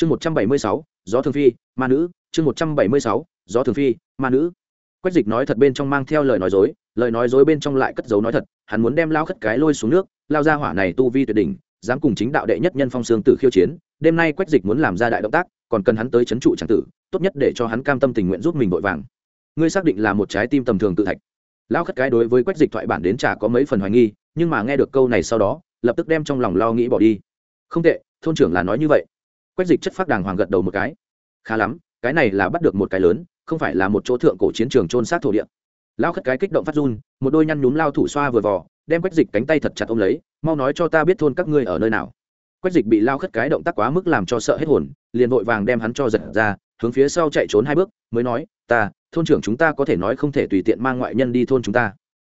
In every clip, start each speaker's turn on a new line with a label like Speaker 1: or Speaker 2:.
Speaker 1: chương một trăm bảy mươi sáu, gió thường phi, ma nữ, chương một trăm bảy mươi sáu, gió thường phi, ma nữ. Quách dịch nói thật bên trong mang theo lời nói dối, lời nói dối bên trong lại cất giấu nói thật, hắn muốn đem lao khất cái lôi xuống nước, lao ra hỏa này tu vi tuyệt đỉnh, dám cùng chính đạo đệ nhất nhân phong sương tử khiêu chiến, đêm nay quách dịch muốn làm ra đại động tác, còn cần hắn tới c h ấ n trụ tràng tử, tốt nhất để cho hắn cam tâm tình nguyện giúp mình vội vàng. Ngươi xác định là một trái tim tầm thường tự thạch. Lao khất cái đối với quách dịch thoại bản đến chả có mấy phần hoài nghi, nhưng mà nghe được câu này sau đó, lập tức đem trong lòng lo nghĩ bỏ đi. Không tệ, thôn trưởng là nói như vậy quách dịch chất phát đàng hoàng gật đầu một cái. Khá lắm, cái này là bắt được một cái lớn, không phải là một chỗ thượng cổ chiến trường trôn sát thổ địa. Lao khất cái kích động phát run, một đôi nhăn nhúm lao thủ xoa vừa vò, đem quách dịch cánh tay thật chặt ôm lấy, mau nói cho ta biết thôn các ngươi ở nơi nào. Quách dịch bị lao khất cái động tác quá mức làm cho sợ hết hồn, liền vội vàng đem hắn cho giật ra, hướng phía sau chạy trốn hai bước, mới nói, ta, thôn trưởng chúng ta có thể nói không thể tùy tiện mang ngoại nhân đi thôn chúng ta.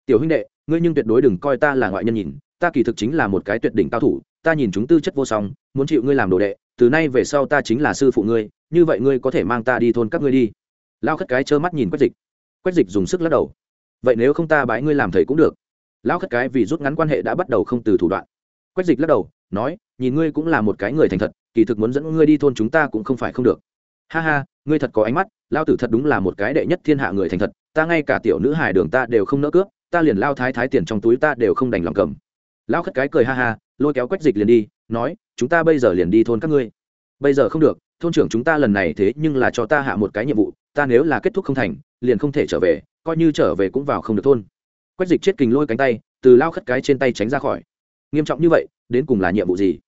Speaker 1: Tiểu huynh đệ, ngươi nhưng tuyệt đối đừng coi ta là ngoại nhân nhìn, ta kỳ thực chính là một cái tuyệt đỉnh cao thủ ta nhìn chúng tư chất vô song, muốn chịu ngươi làm đồ đệ, từ nay về sau ta chính là sư phụ ngươi, như vậy ngươi có thể mang ta đi thôn các ngươi đi. Lao khất cái trơ mắt nhìn quách dịch. Quách dịch dùng sức lắc đầu. Vậy nếu không ta bái ngươi làm thầy cũng được. Lão khất cái vì rút ngắn quan hệ đã bắt đầu không từ thủ đoạn. Quách dịch lắc đầu, nói, nhìn ngươi cũng là một cái người thành thật, kỳ thực muốn dẫn ngươi đi thôn chúng ta cũng không phải không được. Ha ha, ngươi thật có ánh mắt, lao tử thật đúng là một cái đệ nhất thiên hạ người thành thật, ta ngay cả tiểu nữ hài đường ta đều không nỡ cướp, ta liền lao thái thái tiền trong túi ta đều không đành lòng cầm. Lao khất cái cười ha ha lôi kéo quách dịch liền đi, nói, chúng ta bây giờ liền đi thôn các ngươi. Bây giờ không được, thôn trưởng chúng ta lần này thế nhưng là cho ta hạ một cái nhiệm vụ, ta nếu là kết thúc không thành, liền không thể trở về, coi như trở về cũng vào không được thôn. Quách dịch chết kình lôi cánh tay, từ lao khất cái trên tay tránh ra khỏi. Nghiêm trọng như vậy, đến cùng là nhiệm vụ gì?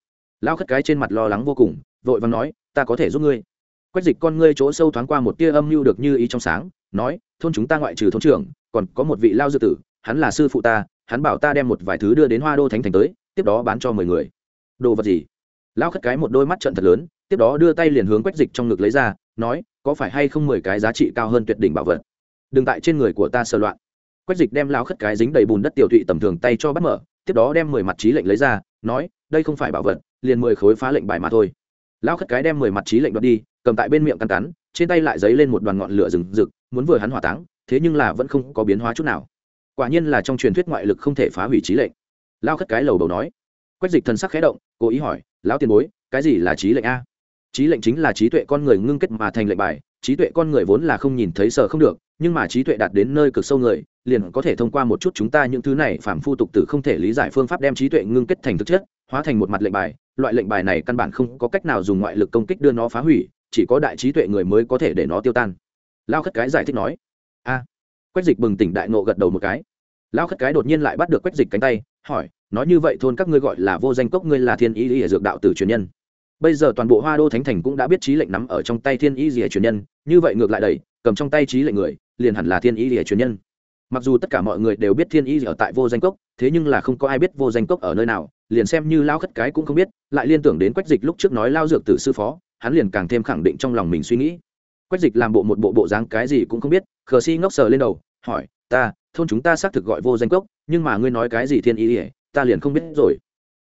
Speaker 1: Lao khất cái trên mặt lo lắng vô cùng, vội vàng nói, ta có thể giúp ngươi. Quách dịch con ngươi chỗ sâu thoáng qua một tia âm mưu được như ý trong sáng, nói, thôn chúng ta ngoại trừ thôn trưởng, còn có một vị lao dư tử, hắn là sư phụ ta, hắn bảo ta đem một vài thứ đưa đến hoa đô thánh thành tới tiếp đó bán cho mười người. Đồ vật gì? Lão khất cái một đôi mắt trận thật lớn, tiếp đó đưa tay liền hướng quách dịch trong ngực lấy ra, nói, có phải hay không mười cái giá trị cao hơn tuyệt đỉnh bảo vật? Đừng tại trên người của ta sờ loạn. Quách dịch đem lão khất cái dính đầy bùn đất tiểu thụy tầm thường tay cho bắt mở, tiếp đó đem mười mặt trí lệnh lấy ra, nói, đây không phải bảo vật, liền mười khối phá lệnh bài mà thôi. Lão khất cái đem mười mặt trí lệnh đoạt đi, cầm tại bên miệng căn cắn, trên tay lại dấy lên một đoàn ngọn lửa rừng rực, muốn vừa hắn hỏa táng, thế nhưng là vẫn không có biến hóa chút nào. Quả nhiên là trong truyền thuyết ngoại lực không thể phá hủy trí lệnh lao khất cái lầu đầu nói. Quách dịch thần sắc khẽ động, cố ý hỏi, lão tiền bối, cái gì là trí lệnh a? Trí lệnh chính là trí tuệ con người ngưng kết mà thành lệnh bài, trí tuệ con người vốn là không nhìn thấy sợ không được, nhưng mà trí tuệ đạt đến nơi cực sâu người, liền có thể thông qua một chút chúng ta những thứ này phản phu tục tử không thể lý giải phương pháp đem trí tuệ ngưng kết thành thực chất, hóa thành một mặt lệnh bài. Loại lệnh bài này căn bản không có cách nào dùng ngoại lực công kích đưa nó phá hủy, chỉ có đại trí tuệ người mới có thể để nó tiêu tan. Lao khất cái giải thích nói. A. Quách dịch bừng tỉnh đại nộ gật đầu một cái. Lao khất cái đột nhiên lại bắt được quách dịch cánh tay hỏi, nói như vậy thôn các ngươi gọi là vô danh cốc, ngươi là thiên ý địa dược đạo tử truyền nhân. Bây giờ toàn bộ hoa đô thánh thành cũng đã biết trí lệnh nắm ở trong tay thiên ý địa truyền nhân, như vậy ngược lại đầy cầm trong tay trí lệnh người, liền hẳn là thiên ý địa truyền nhân. Mặc dù tất cả mọi người đều biết thiên ý ở tại vô danh cốc, thế nhưng là không có ai biết vô danh cốc ở nơi nào, liền xem như lao khất cái cũng không biết, lại liên tưởng đến quách dịch lúc trước nói lao dược tử sư phó, hắn liền càng thêm khẳng định trong lòng mình suy nghĩ. Quách dịch làm bộ một bộ bộ dáng cái gì cũng không biết, khờ si ngốc sờ lên đầu, hỏi, ta thôn chúng ta xác thực gọi vô danh cốc, nhưng mà ngươi nói cái gì thiên ý ỉa ta liền không biết rồi.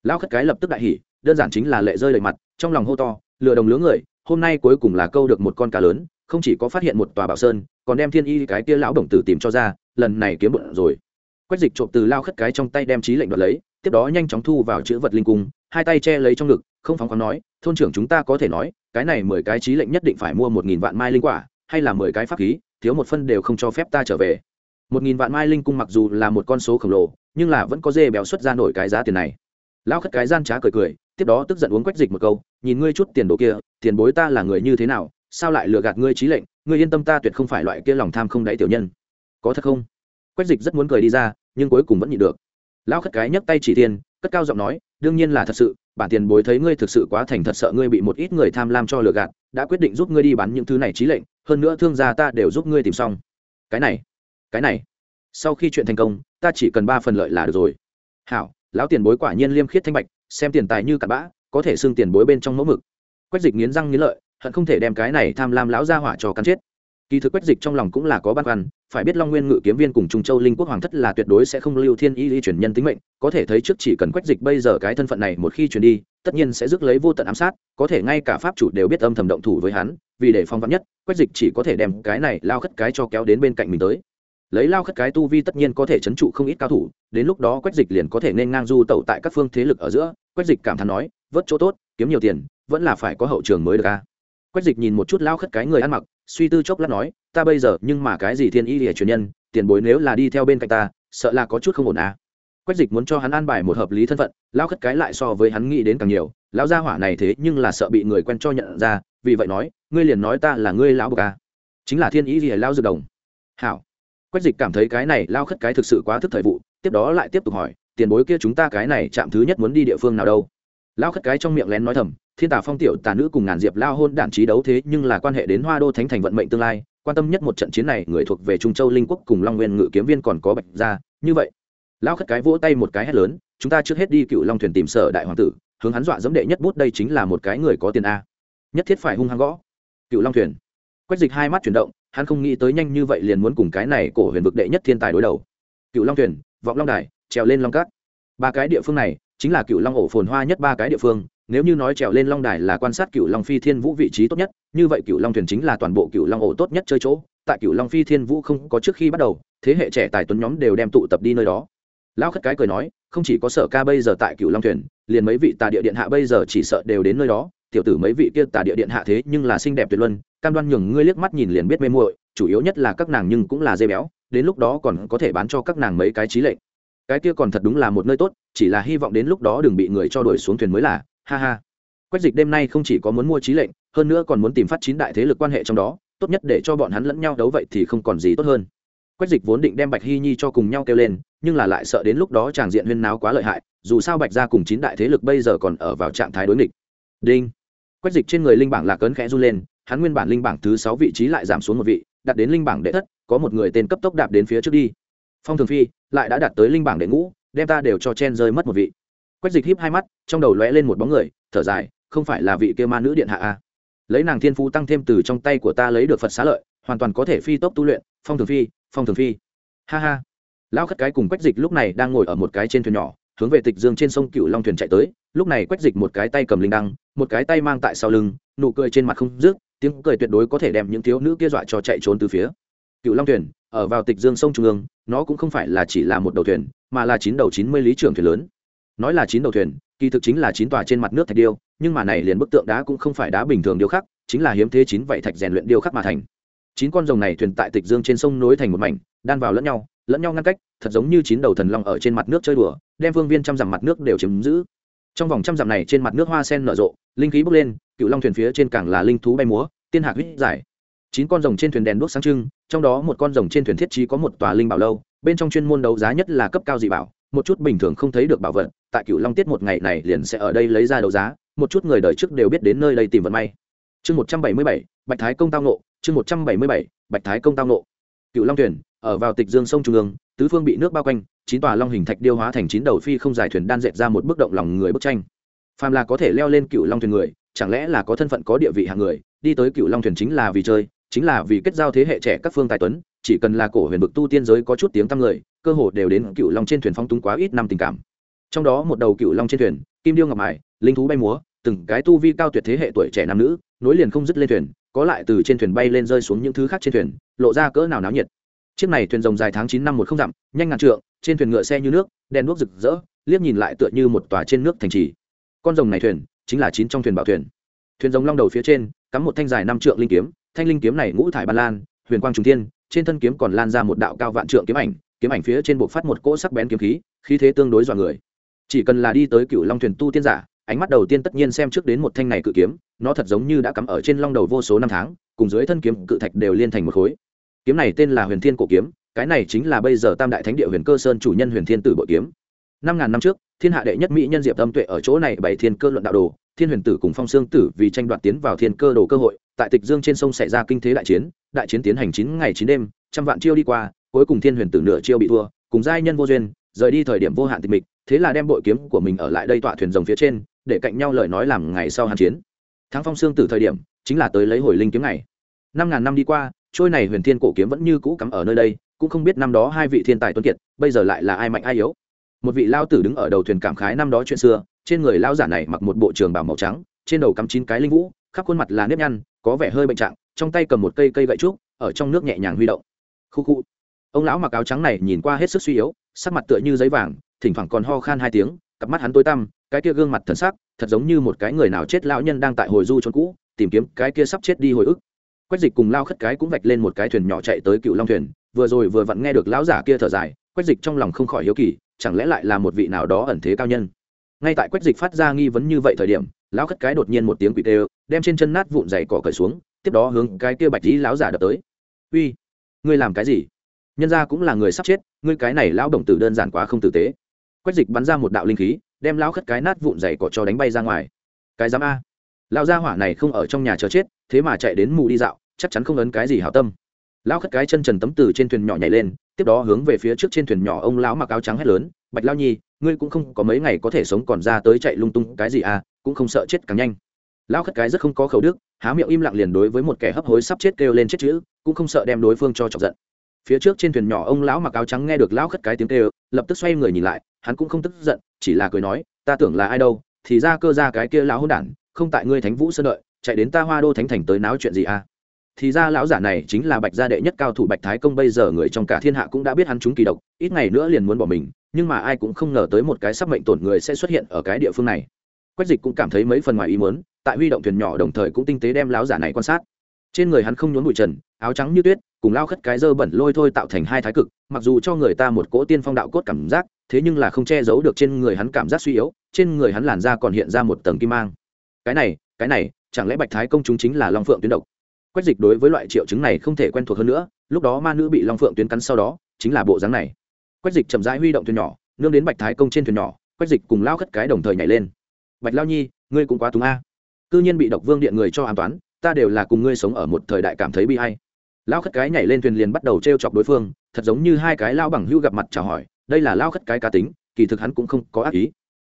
Speaker 1: Lão khất cái lập tức đại hỉ, đơn giản chính là lệ rơi đầy mặt, trong lòng hô to lựa đồng lứa người, hôm nay cuối cùng là câu được một con cá lớn, không chỉ có phát hiện một tòa bảo sơn, còn đem thiên y cái tia lão đồng tử tìm cho ra, lần này kiếm bụng rồi. Quách dịch trộm từ lao khất cái trong tay đem trí lệnh đoạt lấy, tiếp đó nhanh chóng thu vào chữ vật linh cung, hai tay che lấy trong ngực, không phóng khoáng nói, thôn trưởng chúng ta có thể nói, cái này mười cái trí lệnh nhất định phải mua một nghìn vạn mai linh quả, hay là mười cái pháp khí, thiếu một phân đều không cho phép ta trở về một nghìn vạn mai linh cung mặc dù là một con số khổng lồ, nhưng là vẫn có dê béo xuất ra nổi cái giá tiền này. Lao khất cái gian trá cười cười, tiếp đó tức giận uống quách dịch một câu, nhìn ngươi chút tiền đồ kia, tiền bối ta là người như thế nào, sao lại lừa gạt ngươi trí lệnh, ngươi yên tâm ta tuyệt không phải loại kia lòng tham không đáy tiểu nhân. Có thật không? Quách dịch rất muốn cười đi ra, nhưng cuối cùng vẫn nhịn được. Lao khất cái nhấc tay chỉ tiền, cất cao giọng nói, đương nhiên là thật sự, bản tiền bối thấy ngươi thực sự quá thành thật sợ ngươi bị một ít người tham lam cho lừa gạt, đã quyết định giúp ngươi đi bán những thứ này trí lệnh, hơn nữa thương gia ta đều giúp ngươi tìm xong. Cái này cái này, sau khi chuyện thành công, ta chỉ cần ba phần lợi là được rồi. Hảo, lão tiền bối quả nhiên liêm khiết thanh bạch, xem tiền tài như cặn bã, có thể xưng tiền bối bên trong mẫu mực. Quách dịch nghiến răng nghiến lợi, hận không thể đem cái này tham lam lão ra hỏa cho cắn chết. Kỳ thực quách dịch trong lòng cũng là có băn khoăn, phải biết long nguyên ngự kiếm viên cùng trung châu linh quốc hoàng thất là tuyệt đối sẽ không lưu thiên y ly chuyển nhân tính mệnh, có thể thấy trước chỉ cần quách dịch bây giờ cái thân phận này một khi chuyển đi, tất nhiên sẽ rước lấy vô tận ám sát, có thể ngay cả pháp chủ đều biết âm thầm động thủ với hắn, vì để phong vắn nhất, quách dịch chỉ có thể đem cái này lao khất cái cho kéo đến bên cạnh mình tới lấy lao khất cái tu vi tất nhiên có thể chấn trụ không ít cao thủ, đến lúc đó quách dịch liền có thể nên ngang du tẩu tại các phương thế lực ở giữa. Quách dịch cảm thán nói, vớt chỗ tốt, kiếm nhiều tiền, vẫn là phải có hậu trường mới được ca quách dịch nhìn một chút lao khất cái người ăn mặc, suy tư chốc lát nói, ta bây giờ, nhưng mà cái gì thiên y lìa truyền nhân, tiền bối nếu là đi theo bên cạnh ta, sợ là có chút không ổn à quách dịch muốn cho hắn an bài một hợp lý thân phận, lao khất cái lại so với hắn nghĩ đến càng nhiều, lão gia hỏa này thế nhưng là sợ bị người quen cho nhận ra, vì vậy nói, ngươi liền nói ta là ngươi lão bờ ca chính là thiên ý gì lao dược đồng. Hảo quách dịch cảm thấy cái này lao khất cái thực sự quá thức thời vụ, tiếp đó lại tiếp tục hỏi, tiền bối kia chúng ta cái này chạm thứ nhất muốn đi địa phương nào đâu? Lao khất cái trong miệng lén nói thầm, thiên tà phong tiểu tà nữ cùng ngàn diệp lao hôn đản trí đấu thế nhưng là quan hệ đến hoa đô thánh thành vận mệnh tương lai, quan tâm nhất một trận chiến này, người thuộc về trung châu linh quốc cùng long nguyên ngự kiếm viên còn có bạch gia, như vậy. Lao khất cái vỗ tay một cái hét lớn, chúng ta trước hết đi cựu long thuyền tìm sở đại hoàng tử, hướng hắn dọa dẫm đệ nhất bút đây chính là một cái người có tiền a, nhất thiết phải hung hăng gõ. Cựu long thuyền. Quách dịch hai mắt chuyển động hắn không nghĩ tới nhanh như vậy liền muốn cùng cái này cổ huyền vực đệ nhất thiên tài đối đầu. Cựu long thuyền, vọng long đài, trèo lên long cát. Ba cái địa phương này, chính là cựu long ổ phồn hoa nhất ba cái địa phương, nếu như nói trèo lên long đài là quan sát cựu long phi thiên vũ vị trí tốt nhất, như vậy cựu long thuyền chính là toàn bộ cựu long ổ tốt nhất chơi chỗ, tại cựu long phi thiên vũ không có trước khi bắt đầu, thế hệ trẻ tài tuấn nhóm đều đem tụ tập đi nơi đó. Lao khất cái cười nói, không chỉ có sở ca bây giờ tại cựu long thuyền, liền mấy vị tà địa điện hạ bây giờ chỉ sợ đều đến nơi đó tiểu tử mấy vị kia tà địa điện hạ thế nhưng là xinh đẹp tuyệt luân, cam đoan nhường ngươi liếc mắt nhìn liền biết mê muội, chủ yếu nhất là các nàng nhưng cũng là dây béo, đến lúc đó còn có thể bán cho các nàng mấy cái trí lệnh. Cái kia còn thật đúng là một nơi tốt, chỉ là hy vọng đến lúc đó đừng bị người cho đuổi xuống thuyền mới là, ha ha. Quách dịch đêm nay không chỉ có muốn mua trí lệnh, hơn nữa còn muốn tìm phát chín đại thế lực quan hệ trong đó, tốt nhất để cho bọn hắn lẫn nhau đấu vậy thì không còn gì tốt hơn. Quách dịch vốn định đem bạch hy nhi cho cùng nhau kêu lên, nhưng là lại sợ đến lúc đó tràng diện huyên náo quá lợi hại, dù sao bạch gia cùng chín đại thế lực bây giờ còn ở vào trạng thái đối nghịch. Đinh quách dịch trên người linh bảng là cấn khẽ run lên, hắn nguyên bản linh bảng thứ sáu vị trí lại giảm xuống một vị, đặt đến linh bảng đệ thất, có một người tên cấp tốc đạp đến phía trước đi. Phong thường phi lại đã đạt tới linh bảng đệ ngũ, đem ta đều cho chen rơi mất một vị. Quách dịch híp hai mắt, trong đầu lóe lên một bóng người, thở dài, không phải là vị kia ma nữ điện hạ a lấy nàng thiên phú tăng thêm từ trong tay của ta lấy được phật xá lợi, hoàn toàn có thể phi tốc tu luyện. Phong thường phi, phong thường phi. Ha ha. Lão khất cái cùng quách dịch lúc này đang ngồi ở một cái trên thuyền nhỏ, hướng về tịch dương trên sông cựu long thuyền chạy tới. Lúc này quách dịch một cái tay cầm linh đăng một cái tay mang tại sau lưng, nụ cười trên mặt không rước tiếng cười tuyệt đối có thể đem những thiếu nữ kia dọa cho chạy trốn từ phía. Cựu long thuyền, ở vào tịch dương sông trung ương, nó cũng không phải là chỉ là một đầu thuyền, mà là chín đầu chín mươi lý trưởng thuyền lớn. Nói là chín đầu thuyền, kỳ thực chính là chín tòa trên mặt nước thạch điêu, nhưng mà này liền bức tượng đá cũng không phải đá bình thường điêu khắc, chính là hiếm thế chín vậy thạch rèn luyện điêu khắc mà thành. Chín con rồng này thuyền tại tịch dương trên sông nối thành một mảnh, đan vào lẫn nhau lẫn nhau ngăn cách, thật giống như chín đầu thần long ở trên mặt nước chơi đùa, đem phương viên trăm dặm mặt nước đều chiếm giữ trong vòng trăm dặm này trên mặt nước hoa sen nở rộ, linh khí bốc lên, cựu long thuyền phía trên càng là linh thú bay múa, tiên hạc huyết giải. Chín con rồng trên thuyền đèn đuốc sáng trưng, trong đó một con rồng trên thuyền thiết trí có một tòa linh bảo lâu, bên trong chuyên môn đấu giá nhất là cấp cao dị bảo, một chút bình thường không thấy được bảo vật, tại cựu long tiết một ngày này liền sẽ ở đây lấy ra đấu giá, một chút người đời trước đều biết đến nơi đây tìm vận may. Chương một trăm bảy mươi bảy, bạch thái công tao nộ chương một trăm bảy mươi bảy, bạch thái công tao nộ cựu long thuyền, ở vào tịch dương sông trung ương, tứ phương bị nước bao quanh chín tòa long hình thạch điêu hóa thành chín đầu phi không dài thuyền đan dệt ra một bức động lòng người bức tranh. Phàm là có thể leo lên cựu long thuyền người, chẳng lẽ là có thân phận có địa vị hạng người, đi tới cựu long thuyền chính là vì chơi, chính là vì kết giao thế hệ trẻ các phương tài tuấn, chỉ cần là cổ huyền vực tu tiên giới có chút tiếng tăm người, cơ hồ đều đến cựu long trên thuyền phong túng quá ít năm tình cảm. Trong đó một đầu cựu long trên thuyền, kim điêu ngọc mài, linh thú bay múa, từng cái tu vi cao tuyệt thế hệ tuổi trẻ nam nữ, nối liền không dứt lên thuyền, có lại từ trên thuyền bay lên rơi xuống những thứ khác trên thuyền, lộ ra cỡ nào náo nhiệt chiếc này thuyền rồng dài tháng chín năm một không dặm, nhanh ngàn trượng, trên thuyền ngựa xe như nước, đèn đuốc rực rỡ, liếc nhìn lại tựa như một tòa trên nước thành trì. Con rồng này thuyền, chính là chín trong thuyền bảo thuyền. Thuyền rồng long đầu phía trên, cắm một thanh dài năm trượng linh kiếm, thanh linh kiếm này ngũ thải ban lan, huyền quang trung thiên, trên thân kiếm còn lan ra một đạo cao vạn trượng kiếm ảnh kiếm ảnh phía trên buộc phát một cỗ sắc bén kiếm khí khí thế tương đối dọa người. Chỉ cần là đi tới cựu long thuyền tu tiên giả, ánh mắt đầu tiên tất nhiên xem trước đến một thanh này cự kiếm, nó thật giống như đã cắm ở trên long đầu vô số năm tháng, cùng dưới thân kiếm cự thạch đều liên thành một khối kiếm này tên là huyền thiên cổ kiếm, cái này chính là bây giờ tam đại thánh địa huyền cơ sơn chủ nhân huyền thiên tử bội kiếm. Năm ngàn năm trước, thiên hạ đệ nhất mỹ nhân diệp tâm tuệ ở chỗ này bày thiên cơ luận đạo đồ, thiên huyền tử cùng phong sương tử vì tranh đoạt tiến vào thiên cơ đồ cơ hội, tại tịch dương trên sông xảy ra kinh thế đại chiến đại chiến tiến hành chín ngày chín đêm, trăm vạn chiêu đi qua, cuối cùng thiên huyền tử nửa chiêu bị thua, cùng giai nhân vô duyên, rời đi thời điểm vô hạn tịch mịch, thế là đem bội kiếm của mình ở lại đây tọa thuyền rồng phía trên, để cạnh nhau lời nói làm ngày sau hàn chiến. Thắng phong sương tử thời điểm, chính là tới lấy hồi linh kiếm này năm ngàn năm đi qua, trôi này huyền thiên cổ kiếm vẫn như cũ cắm ở nơi đây, cũng không biết năm đó hai vị thiên tài tuấn kiệt, bây giờ lại là ai mạnh ai yếu. Một vị lao tử đứng ở đầu thuyền cảm khái năm đó chuyện xưa, trên người lao giả này mặc một bộ trường bào màu trắng, trên đầu cắm chín cái linh vũ, khắp khuôn mặt là nếp nhăn, có vẻ hơi bệnh trạng, trong tay cầm một cây cây gậy trúc, ở trong nước nhẹ nhàng huy động. Khu khu. Ông lão mặc áo trắng này nhìn qua hết sức suy yếu, sắc mặt tựa như giấy vàng, thỉnh thoảng còn ho khan hai tiếng, cặp mắt hắn tối tăm, cái kia gương mặt thần sắc, thật giống như một cái người nào chết lão nhân đang tại hồi du trốn cũ, tìm kiếm cái kia sắp chết đi hồi ức quách dịch cùng lao khất cái cũng vạch lên một cái thuyền nhỏ chạy tới cựu long thuyền, vừa rồi vừa vặn nghe được lão giả kia thở dài, quách dịch trong lòng không khỏi hiếu kỳ, chẳng lẽ lại là một vị nào đó ẩn thế cao nhân? Ngay tại quách dịch phát ra nghi vấn như vậy thời điểm lão khất cái đột nhiên một tiếng quỷ tê đem trên chân nát vụn dày cỏ cởi xuống, tiếp đó hướng cái kia bạch dí lão giả đập tới. Uy, ngươi làm cái gì? Nhân ra cũng là người sắp chết, ngươi cái này lão đồng tử đơn giản quá không tử tế. Quách dịch bắn ra một đạo linh khí, đem lão khất cái nát vụn dày cỏ cho đánh bay ra ngoài. Cái giám a lão gia hỏa này không ở trong nhà chờ chết, thế mà chạy đến mù đi dạo, chắc chắn không ấn cái gì hảo tâm. Lão khất cái chân trần tấm từ trên thuyền nhỏ nhảy lên, tiếp đó hướng về phía trước trên thuyền nhỏ ông lão mặc áo trắng hét lớn, bạch lao nhi, ngươi cũng không có mấy ngày có thể sống còn ra tới chạy lung tung cái gì à cũng không sợ chết càng nhanh. Lão khất cái rất không có khẩu đức, há miệng im lặng liền đối với một kẻ hấp hối sắp chết kêu lên chết chữ, cũng không sợ đem đối phương cho chọc giận. Phía trước trên thuyền nhỏ ông lão mặc áo trắng nghe được lão khất cái tiếng kêu, lập tức xoay người nhìn lại, hắn cũng không tức giận, chỉ là cười nói, ta tưởng là ai đâu, thì ra cơ ra cái kia lão hôn đản không tại ngươi thánh vũ sơn đợi, chạy đến ta hoa đô thánh thành tới náo chuyện gì à? Thì ra lão giả này chính là bạch gia đệ nhất cao thủ bạch thái công, bây giờ người trong cả thiên hạ cũng đã biết hắn chúng kỳ độc, ít ngày nữa liền muốn bỏ mình, nhưng mà ai cũng không ngờ tới một cái sắp mệnh tổn người sẽ xuất hiện ở cái địa phương này. Quách dịch cũng cảm thấy mấy phần ngoài ý muốn, tại huy động thuyền nhỏ đồng thời cũng tinh tế đem lão giả này quan sát. Trên người hắn không nhốn bụi trần, áo trắng như tuyết, cùng lao khất cái dơ bẩn lôi thôi tạo thành hai thái cực, mặc dù cho người ta một cỗ tiên phong đạo cốt cảm giác, thế nhưng là không che giấu được trên người hắn cảm giác suy yếu, trên người hắn làn da còn hiện ra một tầng kim mang cái này cái này, chẳng lẽ bạch thái công chúng chính là long phượng tuyến độc? Quách dịch đối với loại triệu chứng này không thể quen thuộc hơn nữa, lúc đó ma nữ bị long phượng tuyến cắn sau đó, chính là bộ dáng này. Quách dịch chậm rãi huy động thuyền nhỏ, nương đến bạch thái công trên thuyền nhỏ, quách dịch cùng lao khất cái đồng thời nhảy lên. Bạch lao nhi, ngươi cũng quá túng a. À. cư nhiên bị độc vương điện người cho an toán, ta đều là cùng ngươi sống ở một thời đại cảm thấy bi hay lao khất cái nhảy lên thuyền liền bắt đầu t r e o chọc đối phương, thật giống như hai cái lao bằng hưu gặp mặt chào hỏi, đây là lao khất cái cá tính, kỳ thực hắn cũng không có ác ý.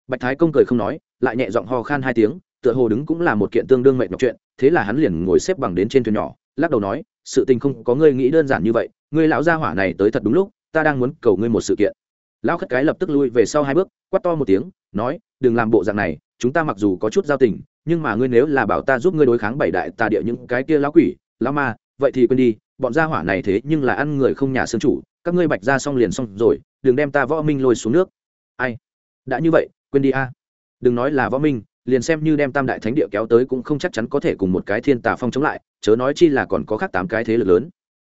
Speaker 1: Bạch thái công cười không nói, lại nhẹ giọng ho khan hai tiếng tựa hồ đứng cũng là một kiện tương đương mệnh nhọc chuyện, thế là hắn liền ngồi xếp bằng đến trên thuyền nhỏ, lắc đầu nói, sự tình không có ngươi nghĩ đơn giản như vậy, ngươi lão gia hỏa này tới thật đúng lúc, ta đang muốn cầu ngươi một sự kiện. Lão khất cái lập tức lui về sau hai bước, quát to một tiếng, nói, đừng làm bộ dạng này, chúng ta mặc dù có chút giao tình, nhưng mà ngươi nếu là bảo ta giúp ngươi đối kháng bảy đại tà địa những cái kia lão quỷ, lão ma, vậy thì quên đi, bọn gia hỏa này thế nhưng là ăn người không nhà xương chủ, các ngươi bạch ra xong liền xong rồi, đừng đem ta võ minh lôi xuống nước. Ai? Đã như vậy, quên đi a. Đừng nói là võ minh liền xem như đem tam đại thánh địa kéo tới cũng không chắc chắn có thể cùng một cái thiên tà phong chống lại, chớ nói chi là còn có khác tám cái thế lực lớn.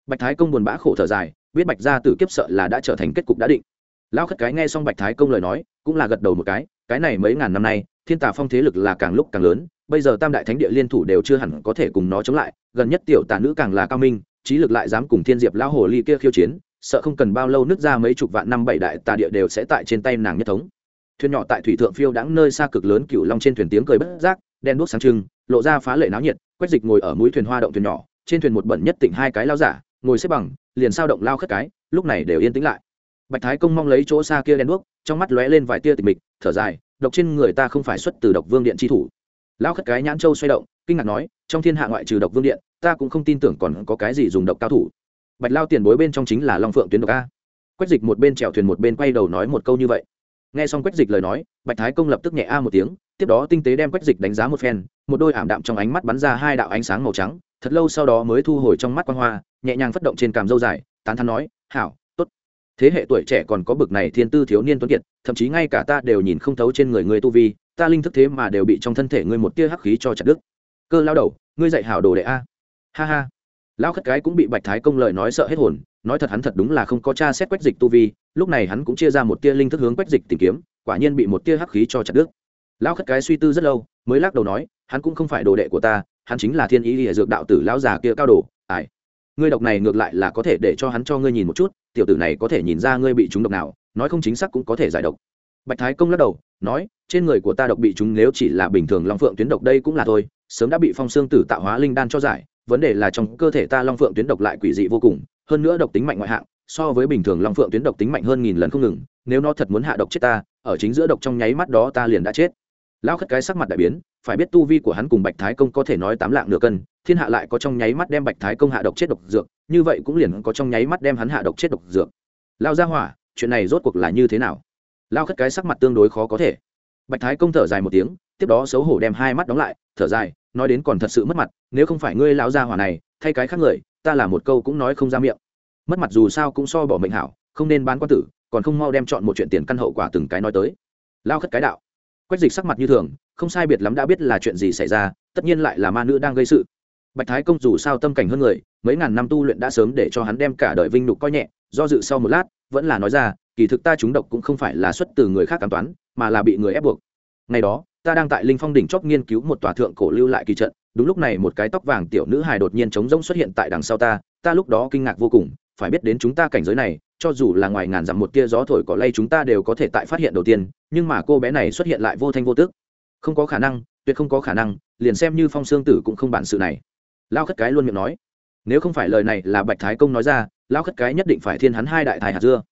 Speaker 1: Bạch thái công buồn bã khổ thở dài, biết bạch gia tử kiếp sợ là đã trở thành kết cục đã định. Lão khất cái nghe xong bạch thái công lời nói, cũng là gật đầu một cái cái này mấy ngàn năm nay, thiên tà phong thế lực là càng lúc càng lớn, bây giờ tam đại thánh địa liên thủ đều chưa hẳn có thể cùng nó chống lại, gần nhất tiểu tà nữ càng là cao minh, trí lực lại dám cùng thiên diệp lão hồ ly kia khiêu chiến, sợ không cần bao lâu nước ra mấy chục vạn năm bảy đại tà địa đều sẽ tại trên tay nàng nhất thống thuyền nhỏ tại thủy thượng phiêu đãng nơi xa cực lớn cựu long trên thuyền tiếng cười bất giác, đen đuốc sáng trưng, lộ ra phá lệ náo nhiệt quách dịch ngồi ở mũi thuyền hoa động thuyền nhỏ, trên thuyền một bẩn nhất tỉnh hai cái lao giả, ngồi xếp bằng, liền sao động lao khất cái, lúc này đều yên tĩnh lại. Bạch thái công mong lấy chỗ xa kia đen đuốc, trong mắt lóe lên vài tia tịch mịch, thở dài, độc trên người ta không phải xuất từ độc vương điện chi thủ. Lao khất cái nhãn châu xoay động, kinh ngạc nói, trong thiên hạ ngoại trừ độc vương điện, ta cũng không tin tưởng còn có cái gì dùng độc cao thủ. Bạch lao tiền bối bên trong chính là long phượng tuyến độc a. Quách dịch một bên trèo thuyền một bên quay đầu nói một câu như vậy nghe xong quách dịch lời nói, bạch thái công lập tức nhẹ a một tiếng, tiếp đó tinh tế đem quách dịch đánh giá một phen, một đôi ảm đạm trong ánh mắt bắn ra hai đạo ánh sáng màu trắng, thật lâu sau đó mới thu hồi trong mắt quan hoa, nhẹ nhàng phất động trên càm dâu dài, tán thắn nói, hảo thế hệ tuổi trẻ còn có bực này thiên tư thiếu niên tuấn kiệt, thậm chí ngay cả ta đều nhìn không thấu trên người ngươi tu vi, ta linh thức thế mà đều bị trong thân thể ngươi một tia hắc khí cho chặt đứt. Cơ lao đầu, ngươi dạy hảo đồ đệ a. Ha ha. Lao khất cái cũng bị bạch thái công lời nói sợ hết hồn nói thật hắn thật đúng là không có cha xét quách dịch tu vi, lúc này hắn cũng chia ra một tia linh thức hướng quách dịch tìm kiếm, quả nhiên bị một tia hắc khí cho chặt đứt. Lão khất cái suy tư rất lâu, mới lắc đầu nói, hắn cũng không phải đồ đệ của ta, hắn chính là thiên ý địa dược đạo tử lão già kia cao đồ ải ngươi độc này ngược lại là có thể để cho hắn cho ngươi nhìn một chút, tiểu tử này có thể nhìn ra ngươi bị trúng độc nào, nói không chính xác cũng có thể giải độc. Bạch thái công lắc đầu, nói, trên người của ta độc bị trúng nếu chỉ là bình thường long phượng tuyến độc đây cũng là thôi, sớm đã bị phong xương tử tạo hóa linh đan cho giải, vấn đề là trong cơ thể ta long phượng tuyến độc lại quỷ dị vô cùng hơn nữa độc tính mạnh ngoại hạng, so với bình thường long phượng tuyến độc tính mạnh hơn nghìn lần không ngừng, nếu nó thật muốn hạ độc chết ta, ở chính giữa độc trong nháy mắt đó ta liền đã chết. Lão khất cái sắc mặt đại biến, phải biết tu vi của hắn cùng bạch thái công có thể nói tám lạng nửa cân, thiên hạ lại có trong nháy mắt đem bạch thái công hạ độc chết độc dược, như vậy cũng liền có trong nháy mắt đem hắn hạ độc chết độc dược. Lao ra hỏa, chuyện này rốt cuộc là như thế nào? Lao khất cái sắc mặt tương đối khó có thể. Bạch thái công thở dài một tiếng, tiếp đó xấu hổ đem hai mắt đóng lại, thở dài, nói đến còn thật sự mất mặt nếu không phải ngươi lão gia hỏa này, thay cái khác người, ta là một câu cũng nói không ra miệng. Mất mặt dù sao cũng so bỏ mệnh hảo, không nên bán quan tử, còn không mau đem chọn một chuyện tiền căn hậu quả từng cái nói tới. Lao khất cái đạo. Quách dịch sắc mặt như thường, không sai biệt lắm đã biết là chuyện gì xảy ra, tất nhiên lại là ma nữ đang gây sự. Bạch thái công dù sao tâm cảnh hơn người, mấy ngàn năm tu luyện đã sớm để cho hắn đem cả đời vinh nhục coi nhẹ, do dự sau một lát, vẫn là nói ra, kỳ thực ta chúng độc cũng không phải là xuất từ người khác cảm toán, mà là bị người ép buộc. Ngày đó, ta đang tại linh phong đỉnh chóp nghiên cứu một tòa thượng cổ lưu lại kỳ trận đúng lúc này một cái tóc vàng tiểu nữ hài đột nhiên trống rỗng xuất hiện tại đằng sau ta ta lúc đó kinh ngạc vô cùng, phải biết đến chúng ta cảnh giới này, cho dù là ngoài ngàn dặm một tia gió thổi cỏ lay chúng ta đều có thể tại phát hiện đầu tiên, nhưng mà cô bé này xuất hiện lại vô thanh vô tức. Không có khả năng, tuyệt không có khả năng, liền xem như phong xương tử cũng không bản sự này. Lao khất cái luôn miệng nói. Nếu không phải lời này là bạch thái công nói ra, lao khất cái nhất định phải thiên hắn hai đại thái hạt dưa.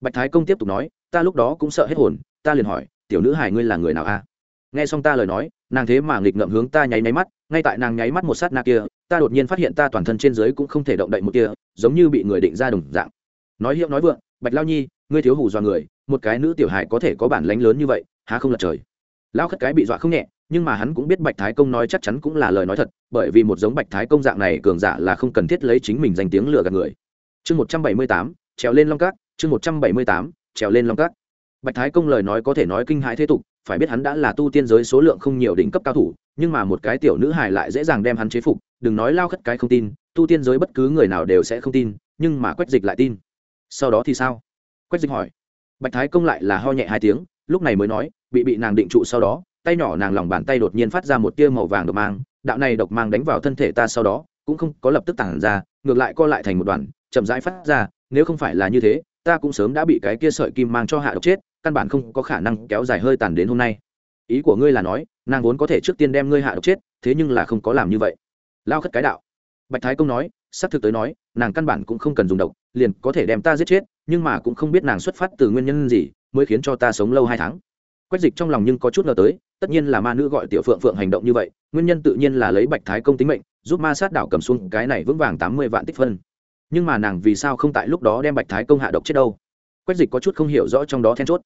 Speaker 1: Bạch thái công tiếp tục nói, ta lúc đó cũng sợ hết hồn, ta liền hỏi, tiểu nữ hài ngươi là người nào a? Nghe xong ta lời nói nàng thế mà nghịch ngợm hướng ta nháy nháy mắt, ngay tại nàng nháy mắt một sát na kia, ta đột nhiên phát hiện ta toàn thân trên dưới cũng không thể động đậy một kia giống như bị người định ra đồng dạng. Nói hiệu nói vượng, bạch lao nhi, ngươi thiếu hủ dọa người, một cái nữ tiểu hài có thể có bản lánh lớn như vậy, há không lật trời. Lao khất cái bị dọa không nhẹ, nhưng mà hắn cũng biết bạch thái công nói chắc chắn cũng là lời nói thật, bởi vì một giống bạch thái công dạng này cường giả là không cần thiết lấy chính mình danh tiếng lừa gạt người. Chương một trăm bảy mươi tám, trèo lên long cát, chương một trăm bảy mươi tám, trèo lên long cát. Bạch thái công lời nói có thể nói kinh hãi thế tục phải biết hắn đã là tu tiên giới số lượng không nhiều đỉnh cấp cao thủ, nhưng mà một cái tiểu nữ hài lại dễ dàng đem hắn chế phục, đừng nói lao khất cái không tin, tu tiên giới bất cứ người nào đều sẽ không tin, nhưng mà quách dịch lại tin. Sau đó thì sao? Quách dịch hỏi. Bạch thái công lại là ho nhẹ hai tiếng, lúc này mới nói, bị bị nàng định trụ sau đó, tay nhỏ nàng lòng bàn tay đột nhiên phát ra một tia màu vàng độc mang, đạo này độc mang đánh vào thân thể ta sau đó, cũng không có lập tức tản ra, ngược lại co lại thành một đoàn, chậm rãi phát ra, nếu không phải là như thế, ta cũng sớm đã bị cái kia sợi kim mang cho hạ độc chết căn bản không có khả năng kéo dài hơi tàn đến hôm nay. Ý của ngươi là nói, nàng vốn có thể trước tiên đem ngươi hạ độc chết, thế nhưng là không có làm như vậy. Lao khất cái đạo. Bạch thái công nói, xác thực tới nói, nàng căn bản cũng không cần dùng độc, liền có thể đem ta giết chết, nhưng mà cũng không biết nàng xuất phát từ nguyên nhân gì, mới khiến cho ta sống lâu hai tháng. Quách dịch trong lòng nhưng có chút ngờ tới, tất nhiên là ma nữ gọi tiểu phượng phượng hành động như vậy, nguyên nhân tự nhiên là lấy bạch thái công tính mệnh, giúp ma sát đảo cầm xuống cái này vững vàng tám mươi vạn tích phân. Nhưng mà nàng vì sao không tại lúc đó đem bạch thái công hạ độc chết đâu? Quách dịch có chút không hiểu rõ trong đó then chốt.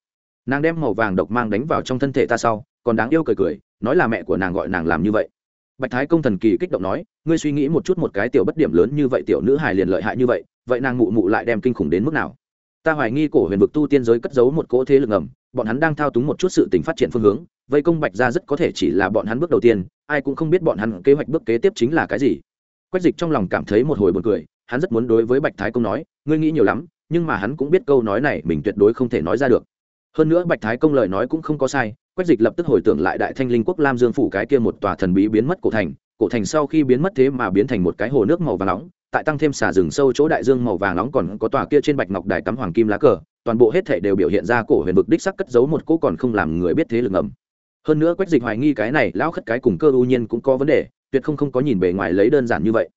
Speaker 1: Nàng đem màu vàng độc mang đánh vào trong thân thể ta sau, còn đáng yêu cười cười, nói là mẹ của nàng gọi nàng làm như vậy. Bạch thái công thần kỳ kích động nói, ngươi suy nghĩ một chút một cái tiểu bất điểm lớn như vậy tiểu nữ hài liền lợi hại như vậy vậy nàng mụ mụ lại đem kinh khủng đến mức nào? Ta hoài nghi cổ huyền vực tu tiên giới cất giấu một cỗ thế lực ngầm, bọn hắn đang thao túng một chút sự tình phát triển phương hướng, vây công bạch ra rất có thể chỉ là bọn hắn bước đầu tiên, ai cũng không biết bọn hắn kế hoạch bước kế tiếp chính là cái gì. Quách dịch trong lòng cảm thấy một hồi buồn cười, hắn rất muốn đối với bạch thái công nói, ngươi nghĩ nhiều lắm nhưng mà hắn cũng biết câu nói này mình tuyệt đối không thể nói ra được. Hơn nữa bạch thái công lời nói cũng không có sai, quách dịch lập tức hồi tưởng lại đại thanh linh quốc lam dương phủ cái kia một tòa thần bí biến mất cổ thành cổ thành sau khi biến mất thế mà biến thành một cái hồ nước màu vàng nóng, tại tăng thêm xả rừng sâu chỗ đại dương màu vàng nóng còn có tòa kia trên bạch ngọc đài cắm hoàng kim lá cờ, toàn bộ hết thể đều biểu hiện ra cổ huyền vực đích sắc cất giấu một cỗ còn không làm người biết thế lực ngầm. Hơn nữa quách dịch hoài nghi cái này, lão khất cái cùng cơ ưu nhiên cũng có vấn đề, tuyệt không không có nhìn bề ngoài lấy đơn giản như vậy.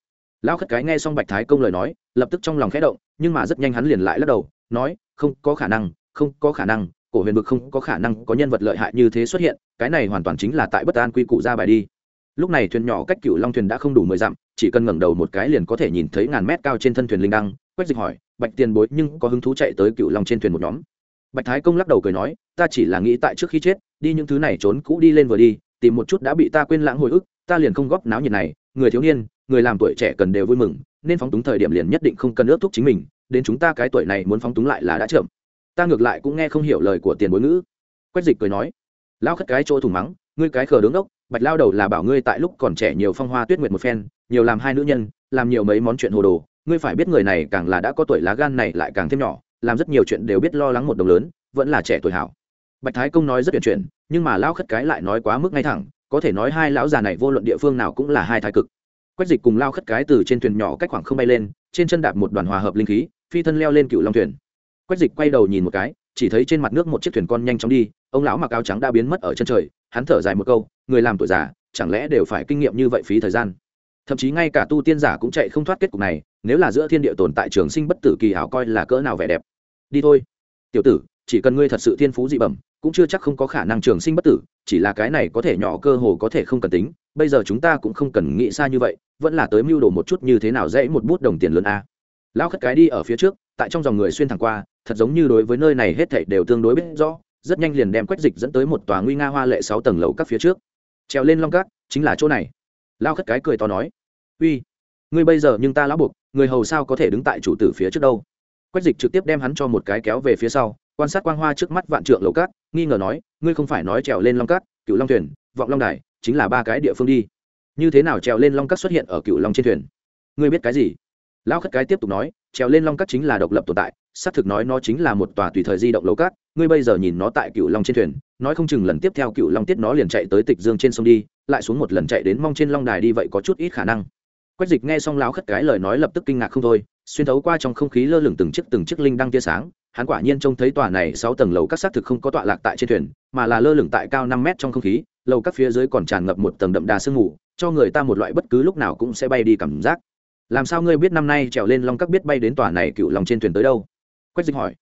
Speaker 1: Lão khất cái nghe xong bạch thái công lời nói, lập tức trong lòng khẽ động nhưng mà rất nhanh hắn liền lại lắc đầu, nói, không có khả năng, không có khả năng, cổ huyền vực không có khả năng có nhân vật lợi hại như thế xuất hiện, cái này hoàn toàn chính là tại bất an quy củ ra bài đi. Lúc này thuyền nhỏ cách cựu long thuyền đã không đủ mười dặm, chỉ cần ngẩng đầu một cái liền có thể nhìn thấy ngàn mét cao trên thân thuyền linh đăng, quách dịch hỏi, bạch tiền bối nhưng có hứng thú chạy tới cựu long trên thuyền một nhóm? Bạch thái công lắc đầu cười nói, ta chỉ là nghĩ tại trước khi chết, đi những thứ này trốn cũ đi lên vừa đi, tìm một chút đã bị ta quên lãng hồi ức, ta liền không góp náo nhiệt này, người thiếu niên, người làm tuổi trẻ cần đều vui mừng nên phóng túng thời điểm liền nhất định không cần ước thúc chính mình, đến chúng ta cái tuổi này muốn phóng túng lại là đã chậm. Ta ngược lại cũng nghe không hiểu lời của tiền bối ngữ. Quách dịch cười nói lao khất cái chỗ thủng mắng, ngươi cái khờ đứng đốc, bạch lao đầu là bảo ngươi tại lúc còn trẻ nhiều phong hoa tuyết nguyệt một phen, nhiều làm hai nữ nhân, làm nhiều mấy món chuyện hồ đồ, ngươi phải biết người này càng là đã có tuổi lá gan này lại càng thêm nhỏ, làm rất nhiều chuyện đều biết lo lắng một đồng lớn, vẫn là trẻ tuổi hảo. Bạch thái công nói rất tuyệt chuyện nhưng mà lão khất cái lại nói quá mức ngay thẳng, có thể nói hai lão già này vô luận địa phương nào cũng là hai thái cực quách dịch cùng lao khất cái từ trên thuyền nhỏ cách khoảng không bay lên, trên chân đạp một đoàn hòa hợp linh khí, phi thân leo lên cựu long thuyền. Quách dịch quay đầu nhìn một cái, chỉ thấy trên mặt nước một chiếc thuyền con nhanh chóng đi, ông lão mặc áo trắng đã biến mất ở chân trời, hắn thở dài một câu, người làm tuổi già, chẳng lẽ đều phải kinh nghiệm như vậy phí thời gian? Thậm chí ngay cả tu tiên giả cũng chạy không thoát kết cục này, nếu là giữa thiên địa tồn tại trường sinh bất tử kỳ hảo coi là cỡ nào vẻ đẹp. Đi thôi. Tiểu tử, chỉ cần ngươi thật sự thiên phú dị bẩm, cũng chưa chắc không có khả năng trường sinh bất tử, chỉ là cái này có thể nhỏ cơ hồ có thể không cần tính bây giờ chúng ta cũng không cần nghĩ xa như vậy, vẫn là tới mưu đồ một chút như thế nào dễ một bút đồng tiền lớn a. Lão khất cái đi ở phía trước, tại trong dòng người xuyên thẳng qua, thật giống như đối với nơi này hết thảy đều tương đối biết rõ, rất nhanh liền đem quách dịch dẫn tới một tòa nguy nga hoa lệ sáu tầng lầu các phía trước. Trèo lên long cát, chính là chỗ này. Lao khất cái cười to nói, uy, ngươi bây giờ nhưng ta lão buộc, người hầu sao có thể đứng tại chủ tử phía trước đâu? Quách dịch trực tiếp đem hắn cho một cái kéo về phía sau, quan sát quang hoa trước mắt vạn trượng lầu cát nghi ngờ nói, ngươi không phải nói trèo lên long cát cựu long thuyền vọng long đài chính là ba cái địa phương đi như thế nào trèo lên long cát xuất hiện ở cựu long trên thuyền ngươi biết cái gì lão khất cái tiếp tục nói trèo lên long cát chính là độc lập tồn tại xác thực nói nó chính là một tòa tùy thời di động lầu cát ngươi bây giờ nhìn nó tại cựu long trên thuyền nói không chừng lần tiếp theo cựu long tiết nó liền chạy tới tịch dương trên sông đi lại xuống một lần chạy đến mong trên long đài đi vậy có chút ít khả năng quách dịch nghe xong lão khất cái lời nói lập tức kinh ngạc không thôi xuyên thấu qua trong không khí lơ lửng từng chiếc từng chiếc linh đăng tia sáng hắn quả nhiên trông thấy tòa này sáu tầng lầu các xác thực không có tọa lạc tại trên thuyền mà là lơ lửng tại cao năm mét trong không khí lầu các phía dưới còn tràn ngập một tầng đậm đà sương mù, cho người ta một loại bất cứ lúc nào cũng sẽ bay đi cảm giác. Làm sao ngươi biết năm nay trèo lên long các biết bay đến tòa này cựu lòng trên thuyền tới đâu? Quách dịch hỏi.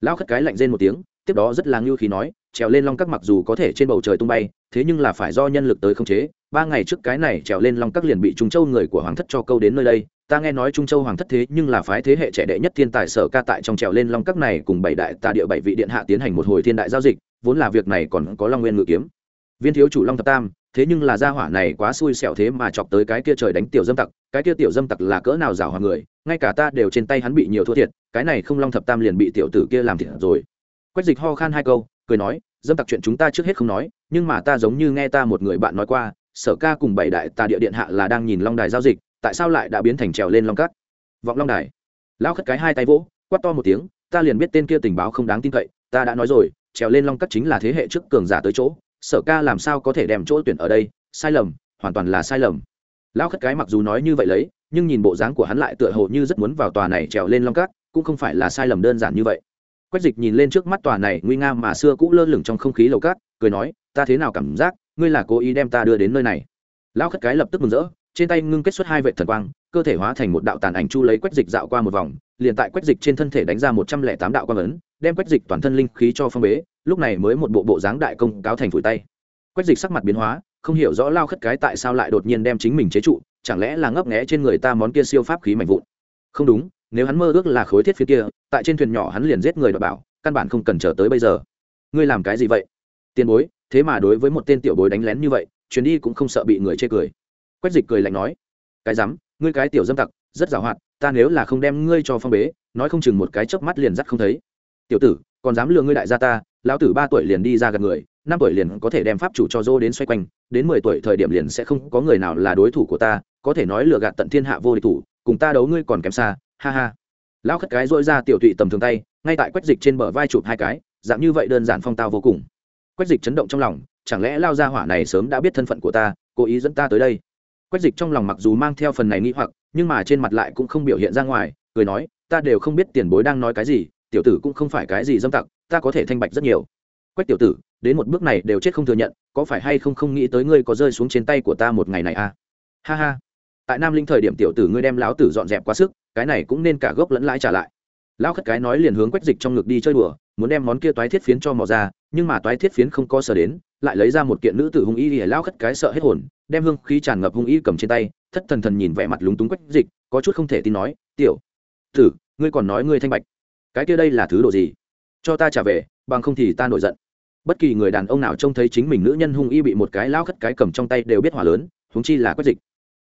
Speaker 1: Lão khất cái lạnh rên một tiếng, tiếp đó rất là ngưu khí nói, trèo lên long các mặc dù có thể trên bầu trời tung bay, thế nhưng là phải do nhân lực tới khống chế. Ba ngày trước cái này trèo lên long các liền bị trung châu người của hoàng thất cho câu đến nơi đây. Ta nghe nói trung châu hoàng thất thế nhưng là phái thế hệ trẻ đệ nhất thiên tài sở ca tại trong trèo lên long các này cùng bảy đại tà địa bảy vị điện hạ tiến hành một hồi thiên đại giao dịch, vốn là việc này còn có long nguyên ngự kiếm viên thiếu chủ long thập tam, thế nhưng là gia hỏa này quá xui xẻo thế mà chọc tới cái kia trời đánh tiểu dâm tặc, cái kia tiểu dâm tặc là cỡ nào rào hòa người, ngay cả ta đều trên tay hắn bị nhiều thua thiệt, cái này không long thập tam liền bị tiểu tử kia làm thiệt rồi quách dịch ho khan hai câu, cười nói, dâm tặc chuyện chúng ta trước hết không nói, nhưng mà ta giống như nghe ta một người bạn nói qua, sở ca cùng bảy đại tà địa điện hạ là đang nhìn long đài giao dịch, tại sao lại đã biến thành trèo lên long cắt? vọng long đài lão khất cái hai tay vỗ, quát to một tiếng, ta liền biết tên kia tình báo không đáng tin cậy, ta đã nói rồi, trèo lên long cắt chính là thế hệ trước cường giả tới chỗ sở ca làm sao có thể đem chỗ tuyển ở đây? Sai lầm, hoàn toàn là sai lầm. Lão khất cái mặc dù nói như vậy lấy, nhưng nhìn bộ dáng của hắn lại tựa hồ như rất muốn vào tòa này trèo lên long cát, cũng không phải là sai lầm đơn giản như vậy. Quách dịch nhìn lên trước mắt tòa này nguy nga mà xưa cũ lơ lửng trong không khí lầu cát, cười nói, ta thế nào cảm giác, ngươi là cố ý đem ta đưa đến nơi này? Lão khất cái lập tức mừng rỡ, trên tay ngưng kết xuất hai vệ thần quang, cơ thể hóa thành một đạo tàn ảnh chu lấy quách dịch dạo qua một vòng, liền tại quách dịch trên thân thể đánh ra một trăm lẻ tám đạo quang ấn đem quách dịch toàn thân linh khí cho phong bế, lúc này mới một bộ bộ dáng đại công cáo thành phủi tay. Quách dịch sắc mặt biến hóa, không hiểu rõ lao khất cái tại sao lại đột nhiên đem chính mình chế trụ, chẳng lẽ là ngấp nghẽ trên người ta món kia siêu pháp khí mạnh vụn? Không đúng, nếu hắn mơ ước là khối thiết phía kia, tại trên thuyền nhỏ hắn liền giết người đ bảo, căn bản không cần chờ tới bây giờ. Ngươi làm cái gì vậy? Tiền bối, thế mà đối với một tên tiểu bối đánh lén như vậy, chuyến đi cũng không sợ bị người chê cười. Quách dịch cười lạnh nói, cái rắm, ngươi cái tiểu dâm tặc, rất giàu hoạt ta nếu là không đem ngươi cho phong bế, nói không chừng một cái chớp mắt liền dắt không thấy tiểu tử, còn dám lừa ngươi đại gia ta, lão tử ba tuổi liền đi ra gần người, năm tuổi liền có thể đem pháp chủ cho dô đến xoay quanh, đến mười tuổi thời điểm liền sẽ không có người nào là đối thủ của ta, có thể nói lừa gạt tận thiên hạ vô địch thủ, cùng ta đấu ngươi còn kém xa, ha ha. Lão khất cái dội ra tiểu tụy tầm thường tay, ngay tại quách dịch trên bờ vai chụp hai cái, dạng như vậy đơn giản phong tao vô cùng. Quách dịch chấn động trong lòng, chẳng lẽ lao ra hỏa này sớm đã biết thân phận của ta, cố ý dẫn ta tới đây? Quách dịch trong lòng mặc dù mang theo phần này nghĩ hoặc, nhưng mà trên mặt lại cũng không biểu hiện ra ngoài, cười nói, ta đều không biết tiền bối đang nói cái gì tiểu tử cũng không phải cái gì dâm tặc, ta có thể thanh bạch rất nhiều. Quách tiểu tử, đến một bước này đều chết không thừa nhận, có phải hay không không nghĩ tới ngươi có rơi xuống trên tay của ta một ngày này à? Ha ha. Tại nam linh thời điểm tiểu tử ngươi đem láo tử dọn dẹp quá sức, cái này cũng nên cả gốc lẫn lãi trả lại. Lão khất cái nói liền hướng quách dịch trong ngực đi chơi đùa, muốn đem món kia toái thiết phiến cho mò ra, nhưng mà toái thiết phiến không có sở đến, lại lấy ra một kiện nữ tử hung y để lão khất cái sợ hết hồn, đem hương khí tràn ngập hung y cầm trên tay, thất thần thần nhìn vẻ mặt lúng túng quách dịch, có chút không thể tin nói, tiểu tử, ngươi còn nói ngươi thanh bạch cái kia đây là thứ đồ gì? Cho ta trả về, bằng không thì ta nổi giận. Bất kỳ người đàn ông nào trông thấy chính mình nữ nhân hung y bị một cái lao khất cái cầm trong tay đều biết hỏa lớn húng chi là quách dịch.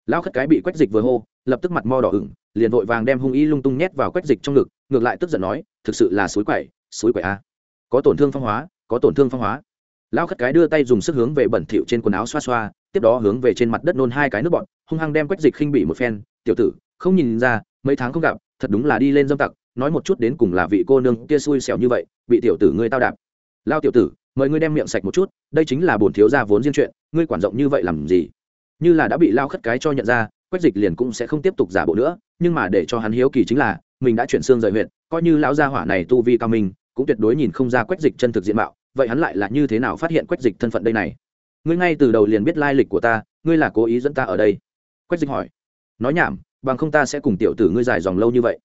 Speaker 1: Lao khất cái bị quách dịch vừa hô, lập tức mặt mo đỏ ửng, liền vội vàng đem hung y lung tung nhét vào quách dịch trong ngực, ngược lại tức giận nói, thực sự là suối quậy suối quậy a. Có tổn thương phong hóa, có tổn thương phong hóa. Lão khất cái đưa tay dùng sức hướng về bẩn thỉu trên quần áo xoa xoa, tiếp đó hướng về trên mặt đất nôn hai cái nước bọn hung hăng đem quách dịch khinh bị một phen, tiểu tử, không nhìn ra, mấy tháng không gặp, thật đúng là đi lên dâm tặc nói một chút đến cùng là vị cô nương kia xui xẻo như vậy, bị tiểu tử ngươi tao đạp. Lao tiểu tử, mời ngươi đem miệng sạch một chút, đây chính là bổn thiếu gia vốn riêng chuyện, ngươi quản rộng như vậy làm gì? Như là đã bị lao khất cái cho nhận ra, quách dịch liền cũng sẽ không tiếp tục giả bộ nữa, nhưng mà để cho hắn hiếu kỳ chính là, mình đã chuyển xương rời huyện coi như lão gia hỏa này tu vi cao minh, cũng tuyệt đối nhìn không ra quách dịch chân thực diện mạo, vậy hắn lại là như thế nào phát hiện quách dịch thân phận đây này? Ngươi ngay từ đầu liền biết lai lịch của ta, ngươi là cố ý dẫn ta ở đây? Quách dịch hỏi. Nói nhảm, bằng không ta sẽ cùng tiểu tử ngươi dài dòng lâu như vậy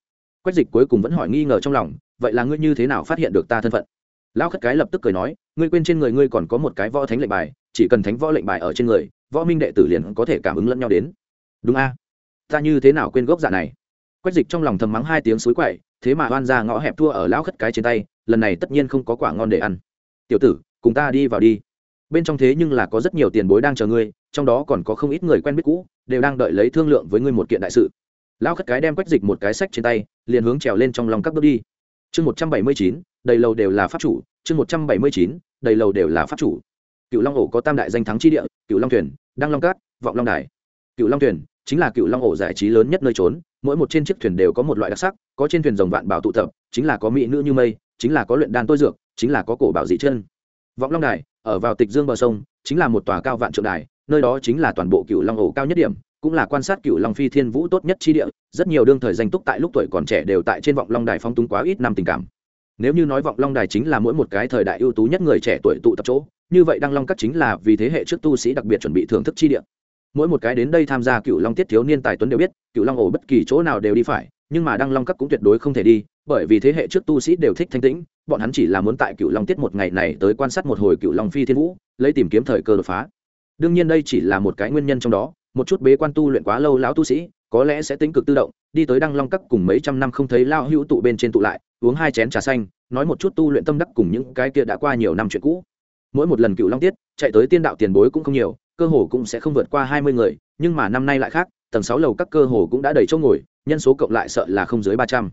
Speaker 1: quách dịch cuối cùng vẫn hỏi nghi ngờ trong lòng, vậy là ngươi như thế nào phát hiện được ta thân phận? Lão khất cái lập tức cười nói, ngươi quên trên người ngươi còn có một cái võ thánh lệnh bài, chỉ cần thánh võ lệnh bài ở trên người, võ minh đệ tử liền có thể cảm ứng lẫn nhau đến. Đúng a. Ta như thế nào quên gốc dạ này? Quách dịch trong lòng thầm mắng hai tiếng suối quậy, thế mà oan ra ngõ hẹp thua ở lão khất cái trên tay, lần này tất nhiên không có quả ngon để ăn. Tiểu tử, cùng ta đi vào đi. Bên trong thế nhưng là có rất nhiều tiền bối đang chờ ngươi, trong đó còn có không ít người quen biết cũ, đều đang đợi lấy thương lượng với ngươi một kiện đại sự lão khất cái đem quách dịch một cái sách trên tay, liền hướng trèo lên trong lòng các bước đi. Chương một trăm bảy mươi chín, đầy lầu đều là pháp chủ. Chương một trăm bảy mươi chín, đầy lầu đều là pháp chủ. Cựu long ổ có tam đại danh thắng tri địa cựu long thuyền, đăng long cát, vọng long đài. Cựu long thuyền chính là cựu long ổ giải trí lớn nhất nơi trốn, mỗi một trên chiếc thuyền đều có một loại đặc sắc, có trên thuyền rồng vạn bảo tụ tập, chính là có mỹ nữ như mây, chính là có luyện đan tôi dược, chính là có cổ bảo dị chân. Vọng long đài, ở vào tịch dương bờ sông, chính là một tòa cao vạn trượng đài, nơi đó chính là toàn bộ cựu long ổ cao nhất điểm cũng là quan sát cựu long phi thiên vũ tốt nhất chi địa, rất nhiều đương thời danh túc tại lúc tuổi còn trẻ đều tại trên vọng long đài phong túng quá ít năm tình cảm. Nếu như nói vọng long đài chính là mỗi một cái thời đại ưu tú nhất người trẻ tuổi tụ tập chỗ, như vậy đăng long cắt chính là vì thế hệ trước tu sĩ đặc biệt chuẩn bị thưởng thức chi địa. Mỗi một cái đến đây tham gia cựu long tiết thiếu niên tài tuấn đều biết, cựu long ổ bất kỳ chỗ nào đều đi phải, nhưng mà đăng long cắt cũng tuyệt đối không thể đi, bởi vì thế hệ trước tu sĩ đều thích thanh tĩnh, bọn hắn chỉ là muốn tại cựu long tiết một ngày này tới quan sát một hồi cựu long phi thiên vũ, lấy tìm kiếm thời cơ đột phá. Đương nhiên đây chỉ là một cái nguyên nhân trong đó một chút bế quan tu luyện quá lâu lão tu sĩ, có lẽ sẽ tính cực tự động, đi tới đăng long cắt cùng mấy trăm năm không thấy lao hữu tụ bên trên tụ lại, uống hai chén trà xanh, nói một chút tu luyện tâm đắc cùng những cái kia đã qua nhiều năm chuyện cũ. Mỗi một lần cựu long tiết, chạy tới tiên đạo tiền bối cũng không nhiều, cơ hồ cũng sẽ không vượt qua hai mươi người, nhưng mà năm nay lại khác, tầng sáu lầu các cơ hồ cũng đã đầy chỗ ngồi, nhân số cộng lại sợ là không dưới ba trăm.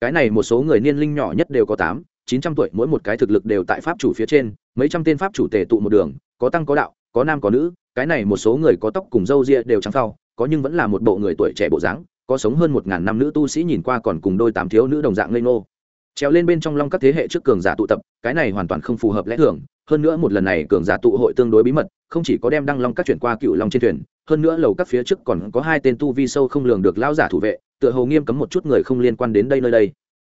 Speaker 1: Cái này một số người niên linh nhỏ nhất đều có tám, chín trăm tuổi, mỗi một cái thực lực đều tại pháp chủ phía trên, mấy trăm tên pháp chủ tề tụ một đường, có tăng có đạo, có nam có nữ cái này một số người có tóc cùng râu ria đều trắng phao, có nhưng vẫn là một bộ người tuổi trẻ bộ dáng, có sống hơn một ngàn năm nữ tu sĩ nhìn qua còn cùng đôi tám thiếu nữ đồng dạng ngây ngô. Treo lên bên trong long các thế hệ trước cường giả tụ tập, cái này hoàn toàn không phù hợp lẽ thường, hơn nữa một lần này cường giả tụ hội tương đối bí mật, không chỉ có đem đăng long các chuyển qua cựu long trên thuyền, hơn nữa lầu các phía trước còn có hai tên tu vi sâu không lường được lao giả thủ vệ, tựa hồ nghiêm cấm một chút người không liên quan đến đây nơi đây.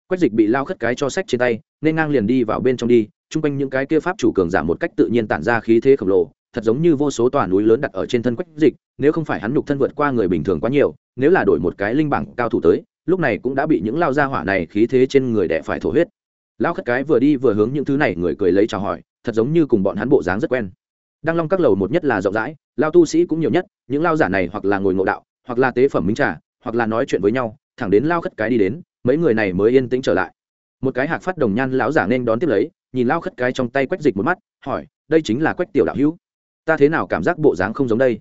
Speaker 1: Quách dịch bị lao khất cái cho sách trên tay, nên ngang liền đi vào bên trong đi, chung quanh những cái kia pháp chủ cường giả một cách tự nhiên tản ra khí thế khổng lồ thật giống như vô số tòa núi lớn đặt ở trên thân quách dịch, nếu không phải hắn nhục thân vượt qua người bình thường quá nhiều, nếu là đổi một cái linh bảng cao thủ tới, lúc này cũng đã bị những lao gia hỏa này khí thế trên người đẻ phải thổ huyết. Lao khất cái vừa đi vừa hướng những thứ này người cười lấy chào hỏi, thật giống như cùng bọn hắn bộ dáng rất quen. Đăng long các lầu một nhất là rộng rãi, lao tu sĩ cũng nhiều nhất, những lao giả này hoặc là ngồi ngộ đạo, hoặc là tế phẩm minh trà, hoặc là nói chuyện với nhau, thẳng đến lao khất cái đi đến, mấy người này mới yên tĩnh trở lại. Một cái hạc phát đồng nhan lão giả nên đón tiếp lấy, nhìn lao khất cái trong tay quách dịch một mắt, hỏi, đây chính là quách tiểu đạo hữu? Ta thế nào cảm giác bộ dáng không giống đây?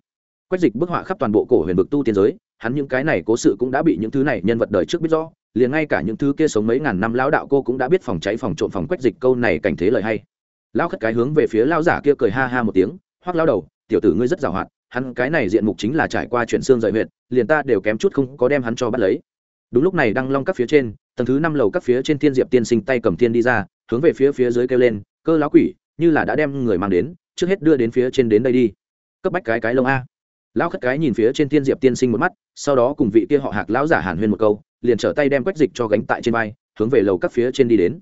Speaker 1: Quách dịch bức họa khắp toàn bộ cổ huyền vực tu tiên giới, hắn những cái này cố sự cũng đã bị những thứ này nhân vật đời trước biết rõ, liền ngay cả những thứ kia sống mấy ngàn năm lão đạo cô cũng đã biết phòng cháy, phòng trộm, phòng quách dịch câu này cảnh thế lời hay. Lão khất cái hướng về phía lão giả kia cười ha ha một tiếng, hoắc lão đầu, tiểu tử ngươi rất giàu hoạt hắn cái này diện mục chính là trải qua chuyển xương rời huyện liền ta đều kém chút không có đem hắn cho bắt lấy. Đúng lúc này đăng long các phía trên, tầng thứ năm lầu các phía trên thiên diệp tiên sinh tay cầm thiên đi ra, hướng về phía phía dưới kêu lên, cơ lão quỷ, như là đã đem người mang đến trước hết đưa đến phía trên đến đây đi. Cấp bách cái cái lông a. Lão khất cái nhìn phía trên tiên diệp tiên sinh một mắt, sau đó cùng vị kia họ hạc lão giả hàn huyên một câu, liền trở tay đem quách dịch cho gánh tại trên vai, hướng về lầu các phía trên đi đến.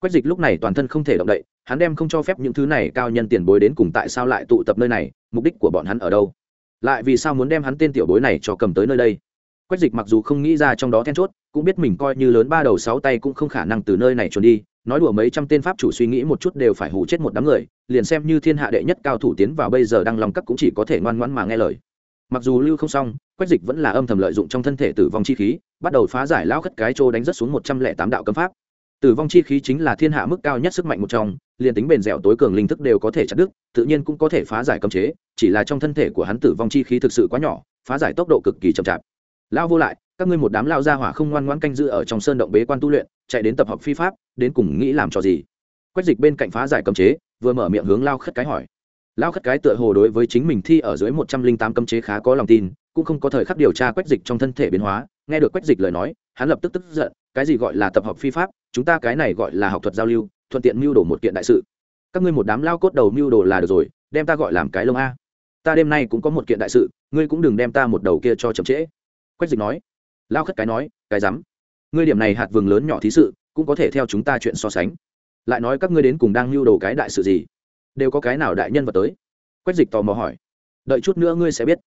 Speaker 1: Quách dịch lúc này toàn thân không thể động đậy, hắn đem không cho phép những thứ này cao nhân tiền bối đến cùng tại sao lại tụ tập nơi này, mục đích của bọn hắn ở đâu? Lại vì sao muốn đem hắn tên tiểu bối này cho cầm tới nơi đây? Quách dịch mặc dù không nghĩ ra trong đó then chốt, cũng biết mình coi như lớn ba đầu sáu tay cũng không khả năng từ nơi này trốn đi nói đùa mấy trăm tên pháp chủ suy nghĩ một chút đều phải hù chết một đám người, liền xem như thiên hạ đệ nhất cao thủ tiến vào bây giờ đang lòng cấp cũng chỉ có thể ngoan ngoãn mà nghe lời. Mặc dù lưu không xong, quách dịch vẫn là âm thầm lợi dụng trong thân thể tử vong chi khí, bắt đầu phá giải lao khất cái trô đánh rất xuống một trăm lẻ tám đạo cấm pháp. Tử vong chi khí chính là thiên hạ mức cao nhất sức mạnh một trong, liền tính bền dẻo tối cường linh thức đều có thể chặt đứt, tự nhiên cũng có thể phá giải cấm chế, chỉ là trong thân thể của hắn tử vong chi khí thực sự quá nhỏ, phá giải tốc độ cực kỳ chậm chạp. Lao vô lại các ngươi một đám lao ra hỏa không ngoan ngoãn canh giữ ở trong sơn động bế quan tu luyện, chạy đến tập hợp phi pháp, đến cùng nghĩ làm trò gì? Quách dịch bên cạnh phá giải cấm chế, vừa mở miệng hướng lao khất cái hỏi. Lao khất cái tựa hồ đối với chính mình thi ở dưới một trăm linh tám cấm chế khá có lòng tin, cũng không có thời khắc điều tra quách dịch trong thân thể biến hóa. Nghe được quách dịch lời nói, hắn lập tức tức giận, cái gì gọi là tập hợp phi pháp, chúng ta cái này gọi là học thuật giao lưu, thuận tiện mưu đồ một kiện đại sự. Các ngươi một đám lao cốt đầu mưu đồ là được rồi, đem ta gọi làm cái lông a. Ta đêm nay cũng có một kiện đại sự, ngươi cũng đừng đem ta một đầu kia cho chậm trễ. Quách dịch nói lao khất cái nói, cái rắm, ngươi điểm này hạt vừng lớn nhỏ thí sự, cũng có thể theo chúng ta chuyện so sánh. Lại nói các ngươi đến cùng đang lưu đồ cái đại sự gì? Đều có cái nào đại nhân vật tới? Quách dịch tò mò hỏi. Đợi chút nữa ngươi sẽ biết.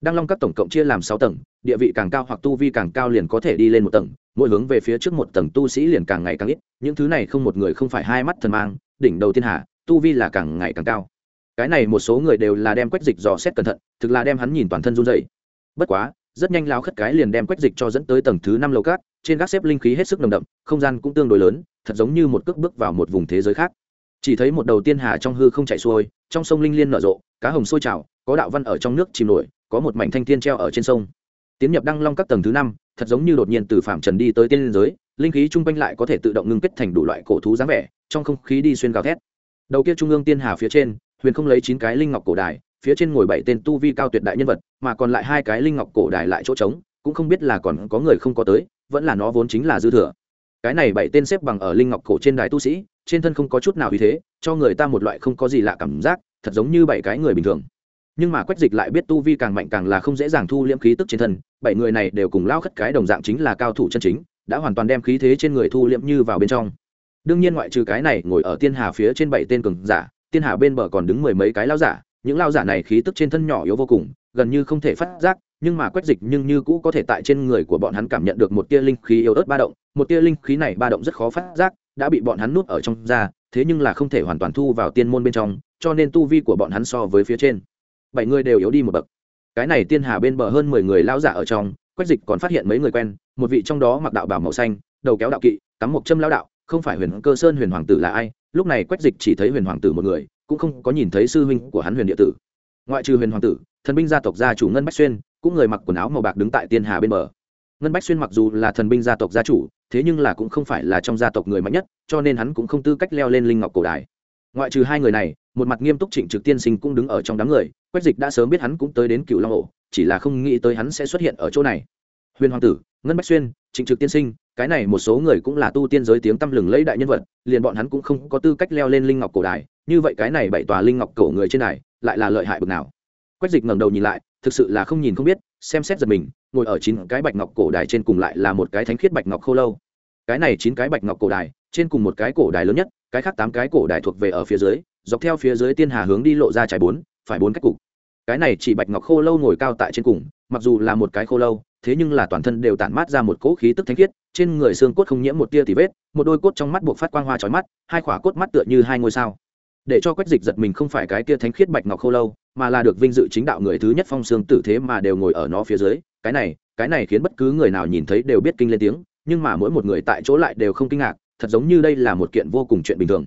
Speaker 1: Đăng long các tổng cộng chia làm sáu tầng, địa vị càng cao hoặc tu vi càng cao liền có thể đi lên một tầng, mỗi hướng về phía trước một tầng tu sĩ liền càng ngày càng ít, những thứ này không một người không phải hai mắt thần mang, đỉnh đầu thiên hạ, tu vi là càng ngày càng cao. Cái này một số người đều là đem quách dịch dò xét cẩn thận, thực là đem hắn nhìn toàn thân run dày bất quá rất nhanh láo khất cái liền đem quách dịch cho dẫn tới tầng thứ năm lầu cát, trên gác xếp linh khí hết sức nồng đậm, không gian cũng tương đối lớn, thật giống như một cước bước vào một vùng thế giới khác. Chỉ thấy một đầu tiên hà trong hư không chạy xuôi, trong sông linh liên nở rộ, cá hồng sôi trào, có đạo văn ở trong nước chìm nổi, có một mảnh thanh thiên treo ở trên sông. Tiến nhập đăng long các tầng thứ năm, thật giống như đột nhiên từ phạm trần đi tới tiên liên giới, linh khí chung quanh lại có thể tự động ngưng kết thành đủ loại cổ thú dáng vẻ, trong không khí đi xuyên gào thét. Đầu kia trung ương tiên hà phía trên, huyền không lấy chín cái linh ngọc cổ đài phía trên ngồi bảy tên tu vi cao tuyệt đại nhân vật, mà còn lại hai cái linh ngọc cổ đài lại chỗ trống, cũng không biết là còn có người không có tới, vẫn là nó vốn chính là dư thừa. Cái này bảy tên xếp bằng ở linh ngọc cổ trên đài tu sĩ, trên thân không có chút nào vì thế, cho người ta một loại không có gì lạ cảm giác, thật giống như bảy cái người bình thường. Nhưng mà quách dịch lại biết tu vi càng mạnh càng là không dễ dàng thu liễm khí tức trên thân, bảy người này đều cùng lao khất cái đồng dạng chính là cao thủ chân chính, đã hoàn toàn đem khí thế trên người thu liễm như vào bên trong. Đương nhiên ngoại trừ cái này ngồi ở tiên hà phía trên bảy tên cường giả, tiên hà bên bờ còn đứng mười mấy cái lao giả những lao giả này khí tức trên thân nhỏ yếu vô cùng, gần như không thể phát giác, nhưng mà quách dịch nhưng như cũ có thể tại trên người của bọn hắn cảm nhận được một tia linh khí yếu ớt ba động. Một tia linh khí này ba động rất khó phát giác, đã bị bọn hắn nuốt ở trong da, thế nhưng là không thể hoàn toàn thu vào tiên môn bên trong, cho nên tu vi của bọn hắn so với phía trên. Bảy người đều yếu đi một bậc. Cái này tiên hà bên bờ hơn mười người lao giả ở trong quách dịch còn phát hiện mấy người quen, một vị trong đó mặc đạo bảo màu xanh, đầu kéo đạo kỵ, cắm một châm lao đạo, không phải huyền cơ sơn huyền hoàng tử là ai? Lúc này quách dịch chỉ thấy huyền hoàng tử một người cũng không có nhìn thấy sư huynh của hắn huyền địa tử. Ngoại trừ huyền hoàng tử, thần binh gia tộc gia chủ ngân bách xuyên, cũng người mặc quần áo màu bạc đứng tại tiên hà bên bờ. Ngân bách xuyên mặc dù là thần binh gia tộc gia chủ, thế nhưng là cũng không phải là trong gia tộc người mạnh nhất, cho nên hắn cũng không tư cách leo lên linh ngọc cổ đài. Ngoại trừ hai người này, một mặt nghiêm túc trịnh trực tiên sinh cũng đứng ở trong đám người, quách dịch đã sớm biết hắn cũng tới đến cựu long ổ, chỉ là không nghĩ tới hắn sẽ xuất hiện ở chỗ này. Huyền hoàng tử, ngân bách xuyên, trịnh trực tiên sinh cái này một số người cũng là tu tiên giới tiếng tăm lừng lấy đại nhân vật liền bọn hắn cũng không có tư cách leo lên linh ngọc cổ đài như vậy cái này bảy tòa linh ngọc cổ người trên này, lại là lợi hại bực nào. Quách dịch ngẩng đầu nhìn lại thực sự là không nhìn không biết xem xét giật mình ngồi ở chín cái bạch ngọc cổ đài trên cùng lại là một cái thánh khiết bạch ngọc khô lâu. Cái này chín cái bạch ngọc cổ đài trên cùng một cái cổ đài lớn nhất cái khác tám cái cổ đài thuộc về ở phía dưới dọc theo phía dưới tiên hà hướng đi lộ ra trái bốn phải bốn cách cục. Cái này chỉ bạch ngọc khô lâu ngồi cao tại trên cùng mặc dù là một cái khô lâu thế nhưng là toàn thân đều tản mát ra một cỗ khí tức thánh khiết, trên người xương cốt không nhiễm một tia tì vết, một đôi cốt trong mắt buộc phát quang hoa trói mắt, hai khỏa cốt mắt tựa như hai ngôi sao. Để cho quách dịch giật mình không phải cái kia thánh khiết bạch ngọc khô lâu, mà là được vinh dự chính đạo người thứ nhất phong xương tử thế mà đều ngồi ở nó phía dưới. Cái này cái này khiến bất cứ người nào nhìn thấy đều biết kinh lên tiếng, nhưng mà mỗi một người tại chỗ lại đều không kinh ngạc, thật giống như đây là một kiện vô cùng chuyện bình thường.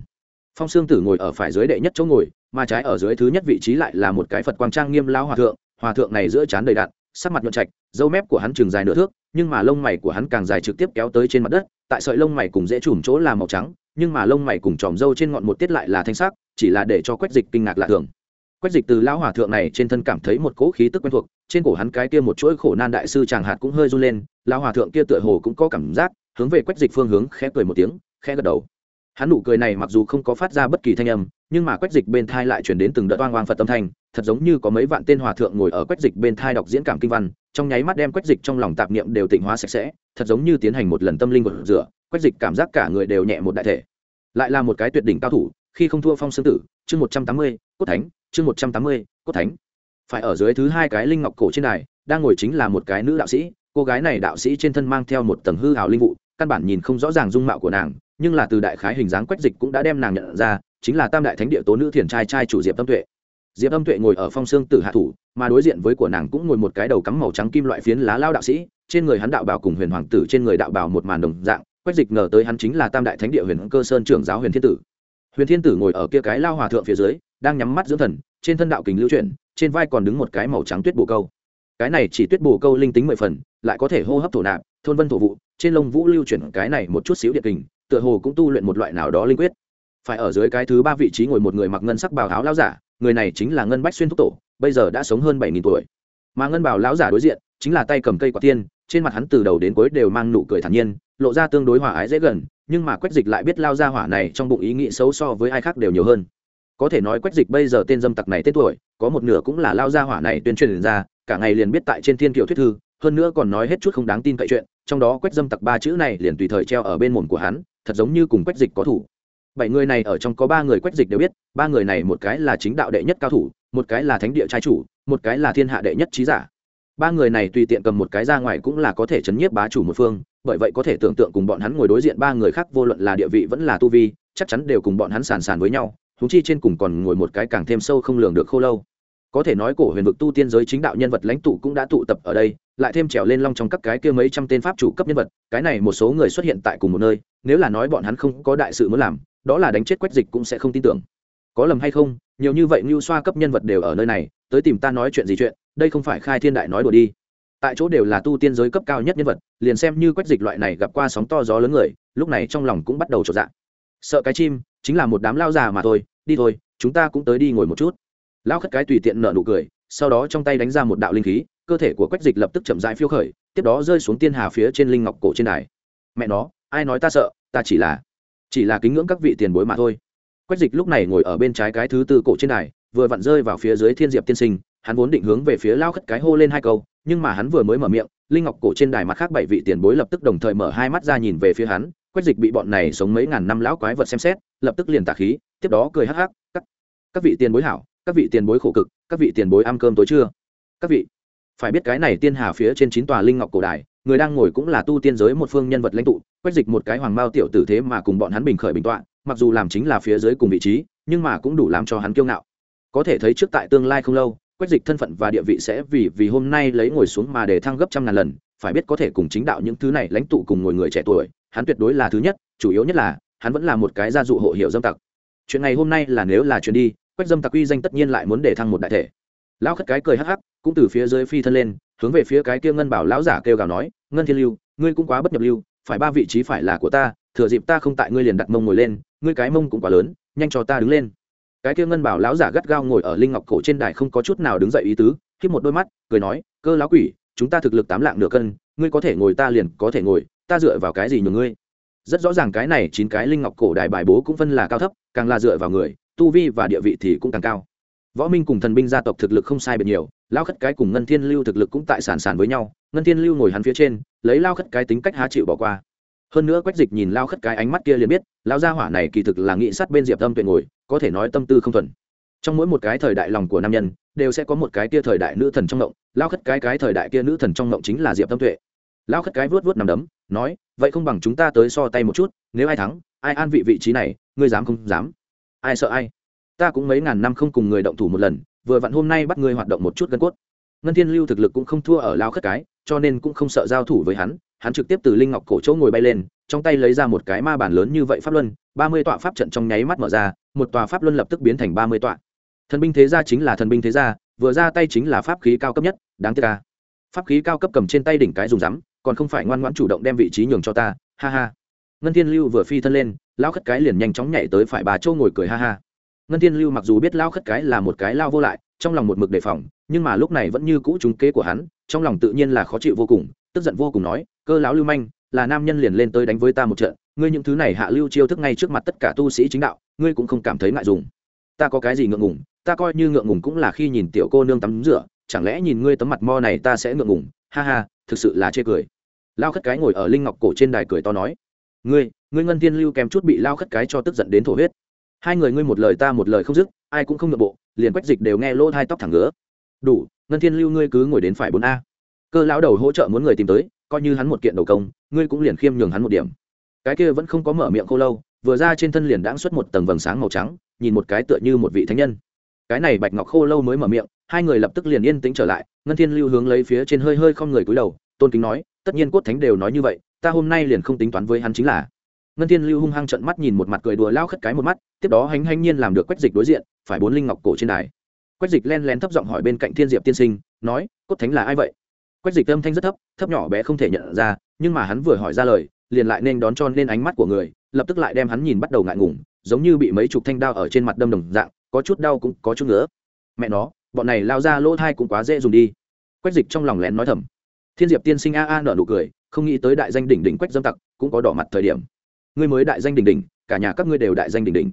Speaker 1: Phong xương tử ngồi ở phải dưới đệ nhất chỗ ngồi, mà trái ở dưới thứ nhất vị trí lại là một cái phật quang trang nghiêm lao hòa thượng hòa thượng này giữa trán đầy đạn sắc mặt nhuận trạch, dâu mép của hắn chừng dài nửa thước, nhưng mà lông mày của hắn càng dài trực tiếp kéo tới trên mặt đất, tại sợi lông mày cùng dễ chùm chỗ là màu trắng, nhưng mà lông mày cùng tròm râu trên ngọn một tiết lại là thanh sắc, chỉ là để cho quách dịch kinh ngạc lạ thường. Quách dịch từ lão hòa thượng này trên thân cảm thấy một cỗ khí tức quen thuộc, trên cổ hắn cái kia một chuỗi khổ nan đại sư chàng hạt cũng hơi run lên, lão hòa thượng kia tựa hồ cũng có cảm giác, hướng về quách dịch phương hướng khẽ cười một tiếng, khẽ gật đầu hắn nụ cười này mặc dù không có phát ra bất kỳ thanh âm, nhưng mà quách dịch bên thai lại chuyển đến từng đợt oang oang phật tâm thanh, thật giống như có mấy vạn tên hòa thượng ngồi ở quách dịch bên thai đọc diễn cảm kinh văn, trong nháy mắt đem quách dịch trong lòng tạp niệm đều tịnh hóa sạch sẽ, thật giống như tiến hành một lần tâm linh của rửa, quách dịch cảm giác cả người đều nhẹ một đại thể. Lại là một cái tuyệt đỉnh cao thủ, khi không thua phong sương tử, chương một trăm tám mươi, cốt thánh, chương một trăm tám mươi, cốt thánh. Phải ở dưới thứ hai cái linh ngọc cổ trên này đang ngồi chính là một cái nữ đạo sĩ, cô gái này đạo sĩ trên thân mang theo một tầng hư hào linh vụ, căn bản nhìn không rõ ràng dung mạo của nàng nhưng là từ đại khái hình dáng quách dịch cũng đã đem nàng nhận ra, chính là tam đại thánh địa tố nữ thiền trai trai chủ diệp tâm tuệ. Diệp tâm tuệ ngồi ở phong xương tử hạ thủ, mà đối diện với của nàng cũng ngồi một cái đầu cắm màu trắng kim loại phiến lá lao đạo sĩ, trên người hắn đạo bào cùng huyền hoàng tử trên người đạo bào một màn đồng dạng, quách dịch ngờ tới hắn chính là tam đại thánh địa huyền cơ sơn trưởng giáo huyền thiên tử. Huyền thiên tử ngồi ở kia cái lao hòa thượng phía dưới, đang nhắm mắt dưỡng thần, trên thân đạo kình lưu chuyển, trên vai còn đứng một cái màu trắng tuyết bồ câu. Cái này chỉ tuyết bồ câu linh tính mười phần, lại có thể hô hấp thổ nạp, thôn vân thổ vụ, trên lông vũ lưu chuyển cái này một chút xíu điện kình tựa hồ cũng tu luyện một loại nào đó linh quyết. Phải ở dưới cái thứ ba vị trí ngồi một người mặc ngân sắc bào áo lão giả, người này chính là ngân bách xuyên thúc tổ, bây giờ đã sống hơn bảy nghìn tuổi. Mà ngân bào lão giả đối diện, chính là tay cầm cây quả tiên, trên mặt hắn từ đầu đến cuối đều mang nụ cười thản nhiên, lộ ra tương đối hòa ái dễ gần, nhưng mà quách dịch lại biết lao ra hỏa này trong bụng ý nghĩ xấu so với ai khác đều nhiều hơn. Có thể nói quách dịch bây giờ tên dâm tặc này tên tuổi, có một nửa cũng là lao ra hỏa này tuyên truyền ra, cả ngày liền biết tại trên thiên kiều thuyết thư, hơn nữa còn nói hết chút không đáng tin cậy chuyện trong đó quách dâm tặc ba chữ này liền tùy thời treo ở bên mồm của hắn, thật giống như cùng quách dịch có thủ. Bảy người này ở trong có ba người quách dịch đều biết, ba người này một cái là chính đạo đệ nhất cao thủ, một cái là thánh địa trai chủ, một cái là thiên hạ đệ nhất trí giả. Ba người này tùy tiện cầm một cái ra ngoài cũng là có thể chấn nhiếp bá chủ một phương, bởi vậy có thể tưởng tượng cùng bọn hắn ngồi đối diện ba người khác, vô luận là địa vị vẫn là tu vi, chắc chắn đều cùng bọn hắn sàn sàn với nhau húng chi trên cùng còn ngồi một cái càng thêm sâu không lường được khô lâu có thể nói cổ huyền vực tu tiên giới chính đạo nhân vật lãnh tụ cũng đã tụ tập ở đây, lại thêm trèo lên long trong các cái kia mấy trăm tên pháp chủ cấp nhân vật, cái này một số người xuất hiện tại cùng một nơi, nếu là nói bọn hắn không có đại sự muốn làm, đó là đánh chết quách dịch cũng sẽ không tin tưởng. Có lầm hay không, nhiều như vậy mưu xoa cấp nhân vật đều ở nơi này, tới tìm ta nói chuyện gì chuyện, đây không phải khai thiên đại nói đùa đi. Tại chỗ đều là tu tiên giới cấp cao nhất nhân vật, liền xem như quách dịch loại này gặp qua sóng to gió lớn người, lúc này trong lòng cũng bắt đầu trột dạ. Sợ cái chim, chính là một đám lao già mà thôi, đi thôi, chúng ta cũng tới đi ngồi một chút lão khất cái tùy tiện nợ nụ cười sau đó trong tay đánh ra một đạo linh khí cơ thể của quách dịch lập tức chậm rãi phiêu khởi tiếp đó rơi xuống tiên hà phía trên linh ngọc cổ trên đài. Mẹ nó ai nói ta sợ ta chỉ là chỉ là kính ngưỡng các vị tiền bối mà thôi. Quách dịch lúc này ngồi ở bên trái cái thứ tư cổ trên đài vừa vặn rơi vào phía dưới thiên diệp tiên sinh hắn vốn định hướng về phía lao khất cái hô lên hai câu nhưng mà hắn vừa mới mở miệng linh ngọc cổ trên đài mặt khác bảy vị tiền bối lập tức đồng thời mở hai mắt ra nhìn về phía hắn quách dịch bị bọn này sống mấy ngàn năm lão quái vật xem xét lập tức liền tà khí tiếp đó cười hắc hắc các, các vị tiền bối hảo các vị tiền bối khổ cực các vị tiền bối ăn cơm tối trưa, các vị phải biết cái này tiên hà phía trên chín tòa linh ngọc cổ đài người đang ngồi cũng là tu tiên giới một phương nhân vật lãnh tụ quách dịch một cái hoàng mao tiểu tử thế mà cùng bọn hắn bình khởi bình tọa mặc dù làm chính là phía dưới cùng vị trí nhưng mà cũng đủ làm cho hắn kiêu ngạo. Có thể thấy trước tại tương lai không lâu quách dịch thân phận và địa vị sẽ vì vì hôm nay lấy ngồi xuống mà để thăng gấp trăm ngàn lần phải biết có thể cùng chính đạo những thứ này lãnh tụ cùng ngồi người trẻ tuổi hắn tuyệt đối là thứ nhất chủ yếu nhất là hắn vẫn là một cái gia dụ hộ hiệu dâm tặc. Chuyện này hôm nay là nếu là chuyện đi quách dâm tặc uy danh tất nhiên lại muốn để thăng một đại thể. Lão khất cái cười hắc hắc, cũng từ phía dưới phi thân lên, hướng về phía cái kia ngân bảo lão giả kêu gào nói, ngân thiên lưu, ngươi cũng quá bất nhập lưu, phải ba vị trí phải là của ta, thừa dịp ta không tại ngươi liền đặt mông ngồi lên, ngươi cái mông cũng quá lớn, nhanh cho ta đứng lên. Cái kia ngân bảo lão giả gắt gao ngồi ở linh ngọc cổ trên đài không có chút nào đứng dậy ý tứ khiếp một đôi mắt, cười nói, cơ lão quỷ, chúng ta thực lực tám lạng nửa cân, ngươi có thể ngồi ta liền có thể ngồi, ta dựa vào cái gì nhường ngươi? Rất rõ ràng cái này chín cái linh ngọc cổ đài bài bố cũng phân là cao thấp, càng là dựa vào người tu vi và địa vị thì cũng càng cao. Võ minh cùng thần binh gia tộc thực lực không sai biệt nhiều, lao khất cái cùng ngân thiên lưu thực lực cũng tại sản sản với nhau, ngân thiên lưu ngồi hắn phía trên, lấy lao khất cái tính cách há chịu bỏ qua. Hơn nữa quách dịch nhìn lao khất cái ánh mắt kia liền biết, lao gia hỏa này kỳ thực là nghị sát bên diệp tâm tuệ ngồi, có thể nói tâm tư không thuần. Trong mỗi một cái thời đại lòng của nam nhân, đều sẽ có một cái kia thời đại nữ thần trong ngộng, lao khất cái cái thời đại kia nữ thần trong ngộng chính là diệp tâm tuệ. Lao khất cái vuốt vuốt nằm đấm, nói, vậy không bằng chúng ta tới so tay một chút, nếu ai thắng, ai an vị vị trí này, ngươi dám không dám? Ai sợ ai? Ta cũng mấy ngàn năm không cùng người động thủ một lần, vừa vặn hôm nay bắt ngươi hoạt động một chút gân cốt. Ngân thiên lưu thực lực cũng không thua ở lao khất cái, cho nên cũng không sợ giao thủ với hắn. Hắn trực tiếp từ linh ngọc cổ chỗ ngồi bay lên, trong tay lấy ra một cái ma bản lớn như vậy pháp luân, ba mươi tọa pháp trận trong nháy mắt mở ra, một tòa pháp luân lập tức biến thành ba mươi tọa. Thần binh thế gia chính là thần binh thế gia, vừa ra tay chính là pháp khí cao cấp nhất, đáng tiếc ca pháp khí cao cấp cầm trên tay đỉnh cái dùng rắm, còn không phải ngoan ngoãn chủ động đem vị trí nhường cho ta, ha ha ngân thiên lưu vừa phi thân lên lao khất cái liền nhanh chóng nhảy tới phải bà châu ngồi cười ha ha. Ngân thiên lưu mặc dù biết lao khất cái là một cái lao vô lại, trong lòng một mực đề phòng, nhưng mà lúc này vẫn như cũ trúng kế của hắn, trong lòng tự nhiên là khó chịu vô cùng, tức giận vô cùng nói, cơ lão lưu manh, là nam nhân liền lên tới đánh với ta một trận, ngươi những thứ này hạ lưu chiêu thức ngay trước mặt tất cả tu sĩ chính đạo, ngươi cũng không cảm thấy ngại dùng. Ta có cái gì ngượng ngùng, ta coi như ngượng ngùng cũng là khi nhìn tiểu cô nương tắm rửa, chẳng lẽ nhìn ngươi tấm mặt mo này ta sẽ ngượng ngùng, ha ha, thực sự là chê cười. Lao khất cái ngồi ở linh ngọc cổ trên đài cười to nói ngươi ngươi ngân thiên lưu kèm chút bị lao khất cái cho tức giận đến thổ huyết. Hai người ngươi một lời ta một lời không dứt, ai cũng không nội bộ, liền quách dịch đều nghe lỗ hai tóc thẳng ngứa. Đủ, ngân thiên lưu ngươi cứ ngồi đến phải bốn a. Cơ lão đầu hỗ trợ muốn người tìm tới, coi như hắn một kiện đầu công, ngươi cũng liền khiêm nhường hắn một điểm. Cái kia vẫn không có mở miệng khô lâu, vừa ra trên thân liền đãng xuất một tầng vầng sáng màu trắng, nhìn một cái tựa như một vị thánh nhân. Cái này bạch ngọc khô lâu mới mở miệng, hai người lập tức liền yên tĩnh trở lại, ngân thiên lưu hướng lấy phía trên hơi hơi không người cúi đầu, tôn kính nói, tất nhiên cốt thánh đều nói như vậy ta hôm nay liền không tính toán với hắn chính là. Ngân thiên lưu hung hăng trận mắt nhìn một mặt cười đùa lao khất cái một mắt, tiếp đó hánh hanh nhiên làm được quách dịch đối diện, phải bốn linh ngọc cổ trên đài. Quách dịch len lén thấp giọng hỏi bên cạnh thiên diệp tiên sinh, nói, cốt thánh là ai vậy? Quách dịch âm thanh rất thấp thấp nhỏ bé không thể nhận ra, nhưng mà hắn vừa hỏi ra lời, liền lại nên đón cho nên ánh mắt của người, lập tức lại đem hắn nhìn bắt đầu ngại ngùng, giống như bị mấy chục thanh đao ở trên mặt đâm đồng dạng, có chút đau cũng có chút nữa mẹ nó, bọn này lao ra lỗ thai cũng quá dễ dùng đi. Quách dịch trong lòng lén nói thầm thiên diệp tiên sinh a a nở nụ cười, không nghĩ tới đại danh đỉnh đỉnh quách dâm tặc cũng có đỏ mặt thời điểm. Ngươi mới đại danh đỉnh đỉnh, cả nhà các ngươi đều đại danh đỉnh đỉnh.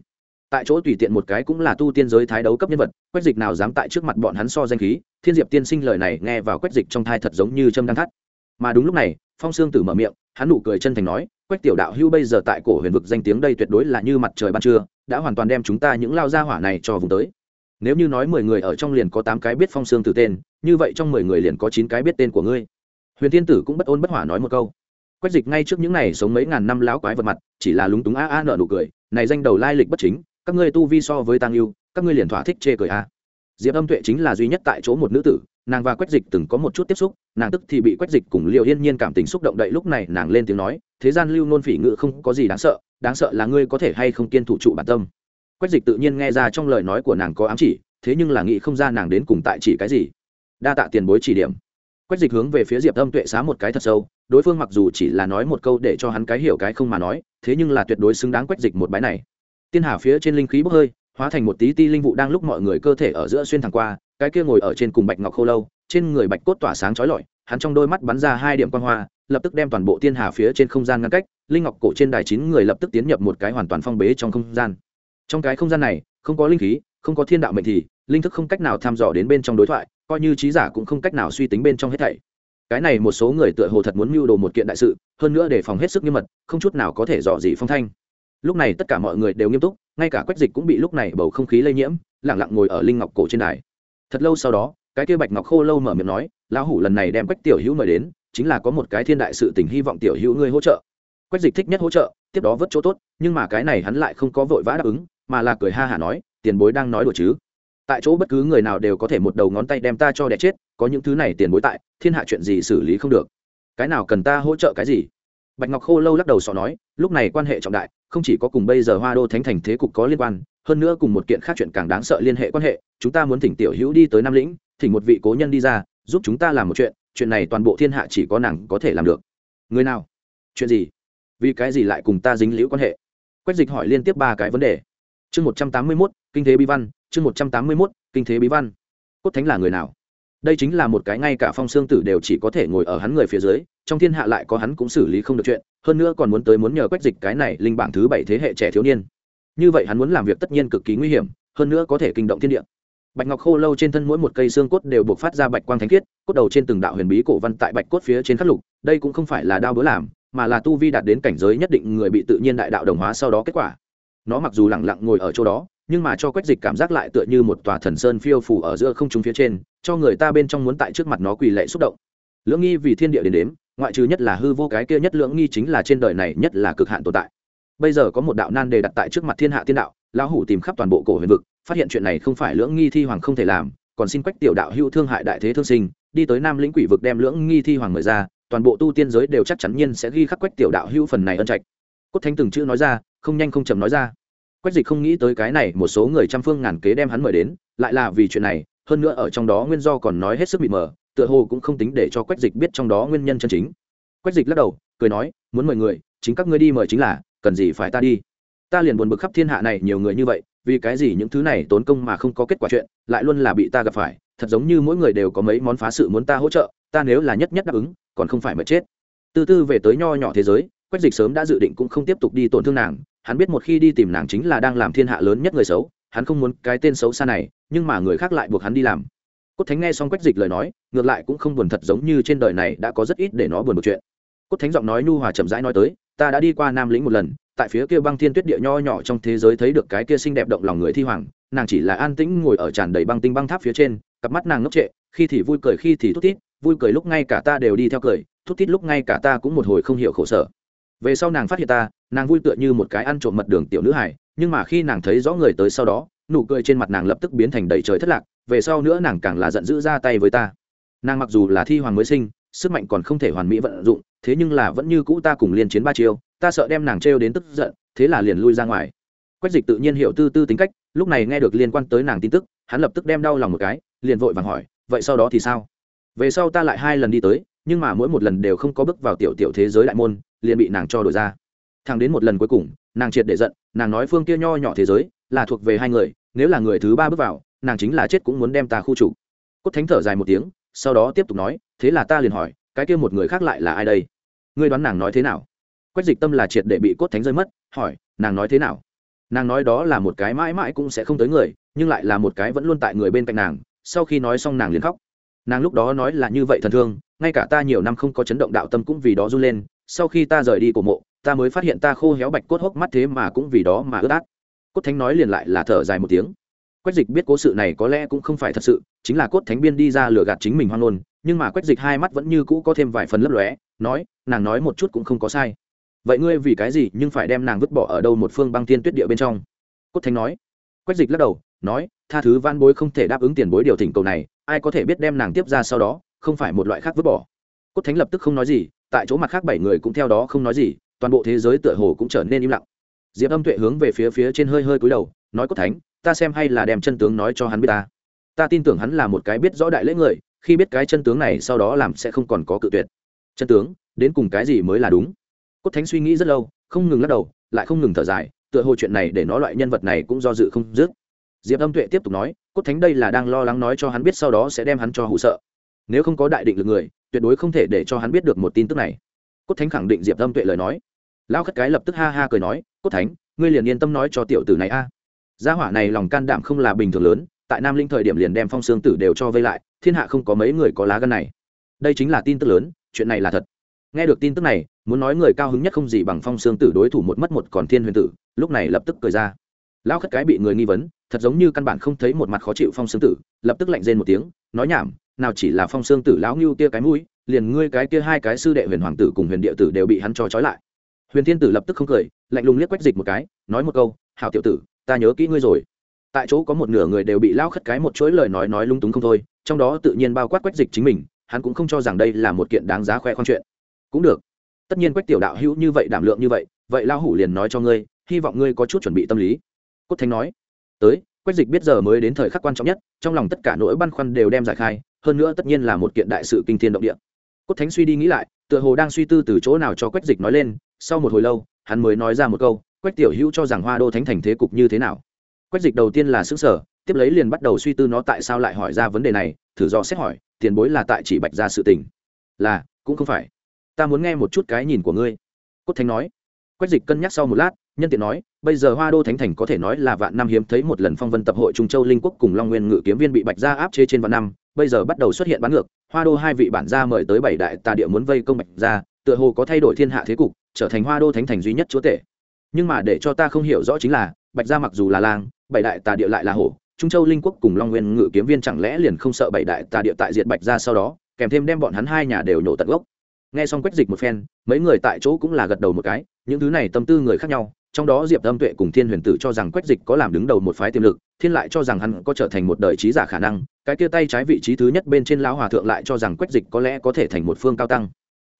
Speaker 1: Tại chỗ tùy tiện một cái cũng là tu tiên giới thái đấu cấp nhân vật, quách dịch nào dám tại trước mặt bọn hắn so danh khí, thiên diệp tiên sinh lời này nghe vào quách dịch trong thai thật giống như châm đang thắt. Mà đúng lúc này, phong sương tử mở miệng, hắn nụ cười chân thành nói, quách tiểu đạo hưu bây giờ tại cổ huyền vực danh tiếng đây tuyệt đối là như mặt trời ban trưa, đã hoàn toàn đem chúng ta những lao gia hỏa này cho vùng tới. Nếu như nói mười người ở trong liền có tám cái biết phong sương tử tên, như vậy trong mười người liền có chín cái biết tên của ngươi huyền Thiên tử cũng bất ôn bất hỏa nói một câu. Quách dịch ngay trước những này sống mấy ngàn năm láo quái vật mặt, chỉ là lúng túng a a nợ nụ cười, này danh đầu lai lịch bất chính, các ngươi tu vi so với tăng yêu các ngươi liền thỏa thích chê cười a. Diệp âm tuệ chính là duy nhất tại chỗ một nữ tử, nàng và quách dịch từng có một chút tiếp xúc, nàng tức thì bị quách dịch cùng liệu yên nhiên cảm tình xúc động đậy lúc này nàng lên tiếng nói, thế gian lưu nôn phỉ ngự không có gì đáng sợ đáng sợ là ngươi có thể hay không kiên thủ trụ bản tâm. Quách dịch tự nhiên nghe ra trong lời nói của nàng có ám chỉ, thế nhưng là nghĩ không ra nàng đến cùng tại chỉ cái gì. Đa tạ tiền bối chỉ điểm quách dịch hướng về phía diệp âm tuệ xá một cái thật sâu, đối phương mặc dù chỉ là nói một câu để cho hắn cái hiểu cái không mà nói, thế nhưng là tuyệt đối xứng đáng quách dịch một bái này. Tiên hà phía trên linh khí bốc hơi, hóa thành một tí ti linh vụ đang lúc mọi người cơ thể ở giữa xuyên thẳng qua, cái kia ngồi ở trên cùng bạch ngọc khô lâu, trên người bạch cốt tỏa sáng chói lọi, hắn trong đôi mắt bắn ra hai điểm quan hoa, lập tức đem toàn bộ tiên hà phía trên không gian ngăn cách, linh ngọc cổ trên đài chín người lập tức tiến nhập một cái hoàn toàn phong bế trong không gian. Trong cái không gian này, không có linh khí không có thiên đạo mệnh thì, linh thức không cách nào tham dò đến bên trong đối thoại, coi như trí giả cũng không cách nào suy tính bên trong hết thảy. Cái này một số người tựa hồ thật muốn mưu đồ một kiện đại sự, hơn nữa để phòng hết sức nghiêm mật, không chút nào có thể dò gì phong thanh. Lúc này tất cả mọi người đều nghiêm túc, ngay cả quách dịch cũng bị lúc này bầu không khí lây nhiễm lẳng lặng ngồi ở linh ngọc cổ trên đài. Thật lâu sau đó, cái kia bạch ngọc khô lâu mở miệng nói, lão hủ lần này đem quách tiểu hữu mời đến, chính là có một cái thiên đại sự tình hy vọng tiểu hữu ngươi hỗ trợ. Quách dịch thích nhất hỗ trợ, tiếp đó vớt chỗ tốt, nhưng mà cái này hắn lại không có vội vã đáp ứng, mà là cười ha hả nói tiền bối đang nói đùa chứ? Tại chỗ bất cứ người nào đều có thể một đầu ngón tay đem ta cho đẻ chết, có những thứ này tiền bối tại, thiên hạ chuyện gì xử lý không được. Cái nào cần ta hỗ trợ cái gì? Bạch ngọc khô lâu lắc đầu sọ nói, lúc này quan hệ trọng đại, không chỉ có cùng bây giờ hoa đô thánh thành thế cục có liên quan, hơn nữa cùng một kiện khác chuyện càng đáng sợ liên hệ quan hệ, chúng ta muốn thỉnh tiểu hữu đi tới nam lĩnh, thỉnh một vị cố nhân đi ra, giúp chúng ta làm một chuyện chuyện này toàn bộ thiên hạ chỉ có nàng có thể làm được. Người nào? Chuyện gì? Vì cái gì lại cùng ta dính liễu quan hệ? Quách dịch hỏi liên tiếp ba cái vấn đề. Chương một trăm tám mươi mốt kinh thế bí văn, chương một trăm tám mươi mốt, kinh thế bí văn. Cốt thánh là người nào? Đây chính là một cái ngay cả phong xương tử đều chỉ có thể ngồi ở hắn người phía dưới, trong thiên hạ lại có hắn cũng xử lý không được chuyện, hơn nữa còn muốn tới muốn nhờ quách dịch cái này linh bảng thứ bảy thế hệ trẻ thiếu niên. Như vậy hắn muốn làm việc tất nhiên cực kỳ nguy hiểm, hơn nữa có thể kinh động thiên địa. Bạch ngọc khô lâu trên thân mỗi một cây xương cốt đều buộc phát ra bạch quang thánh khiết, cốt đầu trên từng đạo huyền bí cổ văn tại bạch cốt phía trên khắc lục, đây cũng không phải là đao bữa làm, mà là tu vi đạt đến cảnh giới nhất định người bị tự nhiên đại đạo đồng hóa sau đó kết quả. Nó mặc dù lẳng lặng ngồi ở chỗ đó nhưng mà cho quách dịch cảm giác lại tựa như một tòa thần sơn phiêu phủ ở giữa không trung phía trên, cho người ta bên trong muốn tại trước mặt nó quỳ lệ xúc động. Lưỡng nghi vì thiên địa đến đếm, ngoại trừ nhất là hư vô cái kia nhất lưỡng nghi chính là trên đời này nhất là cực hạn tồn tại. Bây giờ có một đạo nan đề đặt tại trước mặt thiên hạ thiên đạo, lão hủ tìm khắp toàn bộ cổ huyền vực, phát hiện chuyện này không phải lưỡng nghi thi hoàng không thể làm, còn xin quách tiểu đạo hữu thương hại đại thế thương sinh, đi tới nam lĩnh quỷ vực đem lưỡng nghi thi hoàng mời ra, toàn bộ tu tiên giới đều chắc chắn nhiên sẽ ghi khắc quách tiểu đạo hữu phần này ân trạch. Cốt thánh từng chữ nói ra, không nhanh không chậm nói ra quách dịch không nghĩ tới cái này, một số người trăm phương ngàn kế đem hắn mời đến, lại là vì chuyện này, hơn nữa ở trong đó nguyên do còn nói hết sức bị mờ, tựa hồ cũng không tính để cho quách dịch biết trong đó nguyên nhân chân chính. Quách dịch lắc đầu, cười nói, muốn mời người, chính các ngươi đi mời chính là, cần gì phải ta đi? Ta liền buồn bực khắp thiên hạ này nhiều người như vậy, vì cái gì những thứ này tốn công mà không có kết quả chuyện, lại luôn là bị ta gặp phải, thật giống như mỗi người đều có mấy món phá sự muốn ta hỗ trợ, ta nếu là nhất nhất đáp ứng, còn không phải mà chết. Từ từ về tới nho nhỏ thế giới, quách dịch sớm đã dự định cũng không tiếp tục đi tổn thương nàng hắn biết một khi đi tìm nàng chính là đang làm thiên hạ lớn nhất người xấu, hắn không muốn cái tên xấu xa này, nhưng mà người khác lại buộc hắn đi làm. Cốt thánh nghe xong quách dịch lời nói, ngược lại cũng không buồn thật giống như trên đời này đã có rất ít để nó buồn một chuyện. Cốt thánh giọng nói nhu hòa chậm rãi nói tới, ta đã đi qua nam lĩnh một lần, tại phía kia băng thiên tuyết địa nho nhỏ trong thế giới thấy được cái kia xinh đẹp động lòng người thi hoàng, nàng chỉ là an tĩnh ngồi ở tràn đầy băng tinh băng tháp phía trên, cặp mắt nàng ngốc trệ, khi thì vui cười, khi thì thút thít, vui cười lúc ngay cả ta đều đi theo cười, thút thít lúc ngay cả ta cũng một hồi không hiểu khổ sở. Về sau nàng phát hiện ta nàng vui tựa như một cái ăn trộm mật đường tiểu nữ hải nhưng mà khi nàng thấy rõ người tới sau đó, nụ cười trên mặt nàng lập tức biến thành đầy trời thất lạc, về sau nữa nàng càng là giận dữ ra tay với ta. Nàng mặc dù là thi hoàng mới sinh, sức mạnh còn không thể hoàn mỹ vận dụng, thế nhưng là vẫn như cũ ta cùng liên chiến ba chiêu, ta sợ đem nàng trêu đến tức giận, thế là liền lui ra ngoài. Quách dịch tự nhiên hiểu tư tư tính cách, lúc này nghe được liên quan tới nàng tin tức, hắn lập tức đem đau lòng một cái, liền vội vàng hỏi, vậy sau đó thì sao? Về sau ta lại hai lần đi tới, nhưng mà mỗi một lần đều không có bước vào tiểu tiểu thế giới đại môn, liền bị nàng cho đổi ra thằng đến một lần cuối cùng, nàng triệt để giận, nàng nói phương kia nho nhỏ thế giới là thuộc về hai người, nếu là người thứ ba bước vào, nàng chính là chết cũng muốn đem ta khu chủ cốt thánh thở dài một tiếng, sau đó tiếp tục nói, thế là ta liền hỏi, cái kia một người khác lại là ai đây? Ngươi đoán nàng nói thế nào? Quách dịch tâm là triệt để bị cốt thánh rơi mất, hỏi, nàng nói thế nào? Nàng nói đó là một cái mãi mãi cũng sẽ không tới người, nhưng lại là một cái vẫn luôn tại người bên cạnh nàng, sau khi nói xong nàng liền khóc. Nàng lúc đó nói là như vậy thần thương, ngay cả ta nhiều năm không có chấn động đạo tâm cũng vì đó run lên, sau khi ta rời đi cổ mộ ta mới phát hiện ta khô héo bạch cốt hốc mắt thế mà cũng vì đó mà ướt át. Cốt thánh nói liền lại là thở dài một tiếng. Quách dịch biết cố sự này có lẽ cũng không phải thật sự, chính là cốt thánh biên đi ra lừa gạt chính mình hoang ngôn, nhưng mà quách dịch hai mắt vẫn như cũ có thêm vài phần lấp lóe, nói, nàng nói một chút cũng không có sai. Vậy ngươi vì cái gì nhưng phải đem nàng vứt bỏ ở đâu một phương băng tiên tuyết địa bên trong? Cốt thánh nói. Quách dịch lắc đầu, nói, tha thứ van bối không thể đáp ứng tiền bối điều thỉnh cầu này, ai có thể biết đem nàng tiếp ra sau đó, không phải một loại khác vứt bỏ. Cốt thánh lập tức không nói gì, tại chỗ mặt khác bảy người cũng theo đó không nói gì toàn bộ thế giới tựa hồ cũng trở nên im lặng. Diệp âm tuệ hướng về phía phía trên hơi hơi cúi đầu, nói cốt thánh, ta xem hay là đem chân tướng nói cho hắn biết ta. Ta tin tưởng hắn là một cái biết rõ đại lễ người, khi biết cái chân tướng này sau đó làm sẽ không còn có cự tuyệt. Chân tướng? Đến cùng cái gì mới là đúng? Cốt thánh suy nghĩ rất lâu, không ngừng lắc đầu, lại không ngừng thở dài, tựa hồ chuyện này để nói loại nhân vật này cũng do dự không dứt. Diệp âm tuệ tiếp tục nói, cốt thánh đây là đang lo lắng nói cho hắn biết sau đó sẽ đem hắn cho hụ sợ. Nếu không có đại định lực người, tuyệt đối không thể để cho hắn biết được một tin tức này. Cốt thánh khẳng định diệp âm tuệ lời nói lao khất cái lập tức ha ha cười nói, cốt thánh, ngươi liền yên tâm nói cho tiểu tử này a. Gia hỏa này lòng can đảm không là bình thường lớn, tại nam linh thời điểm liền đem phong xương tử đều cho vây lại, thiên hạ không có mấy người có lá gân này. Đây chính là tin tức lớn, chuyện này là thật. Nghe được tin tức này, muốn nói người cao hứng nhất không gì bằng phong xương tử đối thủ một mất một còn thiên huyền tử, lúc này lập tức cười ra. Lão khất cái bị người nghi vấn, thật giống như căn bản không thấy một mặt khó chịu phong xương tử, lập tức lạnh rên một tiếng, nói nhảm, nào chỉ là phong xương tử lão ngưu kia cái mũi, liền ngươi cái kia hai cái sư đệ huyền hoàng tử cùng huyền địa tử đều bị hắn cho trói lại huyền thiên tử lập tức không cười, lạnh lùng liếc quách dịch một cái, nói một câu, hảo tiểu tử, ta nhớ kỹ ngươi rồi. Tại chỗ có một nửa người đều bị lao khất cái một chuỗi lời nói nói lung túng không thôi, trong đó tự nhiên bao quát quách dịch chính mình, hắn cũng không cho rằng đây là một kiện đáng giá khoe khoang chuyện. Cũng được, tất nhiên quách tiểu đạo hữu như vậy đảm lượng như vậy vậy lao hủ liền nói cho ngươi, hy vọng ngươi có chút chuẩn bị tâm lý. Cốt thánh nói, tới, quách dịch biết giờ mới đến thời khắc quan trọng nhất, trong lòng tất cả nỗi băn khoăn đều đem giải khai, hơn nữa tất nhiên là một kiện đại sự kinh thiên động địa cốt thánh suy đi nghĩ lại, tựa hồ đang suy tư từ chỗ nào cho quách dịch nói lên, sau một hồi lâu, hắn mới nói ra một câu, quách tiểu hữu cho rằng hoa đô thánh thành thế cục như thế nào? Quách dịch đầu tiên là xứ sở tiếp lấy liền bắt đầu suy tư nó tại sao lại hỏi ra vấn đề này, thử do xét hỏi, tiền bối là tại chỉ bạch ra sự tình? Là, cũng không phải. Ta muốn nghe một chút cái nhìn của ngươi. Cốt thánh nói. Quách dịch cân nhắc sau một lát, nhân tiện nói, bây giờ hoa đô thánh thành có thể nói là vạn năm hiếm thấy một lần phong vân tập hội trung châu linh quốc cùng long nguyên ngự kiếm viên bị bạch gia áp chế trên vạn năm, bây giờ bắt đầu xuất hiện bán ngược hoa đô hai vị bản gia mời tới bảy đại tà địa muốn vây công bạch gia, tựa hồ có thay đổi thiên hạ thế cục, trở thành hoa đô thánh thành duy nhất chúa tể. Nhưng mà để cho ta không hiểu rõ chính là, bạch gia mặc dù là lang, bảy đại tà địa lại là hổ, trung châu linh quốc cùng long nguyên ngự kiếm viên chẳng lẽ liền không sợ bảy đại tà địa tại diện bạch gia sau đó, kèm thêm đem bọn hắn hai nhà đều nhổ tận gốc. Nghe xong quách dịch một phen, mấy người tại chỗ cũng là gật đầu một cái, những thứ này tâm tư người khác nhau, trong đó diệp âm tuệ cùng thiên huyền tử cho rằng quách dịch có làm đứng đầu một phái tiềm lực, thiên lại cho rằng hắn có trở thành một đời trí giả khả năng cái kia tay trái vị trí thứ nhất bên trên lão hòa thượng lại cho rằng quách dịch có lẽ có thể thành một phương cao tăng.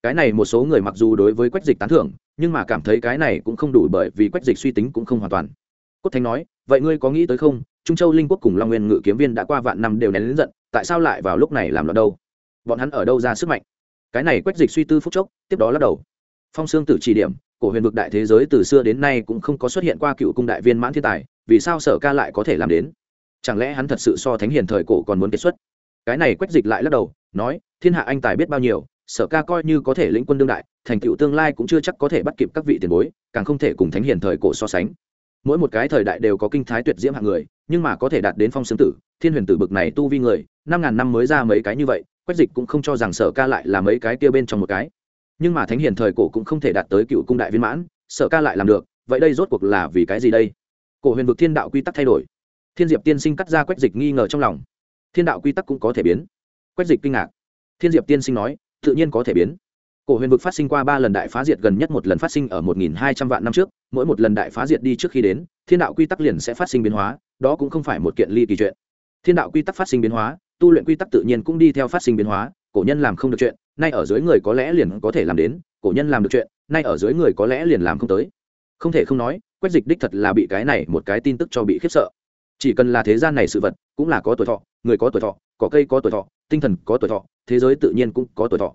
Speaker 1: Cái này một số người mặc dù đối với quách dịch tán thưởng, nhưng mà cảm thấy cái này cũng không đủ bởi vì quách dịch suy tính cũng không hoàn toàn. Cốt thánh nói, vậy ngươi có nghĩ tới không? Trung châu linh quốc cùng long nguyên ngự kiếm viên đã qua vạn năm đều nén lớn giận, tại sao lại vào lúc này làm loạn đâu? Bọn hắn ở đâu ra sức mạnh? Cái này quách dịch suy tư phúc chốc, tiếp đó lắc đầu. Phong sương tử chỉ điểm, cổ huyền vực đại thế giới từ xưa đến nay cũng không có xuất hiện qua cựu cung đại viên mãn thiên tài, vì sao sở ca lại có thể làm đến? Chẳng lẽ hắn thật sự so thánh hiền thời cổ còn muốn kết xuất? Cái này quách dịch lại lắc đầu, nói, thiên hạ anh tài biết bao nhiêu, sở ca coi như có thể lĩnh quân đương đại, thành tựu tương lai cũng chưa chắc có thể bắt kịp các vị tiền bối, càng không thể cùng thánh hiền thời cổ so sánh. Mỗi một cái thời đại đều có kinh thái tuyệt diễm hạng người, nhưng mà có thể đạt đến phong xương tử, thiên huyền tử bực này tu vi người, năm ngàn năm mới ra mấy cái như vậy, quách dịch cũng không cho rằng sở ca lại là mấy cái kia bên trong một cái. Nhưng mà thánh hiền thời cổ cũng không thể đạt tới cựu cung đại viên mãn, sở ca lại làm được, vậy đây rốt cuộc là vì cái gì đây? Cổ huyền vực thiên đạo quy tắc thay đổi thiên diệp tiên sinh cắt ra quách dịch nghi ngờ trong lòng. Thiên đạo quy tắc cũng có thể biến. Quách dịch kinh ngạc. Thiên diệp tiên sinh nói, tự nhiên có thể biến. Cổ huyền vực phát sinh qua ba lần đại phá diệt gần nhất một lần phát sinh ở một nghìn hai trăm vạn năm trước, mỗi một lần đại phá diệt đi trước khi đến, thiên đạo quy tắc liền sẽ phát sinh biến hóa, đó cũng không phải một kiện ly kỳ chuyện. Thiên đạo quy tắc phát sinh biến hóa, tu luyện quy tắc tự nhiên cũng đi theo phát sinh biến hóa, cổ nhân làm không được chuyện, nay ở dưới người có lẽ liền có thể làm đến, cổ nhân làm được chuyện, nay ở dưới người có lẽ liền làm không tới. Không thể không nói, quách dịch đích thật là bị cái này một cái tin tức cho bị khiếp sợ chỉ cần là thế gian này sự vật, cũng là có tuổi thọ, người có tuổi thọ, có cây có tuổi thọ, tinh thần có tuổi thọ, thế giới tự nhiên cũng có tuổi thọ.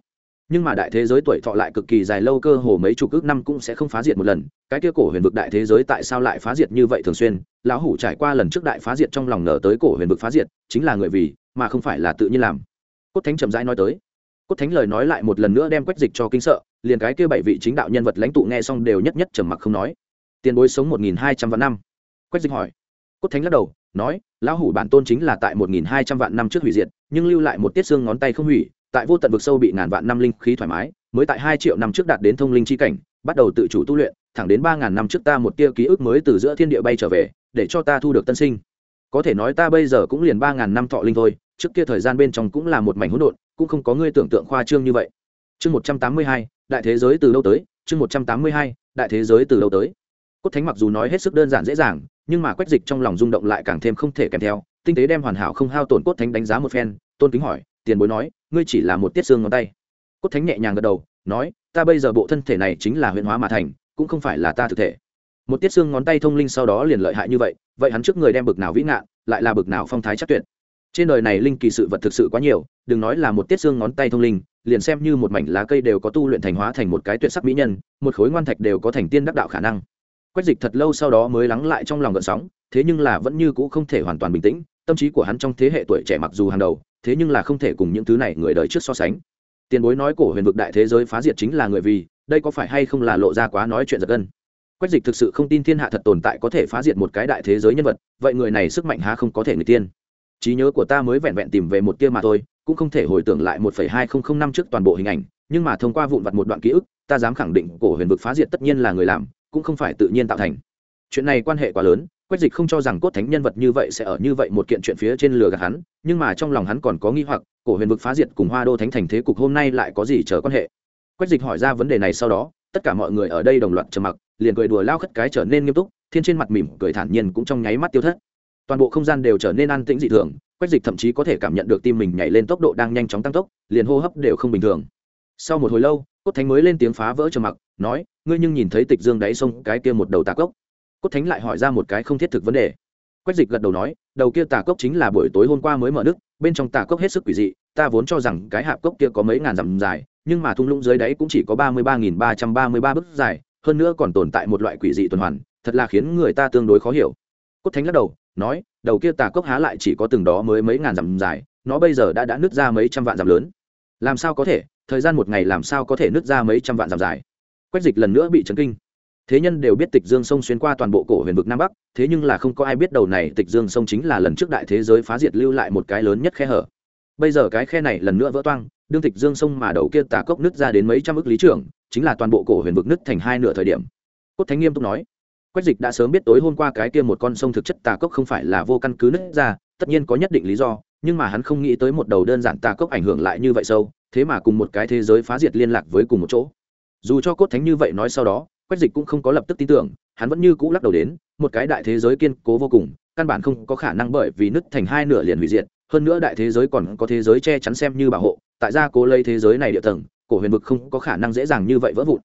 Speaker 1: Nhưng mà đại thế giới tuổi thọ lại cực kỳ dài lâu, cơ hồ mấy chục ước năm cũng sẽ không phá diệt một lần. Cái kia cổ huyền vực đại thế giới tại sao lại phá diệt như vậy thường xuyên? Lão hủ trải qua lần trước đại phá diệt trong lòng nở tới cổ huyền vực phá diệt, chính là người vì, mà không phải là tự nhiên làm. Cốt thánh chậm rãi nói tới. Cốt thánh lời nói lại một lần nữa đem quách dịch cho kinh sợ, liền cái kia bảy vị chính đạo nhân vật lãnh tụ nghe xong đều nhất nhất trầm mặc không nói. Tiền bối sống một nghìn hai trăm vạn năm. Quách dịch hỏi. Cốt thánh lắc đầu nói, lão hủ bản tôn chính là tại một nghìn hai trăm vạn năm trước hủy diệt, nhưng lưu lại một tiết xương ngón tay không hủy, tại vô tận vực sâu bị ngàn vạn năm linh khí thoải mái, mới tại hai triệu năm trước đạt đến thông linh chi cảnh, bắt đầu tự chủ tu luyện, thẳng đến ba ngàn năm trước ta một tia ký ức mới từ giữa thiên địa bay trở về, để cho ta thu được tân sinh. Có thể nói ta bây giờ cũng liền ba ngàn năm thọ linh thôi, trước kia thời gian bên trong cũng là một mảnh hỗn độn, cũng không có ngươi tưởng tượng khoa trương như vậy. Chương một trăm tám mươi hai, đại thế giới từ đâu tới, chương một trăm tám mươi hai, đại thế giới từ đâu tới. Cốt thánh mặc dù nói hết sức đơn giản dễ dàng nhưng mà quách dịch trong lòng rung động lại càng thêm không thể kèm theo, tinh tế đem hoàn hảo không hao tổn cốt thánh đánh giá một phen, tôn kính hỏi, tiền bối nói, ngươi chỉ là một tiết xương ngón tay. Cốt thánh nhẹ nhàng gật đầu, nói, ta bây giờ bộ thân thể này chính là huyện hóa mà thành, cũng không phải là ta thực thể. Một tiết xương ngón tay thông linh sau đó liền lợi hại như vậy vậy hắn trước người đem bực nào vĩ ngạn, lại là bực nào phong thái chắc tuyệt. Trên đời này linh kỳ sự vật thực sự quá nhiều, đừng nói là một tiết xương ngón tay thông linh, liền xem như một mảnh lá cây đều có tu luyện thành hóa thành một cái tuyệt sắc mỹ nhân, một khối ngoan thạch đều có thành tiên đắc đạo khả năng quách dịch thật lâu sau đó mới lắng lại trong lòng gợn sóng, thế nhưng là vẫn như cũ không thể hoàn toàn bình tĩnh, tâm trí của hắn trong thế hệ tuổi trẻ mặc dù hàng đầu, thế nhưng là không thể cùng những thứ này người đời trước so sánh. Tiền bối nói cổ huyền vực đại thế giới phá diệt chính là người vì, đây có phải hay không là lộ ra quá nói chuyện giật gân? Quách dịch thực sự không tin thiên hạ thật tồn tại có thể phá diệt một cái đại thế giới nhân vật, vậy người này sức mạnh há không có thể người tiên? Trí nhớ của ta mới vẹn vẹn tìm về một tia mà thôi, cũng không thể hồi tưởng lại một phẩy hai không không năm trước toàn bộ hình ảnh, nhưng mà thông qua vụn vặt một đoạn ký ức, ta dám khẳng định cổ huyền vực phá diệt tất nhiên là người làm cũng không phải tự nhiên tạo thành. Chuyện này quan hệ quá lớn, quách dịch không cho rằng cốt thánh nhân vật như vậy sẽ ở như vậy một kiện chuyện phía trên lừa gạt hắn, nhưng mà trong lòng hắn còn có nghi hoặc, cổ huyền vực phá diệt cùng hoa đô thánh thành thế cục hôm nay lại có gì chờ quan hệ? Quách dịch hỏi ra vấn đề này sau đó, tất cả mọi người ở đây đồng loạt trầm mặc, liền cười đùa lao khất cái trở nên nghiêm túc, thiên trên mặt mỉm cười thản nhiên cũng trong nháy mắt tiêu thất. Toàn bộ không gian đều trở nên an tĩnh dị thường, quách dịch thậm chí có thể cảm nhận được tim mình nhảy lên tốc độ đang nhanh chóng tăng tốc, liền hô hấp đều không bình thường. Sau một hồi lâu, cốt thánh mới lên tiếng phá vỡ trầm mặc, nói ngươi nhưng nhìn thấy tịch dương đáy sông cái kia một đầu tà cốc. Cốt thánh lại hỏi ra một cái không thiết thực vấn đề. Quách dịch gật đầu nói, đầu kia tà cốc chính là buổi tối hôm qua mới mở nước, bên trong tà cốc hết sức quỷ dị, ta vốn cho rằng cái hạp cốc kia có mấy ngàn dặm dài, nhưng mà thung lũng dưới đáy cũng chỉ có ba mươi ba nghìn ba trăm ba mươi ba bức dài, hơn nữa còn tồn tại một loại quỷ dị tuần hoàn, thật là khiến người ta tương đối khó hiểu. Cốt thánh lắc đầu, nói, đầu kia tà cốc há lại chỉ có từng đó mới mấy ngàn dặm dài, nó bây giờ đã đã nứt ra mấy trăm vạn dặm lớn. Làm sao có thể? Thời gian một ngày làm sao có thể nứt ra mấy trăm vạn dặm dài? Quách dịch lần nữa bị chấn kinh. Thế nhân đều biết tịch dương sông xuyên qua toàn bộ cổ huyền vực nam bắc, thế nhưng là không có ai biết đầu này tịch dương sông chính là lần trước đại thế giới phá diệt lưu lại một cái lớn nhất khe hở. Bây giờ cái khe này lần nữa vỡ toang, đương tịch dương sông mà đầu kia tà cốc nứt ra đến mấy trăm ước lý trưởng, chính là toàn bộ cổ huyền vực nứt thành hai nửa thời điểm. Cốt thánh nghiêm túc nói, quách dịch đã sớm biết tối hôm qua cái kia một con sông thực chất tà cốc không phải là vô căn cứ nứt ra, tất nhiên có nhất định lý do, nhưng mà hắn không nghĩ tới một đầu đơn giản tà cốc ảnh hưởng lại như vậy sâu, thế mà cùng một cái thế giới phá diệt liên lạc với cùng một chỗ dù cho cốt thánh như vậy nói sau đó, quách dịch cũng không có lập tức tin tưởng, hắn vẫn như cũ lắc đầu đến, một cái đại thế giới kiên cố vô cùng, căn bản không có khả năng bởi vì nứt thành hai nửa liền hủy diệt, hơn nữa đại thế giới còn có thế giới che chắn xem như bảo hộ, tại gia cố lấy thế giới này địa tầng, cổ huyền vực không có khả năng dễ dàng như vậy vỡ vụn.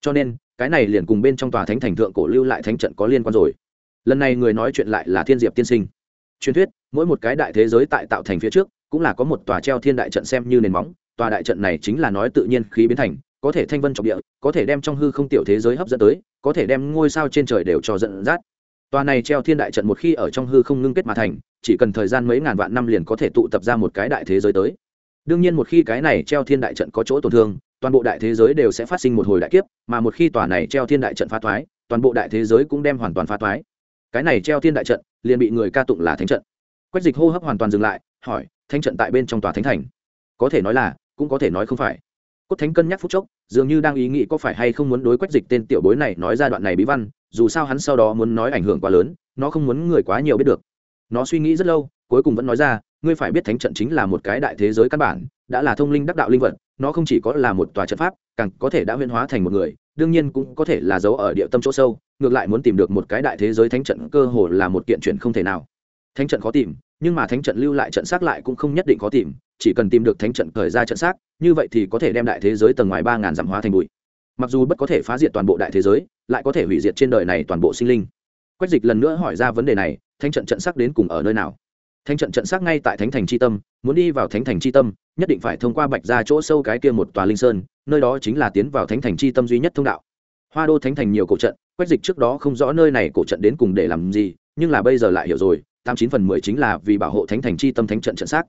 Speaker 1: Cho nên, cái này liền cùng bên trong tòa thánh thành thượng cổ lưu lại thánh trận có liên quan rồi. Lần này người nói chuyện lại là thiên diệp tiên sinh. Truyền thuyết, mỗi một cái đại thế giới tại tạo thành phía trước, cũng là có một tòa treo thiên đại trận xem như nền móng, tòa đại trận này chính là nói tự nhiên khí biến thành có thể thanh vân trọng địa, có thể đem trong hư không tiểu thế giới hấp dẫn tới, có thể đem ngôi sao trên trời đều cho dẫn dắt. Tòa này treo thiên đại trận một khi ở trong hư không ngưng kết mà thành, chỉ cần thời gian mấy ngàn vạn năm liền có thể tụ tập ra một cái đại thế giới tới. Đương nhiên một khi cái này treo thiên đại trận có chỗ tổn thương, toàn bộ đại thế giới đều sẽ phát sinh một hồi đại kiếp, mà một khi tòa này treo thiên đại trận phá thoái, toàn bộ đại thế giới cũng đem hoàn toàn phá thoái. Cái này treo thiên đại trận, liền bị người ca tụng là thánh trận. Quách dịch hô hấp hoàn toàn dừng lại, hỏi, thánh trận tại bên trong tòa thánh thành? Có thể nói là, cũng có thể nói không phải cốt thánh cân nhắc phút chốc, dường như đang ý nghĩ có phải hay không muốn đối quách dịch tên tiểu bối này nói ra đoạn này bí văn, dù sao hắn sau đó muốn nói ảnh hưởng quá lớn, nó không muốn người quá nhiều biết được. Nó suy nghĩ rất lâu, cuối cùng vẫn nói ra, ngươi phải biết thánh trận chính là một cái đại thế giới căn bản, đã là thông linh đắc đạo linh vật, nó không chỉ có là một tòa trận pháp, càng có thể đã huyên hóa thành một người, đương nhiên cũng có thể là giấu ở địa tâm chỗ sâu, ngược lại muốn tìm được một cái đại thế giới thánh trận cơ hồ là một kiện chuyện không thể nào thánh trận khó tìm, nhưng mà thánh trận lưu lại trận xác lại cũng không nhất định khó tìm, chỉ cần tìm được thánh trận thời ra trận xác, như vậy thì có thể đem đại thế giới tầng ngoài ba ngàn dặm hóa thành bụi. Mặc dù bất có thể phá diệt toàn bộ đại thế giới, lại có thể hủy diệt trên đời này toàn bộ sinh linh. Quách dịch lần nữa hỏi ra vấn đề này, thánh trận trận xác đến cùng ở nơi nào? Thánh trận trận xác ngay tại thánh thành c h i tâm, muốn đi vào thánh thành c h i tâm, nhất định phải thông qua bạch ra chỗ sâu cái kia một tòa linh sơn, nơi đó chính là tiến vào thánh thành c h i tâm duy nhất thông đạo. Hoa đô thánh thành nhiều cổ trận, quách dịch trước đó không rõ nơi này cổ trận đến cùng để làm gì, nhưng là bây giờ lại hiểu rồi tám chín phần mười chính là vì bảo hộ thánh thành chi tâm thánh trận trận xác.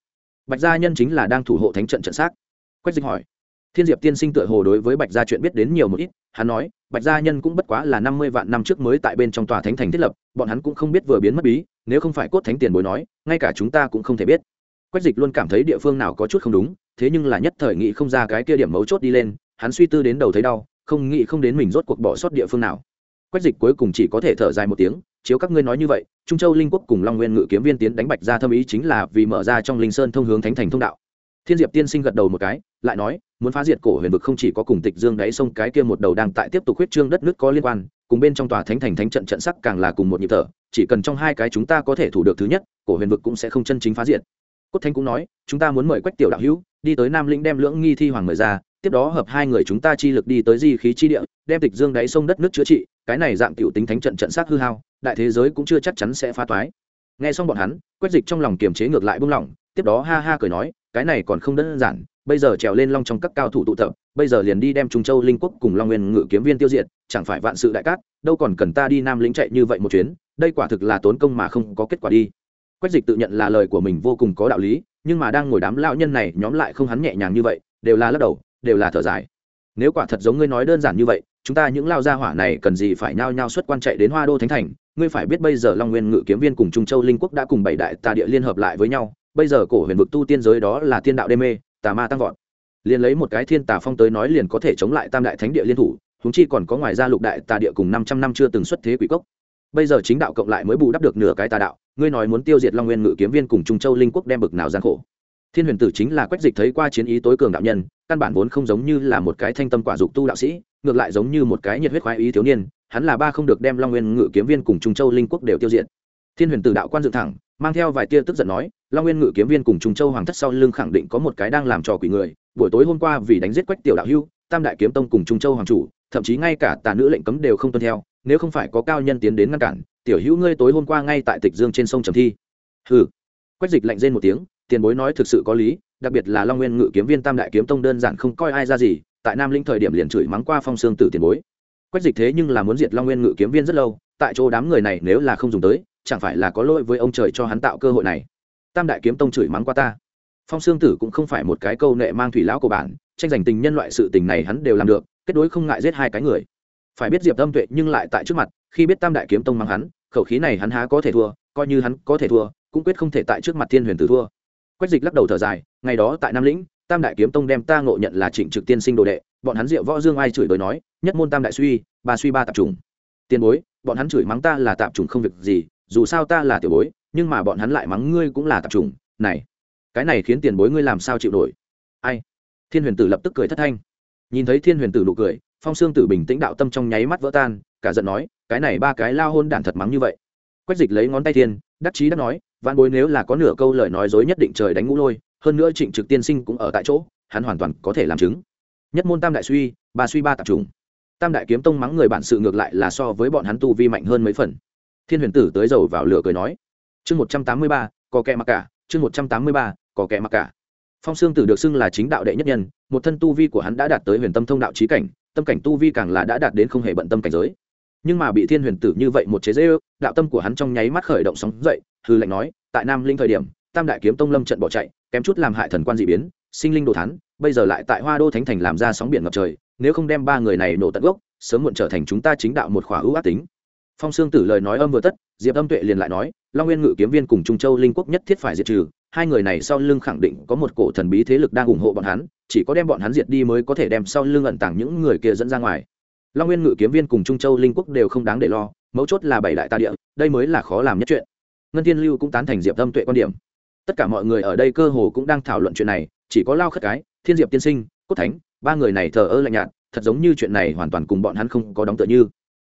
Speaker 1: Bạch gia nhân chính là đang thủ hộ thánh trận trận xác. Quách dịch hỏi. Thiên diệp tiên sinh tựa hồ đối với bạch gia chuyện biết đến nhiều một ít, hắn nói, bạch gia nhân cũng bất quá là năm mươi vạn năm trước mới tại bên trong tòa thánh thành thiết lập, bọn hắn cũng không biết vừa biến mất bí, nếu không phải cốt thánh tiền bối nói, ngay cả chúng ta cũng không thể biết. Quách dịch luôn cảm thấy địa phương nào có chút không đúng, thế nhưng là nhất thời nghị không ra cái kia điểm mấu chốt đi lên, hắn suy tư đến đầu thấy đau, không nghĩ không đến mình rốt cuộc bỏ sót địa phương nào. Quách dịch cuối cùng chỉ có thể thở dài một tiếng chiếu các ngươi nói như vậy, trung châu linh quốc cùng long nguyên ngự kiếm viên tiến đánh bạch ra thâm ý chính là vì mở ra trong linh sơn thông hướng thánh thành thông đạo. Thiên diệp tiên sinh gật đầu một cái, lại nói, muốn phá diệt cổ huyền vực không chỉ có cùng tịch dương đáy sông cái kia một đầu đang tại tiếp tục huyết trương đất nước có liên quan, cùng bên trong tòa thánh thành thánh trận trận sắc càng là cùng một nhịp thở, chỉ cần trong hai cái chúng ta có thể thủ được thứ nhất, cổ huyền vực cũng sẽ không chân chính phá diệt. Cốt thanh cũng nói, chúng ta muốn mời quách tiểu đạo hữu, đi tới nam lĩnh đem lưỡng nghi thi hoàng mời ra, tiếp đó hợp hai người chúng ta chi lực đi tới di khí chi địa, đem tịch dương đáy sông đất nước chữa trị, cái này dạng tiểu tính thánh trận trận sắc hư hao đại thế giới cũng chưa chắc chắn sẽ phá toái. Nghe xong bọn hắn, quách dịch trong lòng kiềm chế ngược lại buông lỏng, tiếp đó ha ha cười nói, cái này còn không đơn giản, bây giờ trèo lên long trong các cao thủ tụ tập, bây giờ liền đi đem trung châu linh quốc cùng long nguyên ngự kiếm viên tiêu diệt, chẳng phải vạn sự đại cát, đâu còn cần ta đi nam lĩnh chạy như vậy một chuyến, đây quả thực là tốn công mà không có kết quả đi. Quách dịch tự nhận là lời của mình vô cùng có đạo lý, nhưng mà đang ngồi đám lão nhân này nhóm lại không hắn nhẹ nhàng như vậy, đều là lắc đầu, đều là thở dài. Nếu quả thật giống ngươi nói đơn giản như vậy, chúng ta những lao gia hỏa này cần gì phải nhao nhao xuất quan chạy đến hoa đô thánh thành ngươi phải biết bây giờ long nguyên ngự kiếm viên cùng trung châu linh quốc đã cùng bảy đại tà địa liên hợp lại với nhau, bây giờ cổ huyền vực tu tiên giới đó là tiên đạo đê mê, tà ma tăng vọt. Liền lấy một cái thiên tà phong tới nói liền có thể chống lại tam đại thánh địa liên thủ húng chi còn có ngoài ra lục đại tà địa cùng năm trăm năm chưa từng xuất thế quỷ cốc. Bây giờ chính đạo cộng lại mới bù đắp được nửa cái tà đạo, ngươi nói muốn tiêu diệt long nguyên ngự kiếm viên cùng trung châu linh quốc đem bực nào gian khổ. Thiên huyền tử chính là quách dịch thấy qua chiến ý tối cường đạo nhân, căn bản vốn không giống như là một cái thanh tâm quả dục tu đạo sĩ, ngược lại giống như một cái nhiệt huyết khoái ý thiếu niên hắn là ba không được đem long nguyên ngự kiếm viên cùng trung châu linh quốc đều tiêu diệt. Thiên huyền tử đạo quan dựng thẳng, mang theo vài tia tức giận nói, long nguyên ngự kiếm viên cùng trung châu hoàng thất sau lưng khẳng định có một cái đang làm trò quỷ người, buổi tối hôm qua vì đánh giết quách tiểu đạo hưu, tam đại kiếm tông cùng trung châu hoàng chủ, thậm chí ngay cả tà nữ lệnh cấm đều không tuân theo, nếu không phải có cao nhân tiến đến ngăn cản, tiểu hữu ngươi tối hôm qua ngay tại tịch dương trên sông trầm thi. Hừ. Quách dịch lạnh rên một tiếng, tiền bối nói thực sự có lý, đặc biệt là long nguyên ngự kiếm viên tam đại kiếm tông đơn giản không coi ai ra gì, tại nam linh thời điểm liền chửi mắng qua phong sương tử tiền bối quách dịch thế nhưng là muốn diệt long nguyên ngự kiếm viên rất lâu, tại chỗ đám người này nếu là không dùng tới, chẳng phải là có lỗi với ông trời cho hắn tạo cơ hội này. Tam đại kiếm tông chửi mắng qua ta. Phong sương tử cũng không phải một cái câu nệ mang thủy lão của bản tranh giành tình nhân loại sự tình này hắn đều làm được, kết đối không ngại giết hai cái người. Phải biết diệp tâm tuệ nhưng lại tại trước mặt, khi biết tam đại kiếm tông mang hắn, khẩu khí này hắn há có thể thua, coi như hắn có thể thua, cũng quyết không thể tại trước mặt thiên huyền tử thua. Quách dịch lắc đầu thở dài, ngày đó tại nam lĩnh, tam đại kiếm tông đem ta ngộ nhận là trịnh trực tiên sinh đồ đệ bọn hắn diệu võ dương ai chửi bới nói, nhất môn tam đại suy, ba suy ba tạp trùng tiền bối, bọn hắn chửi mắng ta là tạp trùng không việc gì, dù sao ta là tiểu bối, nhưng mà bọn hắn lại mắng ngươi cũng là tạp trùng này, cái này khiến tiền bối ngươi làm sao chịu nổi? Ai? Thiên huyền tử lập tức cười thất thanh. Nhìn thấy thiên huyền tử nụ cười, phong sương tử bình tĩnh đạo tâm trong nháy mắt vỡ tan, cả giận nói, cái này ba cái lao hôn đản thật mắng như vậy. Quách dịch lấy ngón tay thiên, đắc chí đắc nói văn bối nếu là có nửa câu lời nói dối nhất định trời đánh ngũ lôi, hơn nữa trịnh trực tiên sinh cũng ở tại chỗ, hắn hoàn toàn có thể làm chứng nhất môn tam đại suy, ba suy ba tạp trùng tam đại kiếm tông mắng người bản sự ngược lại là so với bọn hắn tu vi mạnh hơn mấy phần. Thiên huyền tử tới dầu vào lửa cười nói, chương một trăm tám mươi ba, có kẻ mặc cả, chương một trăm tám mươi ba, có kẻ mặc cả. Phong sương tử được xưng là chính đạo đệ nhất nhân, một thân tu vi của hắn đã đạt tới huyền tâm thông đạo trí cảnh, tâm cảnh tu vi càng là đã đạt đến không hề bận tâm cảnh giới. Nhưng mà bị thiên huyền tử như vậy một chế dễ ư đạo tâm của hắn trong nháy mắt khởi động sóng dậy, hư lệnh nói, tại nam linh thời điểm, tam đại kiếm tông lâm trận bỏ chạy, kém chút làm hại thần quan d ị biến, sinh linh đồ thán bây giờ lại tại hoa đô thánh thành làm ra sóng biển ngập trời, nếu không đem ba người này nổ tận gốc, sớm muộn trở thành chúng ta chính đạo một khỏa ưu ác tính. Phong sương tử lời nói âm vừa tất, diệp âm tuệ liền lại nói, long nguyên ngự kiếm viên cùng trung châu linh quốc nhất thiết phải diệt trừ, hai người này sau lưng khẳng định có một cổ thần bí thế lực đang ủng hộ bọn hắn, chỉ có đem bọn hắn diệt đi mới có thể đem sau lưng ẩn tàng những người kia dẫn ra ngoài. Long nguyên ngự kiếm viên cùng trung châu linh quốc đều không đáng để lo, mấu chốt là bảy đại ta địa, đây mới là khó làm nhất chuyện. Ngân thiên lưu cũng tán thành diệp tâm tuệ quan điểm. Tất cả mọi người ở đây cơ hồ cũng đang thảo luận chuyện này, chỉ có lao khất cái thiên diệp tiên sinh, cốt thánh, ba người này thờ ơ lạnh nhạt, thật giống như chuyện này hoàn toàn cùng bọn hắn không có đóng tựa như.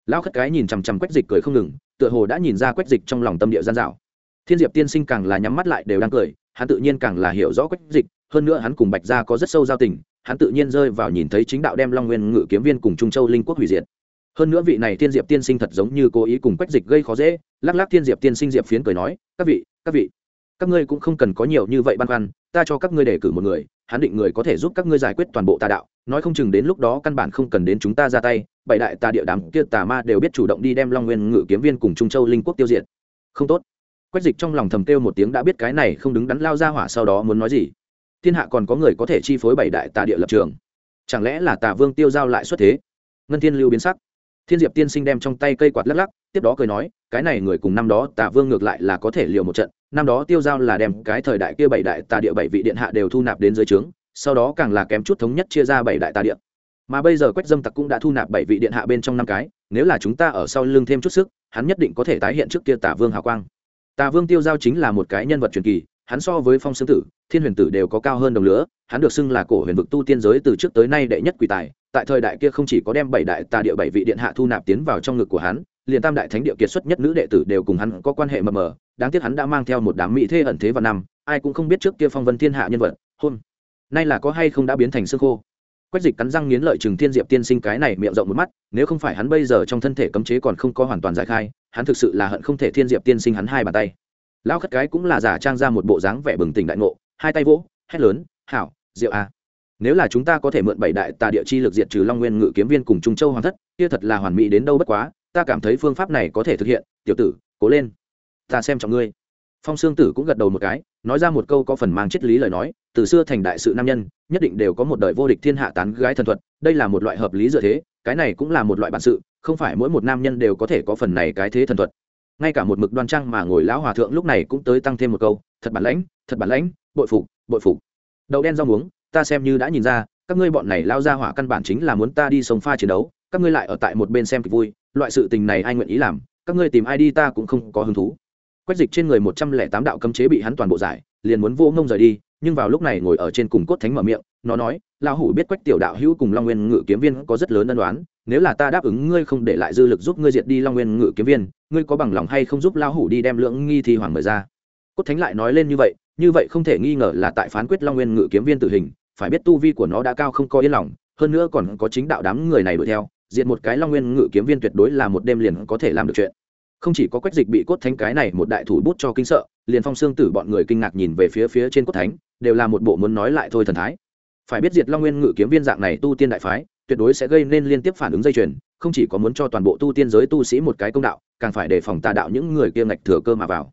Speaker 1: Lão khất cái nhìn chằm chằm quách dịch cười không ngừng, tựa hồ đã nhìn ra quách dịch trong lòng tâm địa gian dạo. Thiên diệp tiên sinh càng là nhắm mắt lại đều đang cười, hắn tự nhiên càng là hiểu rõ quách dịch, hơn nữa hắn cùng bạch gia có rất sâu giao tình, hắn tự nhiên rơi vào nhìn thấy chính đạo đem long nguyên ngự kiếm viên cùng trung châu linh quốc hủy diệt. Hơn nữa vị này thiên diệp tiên sinh thật giống như cố ý cùng quách dịch gây khó dễ, lắc lắc thiên diệp tiên sinh diệp phiến cười nói, các vị các vị, các ngươi cũng không cần có nhiều như vậy băn khoăn, ta cho các ngươi đề cử một người hắn định người có thể giúp các ngươi giải quyết toàn bộ tà đạo, nói không chừng đến lúc đó căn bản không cần đến chúng ta ra tay, bảy đại tà địa đám kia tà ma đều biết chủ động đi đem long nguyên ngự kiếm viên cùng trung châu linh quốc tiêu diệt. Không tốt. Quách dịch trong lòng thầm kêu một tiếng đã biết cái này không đứng đắn lao ra hỏa sau đó muốn nói gì. Thiên hạ còn có người có thể chi phối bảy đại tà địa lập trường. Chẳng lẽ là tà vương tiêu giao lại xuất thế? Ngân thiên lưu biến sắc. Thiên diệp tiên sinh đem trong tay cây quạt lắc lắc, tiếp đó cười nói, cái này người cùng năm đó tà vương ngược lại là có thể liều một trận năm đó tiêu giao là đem cái thời đại kia bảy đại tà địa bảy vị điện hạ đều thu nạp đến dưới trướng, sau đó càng là kém chút thống nhất chia ra bảy đại tà địa. Mà bây giờ quách dâm tặc cũng đã thu nạp bảy vị điện hạ bên trong năm cái, nếu là chúng ta ở sau lưng thêm chút sức, hắn nhất định có thể tái hiện trước kia tả vương hào quang. Tà vương tiêu giao chính là một cái nhân vật truyền kỳ, hắn so với phong sương tử, thiên huyền tử đều có cao hơn đồng lửa, hắn được xưng là cổ huyền vực tu tiên giới từ trước tới nay đệ nhất quỷ tài, tại thời đại kia không chỉ có đem bảy đại tà địa bảy vị điện hạ thu nạp tiến vào trong ngực của hắn, liền tam đại thánh địa kiệt xuất nhất nữ đệ tử đều cùng hắn có quan hệ mờ mờ đáng tiếc hắn đã mang theo một đám mỹ thê ẩn thế và năm, ai cũng không biết trước kia phong vân thiên hạ nhân vật hôn nay là có hay không đã biến thành xương khô. Quách dịch cắn răng nghiến lợi chừng thiên diệp tiên sinh cái này miệng rộng một mắt, nếu không phải hắn bây giờ trong thân thể cấm chế còn không có hoàn toàn giải khai, hắn thực sự là hận không thể thiên diệp tiên sinh hắn hai bàn tay. Lao khất cái cũng là giả trang ra một bộ dáng vẻ bừng tỉnh đại ngộ, hai tay vỗ, hét lớn, hảo, diệu a. Nếu là chúng ta có thể mượn bảy đại tà địa chi lực diệt trừ long nguyên ngự kiếm viên cùng trung châu hoàng thất, kia thật là hoàn mỹ đến đâu bất quá, ta cảm thấy phương pháp này có thể thực hiện, tiểu tử, cố lên ta xem trọng ngươi. Phong sương tử cũng gật đầu một cái, nói ra một câu có phần mang triết lý lời nói, từ xưa thành đại sự nam nhân, nhất định đều có một đời vô địch thiên hạ tán gái thần thuật, đây là một loại hợp lý dựa thế, cái này cũng là một loại bản sự, không phải mỗi một nam nhân đều có thể có phần này cái thế thần thuật. Ngay cả một mực đoan trang mà ngồi lão hòa thượng lúc này cũng tới tăng thêm một câu, thật bản lãnh, thật bản lãnh, bội phục bội phục. Đậu đen rau muống, ta xem như đã nhìn ra, các ngươi bọn này lao ra hỏa căn bản chính là muốn ta đi sống pha chiến đấu, các ngươi lại ở tại một bên xem kịch vui, loại sự tình này ai nguyện ý làm, các ngươi tìm ai đi ta cũng không có hứng thú quách dịch trên người một trăm lẻ tám đạo cấm chế bị hắn toàn bộ giải, liền muốn vô ngông rời đi, nhưng vào lúc này ngồi ở trên cùng cốt thánh mở miệng, nó nói, lão hủ biết quách tiểu đạo hữu cùng long nguyên ngự kiếm viên có rất lớn ân đoán nếu là ta đáp ứng ngươi không để lại dư lực giúp ngươi diệt đi long nguyên ngự kiếm viên, ngươi có bằng lòng hay không giúp lão hủ đi đem lượng nghi thi hoàng mời ra? Cốt thánh lại nói lên như vậy như vậy không thể nghi ngờ là tại phán quyết long nguyên ngự kiếm viên tử hình, phải biết tu vi của nó đã cao không có yên lòng, hơn nữa còn có chính đạo đám người này đuổi theo, diệt một cái long nguyên ngự kiếm viên tuyệt đối là một đêm liền có thể làm được chuyện không chỉ có quách dịch bị cốt thánh cái này một đại thủ bút cho kinh sợ, liền phong xương tử bọn người kinh ngạc nhìn về phía phía trên cốt thánh, đều là một bộ muốn nói lại thôi thần thái. Phải biết diệt long nguyên ngự kiếm viên dạng này tu tiên đại phái, tuyệt đối sẽ gây nên liên tiếp phản ứng dây chuyền, không chỉ có muốn cho toàn bộ tu tiên giới tu sĩ một cái công đạo, càng phải đề phòng tà đạo những người kia ngạch thừa cơ mà vào.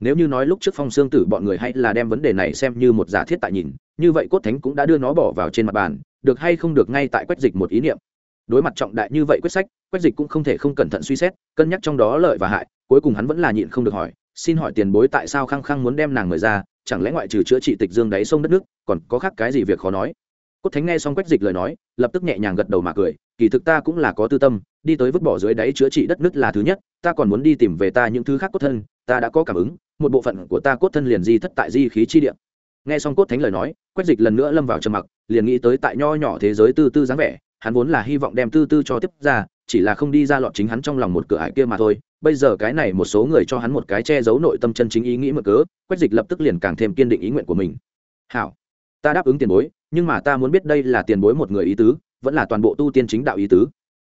Speaker 1: Nếu như nói lúc trước phong xương tử bọn người hay là đem vấn đề này xem như một giả thiết tại nhìn, như vậy cốt thánh cũng đã đưa nó bỏ vào trên mặt bàn, được hay không được ngay tại quách dịch một ý niệm. Đối mặt trọng đại như vậy quyết sách quách dịch cũng không thể không cẩn thận suy xét, cân nhắc trong đó lợi và hại, cuối cùng hắn vẫn là nhịn không được hỏi, xin hỏi tiền bối tại sao khăng khăng muốn đem nàng mời ra, chẳng lẽ ngoại trừ chữa trị tịch dương đáy sông đất nước, còn có khác cái gì việc khó nói? Cốt thánh nghe xong quách dịch lời nói, lập tức nhẹ nhàng gật đầu mà cười, kỳ thực ta cũng là có tư tâm, đi tới vứt bỏ dưới đáy chữa trị đất nước là thứ nhất, ta còn muốn đi tìm về ta những thứ khác cốt thân, ta đã có cảm ứng, một bộ phận của ta cốt thân liền di thất tại di khí chi địa. Nghe xong cốt thánh lời nói, quách dịch lần nữa lâm vào trầm mặc, liền nghĩ tới tại nho nhỏ thế giới tư tư dáng vẻ, hắn vốn là hy vọng đem tư tư cho tiếp ra chỉ là không đi ra lọt chính hắn trong lòng một cửa ải kia mà thôi. Bây giờ cái này một số người cho hắn một cái che giấu nội tâm chân chính ý nghĩ mở cớ, quách dịch lập tức liền càng thêm kiên định ý nguyện của mình. Hảo, ta đáp ứng tiền bối, nhưng mà ta muốn biết đây là tiền bối một người ý tứ, vẫn là toàn bộ tu tiên chính đạo ý tứ.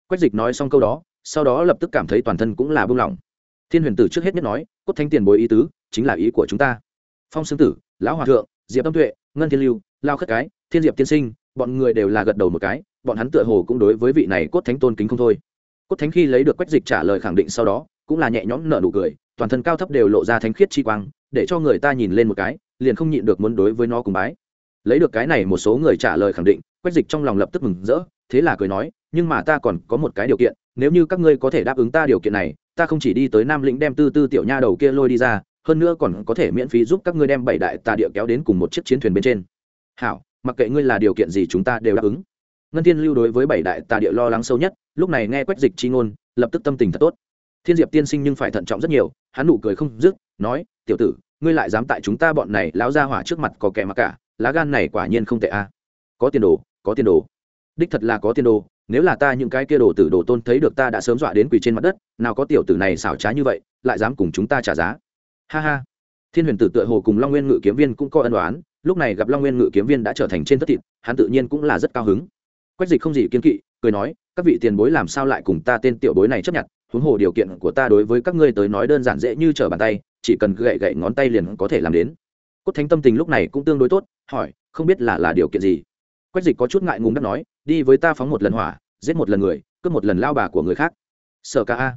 Speaker 1: Quách dịch nói xong câu đó, sau đó lập tức cảm thấy toàn thân cũng là buông lỏng. Thiên huyền tử trước hết nhất nói, cốt thanh tiền bối ý tứ, chính là ý của chúng ta. Phong xương tử, lão hòa thượng, diệp tâm tuệ, ngân thiên lưu, lao khất cái, thiên diệp tiên sinh, bọn người đều là gật đầu một cái bọn hắn tựa hồ cũng đối với vị này cốt thánh tôn kính không thôi. Cốt thánh khi lấy được quách dịch trả lời khẳng định sau đó, cũng là nhẹ nhõm nở nụ cười, toàn thân cao thấp đều lộ ra thánh khiết chi quang, để cho người ta nhìn lên một cái, liền không nhịn được muốn đối với nó cùng bái. Lấy được cái này một số người trả lời khẳng định, quách dịch trong lòng lập tức mừng rỡ, thế là cười nói, nhưng mà ta còn có một cái điều kiện, nếu như các ngươi có thể đáp ứng ta điều kiện này, ta không chỉ đi tới nam lĩnh đem tư tư tiểu nha đầu kia lôi đi ra, hơn nữa còn có thể miễn phí giúp các ngươi đem bảy đại tà địa kéo đến cùng một chiếc chiến thuyền bên trên. Hảo, mặc kệ ngươi là điều kiện gì chúng ta đều đáp ứng ngân thiên lưu đối với bảy đại tà địa lo lắng sâu nhất, lúc này nghe quách dịch chi ngôn, lập tức tâm tình thật tốt. Thiên diệp tiên sinh nhưng phải thận trọng rất nhiều, hắn nụ cười không dứt, nói, tiểu tử, ngươi lại dám tại chúng ta bọn này lão ra hỏa trước mặt có kẻ mặc cả, lá gan này quả nhiên không tệ a. Có tiền đồ, có tiền đồ. Đích thật là có tiền đồ, nếu là ta những cái kia đồ tử đồ tôn thấy được ta đã sớm dọa đến quỳ trên mặt đất, nào có tiểu tử này xảo trá như vậy, lại dám cùng chúng ta trả giá. Ha ha. Thiên huyền tử tựa hồ cùng long nguyên ngự kiếm viên cũng có ân đoán lúc này gặp long nguyên ngự kiếm viên đã trở thành trên thất thịt, hắn tự nhiên cũng là rất cao hứng quách dịch không gì kiên kỵ, cười nói, các vị tiền bối làm sao lại cùng ta tên tiểu bối này chấp nhận? Huống hồ điều kiện của ta đối với các ngươi tới nói đơn giản dễ như trở bàn tay, chỉ cần gậy gậy ngón tay liền có thể làm đến. Cốt thánh tâm tình lúc này cũng tương đối tốt, hỏi, không biết là là điều kiện gì? Quách dịch có chút ngại ngùng đắc nói, đi với ta phóng một lần hỏa, giết một lần người, cướp một lần lao bà của người khác. Sợ ca a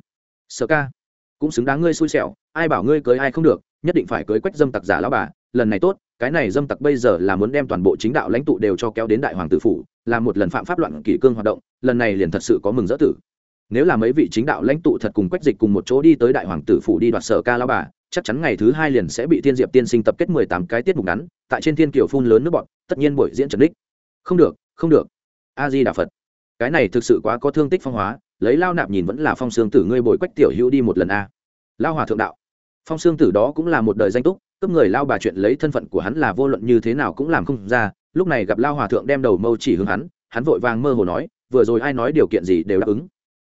Speaker 1: sợ ca, cũng xứng đáng ngươi xui xẻo, ai bảo ngươi cưới ai không được, nhất định phải cưới quách dâm tặc giả lao bà, lần này tốt, cái này dâm tặc bây giờ là muốn đem toàn bộ chính đạo lãnh tụ đều cho kéo đến đại hoàng tử phủ là một lần phạm pháp loạn kỷ cương hoạt động, lần này liền thật sự có mừng dỡ tử. Nếu là mấy vị chính đạo lãnh tụ thật cùng quách dịch cùng một chỗ đi tới đại hoàng tử phủ đi đoạt sở ca lao bà, chắc chắn ngày thứ hai liền sẽ bị thiên diệp tiên sinh tập kết mười tám cái tiết mục ngắn, tại trên thiên kiều phun lớn nước bọn tất nhiên buổi diễn trần đích. Không được không được. A di đà phật. Cái này thực sự quá có thương tích phong hóa, lấy lao nạp nhìn vẫn là phong xương tử ngươi bồi quách tiểu hữu đi một lần a. Lao hòa thượng đạo. Phong xương tử đó cũng là một đời danh túc cấp người lao bà chuyện lấy thân phận của hắn là vô luận như thế nào cũng làm không ra lúc này gặp lao hòa thượng đem đầu mâu chỉ hướng hắn hắn vội vàng mơ hồ nói, vừa rồi ai nói điều kiện gì đều đáp ứng.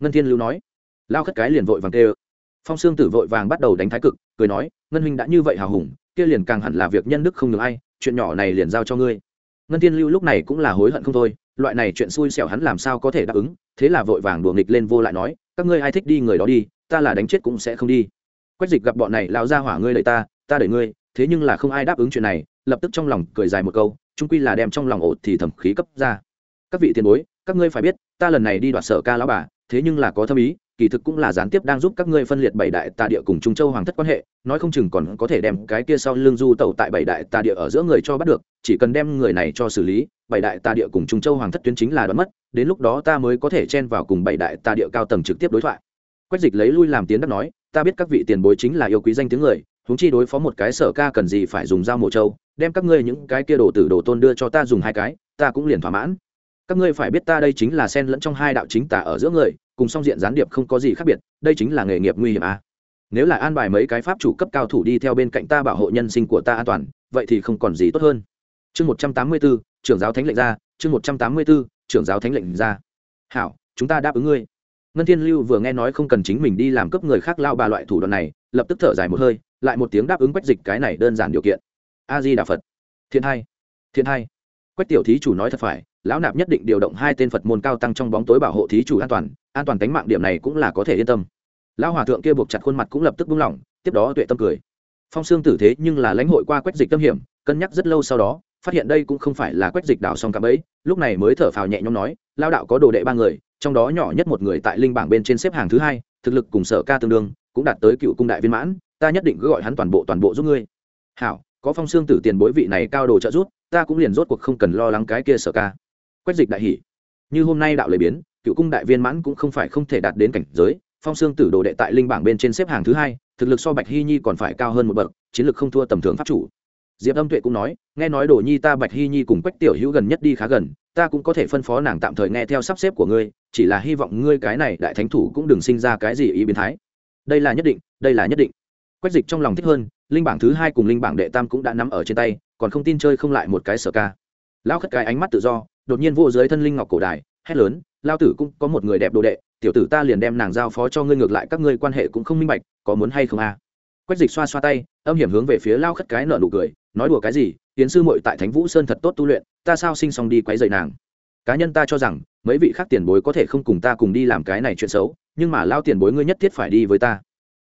Speaker 1: Ngân thiên lưu nói, lao khất cái liền vội vàng kêu. Phong sương tử vội vàng bắt đầu đánh thái cực, cười nói, ngân huynh đã như vậy hào hùng, kia liền càng hẳn là việc nhân đức không được ai, chuyện nhỏ này liền giao cho ngươi. Ngân thiên lưu lúc này cũng là hối hận không thôi, loại này chuyện xui xẻo hắn làm sao có thể đáp ứng, thế là vội vàng đùa nghịch lên vô lại nói, các ngươi ai thích đi người đó đi, ta là đánh chết cũng sẽ không đi. Quách dịch gặp bọn này lao ra hỏa ngươi đợi ta ta đợi ngươi, thế nhưng là không ai đáp ứng chuyện này, lập tức trong lòng cười dài một câu trung quy là đem trong lòng ổ thì thẩm khí cấp ra các vị tiền bối, các ngươi phải biết, ta lần này đi đoạt sở ca lão bà, thế nhưng là có thâm ý, kỳ thực cũng là gián tiếp đang giúp các ngươi phân liệt bảy đại tà địa cùng trung châu hoàng thất quan hệ, nói không chừng còn có thể đem cái kia sau lưng du tẩu tại bảy đại tà địa ở giữa người cho bắt được, chỉ cần đem người này cho xử lý, bảy đại tà địa cùng trung châu hoàng thất tuyến chính là đoán mất, đến lúc đó ta mới có thể chen vào cùng bảy đại tà địa cao tầng trực tiếp đối thoại quách dịch lấy lui làm tiếng đắc nói, ta biết các vị tiền bối chính là yêu quý danh tiếng người, huống chi đối phó một cái sở ca cần gì phải dùng dao mổ châu đem các ngươi những cái kia đồ tử đồ tôn đưa cho ta dùng hai cái, ta cũng liền thỏa mãn. Các ngươi phải biết ta đây chính là sen lẫn trong hai đạo chính tả ở giữa người, cùng song diện gián điệp không có gì khác biệt, đây chính là nghề nghiệp nguy hiểm à. nếu là an bài mấy cái pháp chủ cấp cao thủ đi theo bên cạnh ta bảo hộ nhân sinh của ta an toàn, vậy thì không còn gì tốt hơn. Chương một trăm tám mươi bốn, trưởng giáo thánh lệnh ra, chương một trăm tám mươi bốn, trưởng giáo thánh lệnh ra. Hảo, chúng ta đáp ứng ngươi. Ngân thiên lưu vừa nghe nói không cần chính mình đi làm cấp người khác lao ba loại thủ đoạn này, lập tức thở dài một hơi, lại một tiếng đáp ứng quách dịch cái này đơn giản điều kiện a di đà phật. Thiên hai thiên hai quách tiểu thí chủ nói thật phải, lão nạp nhất định điều động hai tên phật môn cao tăng trong bóng tối bảo hộ thí chủ an toàn an toàn tính mạng điểm này cũng là có thể yên tâm. Lão hòa thượng kia buộc chặt khuôn mặt cũng lập tức buông lỏng, tiếp đó tuệ tâm cười. Phong xương tử thế nhưng là lãnh hội qua quách dịch tâm hiểm, cân nhắc rất lâu sau đó, phát hiện đây cũng không phải là quách dịch đảo xong cạm ấy lúc này mới thở phào nhẹ nhõm nói lao đạo có đồ đệ ba người, trong đó nhỏ nhất một người tại linh bảng bên trên xếp hàng thứ hai, thực lực cùng sở ca tương đương, cũng đạt tới cựu cung đại viên mãn, ta nhất định cứ gọi hắn toàn bộ toàn bộ giúp ngươi. Hảo có phong xương tử tiền bối vị này cao đồ trợ giúp, ta cũng liền rốt cuộc không cần lo lắng cái kia sở ca. Quách dịch đại hỷ như hôm nay đạo lời biến, cựu cung đại viên mãn cũng không phải không thể đạt đến cảnh giới, phong xương tử đồ đệ tại linh bảng bên trên xếp hàng thứ hai, thực lực so bạch hy nhi còn phải cao hơn một bậc, chiến lực không thua tầm thường pháp chủ. Diệp âm tuệ cũng nói, nghe nói đồ nhi ta bạch hy nhi cùng quách tiểu hữu gần nhất đi khá gần, ta cũng có thể phân phó nàng tạm thời nghe theo sắp xếp của ngươi, chỉ là hy vọng ngươi cái này đại thánh thủ cũng đừng sinh ra cái gì ý biến thái. Đây là nhất định, đây là nhất định. Quách dịch trong lòng thích hơn linh bảng thứ hai cùng linh bảng đệ tam cũng đã nắm ở trên tay, còn không tin chơi không lại một cái sở ca. Lão khất cái ánh mắt tự do, đột nhiên vô dưới thân linh ngọc cổ đài, hét lớn lao tử cũng có một người đẹp đồ đệ, tiểu tử ta liền đem nàng giao phó cho ngươi ngược lại các ngươi quan hệ cũng không minh bạch, có muốn hay không a? À? quách dịch xoa xoa tay, âm hiểm hướng về phía lao khất cái nợ nụ cười, nói đùa cái gì, tiến sư muội tại thánh vũ sơn thật tốt tu luyện, ta sao sinh xong đi quấy dậy nàng? Cá nhân ta cho rằng, mấy vị khác tiền bối có thể không cùng ta cùng đi làm cái này chuyện xấu, nhưng mà lao tiền bối ngươi nhất thiết phải đi với ta.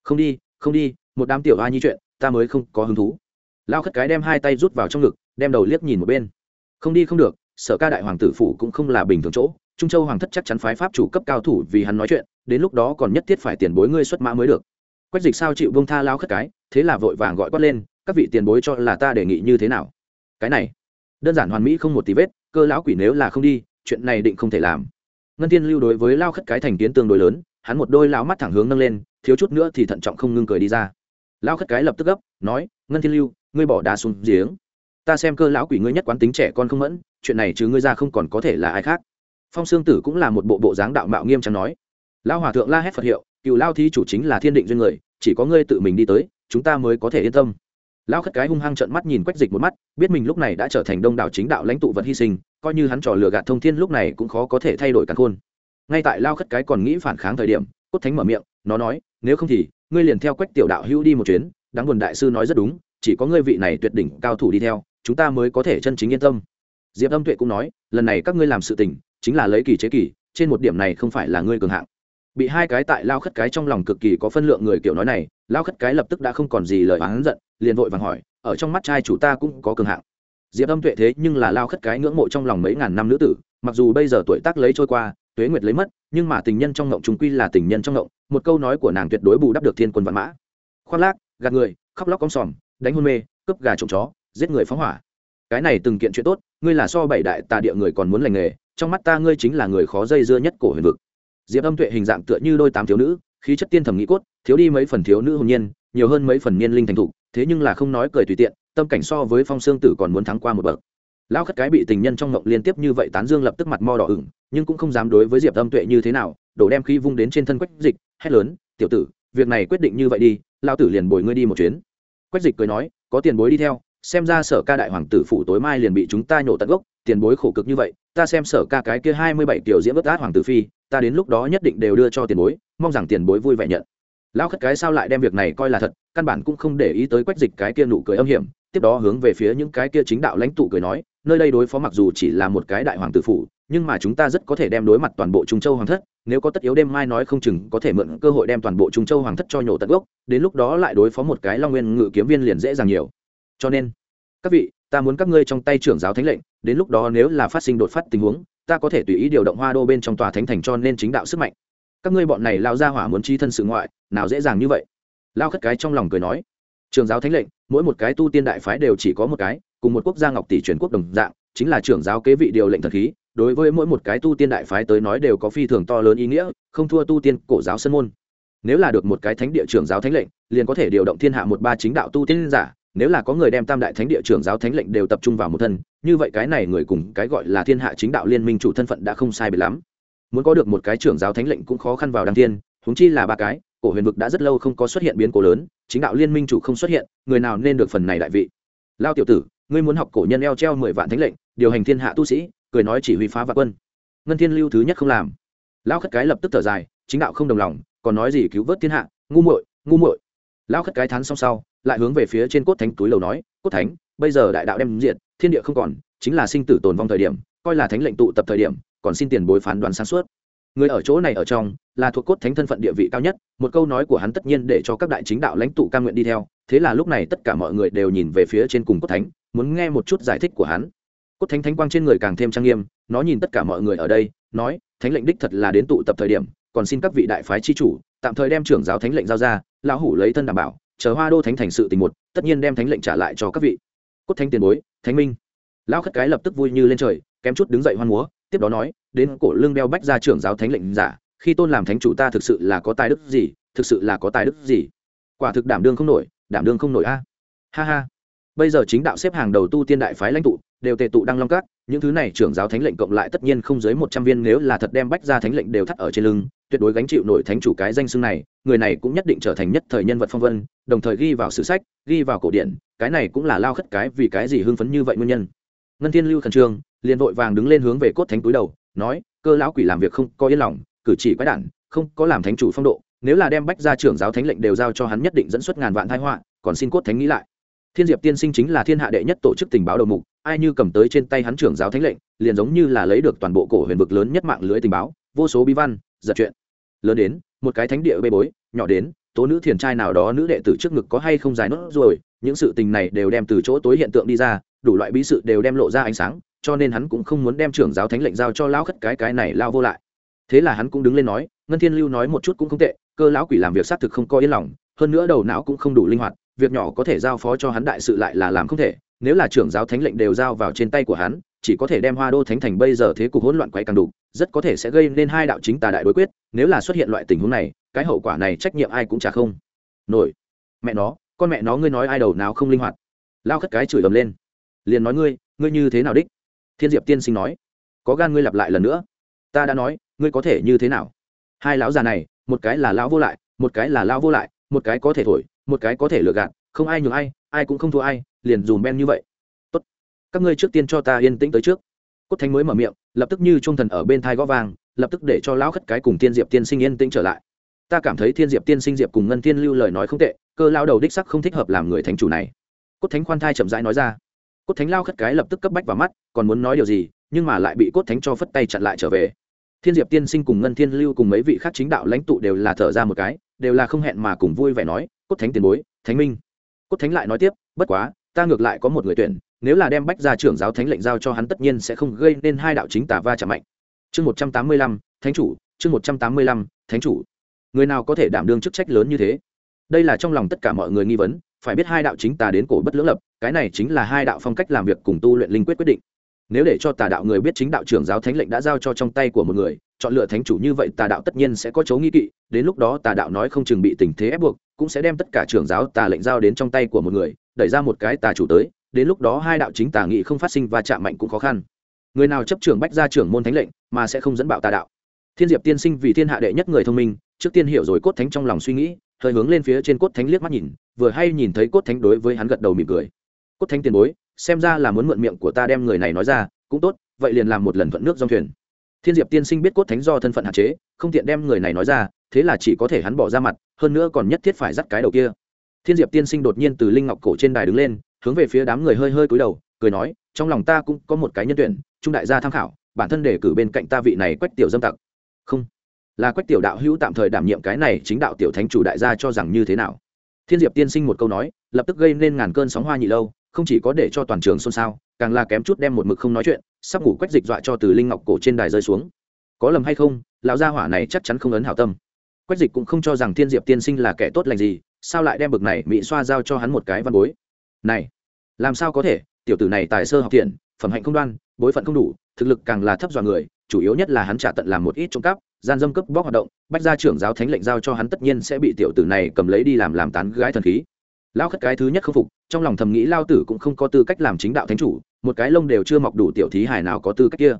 Speaker 1: Không đi không đi, một đám tiểu hoa nhi chuyện ta mới không có hứng thú. Lao khất cái đem hai tay rút vào trong ngực, đem đầu liếc nhìn một bên. Không đi không được, sở ca đại hoàng tử phủ cũng không là bình thường chỗ, trung châu hoàng thất chắc chắn phái pháp chủ cấp cao thủ vì hắn nói chuyện, đến lúc đó còn nhất thiết phải tiền bối ngươi xuất mã mới được. Quách dịch sao chịu bông tha lao khất cái, thế là vội vàng gọi quát lên, các vị tiền bối cho là ta đề nghị như thế nào? Cái này, đơn giản hoàn mỹ không một tí vết, cơ lão quỷ nếu là không đi, chuyện này định không thể làm. Ngân thiên lưu đối với lao khất cái thành kiến tương đối lớn, hắn một đôi lão mắt thẳng hướng nâng lên, thiếu chút nữa thì thận trọng không ngưng cười đi ra lao khất cái lập tức gấp, nói, ngân thiên lưu, ngươi bỏ đá xuống giếng. Ta xem cơ lão quỷ ngươi nhất quán tính trẻ con không mẫn, chuyện này chứ ngươi ra không còn có thể là ai khác. Phong sương tử cũng là một bộ bộ dáng đạo mạo nghiêm trang nói. Lão hòa thượng la hét phật hiệu, cựu lao thí chủ chính là thiên định duyên người, chỉ có ngươi tự mình đi tới, chúng ta mới có thể yên tâm. Lão khất cái hung hăng trợn mắt nhìn quách dịch một mắt, biết mình lúc này đã trở thành đông đảo chính đạo lãnh tụ vật hy sinh, coi như hắn trò lừa gạt thông thiên lúc này cũng khó có thể thay đổi căn khôn. Ngay tại lao khất cái còn nghĩ phản kháng thời điểm, cốt thánh mở miệng, nó nói, nếu không thì ngươi liền theo quách tiểu đạo hữu đi một chuyến, đáng buồn đại sư nói rất đúng, chỉ có ngươi vị này tuyệt đỉnh cao thủ đi theo, chúng ta mới có thể chân chính yên tâm. Diệp âm tuệ cũng nói, lần này các ngươi làm sự tình, chính là lấy kỳ chế kỳ, trên một điểm này không phải là ngươi cường hạng. Bị hai cái tại lao khất cái trong lòng cực kỳ có phân lượng người kiểu nói này, lao khất cái lập tức đã không còn gì lời oán giận, liền vội vàng hỏi, ở trong mắt trai chủ ta cũng có cường hạng? Diệp âm tuệ thế nhưng là lao khất cái ngưỡng mộ trong lòng mấy ngàn năm nữ tử, mặc dù bây giờ tuổi tác lấy trôi qua tuế nguyệt lấy mất, nhưng mà tình nhân trong ngộng chúng quy là tình nhân trong ngộng, một câu nói của nàng tuyệt đối bù đắp được thiên quân văn mã. Khoác lác, gạt người, khóc lóc cong sòm, đánh hôn mê, cướp gà trộm chó, giết người phóng hỏa. Cái này từng kiện chuyện tốt, ngươi là so bảy đại tà địa người còn muốn lành nghề, trong mắt ta ngươi chính là người khó dây dưa nhất cổ huyền vực. Diệp âm tuệ hình dạng tựa như đôi tám thiếu nữ, khí chất tiên thẩm nghĩ cốt, thiếu đi mấy phần thiếu nữ hồn nhiên, nhiều hơn mấy phần niên linh thành thục, thế nhưng là không nói cười tùy tiện, tâm cảnh so với phong xương tử còn muốn thắng qua một bậc lão khất cái bị tình nhân trong ngộng liên tiếp như vậy tán dương lập tức mặt mo đỏ ửng, nhưng cũng không dám đối với diệp âm tuệ như thế nào, đổ đem khí vung đến trên thân quách dịch, hét lớn, tiểu tử, việc này quyết định như vậy đi lao tử liền bồi ngươi đi một chuyến. Quách dịch cười nói, có tiền bối đi theo, xem ra sở ca đại hoàng tử phủ tối mai liền bị chúng ta nhổ tận gốc, tiền bối khổ cực như vậy, ta xem sở ca cái kia hai mươi bảy kiểu diễn bất át hoàng tử phi, ta đến lúc đó nhất định đều đưa cho tiền bối, mong rằng tiền bối vui vẻ nhận. Lão khất cái sao lại đem việc này coi là thật, căn bản cũng không để ý tới quách dịch cái kia nụ cười âm hiểm tiếp đó hướng về phía những cái kia chính đạo lãnh tụ cười nói, nơi đây đối phó mặc dù chỉ là một cái đại hoàng tử phủ, nhưng mà chúng ta rất có thể đem đối mặt toàn bộ trung châu hoàng thất, nếu có tất yếu đêm mai nói không chừng có thể mượn cơ hội đem toàn bộ trung châu hoàng thất cho nhổ tận gốc, đến lúc đó lại đối phó một cái long nguyên ngự kiếm viên liền dễ dàng nhiều. Cho nên, các vị, ta muốn các ngươi trong tay trưởng giáo thánh lệnh, đến lúc đó nếu là phát sinh đột phát tình huống, ta có thể tùy ý điều động hoa đô bên trong tòa thánh thành cho nên chính đạo sức mạnh. Các ngươi bọn này lao ra hỏa muốn chi thân sự ngoại, nào dễ dàng như vậy? Lao khất cái trong lòng cười nói trường giáo thánh lệnh, mỗi một cái tu tiên đại phái đều chỉ có một cái, cùng một quốc gia ngọc tỷ truyền quốc đồng dạng, chính là trưởng giáo kế vị điều lệnh thần khí, đối với mỗi một cái tu tiên đại phái tới nói đều có phi thường to lớn ý nghĩa, không thua tu tiên cổ giáo sân môn. Nếu là được một cái thánh địa trưởng giáo thánh lệnh, liền có thể điều động thiên hạ một ba chính đạo tu tiên giả, nếu là có người đem tam đại thánh địa trưởng giáo thánh lệnh đều tập trung vào một thân, như vậy cái này người cùng cái gọi là thiên hạ chính đạo liên minh chủ thân phận đã không sai biệt lắm. Muốn có được một cái trưởng giáo thánh lệnh cũng khó khăn vào đăng thiên, huống chi là ba cái cổ huyền vực đã rất lâu không có xuất hiện biến cố lớn, chính đạo liên minh chủ không xuất hiện, người nào nên được phần này đại vị? Lao tiểu tử, ngươi muốn học cổ nhân eo treo mười vạn thánh lệnh, điều hành thiên hạ tu sĩ, cười nói chỉ huy phá vạn quân. Ngân thiên lưu thứ nhất không làm. Lao khất cái lập tức thở dài, chính đạo không đồng lòng, còn nói gì cứu vớt thiên hạ, ngu muội ngu muội. Lao khất cái thắn xong sau, lại hướng về phía trên cốt thánh túi lầu nói, cốt thánh, bây giờ đại đạo đem diện thiên địa không còn, chính là sinh tử tồn vong thời điểm, coi là thánh lệnh tụ tập thời điểm, còn xin tiền bối phán đoán sáng suốt người ở chỗ này ở trong là thuộc cốt thánh thân phận địa vị cao nhất, một câu nói của hắn tất nhiên để cho các đại chính đạo lãnh tụ ca nguyện đi theo, thế là lúc này tất cả mọi người đều nhìn về phía trên cùng cốt thánh, muốn nghe một chút giải thích của hắn. Cốt thánh thánh quang trên người càng thêm trang nghiêm, nó nhìn tất cả mọi người ở đây, nói, thánh lệnh đích thật là đến tụ tập thời điểm, còn xin các vị đại phái chi chủ, tạm thời đem trưởng giáo thánh lệnh giao ra, lão hủ lấy thân đảm bảo, chờ hoa đô thánh thành sự tình một, tất nhiên đem thánh lệnh trả lại cho các vị. Cốt thánh tiền bối, thánh minh. Lão khất cái lập tức vui như lên trời, kém chút đứng dậy hoan múa tiếp đó nói, đến cổ lưng đeo bách ra trưởng giáo thánh lệnh giả, khi tôn làm thánh chủ ta thực sự là có tài đức gì, thực sự là có tài đức gì? Quả thực đảm đương không nổi, đảm đương không nổi a. À. Ha ha. Bây giờ chính đạo xếp hàng đầu tu tiên đại phái lãnh tụ, đều tề tụ đăng long các, những thứ này trưởng giáo thánh lệnh cộng lại tất nhiên không dưới một trăm viên nếu là thật đem bách ra thánh lệnh đều thắt ở trên lưng, tuyệt đối gánh chịu nổi thánh chủ cái danh xưng này, người này cũng nhất định trở thành nhất thời nhân vật phong vân, đồng thời ghi vào sử sách, ghi vào cổ điển, cái này cũng là lao khất cái vì cái gì hưng phấn như vậy nguyên nhân. Ngân thiên lưu khẩn trương liền vội vàng đứng lên hướng về cốt thánh túi đầu, nói, cơ lão quỷ làm việc không có yên lòng, cử chỉ quái đản, không có làm thánh chủ phong độ, nếu là đem bách ra trưởng giáo thánh lệnh đều giao cho hắn nhất định dẫn xuất ngàn vạn thái họa, còn xin cốt thánh nghĩ lại. Thiên diệp tiên sinh chính là thiên hạ đệ nhất tổ chức tình báo đầu mục, ai như cầm tới trên tay hắn trưởng giáo thánh lệnh, liền giống như là lấy được toàn bộ cổ huyền vực lớn nhất mạng lưới tình báo, vô số bi văn, giật chuyện. Lớn đến, một cái thánh địa bê bối, nhỏ đến, tố nữ thiền trai nào đó nữ đệ tử trước ngực có hay không dài nốt rồi, những sự tình này đều đem từ chỗ tối hiện tượng đi ra, đủ loại bí sự đều đem lộ ra ánh sáng cho nên hắn cũng không muốn đem trưởng giáo thánh lệnh giao cho lão khất cái cái này lao vô lại. Thế là hắn cũng đứng lên nói, ngân thiên lưu nói một chút cũng không tệ, cơ lão quỷ làm việc xác thực không có yên lòng, hơn nữa đầu não cũng không đủ linh hoạt, việc nhỏ có thể giao phó cho hắn đại sự lại là làm không thể, nếu là trưởng giáo thánh lệnh đều giao vào trên tay của hắn, chỉ có thể đem hoa đô thánh thành bây giờ thế cục hỗn loạn quay càng đủ, rất có thể sẽ gây nên hai đạo chính tà đại đối quyết, nếu là xuất hiện loại tình huống này, cái hậu quả này trách nhiệm ai cũng chả không. Nổi. Mẹ nó, con mẹ nó ngươi nói ai đầu nào không linh hoạt. Lao khất cái chửi ầm lên. Liền nói ngươi ngươi như thế nào đích? Thiên diệp tiên sinh nói, có gan ngươi lặp lại lần nữa. Ta đã nói, ngươi có thể như thế nào? Hai lão già này, một cái là lão vô lại, một cái là lão vô lại, một cái có thể thổi, một cái có thể lừa gạt, không ai nhường ai ai cũng không thua ai, liền dùm ben như vậy. Tốt. Các ngươi trước tiên cho ta yên tĩnh tới trước. Cốt thánh mới mở miệng, lập tức như trung thần ở bên thai gõ vàng lập tức để cho lão khất cái cùng thiên diệp tiên sinh yên tĩnh trở lại. Ta cảm thấy thiên diệp tiên sinh diệp cùng ngân thiên lưu lời nói không tệ, cơ lao đầu đích sắc không thích hợp làm người thánh chủ này. Cốt thánh khoan thai chậm rãi nói ra cốt thánh lao khất cái lập tức cấp bách vào mắt, còn muốn nói điều gì, nhưng mà lại bị cốt thánh cho phất tay chặn lại trở về. Thiên diệp tiên sinh cùng ngân thiên lưu cùng mấy vị khác chính đạo lãnh tụ đều là thở ra một cái, đều là không hẹn mà cùng vui vẻ nói, cốt thánh tiền bối, thánh minh. Cốt thánh lại nói tiếp, bất quá, ta ngược lại có một người tuyển, nếu là đem bách ra trưởng giáo thánh lệnh giao cho hắn tất nhiên sẽ không gây nên hai đạo chính tà va chạm mạnh. Chương một trăm tám mươi lăm, thánh chủ, chương một trăm tám mươi lăm, thánh chủ. Người nào có thể đảm đương chức trách lớn như thế? Đây là trong lòng tất cả mọi người nghi vấn, phải biết hai đạo chính tà đến cổ bất lưỡng lập cái này chính là hai đạo phong cách làm việc cùng tu luyện linh quyết quyết định. Nếu để cho tà đạo người biết chính đạo trưởng giáo thánh lệnh đã giao cho trong tay của một người, chọn lựa thánh chủ như vậy tà đạo tất nhiên sẽ có chấu nghi kỵ, đến lúc đó tà đạo nói không chừng bị tình thế ép buộc, cũng sẽ đem tất cả trưởng giáo tà lệnh giao đến trong tay của một người, đẩy ra một cái tà chủ tới, đến lúc đó hai đạo chính tà nghị không phát sinh và chạm mạnh cũng khó khăn. Người nào chấp trưởng bách ra trưởng môn thánh lệnh, mà sẽ không dẫn bạo tà đạo. Thiên diệp tiên sinh vì thiên hạ đệ nhất người thông minh, trước tiên hiểu rồi cốt thánh trong lòng suy nghĩ, hơi hướng lên phía trên cốt thánh liếc mắt nhìn, vừa hay nhìn thấy cốt thánh đối với hắn gật đầu mỉm cười cốt thánh tiền bối, xem ra là muốn mượn miệng của ta đem người này nói ra, cũng tốt, vậy liền làm một lần thuận nước dòng thuyền. Thiên diệp tiên sinh biết cốt thánh do thân phận hạn chế, không tiện đem người này nói ra, thế là chỉ có thể hắn bỏ ra mặt, hơn nữa còn nhất thiết phải dắt cái đầu kia. Thiên diệp tiên sinh đột nhiên từ linh ngọc cổ trên đài đứng lên, hướng về phía đám người hơi hơi cúi đầu, cười nói, trong lòng ta cũng có một cái nhân tuyển, trung đại gia tham khảo, bản thân để cử bên cạnh ta vị này quách tiểu dâm tặc. Không. Là quách tiểu đạo hữu tạm thời đảm nhiệm cái này chính đạo tiểu thánh chủ đại gia cho rằng như thế nào? Thiên diệp tiên sinh một câu nói, lập tức gây nên ngàn cơn sóng hoa nhị lâu không chỉ có để cho toàn trường xôn xao, càng là kém chút đem một mực không nói chuyện, sắp ngủ quách dịch dọa cho từ linh ngọc cổ trên đài rơi xuống. Có lầm hay không, lão gia hỏa này chắc chắn không ấn hảo tâm. Quách dịch cũng không cho rằng thiên diệp tiên sinh là kẻ tốt lành gì, sao lại đem bực này mỹ xoa giao cho hắn một cái văn bối? Này, làm sao có thể, tiểu tử này tài sơ học thiện, phẩm hạnh không đoan, bối phận không đủ, thực lực càng là thấp dọa người, chủ yếu nhất là hắn trả tận làm một ít trộm cắp, gian dâm cướp bóc hoạt động, bách gia trưởng giáo thánh lệnh giao cho hắn tất nhiên sẽ bị tiểu tử này cầm lấy đi làm làm tán gái thần khí lao khất cái thứ nhất không phục, trong lòng thầm nghĩ lao tử cũng không có tư cách làm chính đạo thánh chủ, một cái lông đều chưa mọc đủ tiểu thí hài nào có tư cách kia.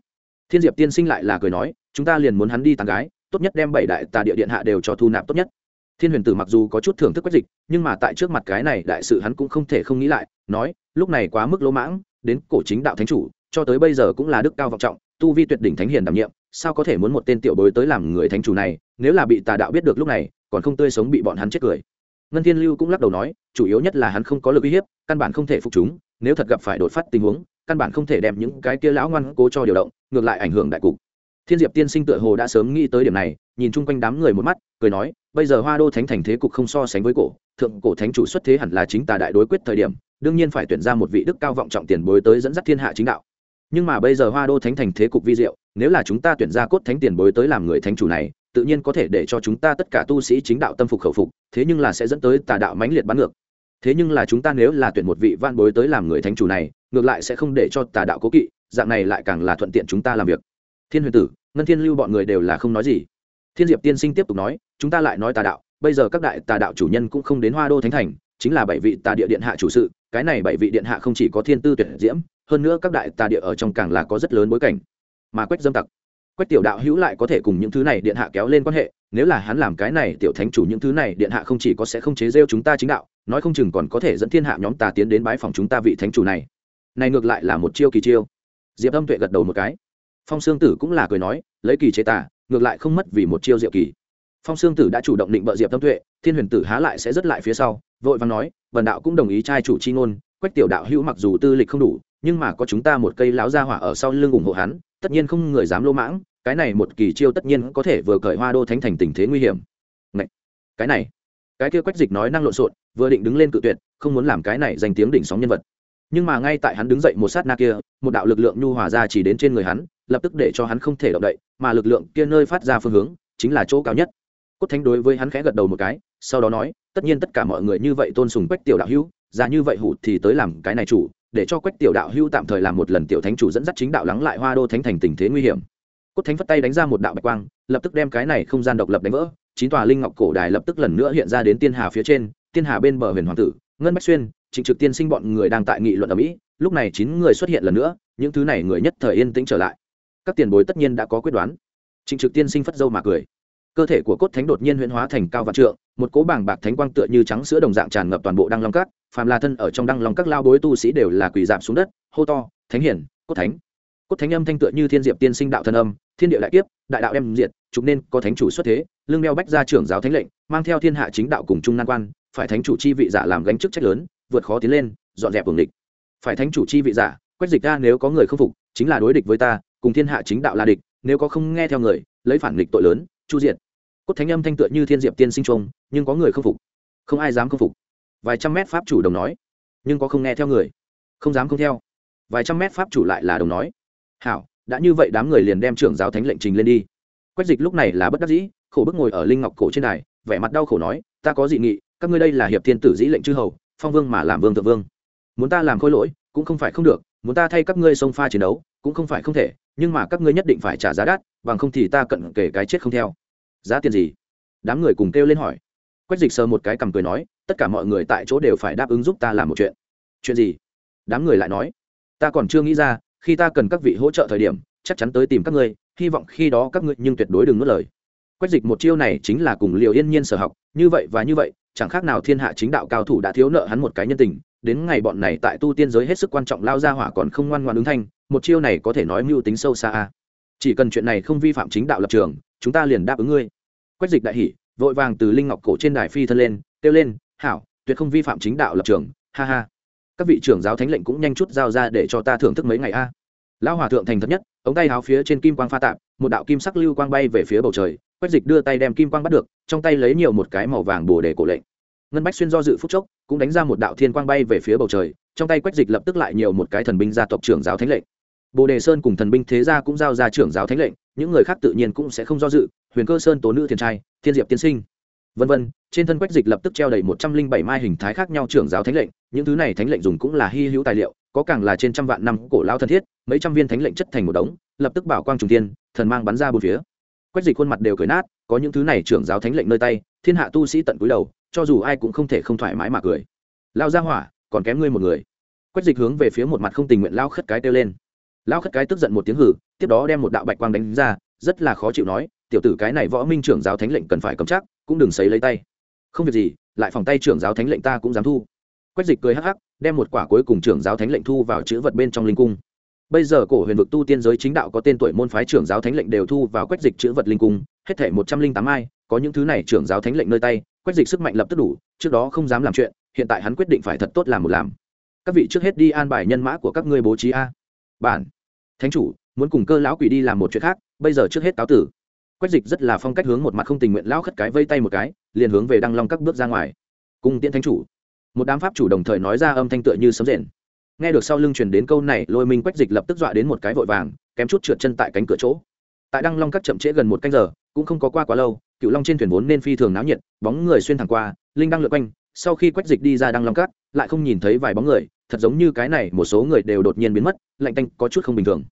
Speaker 1: Thiên diệp tiên sinh lại là cười nói, chúng ta liền muốn hắn đi tàn gái, tốt nhất đem bảy đại tà địa điện hạ đều cho thu nạp tốt nhất. Thiên huyền tử mặc dù có chút thưởng thức quách dịch, nhưng mà tại trước mặt cái này đại sự hắn cũng không thể không nghĩ lại, nói, lúc này quá mức lỗ mãng, đến cổ chính đạo thánh chủ, cho tới bây giờ cũng là đức cao vọng trọng, tu vi tuyệt đỉnh thánh hiền đảm nhiệm, sao có thể muốn một tên tiểu bối tới làm người thánh chủ này, nếu là bị tà đạo biết được lúc này, còn không tươi sống bị bọn hắn chết cười ngân thiên lưu cũng lắc đầu nói, chủ yếu nhất là hắn không có lực uy hiếp, căn bản không thể phục chúng, nếu thật gặp phải đột phát tình huống, căn bản không thể đem những cái kia lão ngoan cố cho điều động, ngược lại ảnh hưởng đại cục. Thiên diệp tiên sinh tựa hồ đã sớm nghĩ tới điểm này, nhìn chung quanh đám người một mắt, cười nói, bây giờ hoa đô thánh thành thế cục không so sánh với cổ, thượng cổ thánh chủ xuất thế hẳn là chính tà đại đối quyết thời điểm, đương nhiên phải tuyển ra một vị đức cao vọng trọng tiền bối tới dẫn dắt thiên hạ chính đạo. Nhưng mà bây giờ hoa đô thánh thành thế cục vi diệu, nếu là chúng ta tuyển ra cốt thánh tiền bối tới làm người thánh chủ này tự nhiên có thể để cho chúng ta tất cả tu sĩ chính đạo tâm phục khẩu phục, thế nhưng là sẽ dẫn tới tà đạo mãnh liệt bắn ngược. Thế nhưng là chúng ta nếu là tuyển một vị van bối tới làm người thánh chủ này, ngược lại sẽ không để cho tà đạo cố kỵ, dạng này lại càng là thuận tiện chúng ta làm việc. Thiên huyền tử, ngân thiên lưu bọn người đều là không nói gì. Thiên diệp tiên sinh tiếp tục nói, chúng ta lại nói tà đạo, bây giờ các đại tà đạo chủ nhân cũng không đến hoa đô thánh thành, chính là bảy vị tà địa điện hạ chủ sự, cái này bảy vị điện hạ không chỉ có thiên tư tuyệt diễm, hơn nữa các đại tà địa ở trong càng là có rất lớn bối cảnh. Mà quách dâm tặc quách tiểu đạo hữu lại có thể cùng những thứ này điện hạ kéo lên quan hệ, nếu là hắn làm cái này tiểu thánh chủ những thứ này điện hạ không chỉ có sẽ không chế rêu chúng ta chính đạo, nói không chừng còn có thể dẫn thiên hạ nhóm ta tiến đến bái phòng chúng ta vị thánh chủ này. Này ngược lại là một chiêu kỳ chiêu. Diệp âm tuệ gật đầu một cái. Phong sương tử cũng là cười nói, lấy kỳ chế tả ngược lại không mất vì một chiêu diệu kỳ. Phong sương tử đã chủ động định bợ diệp tâm tuệ, thiên huyền tử há lại sẽ rất lại phía sau, vội vàng nói vần đạo cũng đồng ý trai chủ c h i ngôn, quách tiểu đạo hữu mặc dù tư lịch không đủ, nhưng mà có chúng ta một cây láo ra hỏa ở sau lưng ủng hộ hắn tất nhiên không người dám lô mãng, cái này một kỳ chiêu tất nhiên có thể vừa cởi hoa đô thánh thành tình thế nguy hiểm. Này cái này, cái kia quách dịch nói năng lộn xộn, vừa định đứng lên cự tuyệt, không muốn làm cái này danh tiếng đỉnh sóng nhân vật. Nhưng mà ngay tại hắn đứng dậy một sát na kia, một đạo lực lượng nhu hòa ra chỉ đến trên người hắn, lập tức để cho hắn không thể động đậy, mà lực lượng kia nơi phát ra phương hướng, chính là chỗ cao nhất. Cốt thánh đối với hắn khẽ gật đầu một cái, sau đó nói, tất nhiên tất cả mọi người như vậy tôn sùng quách tiểu đạo hữu ra như vậy hủ thì tới làm cái này chủ để cho quách tiểu đạo hưu tạm thời làm một lần tiểu thánh chủ dẫn dắt chính đạo lắng lại hoa đô thánh thành tình thế nguy hiểm. Cốt thánh phất tay đánh ra một đạo bạch quang, lập tức đem cái này không gian độc lập đánh vỡ. Chín tòa linh ngọc cổ đài lập tức lần nữa hiện ra đến tiên hà phía trên, tiên hà bên bờ huyền hoàng tử, ngân bách xuyên, trịnh trực tiên sinh bọn người đang tại nghị luận ở mỹ, lúc này chín người xuất hiện lần nữa, những thứ này người nhất thời yên tĩnh trở lại. Các tiền bối tất nhiên đã có quyết đoán. Trịnh trực tiên sinh phất dâu mà cười cơ thể của cốt thánh đột nhiên huyễn hóa thành cao vạn trượng, một cố bảng bạc thánh quang tựa như trắng sữa đồng dạng tràn ngập toàn bộ đăng long các. Phàm là thân ở trong đăng long các lao bối tu sĩ đều là quỳ giảm xuống đất, hô to, thánh hiển, cốt thánh! Cốt thánh âm thanh tựa như thiên diệp tiên sinh đạo thân âm, thiên địa đại kiếp, đại đạo đem diệt, chúng nên có thánh chủ xuất thế lương đeo bách ra trưởng giáo thánh lệnh, mang theo thiên hạ chính đạo cùng trung nan quan, phải thánh chủ chi vị giả làm gánh chức trách lớn, vượt khó tiến lên, dọn dẹp vùng địch. Phải thánh chủ chi vị giả quét dịch ra nếu có người không phục, chính là đối địch với ta, cùng thiên hạ chính đạo là địch, nếu có không nghe theo người, lấy phản địch tội lớn chu diệt. Cốt thánh âm thanh tựa như thiên diệp tiên sinh trông nhưng có người không phục. Không ai dám không phục. Vài trăm mét pháp chủ đồng nói, nhưng có không nghe theo người. Không dám không theo. Vài trăm mét pháp chủ lại là đồng nói, hảo, đã như vậy đám người liền đem trưởng giáo thánh lệnh trình lên đi. Quách dịch lúc này là bất đắc dĩ, khổ bức ngồi ở linh ngọc cổ trên đài, vẻ mặt đau khổ nói, ta có dị nghị, các ngươi đây là hiệp thiên tử dĩ lệnh chư hầu, phong vương mà làm vương thượng vương. Muốn ta làm khôi lỗi, cũng không phải không được, muốn ta thay các ngươi xông pha chiến đấu, cũng không phải không thể nhưng mà các ngươi nhất định phải trả giá đắt, bằng không thì ta cận kể cái chết không theo. Giá tiền gì? Đám người cùng kêu lên hỏi. Quách dịch sờ một cái cầm cười nói, tất cả mọi người tại chỗ đều phải đáp ứng giúp ta làm một chuyện. Chuyện gì? Đám người lại nói. Ta còn chưa nghĩ ra, khi ta cần các vị hỗ trợ thời điểm, chắc chắn tới tìm các ngươi, hy vọng khi đó các ngươi nhưng tuyệt đối đừng nuốt lời. Quách dịch một chiêu này chính là cùng liều yên nhiên sở học, như vậy và như vậy, chẳng khác nào thiên hạ chính đạo cao thủ đã thiếu nợ hắn một cái nhân tình, đến ngày bọn này tại tu tiên giới hết sức quan trọng lao ra hỏa còn không ngoan ngoan ứng thanh một chiêu này có thể nói mưu tính sâu xa chỉ cần chuyện này không vi phạm chính đạo lập trường, chúng ta liền đáp ứng ngươi. Quách dịch đại hỉ, vội vàng từ linh ngọc cổ trên đài phi thân lên, kêu lên, hảo, tuyệt không vi phạm chính đạo lập trường, ha ha. Các vị trưởng giáo thánh lệnh cũng nhanh chút giao ra để cho ta thưởng thức mấy ngày a. Lão hòa thượng thành thật nhất, ống tay háo phía trên kim quang pha tạp, một đạo kim sắc lưu quang bay về phía bầu trời. Quách dịch đưa tay đem kim quang bắt được, trong tay lấy nhiều một cái màu vàng bồ đề cổ lệnh. Ngân bách xuyên do dự phúc chốc, cũng đánh ra một đạo thiên quang bay về phía bầu trời. Trong tay quách dịch lập tức lại nhiều một cái thần binh gia tộc trưởng giáo thánh lệnh bồ đề sơn cùng thần binh thế gia cũng giao ra trưởng giáo thánh lệnh, những người khác tự nhiên cũng sẽ không do dự, huyền cơ sơn tố nữ thiên trai, thiên diệp tiên sinh. Vân vân, trên thân quách dịch lập tức treo đầy một trăm linh bảy mai hình thái khác nhau trưởng giáo thánh lệnh, những thứ này thánh lệnh dùng cũng là hy hữu tài liệu, có càng là trên trăm vạn năm cổ lao thân thiết, mấy trăm viên thánh lệnh chất thành một đống, lập tức bảo quang trùng tiên thần mang bắn ra bốn phía. Quách dịch khuôn mặt đều cười nát, có những thứ này trưởng giáo thánh lệnh nơi tay, thiên hạ tu sĩ tận cúi đầu, cho dù ai cũng không thể không thoải mái mà cười. Lao ra hỏa, còn kém ngươi một người. Quách dịch hướng về phía một mặt không tình nguyện lao khất cái kêu lên lao khất cái tức giận một tiếng hử tiếp đó đem một đạo bạch quang đánh ra, rất là khó chịu nói, tiểu tử cái này võ minh trưởng giáo thánh lệnh cần phải cầm chắc, cũng đừng xấy lấy tay. Không việc gì, lại phòng tay trưởng giáo thánh lệnh ta cũng dám thu. Quách dịch cười hắc hắc, đem một quả cuối cùng trưởng giáo thánh lệnh thu vào chữ vật bên trong linh cung. Bây giờ cổ huyền vực tu tiên giới chính đạo có tên tuổi môn phái trưởng giáo thánh lệnh đều thu vào quách dịch chữ vật linh cung, hết thể một trăm linh tám ai có những thứ này trưởng giáo thánh lệnh nơi tay, quách dịch sức mạnh lập tức đủ, trước đó không dám làm chuyện, hiện tại hắn quyết định phải thật tốt làm một làm. Các vị trước hết đi an bài nhân mã của các ngươi bố trí a bản. Thánh chủ, muốn cùng cơ lão quỷ đi làm một chuyện khác, bây giờ trước hết cáo tử. Quách dịch rất là phong cách hướng một mặt không tình nguyện lão khất cái vây tay một cái, liền hướng về đăng long các bước ra ngoài. Cùng tiễn thánh chủ. Một đám pháp chủ đồng thời nói ra âm thanh tựa như sấm rền. Nghe được sau lưng truyền đến câu này, lôi minh quách dịch lập tức dọa đến một cái vội vàng, kém chút trượt chân tại cánh cửa chỗ. Tại đăng long các chậm trễ gần một canh giờ, cũng không có qua quá lâu cựu long trên thuyền vốn nên phi thường náo nhiệt, bóng người xuyên thẳng qua, linh đăng lượt quanh, sau khi quách dịch đi ra đăng long cát lại không nhìn thấy vài bóng người thật giống như cái này một số người đều đột nhiên biến mất, lạnh tanh, có chút không bình thường.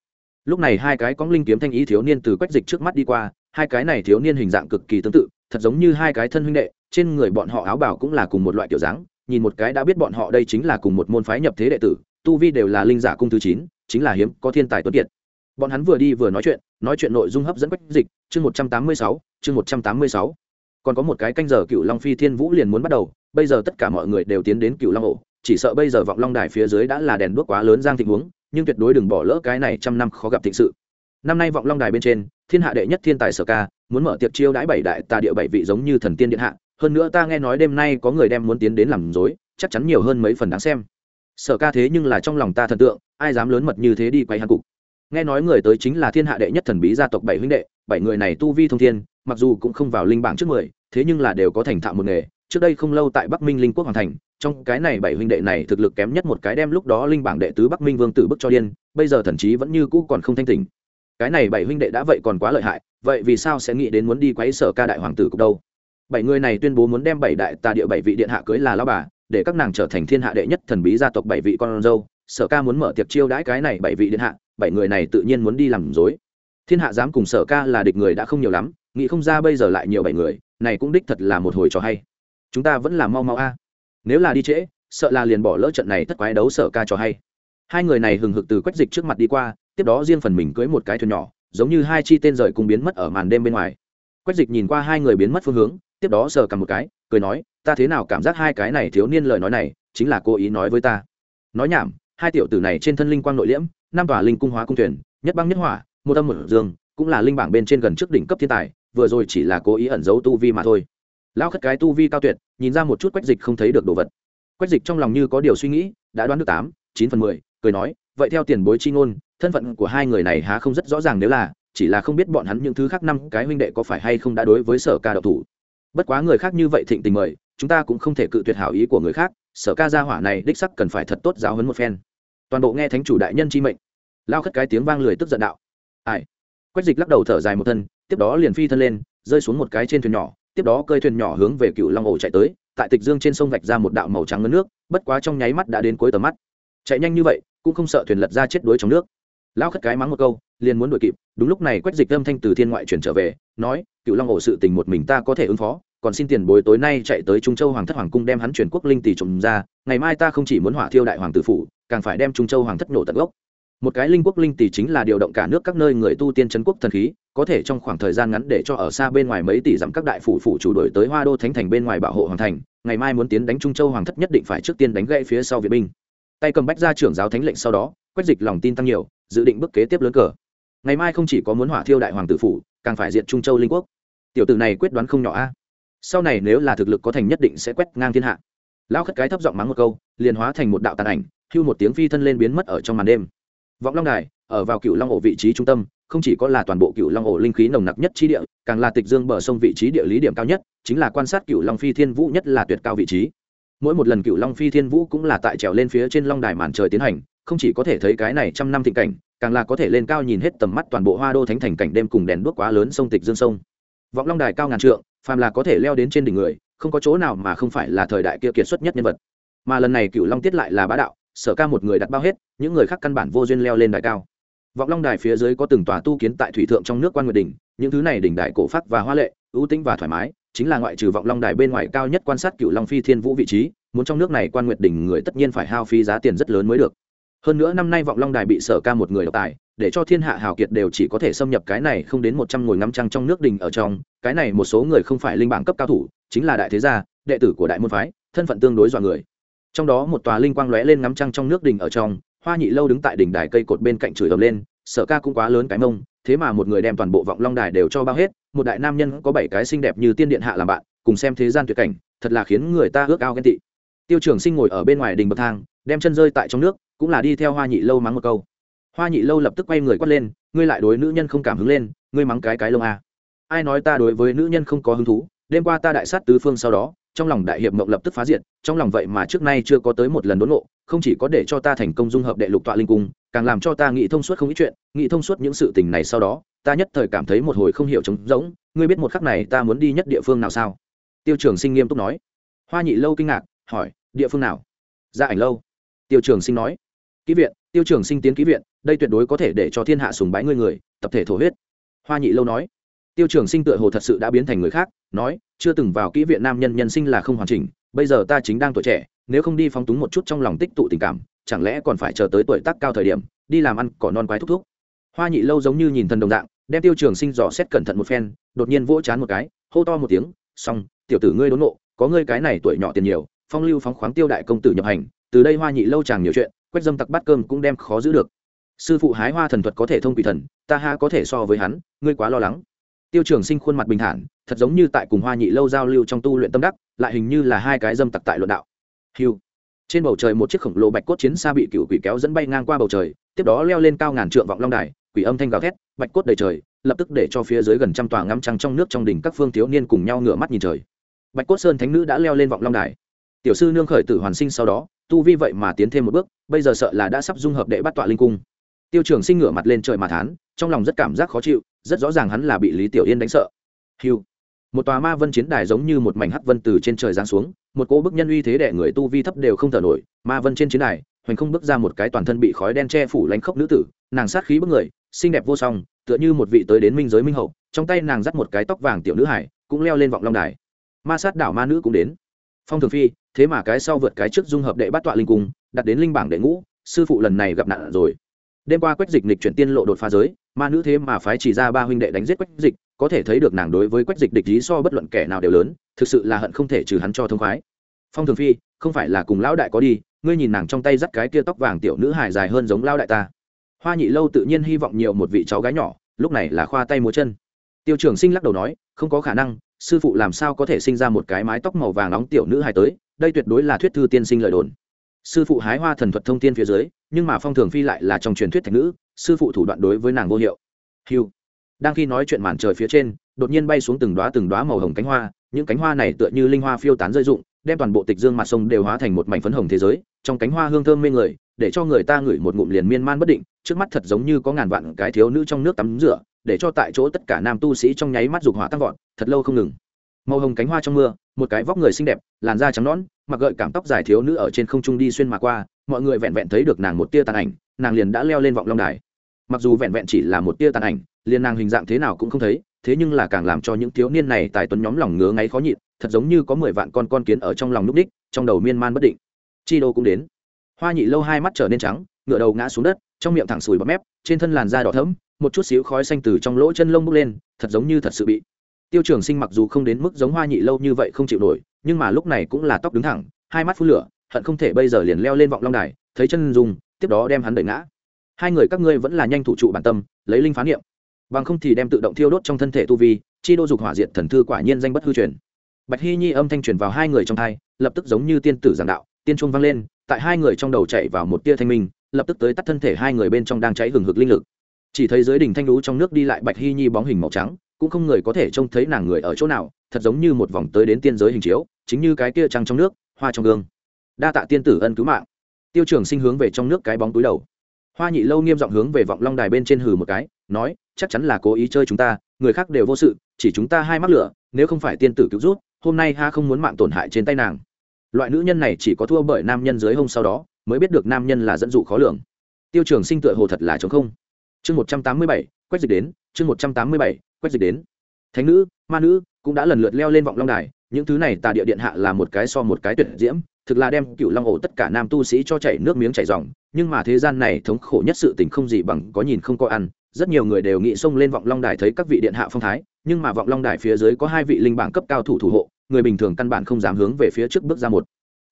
Speaker 1: Lúc này hai cái cóng linh kiếm thanh ý thiếu niên từ quách dịch trước mắt đi qua, hai cái này thiếu niên hình dạng cực kỳ tương tự, thật giống như hai cái thân huynh đệ, trên người bọn họ áo bảo cũng là cùng một loại kiểu dáng, nhìn một cái đã biết bọn họ đây chính là cùng một môn phái nhập thế đệ tử, tu vi đều là linh giả cung thứ chín, chính là hiếm, có thiên tài tuấn kiệt. Bọn hắn vừa đi vừa nói chuyện nói chuyện nội dung hấp dẫn quách dịch, chương một trăm tám mươi sáu, chương một trăm tám mươi sáu. Còn có một cái canh giờ cựu long phi thiên vũ liền muốn bắt đầu, bây giờ tất cả mọi người đều tiến đến cựu long ổ chỉ sợ bây giờ vọng long đài phía dưới đã là đèn đuốc quá lớn giang thịnh huống nhưng tuyệt đối đừng bỏ lỡ cái này trăm năm khó gặp thịnh sự. Năm nay vọng long đài bên trên, thiên hạ đệ nhất thiên tài sở ca, muốn mở tiệc chiêu đãi bảy đại tà địa bảy vị giống như thần tiên điện hạ, hơn nữa ta nghe nói đêm nay có người đem muốn tiến đến làm dối chắc chắn nhiều hơn mấy phần đáng xem. Sở ca thế nhưng là trong lòng ta thần tượng, ai dám lớn mật như thế đi quay hàn cục. Nghe nói người tới chính là thiên hạ đệ nhất thần bí gia tộc bảy huynh đệ, bảy người này tu vi thông thiên, mặc dù cũng không vào linh bảng trước mười, thế nhưng là đều có thành thạo một nghề, trước đây không lâu tại bắc minh linh quốc hoàng thành trong cái này bảy huynh đệ này thực lực kém nhất một cái đem lúc đó linh bảng đệ tứ bắc minh vương tử bức cho điên, bây giờ thần chí vẫn như cũ còn không thanh tình cái này bảy huynh đệ đã vậy còn quá lợi hại, vậy vì sao sẽ nghĩ đến muốn đi quấy sở ca đại hoàng tử cục đâu? Bảy người này tuyên bố muốn đem bảy đại tà địa bảy vị điện hạ cưới là lao bà, để các nàng trở thành thiên hạ đệ nhất thần bí gia tộc bảy vị con dâu. Sở ca muốn mở tiệc chiêu đãi cái này bảy vị điện hạ, bảy người này tự nhiên muốn đi làm dối thiên hạ dám cùng sở ca là địch người đã không nhiều lắm, nghĩ không ra bây giờ lại nhiều bảy người, này cũng đích thật là một hồi trò hay. Chúng ta vẫn là mau mau a nếu là đi trễ, sợ là liền bỏ lỡ trận này thất quái đấu sở ca trò hay. Hai người này hừng hực từ quách dịch trước mặt đi qua, tiếp đó riêng phần mình cưới một cái thuyền nhỏ, giống như hai chi tên rời cùng biến mất ở màn đêm bên ngoài. Quách dịch nhìn qua hai người biến mất phương hướng, tiếp đó sờ cầm một cái, cười nói, ta thế nào cảm giác hai cái này thiếu niên lời nói này, chính là cố ý nói với ta. Nói nhảm, hai tiểu tử này trên thân linh quang nội liễm, năm tòa linh cung hóa cung thuyền, nhất băng nhất hỏa, một âm một dương, cũng là linh bảng bên trên gần trước đỉnh cấp thiên tài, vừa rồi chỉ là cố ý ẩn giấu tu vi mà thôi lao khất cái tu vi cao tuyệt, nhìn ra một chút quách dịch không thấy được đồ vật. Quách dịch trong lòng như có điều suy nghĩ, đã đoán được tám, chín phần mười, cười nói, vậy theo tiền bối chi ngôn, thân phận của hai người này há không rất rõ ràng nếu là, chỉ là không biết bọn hắn những thứ khác năm cái huynh đệ có phải hay không đã đối với sở ca độc thủ. Bất quá người khác như vậy thịnh tình mời, chúng ta cũng không thể cự tuyệt hảo ý của người khác, sở ca gia hỏa này đích sắc cần phải thật tốt giáo hấn một phen. Toàn bộ nghe thánh chủ đại nhân chi mệnh. Lao khất cái tiếng vang lười tức giận đạo. Ai? Quách dịch lắc đầu thở dài một thân, tiếp đó liền phi thân lên, rơi xuống một cái trên thuyền nhỏ tiếp đó cơi thuyền nhỏ hướng về cựu long ổ chạy tới, tại tịch dương trên sông vạch ra một đạo màu trắng ngân nước, bất quá trong nháy mắt đã đến cuối tầm mắt. Chạy nhanh như vậy, cũng không sợ thuyền lật ra chết đuối trong nước. Lão khất cái mắng một câu, liền muốn đuổi kịp, đúng lúc này quách dịch âm thanh từ thiên ngoại chuyển trở về, nói, cựu long ổ sự tình một mình ta có thể ứng phó, còn xin tiền bối tối nay chạy tới trung châu hoàng thất hoàng cung đem hắn chuyển quốc linh tỷ trùng ra, ngày mai ta không chỉ muốn hỏa thiêu đại hoàng tử phủ, càng phải đem trung châu hoàng thất nổ tận gốc. Một cái linh quốc linh tỷ chính là điều động cả nước các nơi người tu tiên trấn quốc thần khí có thể trong khoảng thời gian ngắn để cho ở xa bên ngoài mấy tỷ dặm các đại phủ phủ chủ đổi tới hoa đô thánh thành bên ngoài bảo hộ hoàng thành, ngày mai muốn tiến đánh trung châu hoàng thất nhất định phải trước tiên đánh gãy phía sau việt binh. Tay cầm bách ra trưởng giáo thánh lệnh sau đó quách dịch lòng tin tăng nhiều, dự định bước kế tiếp lớn cờ. Ngày mai không chỉ có muốn hỏa thiêu đại hoàng tử phủ, càng phải diệt trung châu linh quốc. Tiểu tử này quyết đoán không nhỏ a. Sau này nếu là thực lực có thành nhất định sẽ quét ngang thiên hạ. Lão khất cái thấp giọng mắng một câu, liền hóa thành một đạo tàn ảnh, hưu một tiếng phi thân lên biến mất ở trong màn đêm. Vọng long đài, ở vào cựu long ổ vị trí trung tâm không chỉ có là toàn bộ cựu long ổ linh khí nồng nặc nhất chi địa, càng là tịch dương bờ sông vị trí địa lý điểm cao nhất, chính là quan sát cựu long phi thiên vũ nhất là tuyệt cao vị trí. Mỗi một lần cựu long phi thiên vũ cũng là tại trèo lên phía trên long đài màn trời tiến hành, không chỉ có thể thấy cái này trăm năm thịnh cảnh, càng là có thể lên cao nhìn hết tầm mắt toàn bộ hoa đô thánh thành cảnh đêm cùng đèn đuốc quá lớn sông tịch dương sông. Vọng long đài cao ngàn trượng, phàm là có thể leo đến trên đỉnh người, không có chỗ nào mà không phải là thời đại kia kiệt xuất nhất nhân vật. Mà lần này cựu long tiết lại là bá đạo, sở ca một người đặt bao hết, những người khác căn bản vô duyên leo lên đài cao vọng long đài phía dưới có từng tòa tu kiến tại thủy thượng trong nước quan nguyệt đỉnh, những thứ này đỉnh đại cổ phát và hoa lệ, ưu tĩnh và thoải mái, chính là ngoại trừ vọng long đài bên ngoài cao nhất quan sát cựu long phi thiên vũ vị trí, muốn trong nước này quan nguyệt đỉnh người tất nhiên phải hao phí giá tiền rất lớn mới được. Hơn nữa năm nay vọng long đài bị sở ca một người độc tài, để cho thiên hạ hào kiệt đều chỉ có thể xâm nhập cái này không đến một trăm ngồi ngắm trăng trong nước đình ở trong, cái này một số người không phải linh bảng cấp cao thủ, chính là đại thế gia, đệ tử của đại môn phái, thân phận tương đối dọa người. Trong đó một tòa linh quang lóe lên ngắm trăng trong nước đình ở trong hoa nhị lâu đứng tại đỉnh đài cây cột bên cạnh chửi ầm lên, sở ca cũng quá lớn cái mông, thế mà một người đem toàn bộ vọng long đài đều cho bao hết, một đại nam nhân có bảy cái xinh đẹp như tiên điện hạ làm bạn, cùng xem thế gian tuyệt cảnh, thật là khiến người ta ước ao ghen tị tiêu trường sinh ngồi ở bên ngoài đình bậc thang, đem chân rơi tại trong nước, cũng là đi theo hoa nhị lâu mắng một câu hoa nhị lâu lập tức quay người quát lên, ngươi lại đối nữ nhân không cảm hứng lên, ngươi mắng cái cái lông à. ai nói ta đối với nữ nhân không có hứng thú, đêm qua ta đại sát tứ phương sau đó trong lòng đại hiệp mộng lập tức phá diện trong lòng vậy mà trước nay chưa có tới một lần đốn ngộ, không chỉ có để cho ta thành công dung hợp đệ lục tọa linh cung, càng làm cho ta nghĩ thông suốt không ít chuyện, nghĩ thông suốt những sự tình này sau đó, ta nhất thời cảm thấy một hồi không hiểu trống rỗng, ngươi biết một khắc này ta muốn đi nhất địa phương nào sao? Tiêu trường sinh nghiêm túc nói. Hoa nhị lâu kinh ngạc, hỏi, địa phương nào? Gia ảnh lâu. Tiêu trường sinh nói. Ký viện, tiêu trường sinh tiến ký viện, đây tuyệt đối có thể để cho thiên hạ sùng bái ngươi người, tập thể thổ huyết. Hoa nhị lâu nói tiêu trường sinh tựa hồ thật sự đã biến thành người khác, nói, chưa từng vào kỹ viện nam nhân nhân sinh là không hoàn chỉnh, bây giờ ta chính đang tuổi trẻ, nếu không đi phóng túng một chút trong lòng tích tụ tình cảm, chẳng lẽ còn phải chờ tới tuổi tác cao thời điểm, đi làm ăn cỏ non quái thúc thúc? Hoa nhị lâu giống như nhìn thần đồng dạng, đem tiêu trường sinh dò xét cẩn thận một phen, đột nhiên vỗ chán một cái, hô to một tiếng, xong, tiểu tử ngươi đốn nộ có ngươi cái này tuổi nhỏ tiền nhiều, phong lưu phóng khoáng tiêu đại công tử nhập hành, từ đây hoa nhị lâu chàng nhiều chuyện, quách dâm tặc bát cơm cũng đem khó giữ được. Sư phụ hái hoa thần thuật có thể thông quỷ thần, ta ha có thể so với hắn, ngươi quá lo lắng tiêu trường sinh khuôn mặt bình thản, thật giống như tại cùng hoa nhị lâu giao lưu trong tu luyện tâm đắc, lại hình như là hai cái dâm tặc tại luận đạo. Hiu trên bầu trời một chiếc khổng lồ bạch cốt chiến xa bị cựu quỷ kéo dẫn bay ngang qua bầu trời, tiếp đó leo lên cao ngàn trượng vọng long đài, quỷ âm thanh gào thét, bạch cốt đầy trời, lập tức để cho phía dưới gần trăm tòa ngắm trăng trong nước trong đỉnh các phương thiếu niên cùng nhau ngửa mắt nhìn trời. Bạch cốt sơn thánh nữ đã leo lên vọng long đài. Tiểu sư nương khởi tử hoàn sinh sau đó, tu vi vậy mà tiến thêm một bước, bây giờ sợ là đã sắp dung hợp đệ bắt tọa linh cung. Tiêu trường sinh ngửa mặt lên trời mà thán, trong lòng rất cảm giác khó chịu rất rõ ràng hắn là bị lý tiểu yên đánh sợ. Hiu. Một tòa ma vân chiến đài giống như một mảnh hắc vân từ trên trời giáng xuống, một cỗ bức nhân uy thế đẻ người tu vi thấp đều không thở nổi, ma vân trên chiến đài, hoành không bước ra một cái toàn thân bị khói đen che phủ lánh khốc nữ tử, nàng sát khí bức người, xinh đẹp vô song, tựa như một vị tới đến minh giới minh hậu, trong tay nàng dắt một cái tóc vàng tiểu nữ hải, cũng leo lên vọng long đài. Ma sát đảo ma nữ cũng đến. Phong thường phi, thế mà cái sau vượt cái trước dung hợp đệ bắt tọa linh cung, đặt đến linh bảng đệ ngũ, sư phụ lần này gặp nạn rồi đêm qua quách dịch lịch chuyển tiên lộ đột phá giới, ma nữ thế mà phái chỉ ra ba huynh đệ đánh giết quách dịch, có thể thấy được nàng đối với quách dịch địch lý so bất luận kẻ nào đều lớn, thực sự là hận không thể trừ hắn cho thông khoái. Phong thường phi, không phải là cùng lão đại có đi, ngươi nhìn nàng trong tay dắt cái kia tóc vàng tiểu nữ hài dài hơn giống lão đại ta. Hoa nhị lâu tự nhiên hy vọng nhiều một vị cháu gái nhỏ, lúc này là khoa tay múa chân. Tiêu trường sinh lắc đầu nói, không có khả năng, sư phụ làm sao có thể sinh ra một cái mái tóc màu vàng nóng tiểu nữ hài tới, đây tuyệt đối là thuyết thư tiên sinh lời đồn. Sư phụ hái hoa thần thuật thông tiên phía dưới nhưng mà phong thường phi lại là trong truyền thuyết thạch nữ, sư phụ thủ đoạn đối với nàng vô hiệu. Hiu đang khi nói chuyện màn trời phía trên, đột nhiên bay xuống từng đoá từng đoá màu hồng cánh hoa, những cánh hoa này tựa như linh hoa phiêu tán rơi rụng, đem toàn bộ tịch dương mặt sông đều hóa thành một mảnh phấn hồng thế giới, trong cánh hoa hương thơm mê người, để cho người ta ngửi một ngụm liền miên man bất định, trước mắt thật giống như có ngàn vạn cái thiếu nữ trong nước tắm rửa, để cho tại chỗ tất cả nam tu sĩ trong nháy mắt dục hỏa tăng vọt, thật lâu không ngừng. Màu hồng cánh hoa trong mưa, một cái vóc người xinh đẹp, làn da trắng nõn, mặc gợi cảm tóc dài thiếu nữ ở trên không trung đi xuyên mà qua mọi người vẹn vẹn thấy được nàng một tia tàn ảnh, nàng liền đã leo lên vọng long đài. Mặc dù vẹn vẹn chỉ là một tia tàn ảnh, liền nàng hình dạng thế nào cũng không thấy, thế nhưng là càng làm cho những thiếu niên này tài tuấn nhóm lòng ngứa ngáy khó nhịn, thật giống như có mười vạn con con kiến ở trong lòng núp đích, trong đầu miên man bất định. Chi đô cũng đến. Hoa nhị lâu hai mắt trở nên trắng ngựa đầu ngã xuống đất, trong miệng thẳng sùi bọt mép, trên thân làn da đỏ thẫm, một chút xíu khói xanh từ trong lỗ chân lông bốc lên, thật giống như thật sự bị tiêu trường sinh mặc dù không đến mức giống hoa nhị lâu như vậy không chịu nổi, nhưng mà lúc này cũng là tóc đứng thẳng, hai mắt phun lửa hận không thể bây giờ liền leo lên vọng long đài, thấy chân dùng tiếp đó đem hắn đẩy ngã. Hai người các ngươi vẫn là nhanh thủ trụ bản tâm, lấy linh phán niệm. Bằng không thì đem tự động thiêu đốt trong thân thể tu vi, chi đô dục hỏa diện thần thư quả nhiên danh bất hư truyền. Bạch hy nhi âm thanh truyền vào hai người trong thai lập tức giống như tiên tử giảng đạo, tiên trung vang lên, tại hai người trong đầu chạy vào một tia thanh minh, lập tức tới tắt thân thể hai người bên trong đang cháy hừng hực linh lực. Chỉ thấy dưới đỉnh thanh lũ trong nước đi lại bạch hy nhi bóng hình màu trắng, cũng không người có thể trông thấy nàng người ở chỗ nào, thật giống như một vòng tới đến tiên giới hình chiếu, chính như cái kia trăng trong nước, hoa trong gương đa tạ tiên tử ân cứu mạng. Tiêu trường sinh hướng về trong nước cái bóng túi đầu. Hoa nhị lâu nghiêm giọng hướng về vọng long đài bên trên hừ một cái, nói, chắc chắn là cố ý chơi chúng ta, người khác đều vô sự, chỉ chúng ta hai mắc lửa, nếu không phải tiên tử cứu rút hôm nay ha không muốn mạng tổn hại trên tay nàng. Loại nữ nhân này chỉ có thua bởi nam nhân dưới hông sau đó, mới biết được nam nhân là dẫn dụ khó lường. Tiêu trường sinh tựa hồ thật là chống không. Chương một trăm tám mươi bảy, quét dịch đến, chương một trăm tám mươi bảy, quét dịch đến. Thánh nữ, ma nữ cũng đã lần lượt leo lên vọng long đài, những thứ này tà địa điện hạ là một cái so một cái tuyệt diễm thực là đem cựu long ổ tất cả nam tu sĩ cho chảy nước miếng chảy dòng, nhưng mà thế gian này thống khổ nhất sự tình không gì bằng có nhìn không có ăn. Rất nhiều người đều nghĩ xông lên vọng long đài thấy các vị điện hạ phong thái, nhưng mà vọng long đài phía dưới có hai vị linh bảng cấp cao thủ thủ hộ, người bình thường căn bản không dám hướng về phía trước bước ra một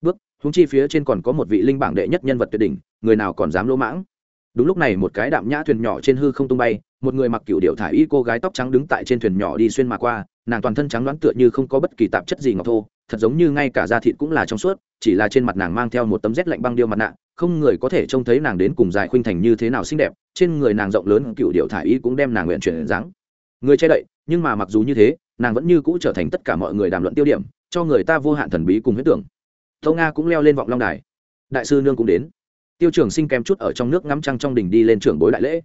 Speaker 1: bước húng chi phía trên còn có một vị linh bảng đệ nhất nhân vật tuyệt đỉnh, người nào còn dám lỗ mãng? Đúng lúc này một cái đạm nhã thuyền nhỏ trên hư không tung bay, một người mặc cựu điệu thả y cô gái tóc trắng đứng tại trên thuyền nhỏ đi xuyên mà qua, nàng toàn thân trắng đoán tựa như không có bất kỳ tạp chất gì ngọc thô, thật giống như ngay cả da thịt cũng là trong suốt, chỉ là trên mặt nàng mang theo một tấm rét lạnh băng điêu mặt nạ, không người có thể trông thấy nàng đến cùng dài khuynh thành như thế nào xinh đẹp, trên người nàng rộng lớn cựu điệu thả y cũng đem nàng nguyện chuyển dáng. Người che đậy, nhưng mà mặc dù như thế, nàng vẫn như cũ trở thành tất cả mọi người đàm luận tiêu điểm, cho người ta vô hạn thần bí cùng huyết tưởng. Tâu nga cũng leo lên vọng long đài. Đại sư nương cũng đến tiêu trường sinh kém chút ở trong nước ngắm trăng trong đỉnh đi lên trưởng bối đại lễ.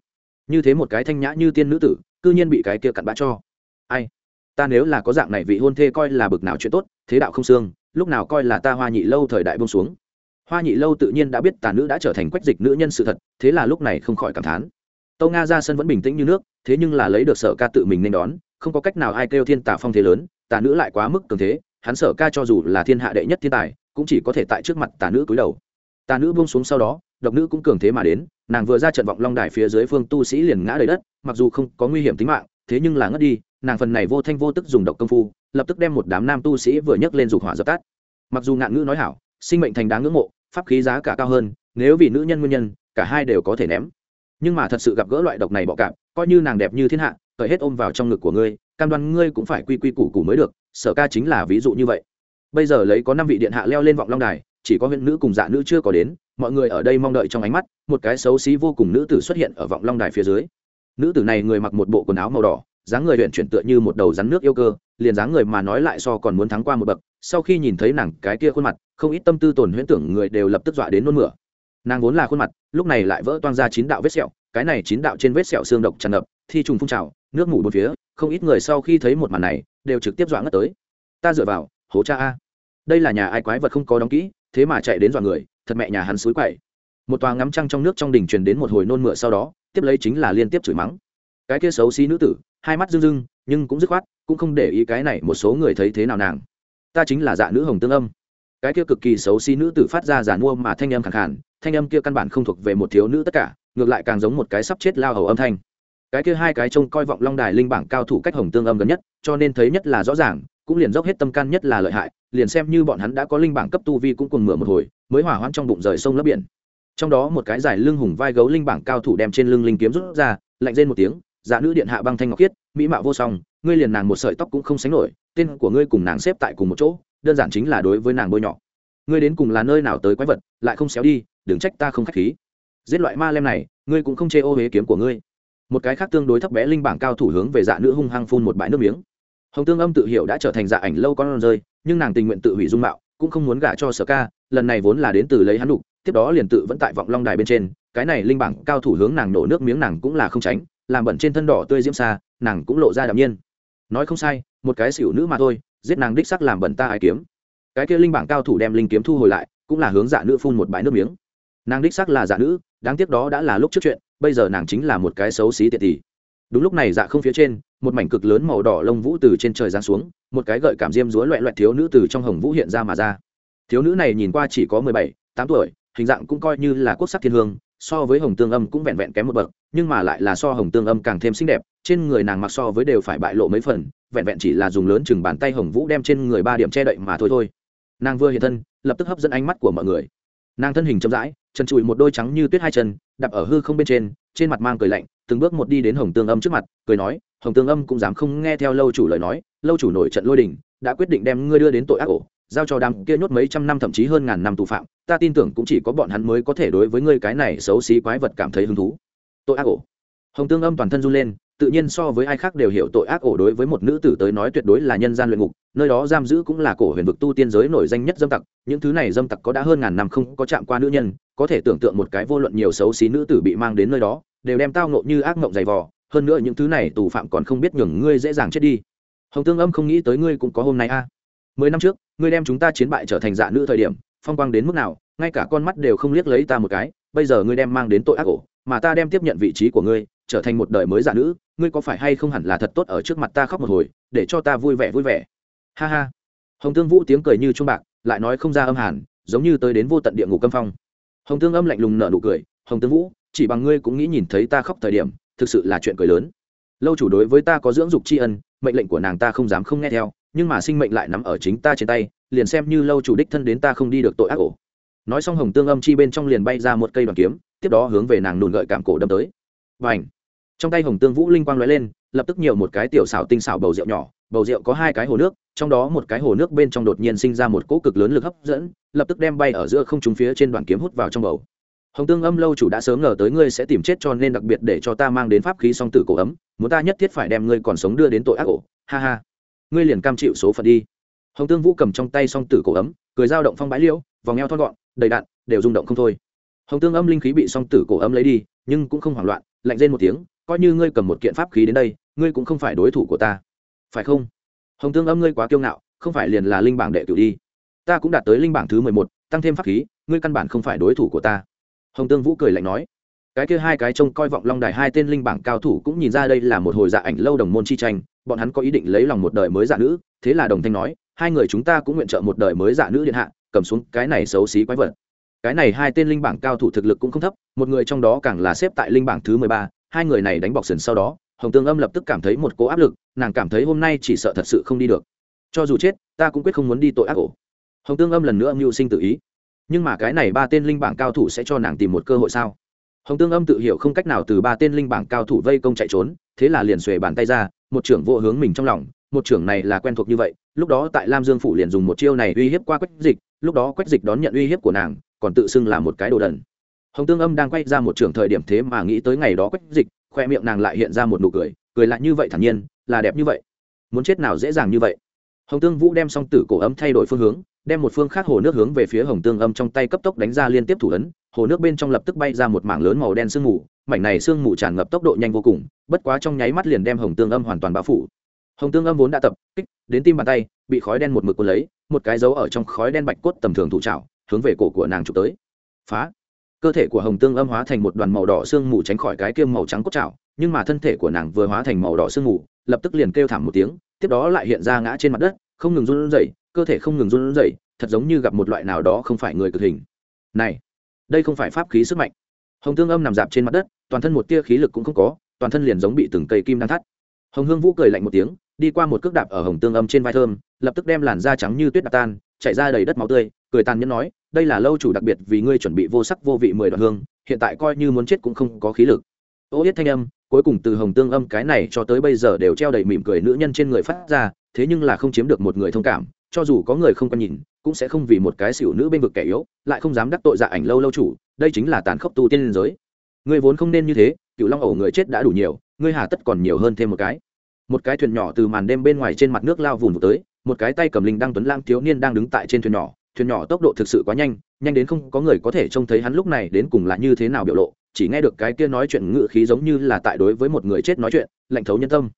Speaker 1: Như thế một cái thanh nhã như tiên nữ tử, cư nhiên bị cái kia cặn bã cho. Ai? Ta nếu là có dạng này vị hôn thê coi là bực nào chuyện tốt, thế đạo không xương, lúc nào coi là ta hoa nhị lâu thời đại bông xuống. Hoa nhị lâu tự nhiên đã biết tà nữ đã trở thành quách dịch nữ nhân sự thật, thế là lúc này không khỏi cảm thán. Tâu nga ra sân vẫn bình tĩnh như nước, thế nhưng là lấy được sở ca tự mình nên đón, không có cách nào ai kêu thiên tà phong thế lớn, tà nữ lại quá mức cường thế, hắn sở ca cho dù là thiên hạ đệ nhất thiên tài, cũng chỉ có thể tại trước mặt tà nữ cúi đầu tà nữ buông xuống sau đó, độc nữ cũng cường thế mà đến, nàng vừa ra trận vọng long đài phía dưới phương tu sĩ liền ngã đầy đất, mặc dù không có nguy hiểm tính mạng, thế nhưng là ngất đi, nàng phần này vô thanh vô tức dùng độc công phu, lập tức đem một đám nam tu sĩ vừa nhấc lên dục hỏa dập tắt. Mặc dù ngạn ngữ nói hảo, sinh mệnh thành đáng ngưỡng mộ, pháp khí giá cả cao hơn, nếu vì nữ nhân nguyên nhân, cả hai đều có thể ném. Nhưng mà thật sự gặp gỡ loại độc này bọ cạp, coi như nàng đẹp như thiên hạ, cởi hết ôm vào trong ngực của ngươi, cam đoan ngươi cũng phải quy quy củ củ mới được, sở ca chính là ví dụ như vậy. Bây giờ lấy có năm vị điện hạ leo lên vọng long đài chỉ có huyện nữ cùng dạ nữ chưa có đến, mọi người ở đây mong đợi trong ánh mắt, một cái xấu xí vô cùng nữ tử xuất hiện ở vọng long đài phía dưới. Nữ tử này người mặc một bộ quần áo màu đỏ, dáng người huyện chuyển tựa như một đầu rắn nước yêu cơ, liền dáng người mà nói lại so còn muốn thắng qua một bậc, sau khi nhìn thấy nàng cái kia khuôn mặt, không ít tâm tư tồn huyễn tưởng người đều lập tức dọa đến nôn mửa. Nàng vốn là khuôn mặt, lúc này lại vỡ toang ra chín đạo vết sẹo, cái này chín đạo trên vết sẹo xương độc tràn ngập, thi trùng phun trào, nước mủ bốn phía, không ít người sau khi thấy một màn này, đều trực tiếp dọa ngất tới. Ta dựa vào, hố cha a. Đây là nhà ai quái vật không có đóng kỹ thế mà chạy đến dọa người, thật mẹ nhà hắn suối quậy. Một tòa ngắm trăng trong nước trong đình truyền đến một hồi nôn mửa sau đó, tiếp lấy chính là liên tiếp chửi mắng. Cái kia xấu xí nữ tử, hai mắt rưng rưng, nhưng cũng dứt khoát, cũng không để ý cái này một số người thấy thế nào nàng. Ta chính là dạ nữ hồng tương âm. Cái kia cực kỳ xấu xí nữ tử phát ra giả mua mà thanh âm khẳng khản thanh âm kia căn bản không thuộc về một thiếu nữ tất cả, ngược lại càng giống một cái sắp chết lao hầu âm thanh. Cái kia hai cái trông coi vọng long đài linh bảng cao thủ cách hồng tương âm gần nhất, cho nên thấy nhất là rõ ràng cũng liền dốc hết tâm can nhất là lợi hại, liền xem như bọn hắn đã có linh bảng cấp tu vi cũng cùng mửa một hồi, mới hỏa hoãn trong bụng rời sông lấp biển. Trong đó một cái giải lưng hùng vai gấu linh bảng cao thủ đem trên lưng linh kiếm rút ra, lạnh rên một tiếng giả nữ điện hạ băng thanh ngọc khiết, mỹ mạo vô song, ngươi liền nàng một sợi tóc cũng không sánh nổi, tên của ngươi cùng nàng xếp tại cùng một chỗ, đơn giản chính là đối với nàng bôi nhọ. Ngươi đến cùng là nơi nào tới quái vật, lại không xéo đi, đừng trách ta không khách khí. Giết loại ma lem này, ngươi cũng không chê ô huế kiếm của ngươi. Một cái khác tương đối thấp bé linh bảng cao thủ hướng về dạ nữ hung hăng phun một bãi nước miếng hồng tương âm tự hiểu đã trở thành dạ ảnh lâu con rơi, nhưng nàng tình nguyện tự hủy dung mạo, cũng không muốn gả cho sở ca, lần này vốn là đến từ lấy hắn đục, tiếp đó liền tự vẫn tại vọng long đài bên trên, cái này linh bảng cao thủ hướng nàng nổ nước miếng nàng cũng là không tránh, làm bẩn trên thân đỏ tươi diễm xa, nàng cũng lộ ra đạm nhiên. Nói không sai, một cái xỉu nữ mà thôi, giết nàng đích sắc làm bẩn ta ai kiếm. Cái kia linh bảng cao thủ đem linh kiếm thu hồi lại, cũng là hướng dạ nữ phun một bãi nước miếng. Nàng đích sắc là dạ nữ, đáng tiếc đó đã là lúc trước chuyện, bây giờ nàng chính là một cái xấu xí tiện tỷ đúng lúc này dạ không phía trên một mảnh cực lớn màu đỏ lông vũ từ trên trời giáng xuống, một cái gợi cảm diêm rúa loẹ loẹt thiếu nữ từ trong hồng vũ hiện ra mà ra. Thiếu nữ này nhìn qua chỉ có mười bảy, tám tuổi, hình dạng cũng coi như là quốc sắc thiên hương, so với hồng tương âm cũng vẹn vẹn kém một bậc, nhưng mà lại là so hồng tương âm càng thêm xinh đẹp, trên người nàng mặc so với đều phải bại lộ mấy phần, vẹn vẹn chỉ là dùng lớn chừng bàn tay hồng vũ đem trên người ba điểm che đậy mà thôi thôi. Nàng vừa hiện thân, lập tức hấp dẫn ánh mắt của mọi người. Nàng thân hình chậm rãi, chân trụi một đôi trắng như tuyết hai chân, đạp ở hư không bên trên trên mặt mang cười lạnh, từng bước một đi đến hồng tương âm trước mặt, cười nói hồng tương âm cũng dám không nghe theo lâu chủ lời nói, lâu chủ nổi trận lôi đình, đã quyết định đem ngươi đưa đến tội ác ổ, giao cho đám kia nhốt mấy trăm năm thậm chí hơn ngàn năm tù phạm, ta tin tưởng cũng chỉ có bọn hắn mới có thể đối với ngươi cái này xấu xí quái vật cảm thấy hứng thú. Tội ác ổ. Hồng tương âm toàn thân run lên, tự nhiên so với ai khác đều hiểu tội ác ổ đối với một nữ tử tới nói tuyệt đối là nhân gian luyện ngục, nơi đó giam giữ cũng là cổ huyền vực tu tiên giới nổi danh nhất dâm tặc, những thứ này dâm tặc có đã hơn ngàn năm không có chạm qua nữ nhân, có thể tưởng tượng một cái vô luận nhiều xấu xí nữ tử bị mang đến nơi đó, đều đem tao nộ như ác mộng dày vò hơn nữa những thứ này tù phạm còn không biết nhường ngươi dễ dàng chết đi. Hồng tương âm không nghĩ tới ngươi cũng có hôm nay a. Mười năm trước, ngươi đem chúng ta chiến bại trở thành dạ nữ thời điểm, phong quang đến mức nào, ngay cả con mắt đều không liếc lấy ta một cái, bây giờ ngươi đem mang đến tội ác ổ, mà ta đem tiếp nhận vị trí của ngươi, trở thành một đời mới dạ nữ, ngươi có phải hay không hẳn là thật tốt ở trước mặt ta khóc một hồi, để cho ta vui vẻ vui vẻ? Ha ha. Hồng tương vũ tiếng cười như trung bạc, lại nói không ra âm hàn, giống như tới đến vô tận địa ngục câm phong. Hồng tương âm lạnh lùng nở nụ cười, hồng tương vũ, chỉ bằng ngươi cũng nghĩ nhìn thấy ta khóc thời điểm thực sự là chuyện cười lớn. Lâu chủ đối với ta có dưỡng dục tri ân, mệnh lệnh của nàng ta không dám không nghe theo, nhưng mà sinh mệnh lại nằm ở chính ta trên tay, liền xem như lâu chủ đích thân đến ta không đi được tội ác ổ. Nói xong hồng tương âm chi bên trong liền bay ra một cây đoàn kiếm, tiếp đó hướng về nàng nùn gợi cảm cổ đâm tới. Và ảnh trong tay hồng tương vũ linh quang lóe lên, lập tức nhiều một cái tiểu xảo tinh xảo bầu rượu nhỏ, bầu rượu có hai cái hồ nước, trong đó một cái hồ nước bên trong đột nhiên sinh ra một cỗ cực lớn lực hấp dẫn, lập tức đem bay ở giữa không trung phía trên đoàn kiếm hút vào trong bầu hồng tương âm lâu chủ đã sớm ngờ tới ngươi sẽ tìm chết cho nên đặc biệt để cho ta mang đến pháp khí song tử cổ ấm muốn ta nhất thiết phải đem ngươi còn sống đưa đến tội ác ổ. Ha ha. Ngươi liền cam chịu số phận đi. Hồng tương vũ cầm trong tay song tử cổ ấm cười dao động phong bãi liễu, vòng eo thon gọn đầy đạn đều rung động không thôi. Hồng tương âm linh khí bị song tử cổ ấm lấy đi nhưng cũng không hoảng loạn lạnh rên một tiếng coi như ngươi cầm một kiện pháp khí đến đây ngươi cũng không phải đối thủ của ta. Phải không? Hồng tương âm ngươi quá kiêu ngạo không phải liền là linh bảng đệ tử đi. Ta cũng đạt tới linh bảng thứ mười một tăng thêm pháp khí ngươi căn bản không phải đối thủ của ta hồng tương vũ cười lạnh nói, cái kia hai cái trông coi vọng long đài hai tên linh bảng cao thủ cũng nhìn ra đây là một hồi dạ ảnh lâu đồng môn chi tranh, bọn hắn có ý định lấy lòng một đời mới dạ nữ, thế là đồng thanh nói, hai người chúng ta cũng nguyện trợ một đời mới dạ nữ điện hạ, cầm xuống cái này xấu xí quái vật. Cái này hai tên linh bảng cao thủ thực lực cũng không thấp, một người trong đó càng là xếp tại linh bảng thứ mười ba, hai người này đánh bọc sần sau đó, hồng tương âm lập tức cảm thấy một cố áp lực, nàng cảm thấy hôm nay chỉ sợ thật sự không đi được. Cho dù chết, ta cũng quyết không muốn đi tội ác ổ. Hồng tương âm lần nữa mưu sinh tự ý nhưng mà cái này ba tên linh bảng cao thủ sẽ cho nàng tìm một cơ hội sao? Hồng tương âm tự hiểu không cách nào từ ba tên linh bảng cao thủ vây công chạy trốn, thế là liền xuề bàn tay ra, một trưởng vô hướng mình trong lòng, một trưởng này là quen thuộc như vậy, lúc đó tại lam dương phủ liền dùng một chiêu này uy hiếp qua quách dịch, lúc đó quách dịch đón nhận uy hiếp của nàng, còn tự xưng là một cái đồ đần. Hồng tương âm đang quay ra một trưởng thời điểm thế mà nghĩ tới ngày đó quách dịch, khoe miệng nàng lại hiện ra một nụ cười cười lại như vậy thản nhiên, là đẹp như vậy. Muốn chết nào dễ dàng như vậy. Hồng tương vũ đem xong tử cổ ấm thay đổi phương hướng đem một phương khác hồ nước hướng về phía hồng tương âm trong tay cấp tốc đánh ra liên tiếp thủ ấn, hồ nước bên trong lập tức bay ra một mảng lớn màu đen sương mù, mảnh này sương mù tràn ngập tốc độ nhanh vô cùng, bất quá trong nháy mắt liền đem hồng tương âm hoàn toàn bao phủ. Hồng tương âm vốn đã tập, kích, đến tim bàn tay, bị khói đen một mực cuốn lấy, một cái dấu ở trong khói đen bạch cốt tầm thường thủ trào hướng về cổ của nàng chụp tới. Phá! Cơ thể của hồng tương âm hóa thành một đoàn màu đỏ sương mù tránh khỏi cái kiêm màu trắng cốt trào nhưng mà thân thể của nàng vừa hóa thành màu đỏ sương mù, lập tức liền kêu thảm một tiếng, tiếp đó lại hiện ra ngã trên mặt đất không ngừng run rẩy, cơ thể không ngừng run rẩy, thật giống như gặp một loại nào đó không phải người cực hình. Này, đây không phải pháp khí sức mạnh. Hồng tương âm nằm dạp trên mặt đất, toàn thân một tia khí lực cũng không có, toàn thân liền giống bị từng cây kim đang thắt. Hồng hương vũ cười lạnh một tiếng, đi qua một cước đạp ở hồng tương âm trên vai thơm, lập tức đem làn da trắng như tuyết đạp tan chạy ra đầy đất máu tươi, cười tàn nhẫn nói, đây là lâu chủ đặc biệt vì ngươi chuẩn bị vô sắc vô vị mười đoạn hương, hiện tại coi như muốn chết cũng không có khí lực. Ô yết thanh âm, cuối cùng từ hồng tương âm cái này cho tới bây giờ đều treo đầy mỉm cười nữ nhân trên người phát ra thế nhưng là không chiếm được một người thông cảm, cho dù có người không quan nhìn, cũng sẽ không vì một cái xỉu nữ bên vực kẻ yếu, lại không dám đắc tội dạ ảnh lâu lâu chủ, đây chính là tàn khốc tu tiên liên giới. Người vốn không nên như thế cựu long ẩu người chết đã đủ nhiều, ngươi hà tất còn nhiều hơn thêm một cái. Một cái thuyền nhỏ từ màn đêm bên ngoài trên mặt nước lao vùn vụt tới, một cái tay cầm linh đăng tuấn lang thiếu niên đang đứng tại trên thuyền nhỏ thuyền nhỏ tốc độ thực sự quá nhanh nhanh đến không có người có thể trông thấy hắn lúc này đến cùng là như thế nào biểu lộ, chỉ nghe được cái kia nói chuyện ngự khí giống như là tại đối với một người chết nói chuyện, lạnh thấu nhân tâm.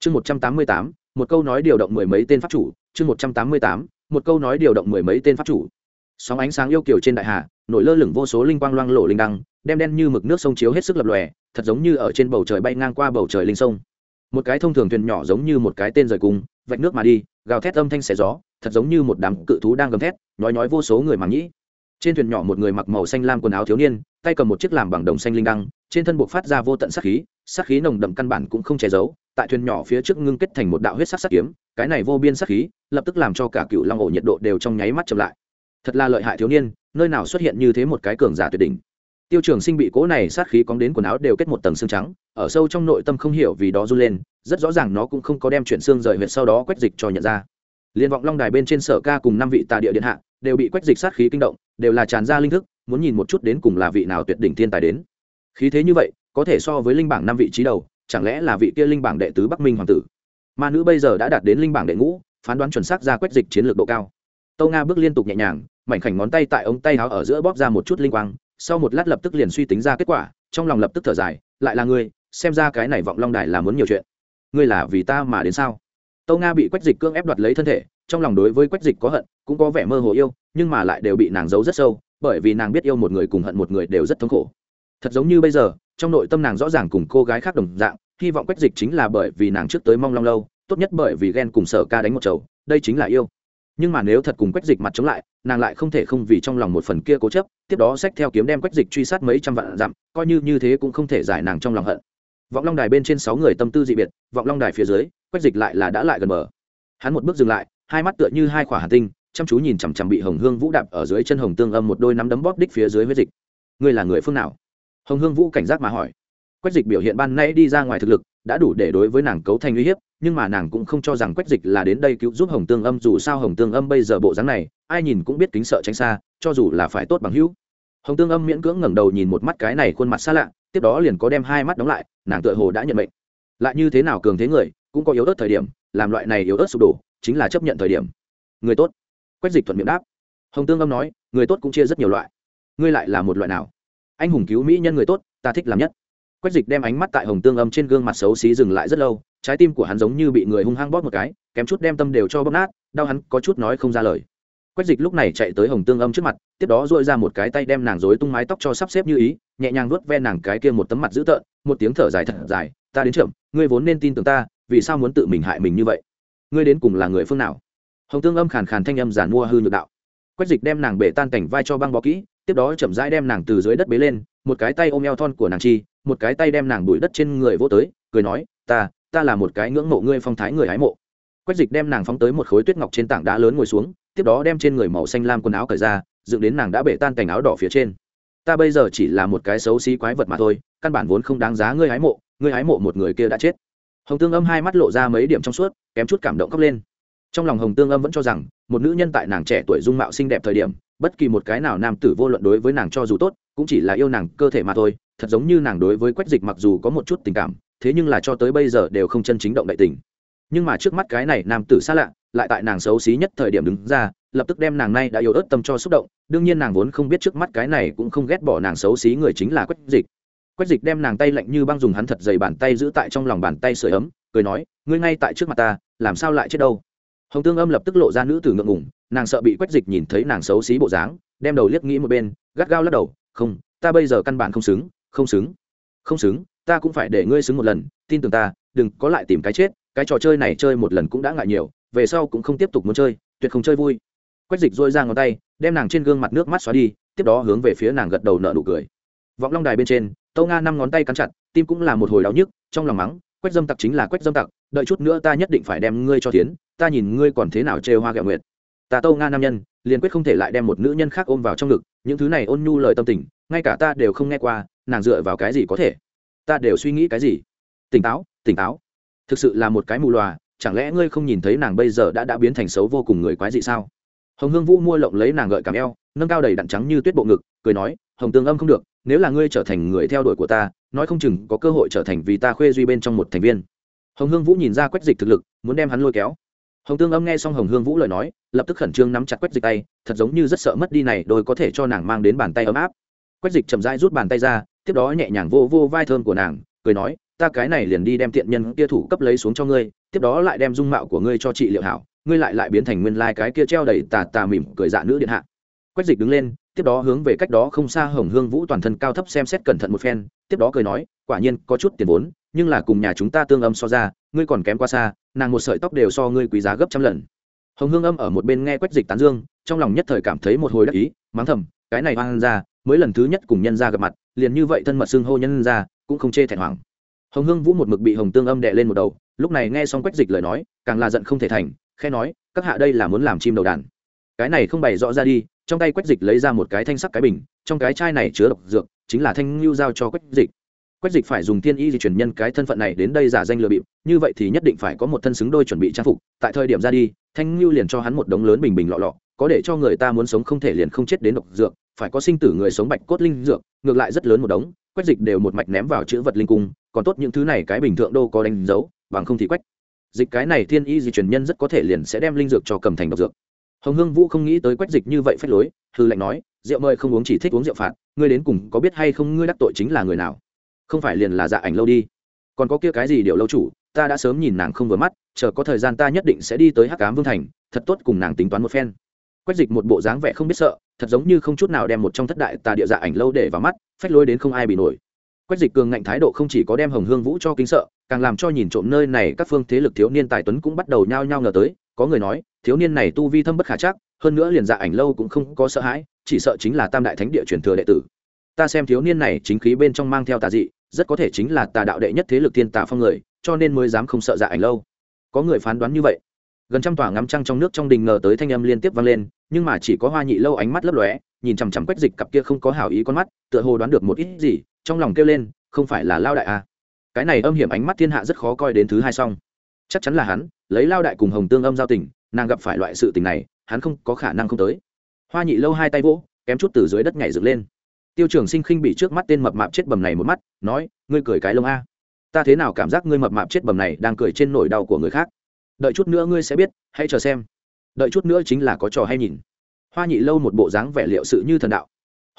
Speaker 1: Chương một trăm tám mươi tám một câu nói điều động mười mấy tên pháp chủ, chương một trăm tám mươi tám, một câu nói điều động mười mấy tên pháp chủ. Sóng ánh sáng yêu kiều trên đại hà, nổi lơ lửng vô số linh quang loang lộ linh đăng, đem đen như mực nước sông chiếu hết sức lập lòe, thật giống như ở trên bầu trời bay ngang qua bầu trời linh sông. Một cái thông thường thuyền nhỏ giống như một cái tên rời cung vạch nước mà đi, gào thét âm thanh xẻ gió, thật giống như một đám cự thú đang gầm thét nói nói vô số người màng nhĩ. Trên thuyền nhỏ một người mặc màu xanh lam quần áo thiếu niên, tay cầm một chiếc làm bằng đồng xanh linh đăng, trên thân buộc phát ra vô tận sắc khí sát khí nồng đậm căn bản cũng không che giấu, tại thuyền nhỏ phía trước ngưng kết thành một đạo huyết sắc sắc kiếm, cái này vô biên sát khí, lập tức làm cho cả cựu long ổ nhiệt độ đều trong nháy mắt chậm lại. Thật là lợi hại thiếu niên, nơi nào xuất hiện như thế một cái cường giả tuyệt đỉnh. Tiêu trường sinh bị cố này sát khí cóng đến quần áo đều kết một tầng xương trắng, ở sâu trong nội tâm không hiểu vì đó run lên, rất rõ ràng nó cũng không có đem chuyển xương rời huyệt sau đó quét dịch cho nhận ra. Liên vọng long đài bên trên sở ca cùng năm vị tà địa điện hạ, đều bị quét dịch sát khí kinh động, đều là tràn ra linh thức, muốn nhìn một chút đến cùng là vị nào tuyệt đỉnh thiên tài đến. Khí thế như vậy có thể so với linh bảng năm vị trí đầu, chẳng lẽ là vị kia linh bảng đệ tứ bắc minh hoàng tử? Ma nữ bây giờ đã đạt đến linh bảng đệ ngũ, phán đoán chuẩn xác ra quét dịch chiến lược độ cao. Tâu nga bước liên tục nhẹ nhàng, mảnh khảnh ngón tay tại ống tay áo ở giữa bóp ra một chút linh quang, sau một lát lập tức liền suy tính ra kết quả, trong lòng lập tức thở dài, lại là ngươi, xem ra cái này vọng long đài là muốn nhiều chuyện. Ngươi là vì ta mà đến sao? Tâu nga bị quách dịch cưỡng ép đoạt lấy thân thể, trong lòng đối với quách dịch có hận, cũng có vẻ mơ hồ yêu, nhưng mà lại đều bị nàng giấu rất sâu, bởi vì nàng biết yêu một người cùng hận một người đều rất thống khổ. Thật giống như bây giờ trong nội tâm nàng rõ ràng cùng cô gái khác đồng dạng, hy vọng quách dịch chính là bởi vì nàng trước tới mong long lâu, tốt nhất bởi vì ghen cùng sở ca đánh một chầu, đây chính là yêu. Nhưng mà nếu thật cùng quách dịch mặt chống lại, nàng lại không thể không vì trong lòng một phần kia cố chấp, tiếp đó sách theo kiếm đem quách dịch truy sát mấy trăm vạn dặm, coi như như thế cũng không thể giải nàng trong lòng hận. Vọng long đài bên trên sáu người tâm tư dị biệt, vọng long đài phía dưới, quách dịch lại là đã lại gần bờ. Hắn một bước dừng lại, hai mắt tựa như hai khỏa hà tinh, chăm chú nhìn chằm chằm bị hồng hương vũ đạp ở dưới chân hồng tương âm một đôi nắm đấm bóp đích phía dưới huyết dịch. Ngươi là người phương nào? Hồng hương vũ cảnh giác mà hỏi. Quách dịch biểu hiện ban nay đi ra ngoài thực lực, đã đủ để đối với nàng cấu thành uy hiếp, nhưng mà nàng cũng không cho rằng quách dịch là đến đây cứu giúp hồng tương âm, dù sao hồng tương âm bây giờ bộ dáng này, ai nhìn cũng biết kính sợ tránh xa, cho dù là phải tốt bằng hữu. Hồng tương âm miễn cưỡng ngẩng đầu nhìn một mắt cái này khuôn mặt xa lạ, tiếp đó liền có đem hai mắt đóng lại, nàng tựa hồ đã nhận mệnh. Lại như thế nào cường thế người, cũng có yếu ớt thời điểm, làm loại này yếu ớt sụp đổ, chính là chấp nhận thời điểm. Người tốt. Quách dịch thuận miệng đáp. Hồng tương âm nói, người tốt cũng chia rất nhiều loại. Ngươi lại là một loại nào? Anh hùng cứu mỹ nhân người tốt, ta thích làm nhất. Quách dịch đem ánh mắt tại hồng tương âm trên gương mặt xấu xí dừng lại rất lâu, trái tim của hắn giống như bị người hung hăng bóp một cái, kém chút đem tâm đều cho bóp nát, đau hắn có chút nói không ra lời. Quách dịch lúc này chạy tới hồng tương âm trước mặt, tiếp đó dội ra một cái tay đem nàng dối tung mái tóc cho sắp xếp như ý, nhẹ nhàng vuốt ve nàng cái kia một tấm mặt dữ tợn, một tiếng thở dài thật dài, ta đến chậm ngươi vốn nên tin tưởng ta, vì sao muốn tự mình hại mình như vậy? Ngươi đến cùng là người phương nào? Hồng tương âm khàn khàn thanh âm giản mua hư nhược đạo. Quách dịch đem nàng bể tan cảnh vai cho băng bó kỹ tiếp đó chậm rãi đem nàng từ dưới đất bế lên, một cái tay ôm eo thon của nàng chi, một cái tay đem nàng đuổi đất trên người vô tới, cười nói, ta ta là một cái ngưỡng mộ ngươi phong thái người hái mộ. Quách dịch đem nàng phóng tới một khối tuyết ngọc trên tảng đá lớn ngồi xuống, tiếp đó đem trên người màu xanh lam quần áo cởi ra, dựng đến nàng đã bể tan cành áo đỏ phía trên. Ta bây giờ chỉ là một cái xấu xí quái vật mà thôi, căn bản vốn không đáng giá ngươi hái mộ, ngươi hái mộ một người kia đã chết. Hồng tương âm hai mắt lộ ra mấy điểm trong suốt, kém chút cảm động khóc lên. Trong lòng hồng tương âm vẫn cho rằng, một nữ nhân tại nàng trẻ tuổi dung mạo xinh đẹp thời điểm bất kỳ một cái nào nam tử vô luận đối với nàng cho dù tốt, cũng chỉ là yêu nàng cơ thể mà thôi, thật giống như nàng đối với quách dịch mặc dù có một chút tình cảm, thế nhưng là cho tới bây giờ đều không chân chính động đại tình. Nhưng mà trước mắt cái này nam tử xa lạ, lại tại nàng xấu xí nhất thời điểm đứng ra, lập tức đem nàng nay đã yêu ớt tâm cho xúc động, đương nhiên nàng vốn không biết trước mắt cái này cũng không ghét bỏ nàng xấu xí người chính là quách dịch. Quách dịch đem nàng tay lạnh như băng dùng hắn thật dày bàn tay giữ tại trong lòng bàn tay sưởi ấm, cười nói, ngươi ngay tại trước mặt ta, làm sao lại chết đâu? Hồng tương âm lập tức lộ ra nữ tử ngượng ngùng, nàng sợ bị quách dịch nhìn thấy nàng xấu xí bộ dáng, đem đầu liếc nghĩ một bên, gắt gao lắc đầu, không, ta bây giờ căn bản không xứng không xứng không xứng, ta cũng phải để ngươi xứng một lần, tin tưởng ta, đừng có lại tìm cái chết, cái trò chơi này chơi một lần cũng đã ngại nhiều, về sau cũng không tiếp tục muốn chơi, tuyệt không chơi vui. Quách dịch dôi ra ngón tay, đem nàng trên gương mặt nước mắt xóa đi, tiếp đó hướng về phía nàng gật đầu nợ nụ cười. Vọng long đài bên trên tâu nga năm ngón tay cắn chặt, tim cũng là một hồi đau nhức, trong lòng mắng, quách dâm tặc chính là quách dâm tặc đợi chút nữa ta nhất định phải đem ngươi cho tiến, ta nhìn ngươi còn thế nào chê hoa gạo nguyệt. Ta tâu nga nam nhân, liền quyết không thể lại đem một nữ nhân khác ôm vào trong ngực, những thứ này ôn nhu lời tâm tình, ngay cả ta đều không nghe qua, nàng dựa vào cái gì có thể? Ta đều suy nghĩ cái gì? Tỉnh táo tỉnh táo. Thực sự là một cái mù loà, chẳng lẽ ngươi không nhìn thấy nàng bây giờ đã đã biến thành xấu vô cùng người quái dị sao? Hồng hương vũ mua lộng lấy nàng gợi cảm eo, nâng cao đầy đặn trắng như tuyết bộ ngực, cười nói, hồng tương âm không được, nếu là ngươi trở thành người theo đuổi của ta, nói không chừng có cơ hội trở thành vì ta khuê duy bên trong một thành viên hồng hương vũ nhìn ra quách dịch thực lực, muốn đem hắn lôi kéo. Hồng tương âm nghe xong hồng hương vũ lời nói, lập tức khẩn trương nắm chặt quách dịch tay, thật giống như rất sợ mất đi này, đôi có thể cho nàng mang đến bàn tay ấm áp. Quách dịch chậm rãi rút bàn tay ra, tiếp đó nhẹ nhàng vô vô vai thơm của nàng, cười nói, ta cái này liền đi đem tiện nhân kia thủ cấp lấy xuống cho ngươi, tiếp đó lại đem dung mạo của ngươi cho chị liệu hảo, ngươi lại lại biến thành nguyên lai cái kia treo đầy tà tà mỉm cười dạ nữ điện hạ. Quách dịch đứng lên tiếp đó hướng về cách đó không xa hồng hương vũ toàn thân cao thấp xem xét cẩn thận một phen, tiếp đó cười nói, quả nhiên có chút tiền vốn, nhưng là cùng nhà chúng ta tương âm so ra, ngươi còn kém quá xa, nàng một sợi tóc đều so ngươi quý giá gấp trăm lần. Hồng hương âm ở một bên nghe quách dịch tán dương, trong lòng nhất thời cảm thấy một hồi đắc ý, mắng thầm, cái này hoang ra mới lần thứ nhất cùng nhân ra gặp mặt, liền như vậy thân mật xưng hô nhân ra cũng không chê thẹn hoàng hồng hương vũ một mực bị hồng tương âm đệ lên một đầu, lúc này nghe xong quách dịch lời nói, càng là giận không thể thành khe nói, các hạ đây là muốn làm chim đầu đàn. Cái này không bày rõ ra đi trong tay quách dịch lấy ra một cái thanh sắc cái bình, trong cái chai này chứa độc dược, chính là thanh lưu giao cho quách dịch. Quách dịch phải dùng thiên y di chuyển nhân cái thân phận này đến đây giả danh lừa bịp, như vậy thì nhất định phải có một thân xứng đôi chuẩn bị trang phục. Tại thời điểm ra đi, thanh lưu liền cho hắn một đống lớn bình bình lọ lọ, có để cho người ta muốn sống không thể liền không chết đến độc dược, phải có sinh tử người sống bạch cốt linh dược, ngược lại rất lớn một đống, quách dịch đều một mạch ném vào chữ vật linh cung, còn tốt những thứ này cái bình thượng đâu có đánh dấu, bằng không thì quách dịch cái này thiên y di truyền nhân rất có thể liền sẽ đem linh dược cho cầm thành độc dược hồng hương vũ không nghĩ tới quách dịch như vậy phách lối hư lệnh nói, rượu mời không uống chỉ thích uống rượu phạt, ngươi đến cùng có biết hay không ngươi đắc tội chính là người nào? Không phải liền là dạ ảnh lâu đi. Còn có kia cái gì điệu lâu chủ, ta đã sớm nhìn nàng không vừa mắt, chờ có thời gian ta nhất định sẽ đi tới hắc cám vương thành, thật tốt cùng nàng tính toán một phen. Quách dịch một bộ dáng vẻ không biết sợ, thật giống như không chút nào đem một trong thất đại tà địa dạ ảnh lâu để vào mắt, phách lối đến không ai bị nổi. Quách dịch cường ngạnh thái độ không chỉ có đem hồng hương vũ cho kính sợ, càng làm cho nhìn trộm nơi này các phương thế lực thiếu niên tài tuấn cũng bắt đầu nhao nhao ngờ tới, có người nói thiếu niên này tu vi thâm bất khả chắc, hơn nữa liền dạ ảnh lâu cũng không có sợ hãi, chỉ sợ chính là tam đại thánh địa truyền thừa đệ tử. Ta xem thiếu niên này chính khí bên trong mang theo tà dị, rất có thể chính là tà đạo đệ nhất thế lực thiên tà phong người, cho nên mới dám không sợ dạ ảnh lâu. Có người phán đoán như vậy. Gần trăm tòa ngắm trăng trong nước trong đình ngờ tới thanh âm liên tiếp vang lên, nhưng mà chỉ có hoa nhị lâu ánh mắt lấp lóe, nhìn chằm chằm quách dịch cặp kia không có hảo ý con mắt, tựa hồ đoán được một ít gì, trong lòng kêu lên, không phải là lao đại à. cái này âm hiểm ánh mắt thiên hạ rất khó coi đến thứ hai xong chắc chắn là hắn, lấy lao đại cùng hồng tương âm giao tình nàng gặp phải loại sự tình này, hắn không có khả năng không tới. Hoa nhị lâu hai tay vỗ, kém chút từ dưới đất nhảy dựng lên. Tiêu trường sinh khinh bị trước mắt tên mập mạp chết bầm này một mắt, nói, ngươi cười cái lông a. Ta thế nào cảm giác ngươi mập mạp chết bầm này đang cười trên nỗi đau của người khác? Đợi chút nữa ngươi sẽ biết, hãy chờ xem. Đợi chút nữa chính là có trò hay nhìn. Hoa nhị lâu một bộ dáng vẻ liệu sự như thần đạo.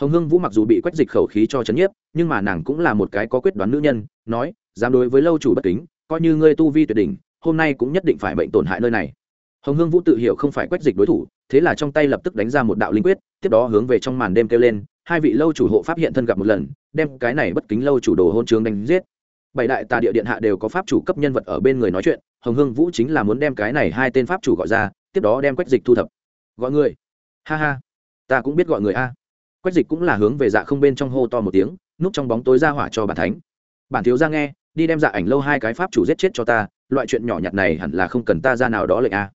Speaker 1: Hồng hương vũ mặc dù bị quách dịch khẩu khí cho chấn nhiếp, nhưng mà nàng cũng là một cái có quyết đoán nữ nhân, nói, dám đối với lâu chủ bất kính, coi như ngươi tu vi tuyệt đỉnh, hôm nay cũng nhất định phải bệnh tổn hại nơi này hồng hương vũ tự hiểu không phải quách dịch đối thủ, thế là trong tay lập tức đánh ra một đạo linh quyết, tiếp đó hướng về trong màn đêm kêu lên, hai vị lâu chủ hộ pháp hiện thân gặp một lần, đem cái này bất kính lâu chủ đồ hôn trường đánh giết. Bảy đại tà địa điện hạ đều có pháp chủ cấp nhân vật ở bên người nói chuyện, hồng hương vũ chính là muốn đem cái này hai tên pháp chủ gọi ra, tiếp đó đem quách dịch thu thập. Gọi người. Ha ha. Ta cũng biết gọi người a. Quách dịch cũng là hướng về dạ không bên trong hô to một tiếng, núp trong bóng tối ra hỏa cho bản thánh. Bản thiếu ra nghe, đi đem dạ ảnh lâu hai cái pháp chủ giết chết cho ta, loại chuyện nhỏ nhặt này hẳn là không cần ta ra nào đó lệnh a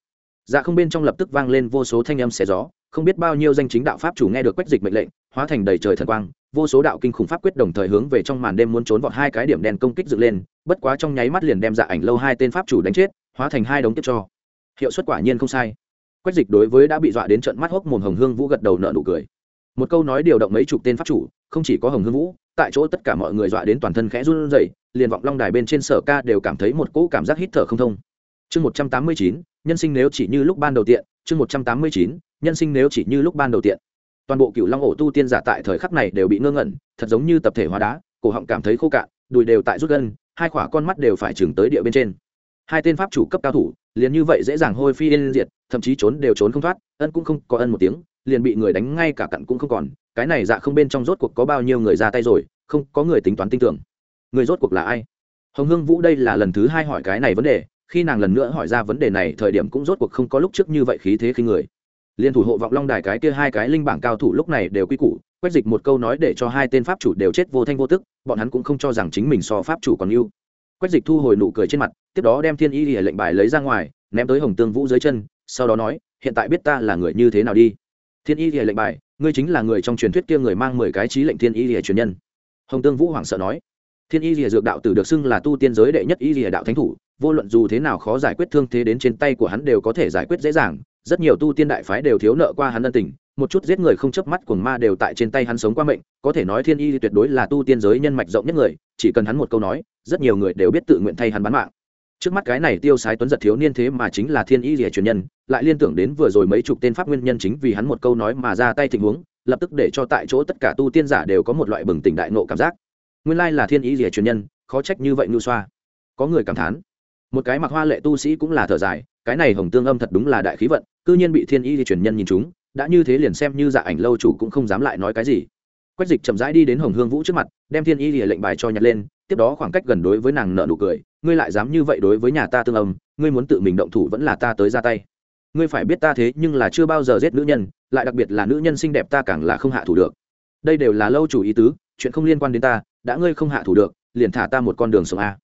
Speaker 1: dạ không bên trong lập tức vang lên vô số thanh âm xé gió, không biết bao nhiêu danh chính đạo pháp chủ nghe được quách dịch mệnh lệnh, hóa thành đầy trời thần quang, vô số đạo kinh khủng pháp quyết đồng thời hướng về trong màn đêm muốn trốn vọt hai cái điểm đen công kích dựng lên, bất quá trong nháy mắt liền đem dạ ảnh lâu hai tên pháp chủ đánh chết, hóa thành hai đống tiếp cho. Hiệu suất quả nhiên không sai. Quách dịch đối với đã bị dọa đến trận mắt hốc mồm hồng hương vũ gật đầu nợ nụ cười. Một câu nói điều động mấy chục tên pháp chủ, không chỉ có hồng hương vũ, tại chỗ tất cả mọi người dọa đến toàn thân khẽ run rẩy, liền vọng long đài bên trên sở ca đều cảm thấy một cỗ cảm giác hít thở không thông chương một trăm tám mươi chín, nhân sinh nếu chỉ như lúc ban đầu tiện. Chương một trăm tám mươi chín, nhân sinh nếu chỉ như lúc ban đầu tiện. Toàn bộ cựu long ổ tu tiên giả tại thời khắc này đều bị ngơ ngẩn, thật giống như tập thể hóa đá, cổ họng cảm thấy khô cạn, đùi đều tại rút gân, hai khỏa con mắt đều phải chừng tới địa bên trên. Hai tên pháp chủ cấp cao thủ, liền như vậy dễ dàng hôi phi yên diệt, thậm chí trốn đều trốn không thoát, ân cũng không có ân một tiếng, liền bị người đánh ngay cả cặn cũng không còn. Cái này dạ không bên trong rốt cuộc có bao nhiêu người ra tay rồi, không có người tính toán tin tưởng. Người rốt cuộc là ai? Hồng hương vũ đây là lần thứ hai hỏi cái này vấn đề khi nàng lần nữa hỏi ra vấn đề này, thời điểm cũng rốt cuộc không có lúc trước như vậy khí thế khi người. Liên thủ hộ vọng long đài cái kia hai cái linh bảng cao thủ lúc này đều quy củ, quét dịch một câu nói để cho hai tên pháp chủ đều chết vô thanh vô tức, bọn hắn cũng không cho rằng chính mình so pháp chủ còn yêu quét dịch thu hồi nụ cười trên mặt, tiếp đó đem thiên y lìa lệnh bài lấy ra ngoài, ném tới hồng tương vũ dưới chân, sau đó nói, hiện tại biết ta là người như thế nào đi. Thiên y lìa lệnh bài, ngươi chính là người trong truyền thuyết kia người mang mười cái trí lệnh thiên y lìa truyền nhân. Hồng tương vũ hoảng sợ nói, thiên y lìa dược đạo tử được xưng là tu tiên giới đệ nhất y lìa đạo thánh thủ vô luận dù thế nào khó giải quyết thương thế đến trên tay của hắn đều có thể giải quyết dễ dàng, rất nhiều tu tiên đại phái đều thiếu nợ qua hắn ân tình, một chút giết người không chớp mắt cuồng ma đều tại trên tay hắn sống qua mệnh, có thể nói thiên y tuyệt đối là tu tiên giới nhân mạch rộng nhất người, chỉ cần hắn một câu nói, rất nhiều người đều biết tự nguyện thay hắn bán mạng. Trước mắt cái này tiêu sái tuấn giật thiếu niên thế mà chính là thiên y rìa truyền nhân, lại liên tưởng đến vừa rồi mấy chục tên pháp nguyên nhân chính vì hắn một câu nói mà ra tay tình huống, lập tức để cho tại chỗ tất cả tu tiên giả đều có một loại bừng tỉnh đại nộ cảm giác. Nguyên lai là thiên y rìa truyền nhân, khó trách như vậy ngưu xoa. Có người cảm thán một cái mặc hoa lệ tu sĩ cũng là thở dài, cái này hồng tương âm thật đúng là đại khí vận, cư nhiên bị thiên y di truyền nhân nhìn chúng, đã như thế liền xem như dạ ảnh lâu chủ cũng không dám lại nói cái gì. Quách dịch chậm rãi đi đến hồng hương vũ trước mặt, đem thiên y thì lệnh bài cho nhặt lên, tiếp đó khoảng cách gần đối với nàng nợ nụ cười, ngươi lại dám như vậy đối với nhà ta tương âm, ngươi muốn tự mình động thủ vẫn là ta tới ra tay. Ngươi phải biết ta thế nhưng là chưa bao giờ giết nữ nhân, lại đặc biệt là nữ nhân xinh đẹp ta càng là không hạ thủ được. Đây đều là lâu chủ ý tứ, chuyện không liên quan đến ta, đã ngươi không hạ thủ được, liền thả ta một con đường sống a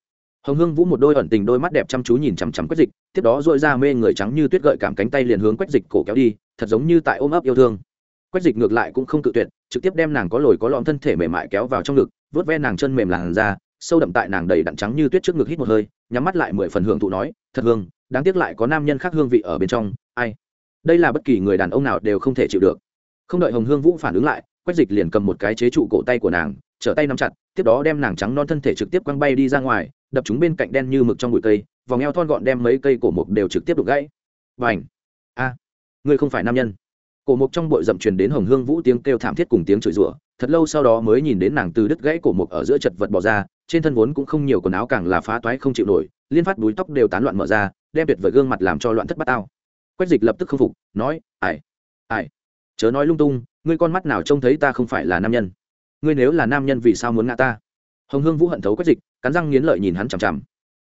Speaker 1: hồng hương vũ một đôi ẩn tình đôi mắt đẹp chăm chú nhìn chằm chằm quách dịch, tiếp đó dội ra mê người trắng như tuyết gợi cảm cánh tay liền hướng quách dịch cổ kéo đi, thật giống như tại ôm ấp yêu thương. Quách dịch ngược lại cũng không cự tuyệt, trực tiếp đem nàng có lồi có lõm thân thể mềm mại kéo vào trong ngực vớt ve nàng chân mềm làn ra sâu đậm tại nàng đầy đặn trắng như tuyết trước ngực hít một hơi, nhắm mắt lại mười phần hưởng thụ nói, thật hương, đáng tiếc lại có nam nhân khác hương vị ở bên trong, ai? Đây là bất kỳ người đàn ông nào đều không thể chịu được. Không đợi hồng hương vũ phản ứng lại, quách dịch liền cầm một cái chế trụ cổ tay của nàng, trở tay nắm chặt, tiếp đó đem nàng trắng non thân thể trực tiếp quăng bay đi ra ngoài đập chúng bên cạnh đen như mực trong bụi cây vòng eo thon gọn đem mấy cây cổ mục đều trực tiếp đục gãy. Và ảnh a! Ngươi không phải nam nhân. Cổ mục trong bụi rậm truyền đến hồng hương vũ tiếng kêu thảm thiết cùng tiếng chửi rủa thật lâu sau đó mới nhìn đến nàng từ đứt gãy cổ mục ở giữa chật vật bỏ ra trên thân vốn cũng không nhiều quần áo càng là phá toái không chịu nổi liên phát đuôi tóc đều tán loạn mở ra đem tuyệt vời gương mặt làm cho loạn thất bát tao. quách dịch lập tức không phục nói ải, ải, chớ nói lung tung ngươi con mắt nào trông thấy ta không phải là nam nhân? Ngươi nếu là nam nhân vì sao muốn ngã ta? Hồng hương vũ hận thấu quách dịch, cắn răng nghiến lợi nhìn hắn chằm chằm.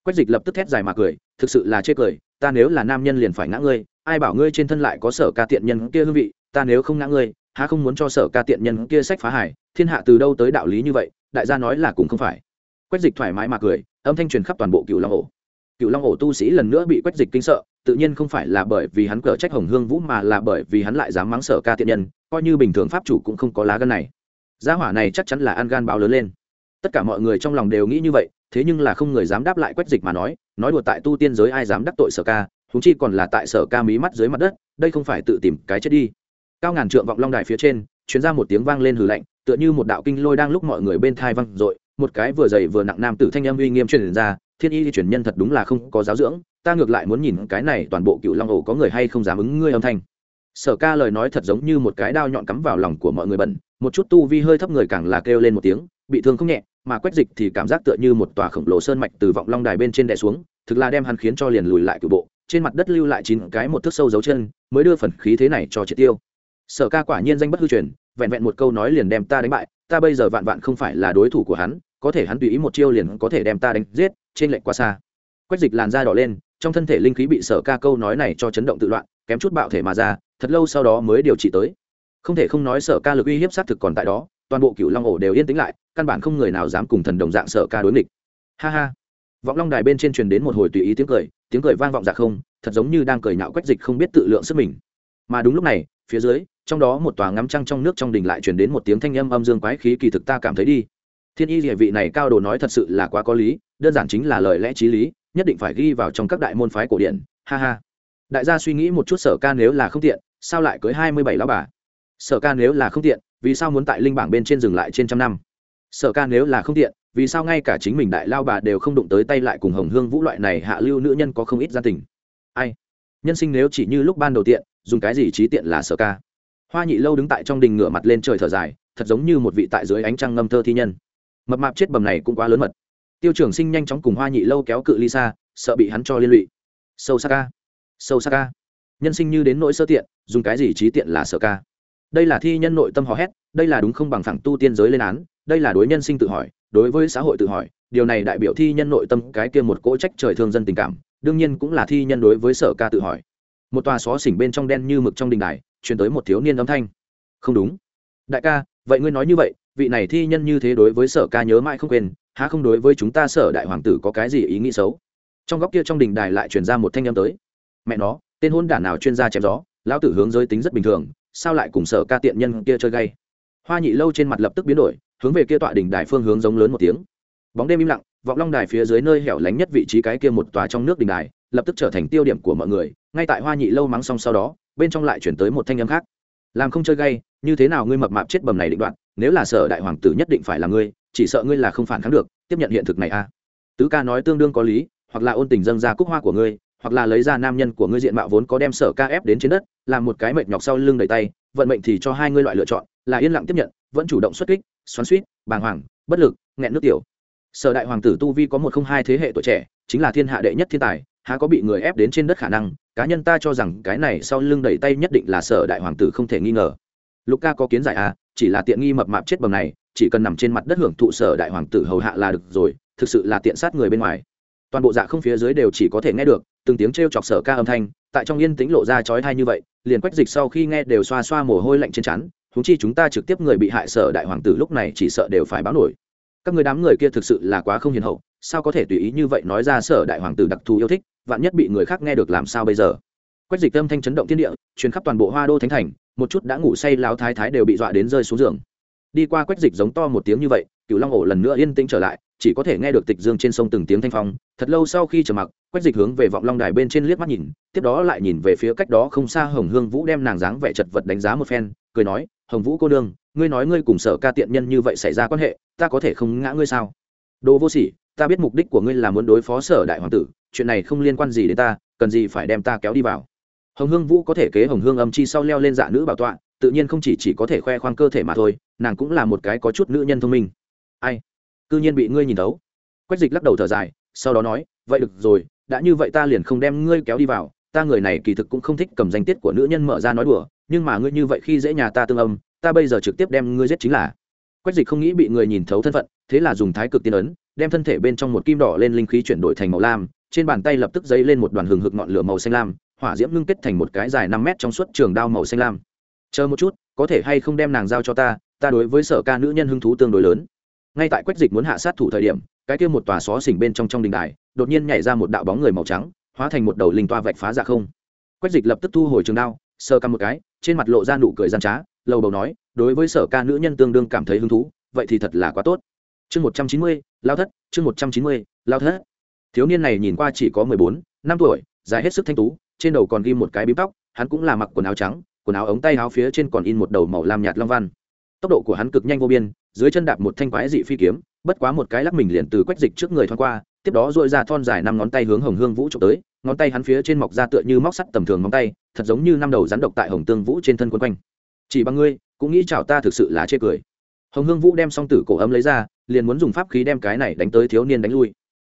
Speaker 1: Quách dịch lập tức thét dài mà cười, thực sự là chê cười, ta nếu là nam nhân liền phải ngã ngươi, ai bảo ngươi trên thân lại có sở ca tiện nhân kia hương vị, ta nếu không ngã ngươi, há không muốn cho sở ca tiện nhân kia sách phá hải, thiên hạ từ đâu tới đạo lý như vậy, đại gia nói là cũng không phải. Quách dịch thoải mái mà cười, âm thanh truyền khắp toàn bộ cựu long ổ. Cựu long ổ tu sĩ lần nữa bị quách dịch kinh sợ, tự nhiên không phải là bởi vì hắn cờ trách hồng hương vũ mà là bởi vì hắn lại dám mắng sở ca tiện nhân, coi như bình thường pháp chủ cũng không có lá gân này. Gia hỏa này chắc chắn là ăn gan báo lớn lên tất cả mọi người trong lòng đều nghĩ như vậy, thế nhưng là không người dám đáp lại quách dịch mà nói nói đùa tại tu tiên giới ai dám đắc tội sở ca húng chi còn là tại sở ca mí mắt dưới mặt đất, đây không phải tự tìm cái chết đi. Cao ngàn trượng vọng long đài phía trên chuyến ra một tiếng vang lên hừ lạnh, tựa như một đạo kinh lôi đang lúc mọi người bên thai văng dội, một cái vừa dày vừa nặng nam tử thanh âm uy nghiêm truyền ra, thiên y truyền nhân thật đúng là không có giáo dưỡng, ta ngược lại muốn nhìn cái này toàn bộ cựu long ổ có người hay không dám ứng ngươi âm thanh. Sở ca lời nói thật giống như một cái đao nhọn cắm vào lòng của mọi người bẩn, một chút tu vi hơi thấp người càng là kêu lên một tiếng, bị thương không nhẹ mà quách dịch thì cảm giác tựa như một tòa khổng lồ sơn mạch từ vọng long đài bên trên đè xuống, thực là đem hắn khiến cho liền lùi lại cử bộ, trên mặt đất lưu lại chín cái một thước sâu dấu chân, mới đưa phần khí thế này cho triệt tiêu. Sở ca quả nhiên danh bất hư truyền, vẹn vẹn một câu nói liền đem ta đánh bại, ta bây giờ vạn vạn không phải là đối thủ của hắn, có thể hắn tùy ý một chiêu liền có thể đem ta đánh giết, trên lệnh quá xa. Quách dịch làn da đỏ lên, trong thân thể linh khí bị sở ca câu nói này cho chấn động tự loạn, kém chút bạo thể mà ra, thật lâu sau đó mới điều trị tới. Không thể không nói sở ca lực uy hiếp xác thực còn tại đó toàn bộ cựu long ổ đều yên tĩnh lại, căn bản không người nào dám cùng thần đồng dạng sở ca đối nghịch. Ha ha. Vọng long đài bên trên truyền đến một hồi tùy ý tiếng cười tiếng cười vang vọng dạ không, thật giống như đang cười nhạo quách dịch không biết tự lượng sức mình. Mà đúng lúc này, phía dưới, trong đó một tòa ngắm trăng trong nước trong đình lại truyền đến một tiếng thanh âm âm dương quái khí kỳ thực ta cảm thấy đi. Thiên y địa vị này cao đồ nói thật sự là quá có lý, đơn giản chính là lời lẽ t r í lý, nhất định phải ghi vào trong các đại môn phái cổ điển. Ha ha. Đại gia suy nghĩ một chút sở ca nếu là không tiện, sao lại cưới hai mươi bảy lão bà? Sở ca nếu là không tiện vì sao muốn tại linh bảng bên trên dừng lại trên trăm năm? Sở ca nếu là không tiện, vì sao ngay cả chính mình đại lao bà đều không đụng tới tay lại cùng hồng hương vũ loại này hạ lưu nữ nhân có không ít gia tình? Ai? Nhân sinh nếu chỉ như lúc ban đầu tiện, dùng cái gì trí tiện là sở ca? Hoa nhị lâu đứng tại trong đình ngửa mặt lên trời thở dài, thật giống như một vị tại dưới ánh trăng ngâm thơ thi nhân. Mập mạp chết bầm này cũng quá lớn mật. Tiêu trưởng sinh nhanh chóng cùng hoa nhị lâu kéo cự ly xa, sợ bị hắn cho liên lụy. Sâu xa ca. Sâu xa ca. Nhân sinh như đến nỗi sơ tiện, dùng cái gì trí tiện là sở ca? Đây là thi nhân nội tâm hò hét, đây là đúng không bằng phẳng tu tiên giới lên án, đây là đối nhân sinh tự hỏi, đối với xã hội tự hỏi, điều này đại biểu thi nhân nội tâm cái kia một cỗ trách trời thương dân tình cảm, đương nhiên cũng là thi nhân đối với sở ca tự hỏi. Một tòa xó xỉnh bên trong đen như mực trong đình đài, truyền tới một thiếu niên âm thanh. Không đúng. Đại ca, vậy ngươi nói như vậy, vị này thi nhân như thế đối với sở ca nhớ mãi không quên, há không đối với chúng ta sở đại hoàng tử có cái gì ý nghĩ xấu? Trong góc kia trong đình đài lại truyền ra một thanh âm tới. Mẹ nó, tên hôn đản nào chuyên gia chém gió, lão tử hướng giới tính rất bình thường sao lại cùng sở ca tiện nhân kia chơi gay? Hoa nhị lâu trên mặt lập tức biến đổi, hướng về kia tọa đỉnh đài phương hướng giống lớn một tiếng. Bóng đêm im lặng, vọng long đài phía dưới nơi hẻo lánh nhất vị trí cái kia một tòa trong nước đỉnh đài, lập tức trở thành tiêu điểm của mọi người, ngay tại hoa nhị lâu mắng xong sau đó, bên trong lại chuyển tới một thanh âm khác. Làm không chơi gay, như thế nào ngươi mập mạp chết bầm này định đoạn nếu là sở đại hoàng tử nhất định phải là ngươi, chỉ sợ ngươi là không phản kháng được, tiếp nhận hiện thực này a à. tứ ca nói tương đương có lý, hoặc là ôn tình dâng ra cúc hoa của ngươi hoặc là lấy ra nam nhân của ngươi diện mạo vốn có đem sở ca ép đến trên đất, làm một cái mệt nhọc sau lưng đầy tay, vận mệnh thì cho hai ngươi loại lựa chọn, là yên lặng tiếp nhận, vẫn chủ động xuất kích, xoắn suýt bàng hoàng, bất lực, nghẹn nước tiểu. Sở đại hoàng tử tu vi có một không hai thế hệ tuổi trẻ, chính là thiên hạ đệ nhất thiên tài, há có bị người ép đến trên đất khả năng, cá nhân ta cho rằng cái này sau lưng đẩy tay nhất định là sở đại hoàng tử không thể nghi ngờ. Lục ca có kiến giải à chỉ là tiện nghi mập mạp chết bầm này, chỉ cần nằm trên mặt đất hưởng thụ sở đại hoàng tử hầu hạ là được rồi, thực sự là tiện sát người bên ngoài toàn bộ dạ không phía dưới đều chỉ có thể nghe được, từng tiếng t r e o chọc sở ca âm thanh, tại trong yên tĩnh lộ ra chói thai như vậy, liền quách dịch sau khi nghe đều xoa xoa mồ hôi lạnh trên chắn húng chi chúng ta trực tiếp người bị hại sở đại hoàng tử lúc này chỉ sợ đều phải báo nổi. Các người đám người kia thực sự là quá không hiền hậu, sao có thể tùy ý như vậy nói ra sở đại hoàng tử đặc thù yêu thích, vạn nhất bị người khác nghe được làm sao bây giờ? Quách dịch âm thanh chấn động thiên địa, truyền khắp toàn bộ hoa đô thánh thành, một chút đã ngủ say láo thái thái đều bị dọa đến rơi xuống giường. Đi qua quách dịch giống to một tiếng như vậy cựu long ổ lần nữa yên tĩnh trở lại chỉ có thể nghe được tịch dương trên sông từng tiếng thanh phong thật lâu sau khi trở mặc quách dịch hướng về vọng long đài bên trên liếc mắt nhìn tiếp đó lại nhìn về phía cách đó không xa hồng hương vũ đem nàng dáng vẻ chật vật đánh giá một phen cười nói hồng vũ cô đương ngươi nói ngươi cùng sở ca tiện nhân như vậy xảy ra quan hệ ta có thể không ngã ngươi sao? Đồ vô sỉ ta biết mục đích của ngươi là muốn đối phó sở đại hoàng tử chuyện này không liên quan gì đến ta cần gì phải đem ta kéo đi vào. Hồng hương vũ có thể kế hồng hương âm chi sau leo lên dạ nữ bảo tọa tự nhiên không chỉ, chỉ có thể khoe khoang cơ thể mà thôi nàng cũng là một cái có chút nữ nhân thông minh. Ai? Cư nhiên bị ngươi nhìn thấu. Quách dịch lắc đầu thở dài, sau đó nói, vậy được rồi, đã như vậy ta liền không đem ngươi kéo đi vào. Ta người này kỳ thực cũng không thích cầm danh tiết của nữ nhân mở ra nói đùa, nhưng mà ngươi như vậy khi dễ nhà ta tương âm, ta bây giờ trực tiếp đem ngươi giết chính là. Quách dịch không nghĩ bị người nhìn thấu thân phận, thế là dùng thái cực tiên ấn, đem thân thể bên trong một kim đỏ lên linh khí chuyển đổi thành màu lam, trên bàn tay lập tức dấy lên một đoàn hừng hực ngọn lửa màu xanh lam, hỏa diễm ngưng kết thành một cái dài năm mét trong suốt trường đao màu xanh lam. Chờ một chút, có thể hay không đem nàng giao cho ta ta đối với sở ca nữ nhân hứng thú tương đối lớn ngay tại quách dịch muốn hạ sát thủ thời điểm, cái kia một tòa xó xỉnh bên trong trong đình đài, đột nhiên nhảy ra một đạo bóng người màu trắng, hóa thành một đầu linh toa vạch phá dạ không. Quách dịch lập tức thu hồi trường đao sơ căm một cái, trên mặt lộ ra nụ cười gian trá, lầu đầu nói, đối với sở ca nữ nhân tương đương cảm thấy hứng thú, vậy thì thật là quá tốt. Chương một trăm chín mươi, lao thất, chương một trăm chín mươi, lao thất. Thiếu niên này nhìn qua chỉ có mười bốn, năm tuổi, dài hết sức thanh tú, trên đầu còn ghi một cái bím tóc, hắn cũng là mặc quần áo trắng, quần áo ống tay áo phía trên còn in một đầu màu lam nhạt long văn. Tốc độ của hắn cực nhanh vô biên dưới chân đạp một thanh quái dị phi kiếm, bất quá một cái lắc mình liền từ quách dịch trước người thoáng qua, tiếp đó dội ra thon dài năm ngón tay hướng hồng hương vũ trộm tới, ngón tay hắn phía trên mọc ra tựa như móc sắt tầm thường ngón tay, thật giống như năm đầu rắn độc tại hồng tương vũ trên thân quân quanh. Chỉ bằng ngươi, cũng nghĩ chào ta thực sự là chê cười. Hồng hương vũ đem song tử cổ ấm lấy ra, liền muốn dùng pháp khí đem cái này đánh tới thiếu niên đánh lui.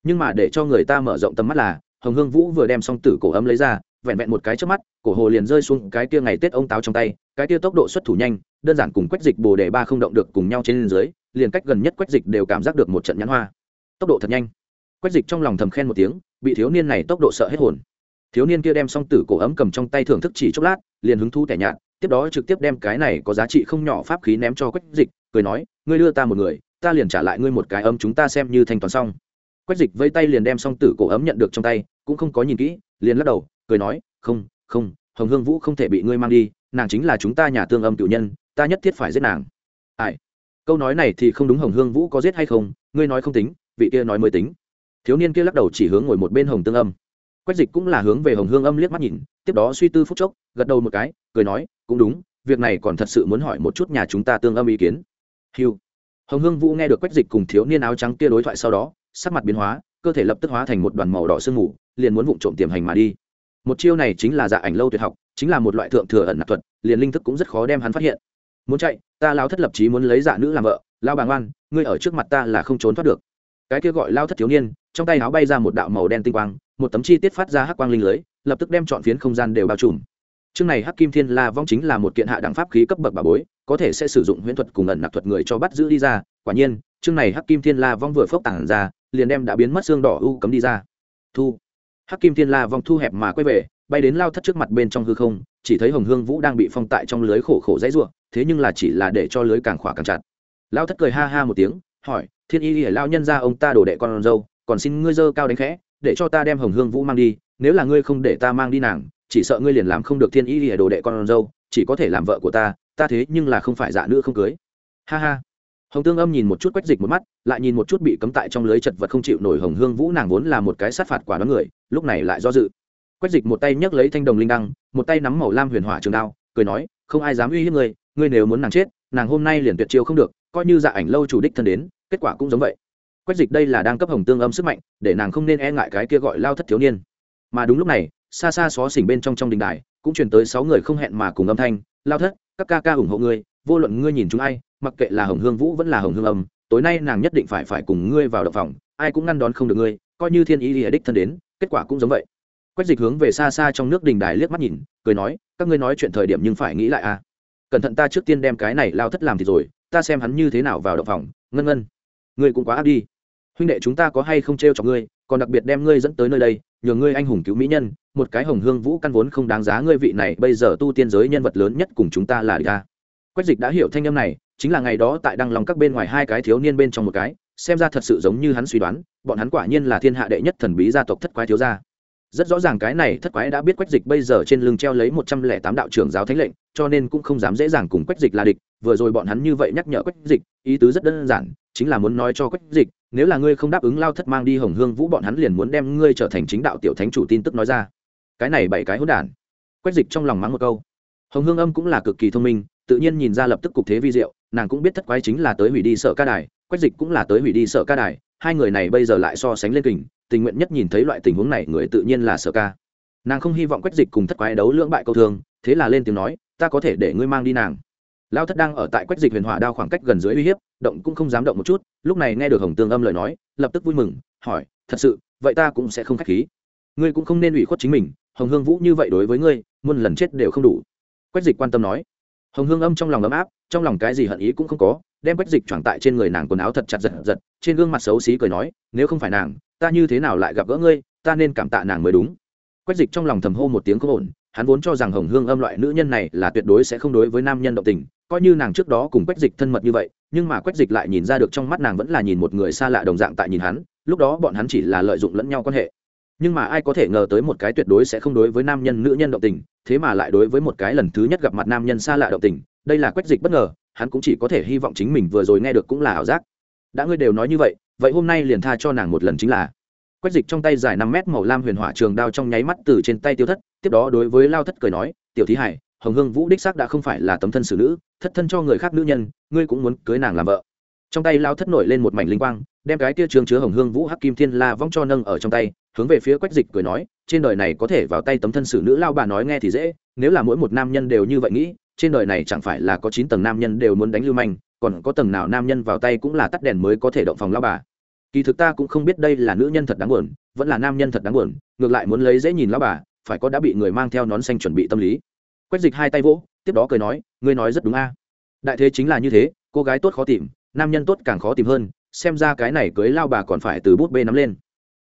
Speaker 1: Nhưng mà để cho người ta mở rộng tầm mắt là, hồng hương vũ vừa đem song tử cổ ấm lấy ra vẹn vẹn một cái trước mắt, cổ hồ liền rơi xuống cái kia ngày tết ông táo trong tay, cái kia tốc độ xuất thủ nhanh, đơn giản cùng quách dịch bồ đề ba không động được cùng nhau trên dưới, liền cách gần nhất quách dịch đều cảm giác được một trận nhãn hoa. Tốc độ thật nhanh. Quách dịch trong lòng thầm khen một tiếng, bị thiếu niên này tốc độ sợ hết hồn. Thiếu niên kia đem song tử cổ ấm cầm trong tay thưởng thức chỉ chốc lát, liền hứng thu tẻ nhạt, tiếp đó trực tiếp đem cái này có giá trị không nhỏ pháp khí ném cho quách dịch, cười nói, ngươi đưa ta một người, ta liền trả lại ngươi một cái ấm chúng ta xem như thanh toán xong. Quách dịch vây tay liền đem song tử cổ ấm nhận được trong tay, cũng không có nhìn kỹ, liền lắc đầu cười nói, không không, hồng hương vũ không thể bị ngươi mang đi, nàng chính là chúng ta nhà tương âm cựu nhân, ta nhất thiết phải giết nàng. Ai? Câu nói này thì không đúng hồng hương vũ có giết hay không, ngươi nói không tính, vị kia nói mới tính. Thiếu niên kia lắc đầu chỉ hướng ngồi một bên hồng tương âm. Quách dịch cũng là hướng về hồng hương âm liếc mắt nhìn, tiếp đó suy tư phút chốc, gật đầu một cái, cười nói, cũng đúng, việc này còn thật sự muốn hỏi một chút nhà chúng ta tương âm ý kiến. Hiu hồng hương vũ nghe được quách dịch cùng thiếu niên áo trắng kia đối thoại sau đó, sắc mặt biến hóa, cơ thể lập tức hóa thành một đoàn màu đỏ sương mù, liền muốn vụng trộm tiềm hành mà đi một chiêu này chính là dạ ảnh lâu tuyệt học, chính là một loại thượng thừa ẩn nạp thuật, liền linh thức cũng rất khó đem hắn phát hiện. Muốn chạy, ta lao thất lập chí muốn lấy dạ nữ làm vợ, lao bàng oan ngươi ở trước mặt ta là không trốn thoát được. Cái kia gọi lao thất thiếu niên, trong tay áo bay ra một đạo màu đen tinh quang, một tấm chi tiết phát ra hắc quang linh lưới, lập tức đem chọn phiến không gian đều bao trùm. Chương này hắc kim thiên la vong chính là một kiện hạ đẳng pháp khí cấp bậc bà bối, có thể sẽ sử dụng huyễn thuật cùng ẩn nạp thuật người cho bắt giữ đi ra, quả nhiên, chương này hắc kim thiên la vong vừa phốc tảng ra, liền đem đã biến mất xương đỏ u cấm đi ra. Thu hắc kim thiên la vong thu hẹp mà quay về, bay đến lao thất trước mặt bên trong hư không, chỉ thấy hồng hương vũ đang bị phong tại trong lưới khổ khổ dãy ruộng thế nhưng là chỉ là để cho lưới càng khỏa càng chặt. Lao thất cười ha ha một tiếng, hỏi, thiên y ỉa lao nhân ra ông ta đổ đệ con dâu, còn xin ngươi dơ cao đánh khẽ, để cho ta đem hồng hương vũ mang đi, nếu là ngươi không để ta mang đi nàng, chỉ sợ ngươi liền làm không được thiên y ỉa đồ đệ con dâu, chỉ có thể làm vợ của ta ta thế nhưng là không phải dạ nữ không cưới. Ha ha. Hồng tương âm nhìn một chút quách dịch một mắt, lại nhìn một chút bị cấm tại trong lưới chật vật không chịu nổi hồng hương vũ nàng vốn là một cái sát phạt quả đoán người lúc này lại do dự. Quách dịch một tay nhấc lấy thanh đồng linh đăng, một tay nắm màu lam huyền hỏa trường đao, cười nói, không ai dám uy hiếp ngươi ngươi nếu muốn nàng chết, nàng hôm nay liền tuyệt chiêu không được, coi như dạ ảnh lâu chủ đích thân đến, kết quả cũng giống vậy. Quách dịch đây là đang cấp hồng tương âm sức mạnh, để nàng không nên e ngại cái kia gọi lao thất thiếu niên. Mà đúng lúc này, xa xa xó xỉnh bên trong trong đình đài, cũng truyền tới sáu người không hẹn mà cùng âm thanh, lao thất, các ca ca ủng hộ ngươi, vô luận ngươi nhìn chúng ai, mặc kệ là hồng hương vũ vẫn là hồng hương âm, tối nay nàng nhất định phải phải cùng ngươi vào động phòng, ai cũng ngăn đón không được ngươi, coi như thiên ý lìa đích thân đến kết quả cũng giống vậy. Quách dịch hướng về xa xa trong nước đình đài liếc mắt nhìn, cười nói, các ngươi nói chuyện thời điểm nhưng phải nghĩ lại à. Cẩn thận ta trước tiên đem cái này lao thất làm thì rồi, ta xem hắn như thế nào vào động phòng, ngân ngân. Ngươi cũng quá áp đi. Huynh đệ chúng ta có hay không t r e o cho ngươi, còn đặc biệt đem ngươi dẫn tới nơi đây, nhờ ngươi anh hùng cứu mỹ nhân, một cái hồng hương vũ căn vốn không đáng giá ngươi vị này, bây giờ tu tiên giới nhân vật lớn nhất cùng chúng ta là đ ị quách dịch đã hiểu thanh âm này, chính là ngày đó tại đăng lòng các bên ngoài hai cái thiếu niên bên trong một cái xem ra thật sự giống như hắn suy đoán, bọn hắn quả nhiên là thiên hạ đệ nhất thần bí gia tộc thất quái thiếu gia. Rất rõ ràng cái này thất quái đã biết quách dịch bây giờ trên lưng treo lấy một trăm lẻ tám đạo trưởng giáo thánh lệnh, cho nên cũng không dám dễ dàng cùng quách dịch là địch, vừa rồi bọn hắn như vậy nhắc nhở quách dịch, ý tứ rất đơn giản, chính là muốn nói cho quách dịch, nếu là ngươi không đáp ứng lao thất mang đi hồng hương vũ bọn hắn liền muốn đem ngươi trở thành chính đạo tiểu thánh chủ tin tức nói ra. Cái này bảy cái hỗn đản. Quách dịch trong lòng mắng một câu. Hồng hương âm cũng là cực kỳ thông minh, tự nhiên nhìn ra lập tức cục thế vi diệu, nàng cũng biết thất quái chính là tới hủy đi sợ ca đài quách dịch cũng là tới hủy đi sở ca đài, hai người này bây giờ lại so sánh lên kình, tình nguyện nhất nhìn thấy loại tình huống này, người tự nhiên là sở ca. Nàng không hy vọng quách dịch cùng thất quái đấu lưỡng bại câu thương, thế là lên tiếng nói, ta có thể để ngươi mang đi nàng. Lao thất đang ở tại quách dịch huyền hỏa đao khoảng cách gần dưới uy hiếp, động cũng không dám động một chút, lúc này nghe được hồng tương âm lời nói, lập tức vui mừng, hỏi, thật sự, vậy ta cũng sẽ không k h á c h khí. Ngươi cũng không nên ủy khuất chính mình, hồng hương vũ như vậy đối với ngươi, muôn lần chết đều không đủ. Quách dịch quan tâm nói. Hồng hương âm trong lòng ấm áp, trong lòng cái gì hận ý cũng không có đem quách dịch choàng tại trên người nàng quần áo thật chặt giật giật, trên gương mặt xấu xí cười nói, nếu không phải nàng, ta như thế nào lại gặp gỡ ngươi, ta nên cảm tạ nàng mới đúng. Quách dịch trong lòng thầm hô một tiếng không ổn, hắn vốn cho rằng hồng hương âm loại nữ nhân này là tuyệt đối sẽ không đối với nam nhân động tình, coi như nàng trước đó cùng quách dịch thân mật như vậy, nhưng mà quách dịch lại nhìn ra được trong mắt nàng vẫn là nhìn một người xa lạ đồng dạng tại nhìn hắn, lúc đó bọn hắn chỉ là lợi dụng lẫn nhau quan hệ. Nhưng mà ai có thể ngờ tới một cái tuyệt đối sẽ không đối với nam nhân nữ nhân động tình, thế mà lại đối với một cái lần thứ nhất gặp mặt nam nhân xa lạ động tình, đây là quách dịch bất ngờ hắn cũng chỉ có thể hy vọng chính mình vừa rồi nghe được cũng là ảo giác. Đã ngươi đều nói như vậy vậy hôm nay liền tha cho nàng một lần chính là. Quách dịch trong tay dài năm mét màu lam huyền hỏa trường đao trong nháy mắt từ trên tay tiêu thất, tiếp đó đối với lao thất cười nói, tiểu thí hải, hồng hương vũ đích xác đã không phải là tấm thân xử nữ, thất thân cho người khác nữ nhân, ngươi cũng muốn cưới nàng làm vợ. Trong tay lao thất nổi lên một mảnh linh quang, đem cái tia trường chứa hồng hương vũ hắc kim thiên la vong cho nâng ở trong tay, hướng về phía quách dịch cười nói, trên đời này có thể vào tay tấm thân xử nữ lao bà nói nghe thì dễ, nếu là mỗi một nam nhân đều như vậy nghĩ trên đời này chẳng phải là có chín tầng nam nhân đều muốn đánh lưu manh, còn có tầng nào nam nhân vào tay cũng là tắt đèn mới có thể động phòng lao bà. Kỳ thực ta cũng không biết đây là nữ nhân thật đáng buồn, vẫn là nam nhân thật đáng buồn, ngược lại muốn lấy dễ nhìn lao bà, phải có đã bị người mang theo nón xanh chuẩn bị tâm lý. Quách dịch hai tay vỗ, tiếp đó cười nói, ngươi nói rất đúng a. Đại thế chính là như thế, cô gái tốt khó tìm, nam nhân tốt càng khó tìm hơn, xem ra cái này cưới lao bà còn phải từ bút bê nắm lên.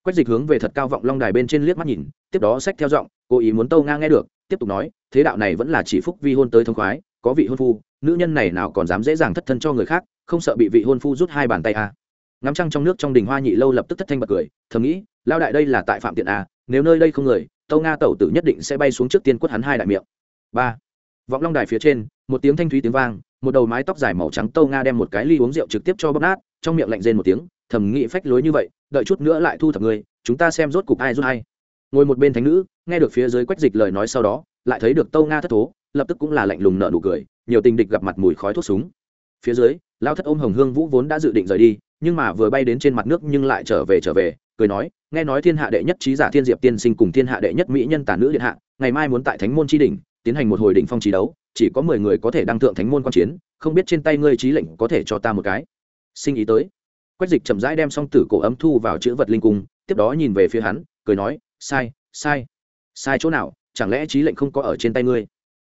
Speaker 1: Quách dịch hướng về thật cao vọng long đài bên trên liếc mắt nhìn, tiếp đó sách theo giọng, cố ý muốn tâu nga nghe được. Tiếp tục nói thế đạo này vẫn là chỉ phúc vi hôn tới thông khoái có vị hôn phu nữ nhân này nào còn dám dễ dàng thất thân cho người khác không sợ bị vị hôn phu rút hai bàn tay à. ngắm trăng trong nước trong đình hoa nhị lâu lập tức thất thanh bật cười thầm nghĩ lao đại đây là tại phạm tiện à, nếu nơi đây không người tâu nga tẩu tử nhất định sẽ bay xuống trước tiên quất hắn hai đại miệng. Ba. Vọng long đài phía trên một tiếng thanh thúy tiếng vang một đầu mái tóc dài màu trắng tâu nga đem một cái ly uống rượu trực tiếp cho bóp nát trong miệng lạnh rên một tiếng thầm nghĩ phách lối như vậy đợi chút nữa lại thu thập người chúng ta xem rốt cục ai rút hay ngồi một bên thánh nữ, nghe được phía dưới quách dịch lời nói sau đó, lại thấy được tâu nga thất thố, lập tức cũng là lạnh lùng nợ nụ cười, nhiều tình địch gặp mặt mùi khói thuốc súng. Phía dưới lao thất ôm hồng hương vũ vốn đã dự định rời đi, nhưng mà vừa bay đến trên mặt nước nhưng lại trở về trở về, cười nói, nghe nói thiên hạ đệ nhất trí giả thiên diệp tiên sinh cùng thiên hạ đệ nhất mỹ nhân tả nữ điện hạ, ngày mai muốn tại thánh môn tri đình tiến hành một hồi đỉnh phong trí đấu, chỉ có mười người có thể đăng thượng thánh môn quan chiến, không biết trên tay ngươi trí lệnh có thể cho ta một cái. Sinh ý tới. Quách dịch chậm rãi đem xong tử cổ ấm thu vào chữ vật linh cung, tiếp đó nhìn về phía hắn, cười nói sai sai. Sai chỗ nào? Chẳng lẽ trí lệnh không có ở trên tay ngươi?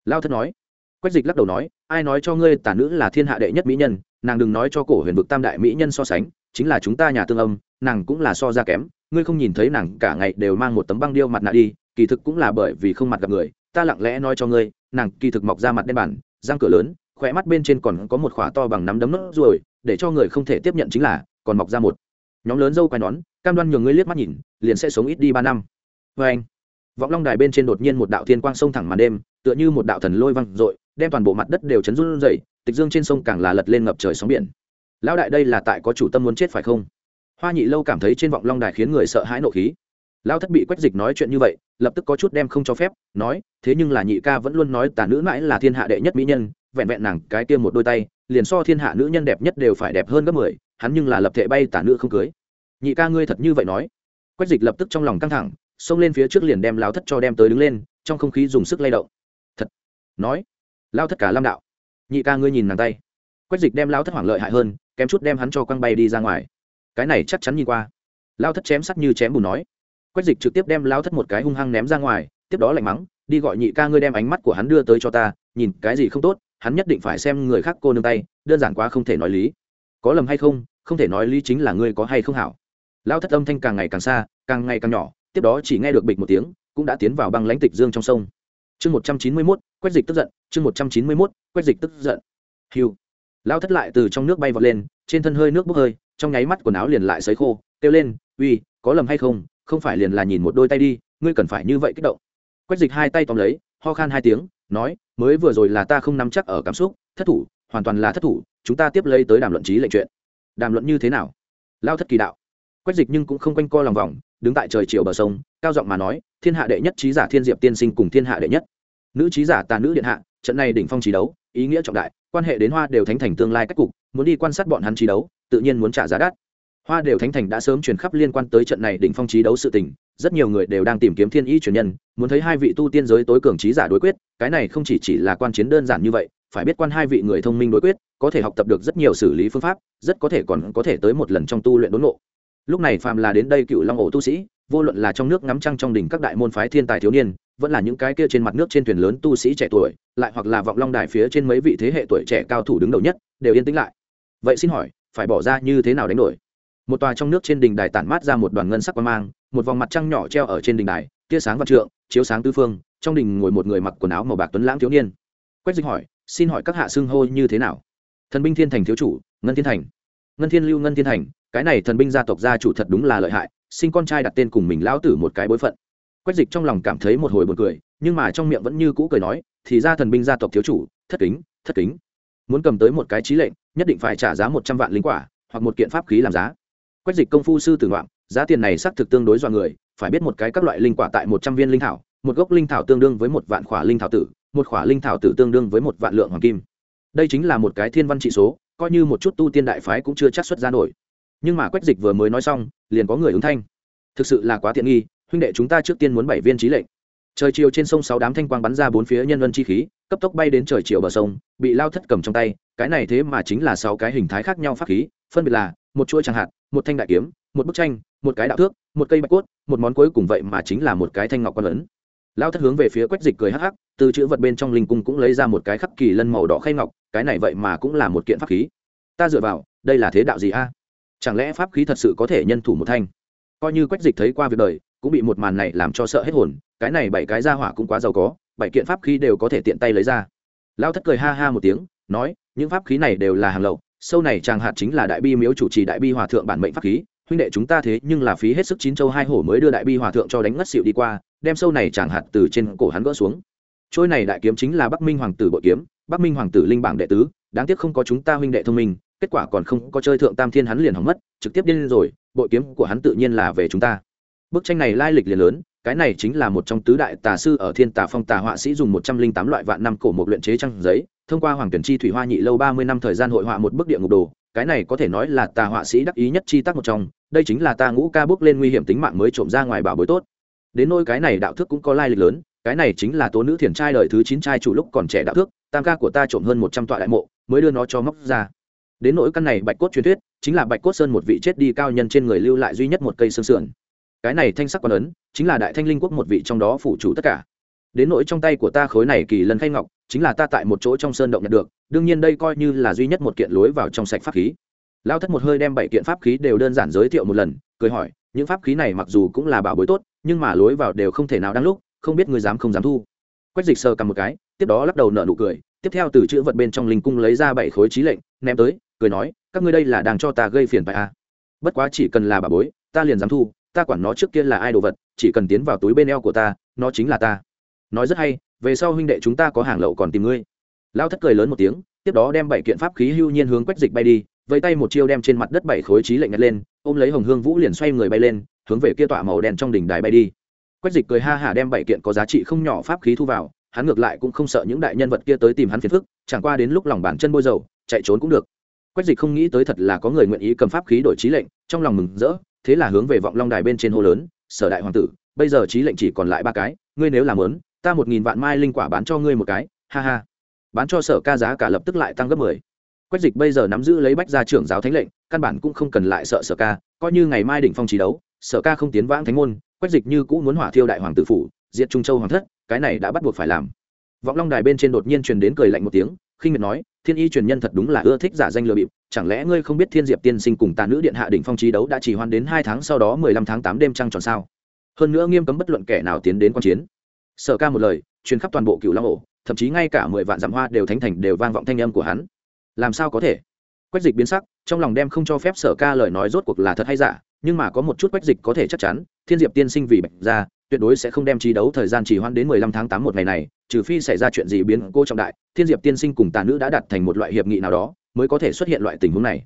Speaker 1: Lao thất nói. Quách dịch lắc đầu nói, ai nói cho ngươi tả nữ là thiên hạ đệ nhất mỹ nhân, nàng đừng nói cho cổ huyền vực tam đại mỹ nhân so sánh, chính là chúng ta nhà tương âm, nàng cũng là so ra kém, ngươi không nhìn thấy nàng cả ngày đều mang một tấm băng điêu mặt nạ đi, kỳ thực cũng là bởi vì không mặt gặp người, ta lặng lẽ nói cho ngươi, nàng kỳ thực mọc ra mặt đen bản, răng cửa lớn khỏe mắt bên trên còn có một khỏa to bằng nắm đấm nốt ruồi, để cho người không thể tiếp nhận chính là, còn mọc ra một. Nhóm lớn dâu quai nón, cam đoan nhường ngươi liếc mắt nhìn, liền sẽ sống ít đi ba năm vê anh. Vọng long đài bên trên đột nhiên một đạo thiên quang sông thẳng màn đêm, tựa như một đạo thần lôi văng r ộ i đem toàn bộ mặt đất đều chấn run dậy tịch dương trên sông càng là lật lên ngập trời sóng biển. Lão đại đây là tại có chủ tâm muốn chết phải không? Hoa nhị lâu cảm thấy trên vọng long đài khiến người sợ hãi nộ khí. Lão thất bị quách dịch nói chuyện như vậy, lập tức có chút đem không cho phép, nói, thế nhưng là nhị ca vẫn luôn nói tà nữ mãi là thiên hạ đệ nhất mỹ nhân, vẹn vẹn nàng cái tiêm một đôi tay, liền so thiên hạ nữ nhân đẹp nhất đều phải đẹp hơn gấp mười, hắn nhưng là lập thể bay tà nữ không cưới. Nhị ca ngươi thật như vậy nói. Quách dịch lập tức trong lòng căng thẳng xông lên phía trước liền đem lao thất cho đem tới đứng lên, trong không khí dùng sức lay động. Thật. Nói. Lao thất cả lam đạo. Nhị ca ngươi nhìn nàng tay. Quách dịch đem lao thất hoảng lợi hại hơn, kém chút đem hắn cho quăng bay đi ra ngoài. Cái này chắc chắn nhìn qua. Lao thất chém sắc như chém bùn nói. Quách dịch trực tiếp đem lao thất một cái hung hăng ném ra ngoài, tiếp đó lạnh mắng, đi gọi nhị ca ngươi đem ánh mắt của hắn đưa tới cho ta, nhìn cái gì không tốt, hắn nhất định phải xem người khác cô nương tay, đơn giản quá không thể nói lý. Có lầm hay không không thể nói lý chính là ngươi có hay không hảo. Lao thất âm thanh càng ngày càng xa, càng ngày càng nhỏ tiếp đó chỉ nghe được bịch một tiếng, cũng đã tiến vào băng lãnh tịch dương trong sông. Chương một trăm chín mươi mốt, quét dịch tức giận, chương một trăm chín mươi mốt, quét dịch tức giận. Hiu. Lao thất lại từ trong nước bay vọt lên, trên thân hơi nước bốc hơi, trong nháy mắt quần áo liền lại sấy khô, kêu lên, uy, có lầm hay không? Không phải liền là nhìn một đôi tay đi, ngươi cần phải như vậy kích động. Quét dịch hai tay tóm lấy, ho khan hai tiếng, nói, mới vừa rồi là ta không nắm chắc ở cảm xúc, thất thủ, hoàn toàn là thất thủ, chúng ta tiếp lấy tới đàm luận trí lệnh chuyện. Đàm luận như thế nào? Lao thất kỳ đạo. Quét dịch nhưng cũng không quanh co lòng vòng đứng tại trời chiều bờ sông, cao giọng mà nói, thiên hạ đệ nhất trí giả thiên diệp tiên sinh cùng thiên hạ đệ nhất. Nữ trí giả tà nữ điện hạ, trận này đỉnh phong trí đấu, ý nghĩa trọng đại, quan hệ đến hoa đều thánh thành tương lai cách cục, muốn đi quan sát bọn hắn trí đấu, tự nhiên muốn trả giá đắt. Hoa đều thánh thành đã sớm truyền khắp liên quan tới trận này đỉnh phong trí đấu sự tình, rất nhiều người đều đang tìm kiếm thiên ý truyền nhân, muốn thấy hai vị tu tiên giới tối cường trí giả đối quyết, cái này không chỉ chỉ là quan chiến đơn giản như vậy, phải biết quan hai vị người thông minh đối quyết, có thể học tập được rất nhiều xử lý phương pháp, rất có thể còn có thể tới một lần trong tu luyện đốn ngộ lúc này phàm là đến đây cựu long ổ tu sĩ, vô luận là trong nước ngắm trăng trong đỉnh các đại môn phái thiên tài thiếu niên, vẫn là những cái kia trên mặt nước trên thuyền lớn tu sĩ trẻ tuổi, lại hoặc là vọng long đài phía trên mấy vị thế hệ tuổi trẻ cao thủ đứng đầu nhất, đều yên tĩnh lại. Vậy xin hỏi, phải bỏ ra như thế nào đánh đổi? Một tòa trong nước trên đỉnh đài tản mát ra một đoàn ngân sắc quang mang, một vòng mặt trăng nhỏ treo ở trên đỉnh đài, tia sáng vạn trượng, chiếu sáng tứ phương, trong đỉnh ngồi một người mặc quần áo màu bạc tuấn lãng thiếu niên. Quách dịch hỏi, xin hỏi các hạ xưng hô như thế nào? Thần binh thiên thành thiếu chủ, ngân thiên thành ngân thiên lưu, ngân thiên thành, cái này thần binh gia tộc gia chủ thật đúng là lợi hại, sinh con trai đặt tên cùng mình lão tử một cái bối phận. Quách dịch trong lòng cảm thấy một hồi buồn cười, nhưng mà trong miệng vẫn như cũ cười nói, thì ra thần binh gia tộc thiếu chủ, thất kính thất kính. Muốn cầm tới một cái trí lệnh, nhất định phải trả giá một trăm vạn linh quả, hoặc một kiện pháp khí làm giá. Quách dịch công phu sư tử ngoạn, giá tiền này xác thực tương đối dọa người, phải biết một cái các loại linh quả tại một trăm viên linh thảo, một gốc linh thảo tương đương với một vạn khỏa linh thảo tử, một khỏa linh thảo tử tương đương với một vạn lượng hoàng kim. Đây chính là một cái thiên văn trị số coi như một chút tu tiên đại phái cũng chưa chắc xuất ra nổi. Nhưng mà quách dịch vừa mới nói xong liền có người ứng thanh. Thực sự là quá tiện nghi huynh đệ chúng ta trước tiên muốn bảy viên trí lệnh. Trời chiều trên sông sáu đám thanh quang bắn ra bốn phía nhân vân chi khí cấp tốc bay đến trời chiều bờ sông bị lao thất cầm trong tay cái này thế mà chính là sáu cái hình thái khác nhau pháp khí phân biệt là một chuỗi chẳng hạt, một thanh đại kiếm một bức tranh một cái đạo thước một cây bạch cốt một món cuối cùng vậy mà chính là một cái thanh ngọc quan ấn lao thất hướng về phía quách dịch cười hắc hắc, từ chữ vật bên trong linh cung cũng lấy ra một cái khắc kỳ lân màu đỏ khay ngọc, cái này vậy mà cũng là một kiện pháp khí. Ta dựa vào, đây là thế đạo gì a? Chẳng lẽ pháp khí thật sự có thể nhân thủ một thanh? Coi như quách dịch thấy qua việc đời, cũng bị một màn này làm cho sợ hết hồn, cái này bảy cái ra hỏa cũng quá giàu có, bảy kiện pháp khí đều có thể tiện tay lấy ra. Lao thất cười ha ha một tiếng, nói, những pháp khí này đều là hàng lậu, sâu này chàng hạt chính là đại bi miếu chủ trì đại bi hòa thượng bản mệnh pháp khí huynh đệ chúng ta thế nhưng là phí hết sức chín châu hai hổ mới đưa đại bi hòa thượng cho đánh ngất xịu đi qua, đem sâu này chẳng hạt từ trên cổ hắn gỡ xuống. Trôi này đại kiếm chính là bắc minh hoàng tử bội kiếm, bắc minh hoàng tử linh bảng đệ tứ, đáng tiếc không có chúng ta huynh đệ thông minh, kết quả còn không có chơi thượng tam thiên hắn liền hỏng mất, trực tiếp điên rồi, bội kiếm của hắn tự nhiên là về chúng ta. Bức tranh này lai lịch liền lớn, cái này chính là một trong tứ đại tà sư ở thiên tà phong tà họa sĩ dùng một trăm linh tám loại vạn năm cổ một luyện chế trang giấy, thông qua hoàng tuyển chi thủy hoa nhị lâu ba mươi năm thời gian hội họa một bức địa ngục đồ cái này có thể nói là tà họa sĩ đắc ý nhất chi tác một trong, đây chính là ta ngũ ca bước lên nguy hiểm tính mạng mới trộm ra ngoài bảo bối tốt. Đến nôi cái này đạo thức cũng có lai lịch lớn, cái này chính là tố nữ thiền trai đời thứ chín trai chủ lúc còn trẻ đạo thức, tam ca của ta trộm hơn một trăm tọa đại mộ, mới đưa nó cho móc ra. Đến nỗi căn này bạch cốt truyền thuyết, chính là bạch cốt sơn một vị chết đi cao nhân trên người lưu lại duy nhất một cây xương sườn. Cái này thanh sắc quan ấn, chính là đại thanh linh quốc một vị trong đó phủ chủ tất cả. Đến nỗi trong tay của ta khối này kỳ lần khay ngọc chính là ta tại một chỗ trong sơn động nhận được, đương nhiên đây coi như là duy nhất một kiện lối vào trong sạch pháp khí. Lao thất một hơi đem bảy kiện pháp khí đều đơn giản giới thiệu một lần, cười hỏi, những pháp khí này mặc dù cũng là bảo bối tốt, nhưng mà lối vào đều không thể nào đáng lúc, không biết người dám không dám thu. Quách dịch sơ cầm một cái, tiếp đó lắc đầu nở nụ cười, tiếp theo từ chữ vật bên trong linh cung lấy ra bảy khối trí lệnh, ném tới, cười nói, các ngươi đây là đang cho ta gây phiền phải à. bất quá chỉ cần là bà bối, ta liền dám thu, ta quản nó trước kia là ai đồ vật, chỉ cần tiến vào túi bên eo của ta, nó chính là ta. Nói rất hay về sau huynh đệ chúng ta có hàng lậu còn tìm ngươi. Lao thất cười lớn một tiếng, tiếp đó đem bảy kiện pháp khí hưu nhiên hướng quách dịch bay đi, vẫy tay một chiêu đem trên mặt đất bảy khối trí lệnh ngắt lên, ôm lấy hồng hương vũ liền xoay người bay lên, hướng về kia tọa màu đen trong đỉnh đài bay đi. Quách dịch cười ha hả đem bảy kiện có giá trị không nhỏ pháp khí thu vào, hắn ngược lại cũng không sợ những đại nhân vật kia tới tìm hắn phiền phức, chẳng qua đến lúc lòng bàn chân bôi dầu, chạy trốn cũng được. Quách dịch không nghĩ tới thật là có người nguyện ý cầm pháp khí đổi trí lệnh, trong lòng mừng rỡ, thế là hướng về vọng long đài bên trên hô lớn, sở đại hoàng tử, bây giờ trí lệnh chỉ còn lại ba cái, ngươi nếu làm lớn ta một nghìn vạn mai linh quả bán cho ngươi một cái, ha ha. Bán cho sở ca giá cả lập tức lại tăng gấp mười. Quách dịch bây giờ nắm giữ lấy bách gia trưởng giáo thánh lệnh, căn bản cũng không cần lại sợ sở ca, coi như ngày mai đỉnh phong trí đấu, sở ca không tiến vãng thánh môn, quách dịch như cũ muốn hỏa thiêu đại hoàng tử phủ, diệt trung châu hoàng thất, cái này đã bắt buộc phải làm. Vọng long đài bên trên đột nhiên truyền đến cười lạnh một tiếng, khinh miệt nói, thiên y truyền nhân thật đúng là ưa thích giả danh lừa bịp, chẳng lẽ ngươi không biết thiên diệp tiên sinh cùng tà nữ điện hạ đỉnh phong trí đấu đã chỉ hoan đến hai tháng sau đó mười lăm tháng tám đêm trăng tròn sao? Hơn nữa nghiêm cấm bất luận kẻ nào tiến đến quan chiến sở ca một lời, truyền khắp toàn bộ cựu long ổ, thậm chí ngay cả mười vạn dặm hoa đều thánh thành đều vang vọng thanh âm của hắn. Làm sao có thể? Quách dịch biến sắc, trong lòng đem không cho phép sở ca lời nói rốt cuộc là thật hay giả, nhưng mà có một chút quách dịch có thể chắc chắn, thiên diệp tiên sinh vì bạch ra tuyệt đối sẽ không đem trí đấu thời gian chỉ hoãn đến mười lăm tháng tám một ngày này, trừ phi xảy ra chuyện gì biến cô trọng đại, thiên diệp tiên sinh cùng tà nữ đã đặt thành một loại hiệp nghị nào đó, mới có thể xuất hiện loại tình huống này.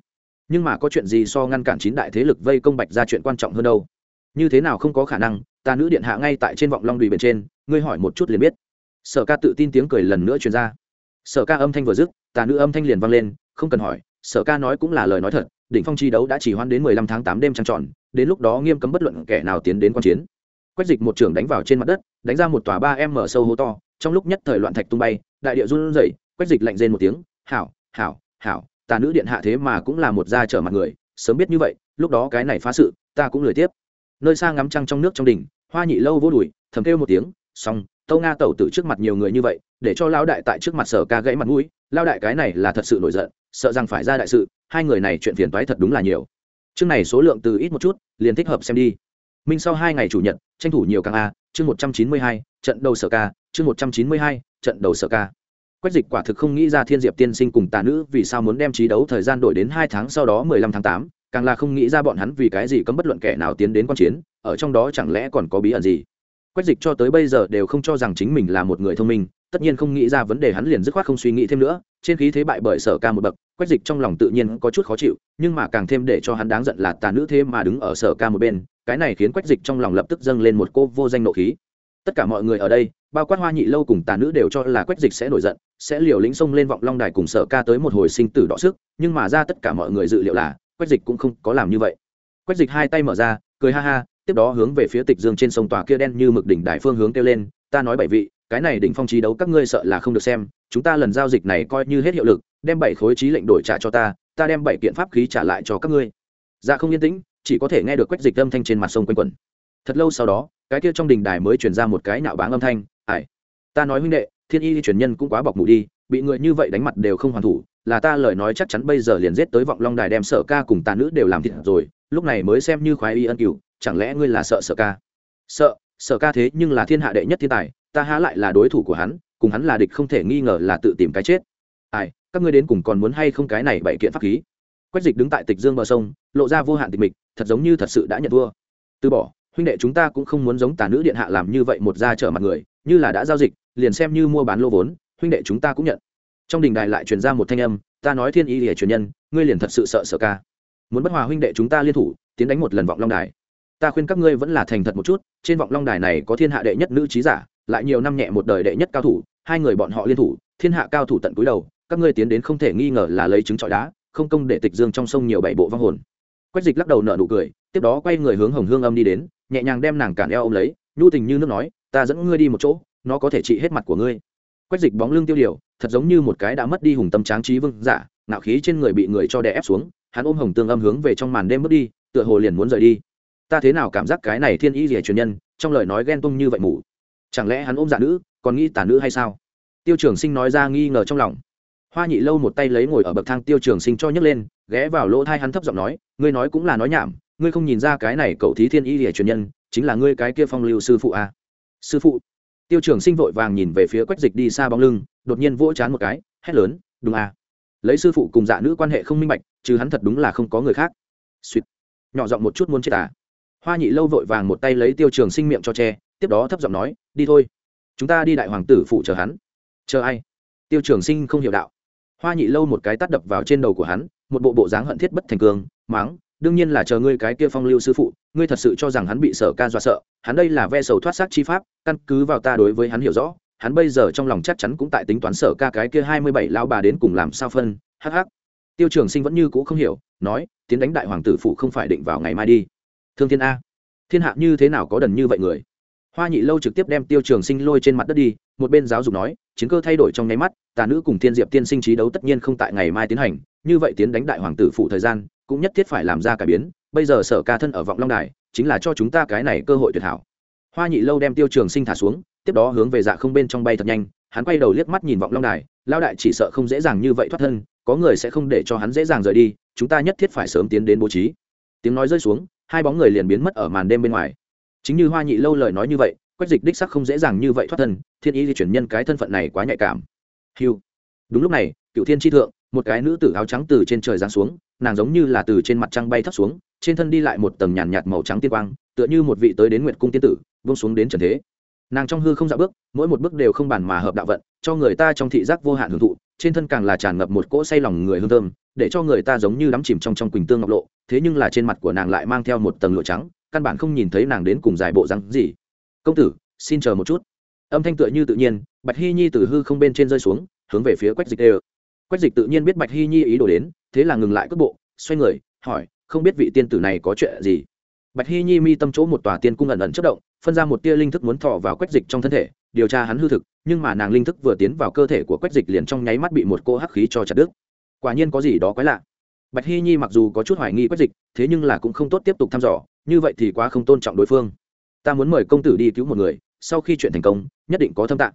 Speaker 1: Nhưng mà có chuyện gì so ngăn cản chín đại thế lực vây công bạch ra chuyện quan trọng hơn đâu? Như thế nào không có khả năng Ta nữ điện hạ ngay tại trên vọng long đùi bên trên, ngươi hỏi một chút liền biết. Sở ca tự tin tiếng cười lần nữa truyền ra. Sở ca âm thanh vừa dứt, ta nữ âm thanh liền vang lên, không cần hỏi, sở ca nói cũng là lời nói thật, đỉnh phong chi đấu đã chỉ hoãn đến mười lăm tháng tám đêm trăng tròn, đến lúc đó nghiêm cấm bất luận kẻ nào tiến đến quan chiến. Quách dịch một trưởng đánh vào trên mặt đất, đánh ra một tòa ba em mở sâu hố to, trong lúc nhất thời loạn thạch tung bay, đại địa run rẩy, quách dịch lạnh rên một tiếng, hảo hảo hảo tà nữ điện hạ thế mà cũng là một gia trở mặt người, sớm biết như vậy, lúc đó cái này phá sự, ta cũng lười tiếp. Nơi xa ngắm trăng trong nước trong đỉnh hoa nhị lâu vô đùi, thầm kêu một tiếng, xong tâu nga tẩu tử trước mặt nhiều người như vậy, để cho lao đại tại trước mặt sở ca gãy mặt mũi lao đại cái này là thật sự nổi giận, sợ rằng phải ra đại sự, hai người này chuyện phiền toái thật đúng là nhiều. Chương này số lượng từ ít một chút, liền thích hợp xem đi. Minh sau hai ngày chủ nhật, tranh thủ nhiều càng a, chương một trăm chín mươi hai, trận đầu sở ca, chương một trăm chín mươi hai, trận đầu sở ca. Quách dịch quả thực không nghĩ ra thiên diệp tiên sinh cùng tà nữ vì sao muốn đem trí đấu thời gian đổi đến hai tháng sau đó mười lăm tháng tám càng là không nghĩ ra bọn hắn vì cái gì cấm bất luận kẻ nào tiến đến quan chiến, ở trong đó chẳng lẽ còn có bí ẩn gì? Quách dịch cho tới bây giờ đều không cho rằng chính mình là một người thông minh, tất nhiên không nghĩ ra vấn đề hắn liền dứt khoát không suy nghĩ thêm nữa, trên khí thế bại bởi sở ca một bậc, quách dịch trong lòng tự nhiên có chút khó chịu, nhưng mà càng thêm để cho hắn đáng giận là tà nữ thế mà đứng ở sở ca một bên, cái này khiến quách dịch trong lòng lập tức dâng lên một cô vô danh nộ khí. Tất cả mọi người ở đây, bao quát hoa nhị lâu cùng tà nữ đều cho là quách dịch sẽ nổi giận, sẽ liều lĩnh xông lên vọng long đài cùng sở ca tới một hồi sinh tử đọ sức, nhưng mà ra tất cả mọi người dự liệu là quách dịch cũng không có làm như vậy. Quách dịch hai tay mở ra, cười ha ha, tiếp đó hướng về phía tịch dương trên sông tòa kia đen như mực đỉnh đại phương hướng kêu lên, ta nói bảy vị, cái này đỉnh phong trí đấu các ngươi sợ là không được xem, chúng ta lần giao dịch này coi như hết hiệu lực, đem bảy khối trí lệnh đổi trả cho ta ta đem bảy kiện pháp khí trả lại cho các ngươi. Dạ không yên tĩnh, chỉ có thể nghe được quách dịch âm thanh trên mặt sông quanh quẩn. Thật lâu sau đó, cái kia trong đình đài mới truyền ra một cái nạo báng âm thanh ải ta nói huynh đệ, thiên y truyền nhân cũng quá bọc mù đi bị người như vậy đánh mặt đều không hoàn thủ, là ta lời nói chắc chắn bây giờ liền giết tới vọng long đài đem sở ca cùng tà nữ đều làm thịt rồi, lúc này mới xem như khoái y ân cửu, chẳng lẽ ngươi là sợ sở ca? Sợ, sở ca thế nhưng là thiên hạ đệ nhất thiên tài, ta há lại là đối thủ của hắn, cùng hắn là địch không thể nghi ngờ là tự tìm cái chết. Ai, các ngươi đến cùng còn muốn hay không cái này bảy kiện pháp khí? Quách dịch đứng tại tịch dương bờ sông, lộ ra vô hạn tịch mịch, thật giống như thật sự đã nhận thua từ bỏ, huynh đệ chúng ta cũng không muốn giống tà nữ điện hạ làm như vậy một da trở mặt người, như là đã giao dịch, liền xem như mua bán lô vốn huynh đệ chúng ta cũng nhận. Trong đình đài lại truyền ra một thanh âm, ta nói thiên y để truyền nhân, ngươi liền thật sự sợ sợ ca. Muốn bất hòa huynh đệ chúng ta liên thủ, tiến đánh một lần vọng long đài. Ta khuyên các ngươi vẫn là thành thật một chút, trên vọng long đài này có thiên hạ đệ nhất nữ trí giả, lại nhiều năm nhẹ một đời đệ nhất cao thủ, hai người bọn họ liên thủ, thiên hạ cao thủ tận cúi đầu, các ngươi tiến đến không thể nghi ngờ là lấy trứng trọi đá, không công để tịch dương trong sông nhiều bảy bộ vong hồn. Quách dịch lắc đầu nở nụ cười, tiếp đó quay người hướng hồng hương âm đi đến, nhẹ nhàng đem nàng cản eo ôm lấy, nhu tình như nước nói, ta dẫn ngươi đi một chỗ, nó có thể trị hết mặt của ngươi quách dịch bóng lưng tiêu điều, thật giống như một cái đã mất đi hùng tâm tráng trí vương giả, ngạo khí trên người bị người cho đè ép xuống, hắn ôm hồng tương âm hướng về trong màn đêm bước đi, tựa hồ liền muốn rời đi. Ta thế nào cảm giác cái này thiên ý rỉa truyền nhân, trong lời nói ghen tung như vậy mù? Chẳng lẽ hắn ôm giả nữ, còn nghĩ tả nữ hay sao? Tiêu trường sinh nói ra nghi ngờ trong lòng. Hoa nhị lâu một tay lấy ngồi ở bậc thang tiêu trường sinh cho nhấc lên, ghé vào lỗ thai hắn thấp giọng nói, ngươi nói cũng là nói nhảm, ngươi không nhìn ra cái này cậu thí thiên y rỉa truyền nhân, chính là ngươi cái kia phong lưu sư phụ à. sư phụ? Tiêu trường sinh vội vàng nhìn về phía quách dịch đi xa bóng lưng, đột nhiên vỗ chán một cái, hét lớn, đúng à. lấy sư phụ cùng dạ nữ quan hệ không minh bạch, chứ hắn thật đúng là không có người khác. Suýt. Nhỏ giọng một chút muốn chết à? Hoa nhị lâu vội vàng một tay lấy tiêu trường sinh miệng cho tre tiếp đó thấp giọng nói, đi thôi. Chúng ta đi đại hoàng tử phụ chờ hắn. Chờ ai? Tiêu trường sinh không hiểu đạo. Hoa nhị lâu một cái tắt đập vào trên đầu của hắn, một bộ bộ dáng hận thiết bất thành cường máng đương nhiên là chờ ngươi cái kia phong lưu sư phụ, ngươi thật sự cho rằng hắn bị sở ca dọa sợ, hắn đây là ve sầu thoát xác chi pháp, căn cứ vào ta đối với hắn hiểu rõ, hắn bây giờ trong lòng chắc chắn cũng tại tính toán sở ca cái kia hai mươi bảy lao bà đến cùng làm sao phân hh tiêu trường sinh vẫn như cũ không hiểu, nói, tiến đánh đại hoàng tử phụ không phải định vào ngày mai đi. Thương thiên a, thiên hạ như thế nào có đần như vậy người? Hoa nhị lâu trực tiếp đem tiêu trường sinh lôi trên mặt đất đi, một bên giáo dục nói, chiến cơ thay đổi trong nháy mắt, tà nữ cùng thiên diệp tiên sinh trí đấu tất nhiên không tại ngày mai tiến hành như vậy tiến đánh đại hoàng tử phụ thời gian, cũng nhất thiết phải làm ra cải biến, bây giờ sở ca thân ở vọng long đài, chính là cho chúng ta cái này cơ hội tuyệt hảo. Hoa nhị lâu đem tiêu trường sinh thả xuống, tiếp đó hướng về dạ không bên trong bay thật nhanh, hắn quay đầu liếc mắt nhìn vọng long đài lao đại chỉ sợ không dễ dàng như vậy thoát thân, có người sẽ không để cho hắn dễ dàng rời đi, chúng ta nhất thiết phải sớm tiến đến bố trí. Tiếng nói rơi xuống, hai bóng người liền biến mất ở màn đêm bên ngoài. Chính như hoa nhị lâu lời nói như vậy, quách dịch đích sắc không dễ dàng như vậy thoát thân, thiên ý di chuyển nhân cái thân phận này quá nhạy cảm. Hiu đúng lúc này, cựu thiên tri thượng một cái nữ tử áo trắng từ trên trời giáng xuống nàng giống như là từ trên mặt trăng bay thấp xuống trên thân đi lại một tầng nhàn nhạt, màu trắng tiên quang tựa như một vị tới đến nguyệt cung tiên tử vông xuống đến trần thế. Nàng trong hư không dạo bước mỗi một bước đều không bàn mà hợp đạo vận cho người ta trong thị giác vô hạn hưởng thụ trên thân càng là tràn ngập một cỗ say lòng người hương thơm để cho người ta giống như đắm chìm trong trong quỳnh tương ngọc lộ thế nhưng là trên mặt của nàng lại mang theo một tầng lụa trắng căn bản không nhìn thấy nàng đến cùng dài bộ rắn gì. Công tử xin chờ một chút. Âm thanh tựa như tự nhiên bạch hy nhi từ hư không bên trên rơi xuống hướng về phía quách dịch đê quách dịch tự nhiên biết bạch hy nhi ý đồ đến, thế là ngừng lại cước bộ, xoay người, hỏi, không biết vị tiên tử này có chuyện gì? Bạch hy nhi mi tâm chỗ một tòa tiên cung ẩn ẩn chất động, phân ra một tia linh thức muốn thọ vào quách dịch trong thân thể, điều tra hắn hư thực, nhưng mà nàng linh thức vừa tiến vào cơ thể của quách dịch liền trong nháy mắt bị một cô hắc khí cho chặt đứt. Quả nhiên có gì đó quái lạ. Bạch hy nhi mặc dù có chút hoài nghi quách dịch, thế nhưng là cũng không tốt tiếp tục thăm dò, như vậy thì quá không tôn trọng đối phương. Ta muốn mời công tử đi cứu một người, sau khi chuyện thành công, nhất định có thâm tạng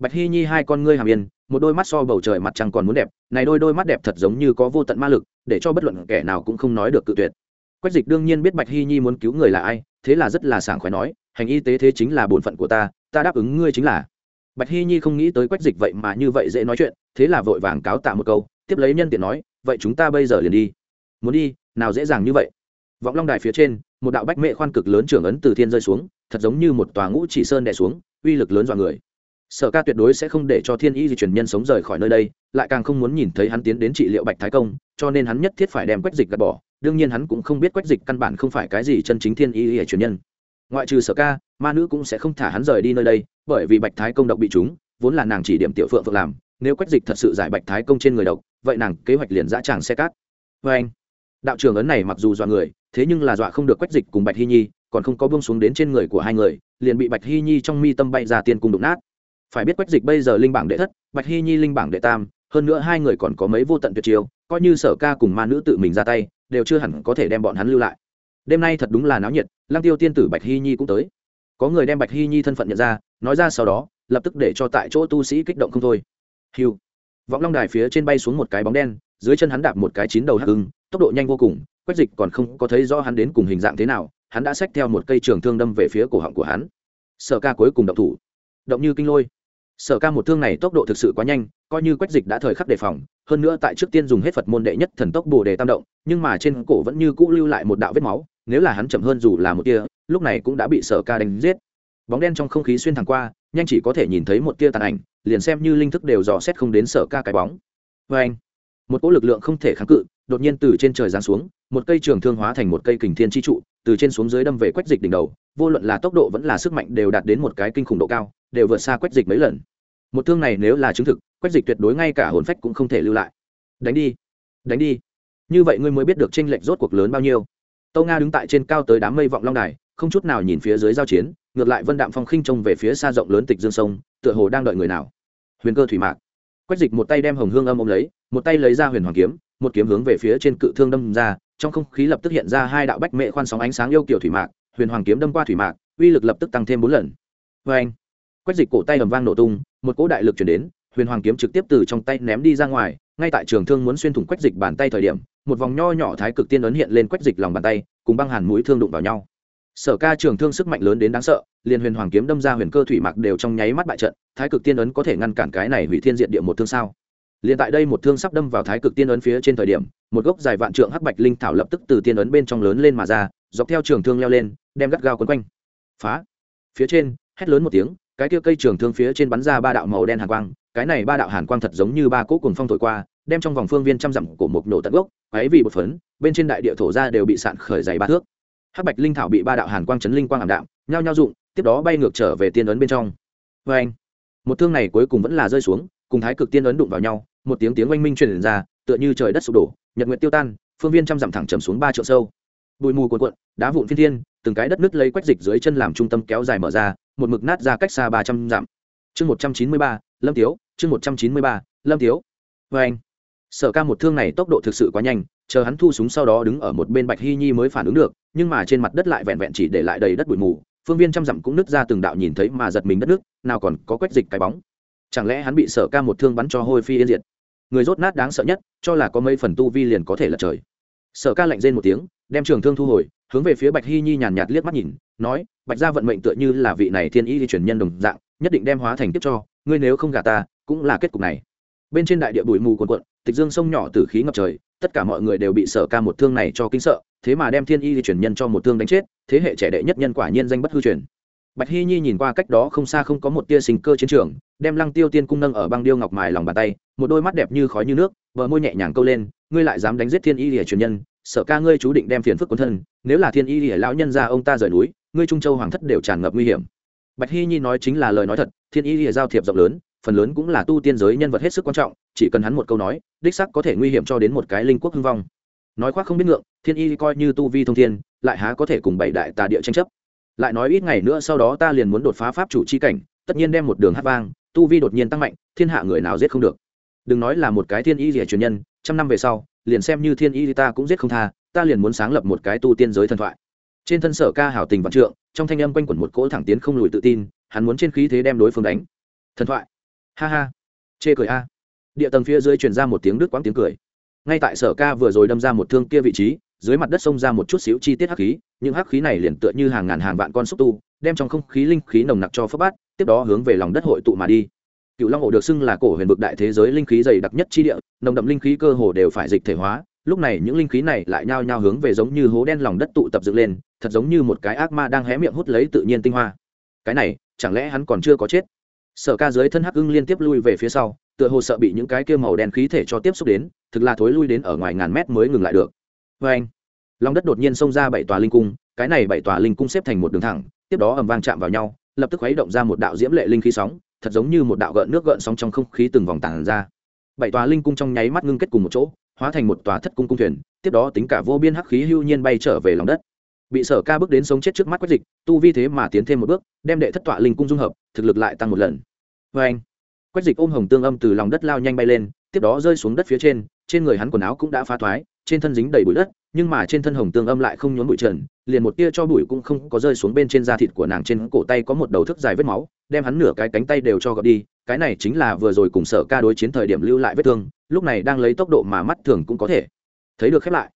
Speaker 1: bạch hy nhi hai con ngươi hàm yên một đôi mắt so bầu trời mặt trăng còn muốn đẹp, này đôi đôi mắt đẹp thật giống như có vô tận ma lực, để cho bất luận kẻ nào cũng không nói được cự tuyệt. Quách dịch đương nhiên biết bạch hy nhi muốn cứu người là ai, thế là rất là sảng khoái nói, hành y tế thế chính là bổn phận của ta ta đáp ứng ngươi chính là. Bạch hy nhi không nghĩ tới quách dịch vậy mà như vậy dễ nói chuyện, thế là vội vàng cáo tạ một câu, tiếp lấy nhân tiện nói, vậy chúng ta bây giờ liền đi. Muốn đi? Nào dễ dàng như vậy. Vọng long đài phía trên, một đạo bách mệ khoan cực lớn trưởng ấn từ thiên rơi xuống, thật giống như một tòa ngũ chỉ sơn đè xuống, uy lực lớn dọa người sở ca tuyệt đối sẽ không để cho thiên y di chuyển nhân sống rời khỏi nơi đây, lại càng không muốn nhìn thấy hắn tiến đến trị liệu bạch thái công, cho nên hắn nhất thiết phải đem quách dịch gạt bỏ. Đương nhiên hắn cũng không biết quách dịch căn bản không phải cái gì chân chính thiên y di chuyển nhân. Ngoại trừ sở ca, ma nữ cũng sẽ không thả hắn rời đi nơi đây, bởi vì bạch thái công độc bị chúng, vốn là nàng chỉ điểm tiểu phượng phượng làm, nếu quách dịch thật sự giải bạch thái công trên người độc, vậy nàng kế hoạch liền dã tràng xe cát. Vê anh, đạo trưởng ấn này mặc dù dọa người, thế nhưng là dọa không được quách dịch cùng bạch hy nhi, còn không có buông xuống đến trên người của hai người, liền bị bạch hy nhi trong mi tâm bay ra tiên cung đụng nát phải biết quách dịch bây giờ linh bảng đệ thất, bạch hy nhi linh bảng đệ tam, hơn nữa hai người còn có mấy vô tận tuyệt chiêu, coi như sở ca cùng ma nữ tự mình ra tay, đều chưa hẳn có thể đem bọn hắn lưu lại. Đêm nay thật đúng là náo nhiệt lang tiêu tiên tử bạch hy nhi cũng tới. Có người đem bạch hy nhi thân phận nhận ra, nói ra sau đó, lập tức để cho tại chỗ tu sĩ kích động không thôi. Hiu vọng long đài phía trên bay xuống một cái bóng đen, dưới chân hắn đạp một cái chín đầu hắc hưng tốc độ nhanh vô cùng, quách dịch còn không có thấy rõ hắn đến cùng hình dạng thế nào, hắn đã xách theo một cây trường thương đâm về phía cổ họng của hắn. Sở ca cuối cùng động thủ. Động như kinh lôi sở ca một thương này tốc độ thực sự quá nhanh, coi như quách dịch đã thời khắc đề phòng, hơn nữa tại trước tiên dùng hết phật môn đệ nhất thần tốc bồ đề tam động, nhưng mà trên cổ vẫn như cũ lưu lại một đạo vết máu, nếu là hắn chậm hơn dù là một tia, lúc này cũng đã bị sở ca đánh giết. Bóng đen trong không khí xuyên thẳng qua, nhanh chỉ có thể nhìn thấy một tia tàn ảnh, liền xem như linh thức đều dò xét không đến sở ca cái bóng. Vê anh, một cỗ lực lượng không thể kháng cự, đột nhiên từ trên trời giáng xuống, một cây trường thương hóa thành một cây kình thiên chi trụ từ trên xuống dưới đâm về quách dịch đỉnh đầu, vô luận là tốc độ vẫn là sức mạnh đều đạt đến một cái kinh khủng độ cao, đều vượt xa quách dịch mấy lần. Một thương này nếu là chứng thực, quách dịch tuyệt đối ngay cả hồn phách cũng không thể lưu lại. Đánh đi đánh đi. Như vậy ngươi mới biết được tranh lệch rốt cuộc lớn bao nhiêu. Tâu nga đứng tại trên cao tới đám mây vọng long đài, không chút nào nhìn phía dưới giao chiến, ngược lại vân đạm phong khinh trông về phía xa rộng lớn tịch dương sông, tựa hồ đang đợi người nào. Huyền cơ thủy mạc. Quách dịch một tay đem hồng hương âm ôm lấy, một tay lấy ra huyền hoàng kiếm, một kiếm hướng về phía trên cự thương đâm ra trong không khí lập tức hiện ra hai đạo bách mệ khoan sóng ánh sáng yêu kiểu thủy mạc, huyền hoàng kiếm đâm qua thủy mạc, uy lực lập tức tăng thêm bốn lần. Vê anh, quách dịch cổ tay ầm vang nổ tung, một cỗ đại lực chuyển đến, huyền hoàng kiếm trực tiếp từ trong tay ném đi ra ngoài, ngay tại trường thương muốn xuyên thủng quách dịch bàn tay thời điểm, một vòng nho nhỏ thái cực tiên ấn hiện lên quách dịch lòng bàn tay, cùng băng hàn mũi thương đụng vào nhau. Sở ca trường thương sức mạnh lớn đến đáng sợ, liền huyền hoàng kiếm đâm ra huyền cơ thủy mạc đều trong nháy mắt bại trận, thái cực tiên ấn có thể ngăn cản cái này hủy thiên diện địa một thương sao? Liền tại đây một thương sắp đâm vào thái cực tiên ấn phía trên thời điểm, một gốc dài vạn trượng hắc bạch linh thảo lập tức từ tiên ấn bên trong lớn lên mà ra, dọc theo trường thương leo lên, đem gắt gao quấn quanh. Phá! Phía trên, hét lớn một tiếng, cái kia cây trường thương phía trên bắn ra ba đạo màu đen hàn quang, cái này ba đạo hàn quang thật giống như ba cỗ cùng phong thổi qua, đem trong vòng phương viên trăm dặm của một nổ tận gốc ấy vì một phấn, bên trên đại địa thổ ra đều bị sạn khởi dày ba thước. Hắc bạch linh thảo bị ba đạo hàn quang chấn linh quang ảm đạm, nhao nhao dụng tiếp đó bay ngược trở về tiên ấn bên trong. Vê anh một thương này cuối cùng vẫn là rơi xuống, cùng thái cực tiên ấn đụng vào nhau một tiếng tiếng oanh minh truyền ra, tựa như trời đất sụp đổ, nhật nguyện tiêu tan, phương viên trăm dặm thẳng trầm xuống ba triệu sâu. Bụi mù cuộn cuộn, đá vụn phi thiên, từng cái đất nứt lấy quách dịch dưới chân làm trung tâm kéo dài mở ra, một mực nát ra cách xa ba trăm dặm. Chương một trăm chín mươi ba, lâm tiếu, chương một trăm chín mươi ba, lâm tiếu. Vê anh, sở ca một thương này tốc độ thực sự quá nhanh, chờ hắn thu súng sau đó đứng ở một bên bạch hy nhi mới phản ứng được, nhưng mà trên mặt đất lại vẹn vẹn chỉ để lại đầy đất bụi mù, phương viên trăm dặm cũng nứt ra từng đạo nhìn thấy mà giật mình đất nước, nào còn có quách dịch cái bóng chẳng lẽ hắn bị sở ca một thương bắn cho hôi phi yên diệt? Người rốt nát đáng sợ nhất, cho là có mấy phần tu vi liền có thể lật trời. Sở ca lạnh rên một tiếng, đem trường thương thu hồi, hướng về phía bạch hy nhi nhàn nhạt liếc mắt nhìn, nói, bạch gia vận mệnh tựa như là vị này thiên y di chuyển nhân đồng dạng, nhất định đem hóa thành tiếp cho, ngươi nếu không gả ta, cũng là kết cục này. Bên trên đại địa bụi mù cuồn cuộn, tịch dương sông nhỏ từ khí ngập trời, tất cả mọi người đều bị sở ca một thương này cho kinh sợ, thế mà đem thiên y di chuyển nhân cho một thương đánh chết, thế hệ trẻ đệ nhất nhân quả nhiên danh bất hư truyền bạch hy nhi nhìn qua cách đó không xa không có một tia sinh cơ chiến trường, đem lăng tiêu tiên cung nâng ở băng điêu ngọc mài lòng bàn tay, một đôi mắt đẹp như khói như nước vợ môi nhẹ nhàng câu lên, ngươi lại dám đánh giết thiên y lìa truyền nhân, sợ ca ngươi chú định đem phiền phức quân thân, nếu là thiên y lìa lão nhân ra ông ta rời núi, ngươi trung châu hoàng thất đều tràn ngập nguy hiểm. Bạch hy nhi nói chính là lời nói thật, thiên y lìa giao thiệp rộng lớn, phần lớn cũng là tu tiên giới nhân vật hết sức quan trọng, chỉ cần hắn một câu nói, đích sắc có thể nguy hiểm cho đến một cái linh quốc hưng vong. Nói khoác không biết ngượng, thiên y coi như tu vi thông thiên, lại há có thể cùng bảy đại tà địa tranh chấp lại nói ít ngày nữa sau đó ta liền muốn đột phá pháp chủ c h i cảnh, tất nhiên đem một đường hát vang, tu vi đột nhiên tăng mạnh, thiên hạ người nào giết không được. Đừng nói là một cái thiên y rỉa truyền nhân, trăm năm về sau, liền xem như thiên y ta cũng giết không tha, ta liền muốn sáng lập một cái tu tiên giới thần thoại. Trên thân sở ca hảo tình vạn trượng, trong thanh âm quanh quẩn một cỗ thẳng tiến không lùi tự tin, hắn muốn trên khí thế đem đối phương đánh. Thần thoại. Ha ha. Chê cười a. Địa tầng phía dưới truyền ra một tiếng đứt quãng tiếng cười. Ngay tại sở ca vừa rồi đâm ra một thương kia vị trí dưới mặt đất xông ra một chút xíu chi tiết hắc khí, những hắc khí này liền tựa như hàng ngàn hàng vạn con xúc tu, đem trong không khí linh khí nồng nặc cho phấp bát, tiếp đó hướng về lòng đất hội tụ mà đi. Cựu long ổ được xưng là cổ huyền vực đại thế giới linh khí dày đặc nhất chi địa, nồng đậm linh khí cơ hồ đều phải dịch thể hóa, lúc này những linh khí này lại nhao nhao hướng về giống như hố đen lòng đất tụ tập dựng lên, thật giống như một cái ác ma đang hé miệng hút lấy tự nhiên tinh hoa. Cái này, chẳng lẽ hắn còn chưa có chết? Sở ca dưới thân hắc ưng liên tiếp lui về phía sau, tựa hồ sợ bị những cái kia màu đen khí thể cho tiếp xúc đến, thực là thối lui đến ở ngoài ngàn mét mới ngừng lại được vê anh. Lòng đất đột nhiên xông ra bảy tòa linh cung, cái này bảy tòa linh cung xếp thành một đường thẳng, tiếp đó ầm vang chạm vào nhau, lập tức khuấy động ra một đạo diễm lệ linh khí sóng, thật giống như một đạo gợn nước gợn sóng trong không khí từng vòng tàn ra. Bảy tòa linh cung trong nháy mắt ngưng kết cùng một chỗ, hóa thành một tòa thất cung cung thuyền, tiếp đó tính cả vô biên hắc khí hưu nhiên bay trở về lòng đất. Bị sở ca bước đến sống chết trước mắt quách dịch, tu vi thế mà tiến thêm một bước, đem đệ thất tọa linh cung dung hợp, thực lực lại tăng một lần. Vê anh. Quách dịch ôm hồng tương âm từ lòng đất lao nhanh bay lên, tiếp đó rơi xuống đất phía trên trên người hắn quần áo cũng đã phá thoái trên thân dính đầy bụi đất, nhưng mà trên thân hồng tương âm lại không nhốn bụi trần, liền một tia cho bụi cũng không có rơi xuống bên trên da thịt của nàng trên cổ tay có một đầu thức dài vết máu, đem hắn nửa cái cánh tay đều cho gọt đi, cái này chính là vừa rồi cùng sở ca đối chiến thời điểm lưu lại vết thương, lúc này đang lấy tốc độ mà mắt thường cũng có thể thấy được khép lại.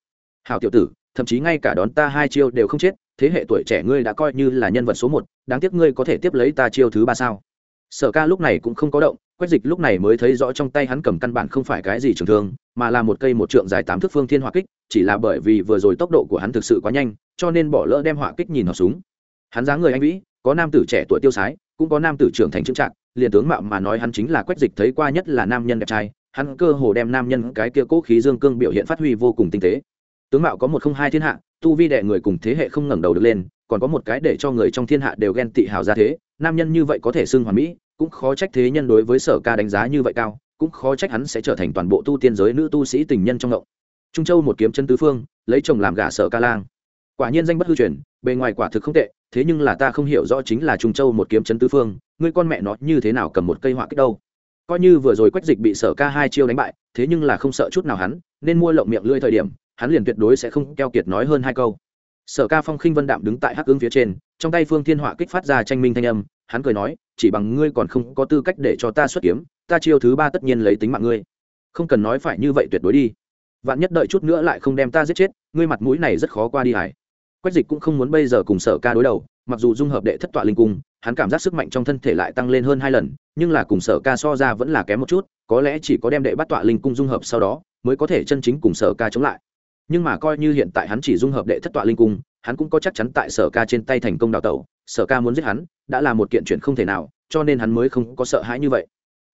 Speaker 1: Hào tiểu tử, thậm chí ngay cả đón ta hai chiêu đều không chết, thế hệ tuổi trẻ ngươi đã coi như là nhân vật số một, đáng tiếc ngươi có thể tiếp lấy ta chiêu thứ ba sao? Sở ca lúc này cũng không có động quách dịch lúc này mới thấy rõ trong tay hắn cầm căn bản không phải cái gì trường thương, mà là một cây một trượng dài tám thước phương thiên hỏa kích, chỉ là bởi vì vừa rồi tốc độ của hắn thực sự quá nhanh, cho nên bỏ lỡ đem hỏa kích nhìn họng súng hắn dáng người anh vĩ, có nam tử trẻ tuổi tiêu sái, cũng có nam tử trưởng thành trưng trạng liền tướng mạo mà nói hắn chính là quách dịch thấy qua nhất là nam nhân đẹp trai, hắn cơ hồ đem nam nhân cái kia cố khí dương cương biểu hiện phát huy vô cùng tinh tế. Tướng mạo có một không hai thiên hạ, tu vi đệ người cùng thế hệ không ngẩng đầu được lên, còn có một cái để cho người trong thiên hạ đều ghen tị hào ra thế, nam nhân như vậy có thể xưng hoàn mỹ cũng khó trách thế nhân đối với sở ca đánh giá như vậy cao, cũng khó trách hắn sẽ trở thành toàn bộ tu tiên giới nữ tu sĩ tình nhân trong động trung châu một kiếm chân tứ phương, lấy chồng làm gả sở ca lang. Quả nhiên danh bất hư truyền, bề ngoài quả thực không tệ, thế nhưng là ta không hiểu rõ chính là trung châu một kiếm chân tứ phương, ngươi con mẹ nó như thế nào cầm một cây họa kích đâu. Coi như vừa rồi quách dịch bị sở ca hai chiêu đánh bại, thế nhưng là không sợ chút nào hắn, nên mua lộng miệng lưỡi thời điểm, hắn liền tuyệt đối sẽ không keo kiệt nói hơn hai câu. Sở ca phong khinh vân đạm đứng tại hắc ứng phía trên, trong tay phương thiên họa kích phát ra tranh minh thanh âm hắn cười nói, chỉ bằng ngươi còn không có tư cách để cho ta xuất kiếm, ta chiêu thứ ba tất nhiên lấy tính mạng ngươi. Không cần nói phải như vậy tuyệt đối đi. Vạn nhất đợi chút nữa lại không đem ta giết chết, ngươi mặt mũi này rất khó qua đi hải quách dịch cũng không muốn bây giờ cùng sở ca đối đầu, mặc dù dung hợp đệ thất tọa linh cung, hắn cảm giác sức mạnh trong thân thể lại tăng lên hơn hai lần, nhưng là cùng sở ca so ra vẫn là kém một chút, có lẽ chỉ có đem đệ bắt tọa linh cung dung hợp sau đó, mới có thể chân chính cùng sở ca chống lại. Nhưng mà coi như hiện tại hắn chỉ dung hợp đệ thất tọa linh cung, hắn cũng có chắc chắn tại sở ca trên tay thành công đào tẩu sở ca muốn giết hắn, đã là một kiện chuyện không thể nào, cho nên hắn mới không có sợ hãi như vậy.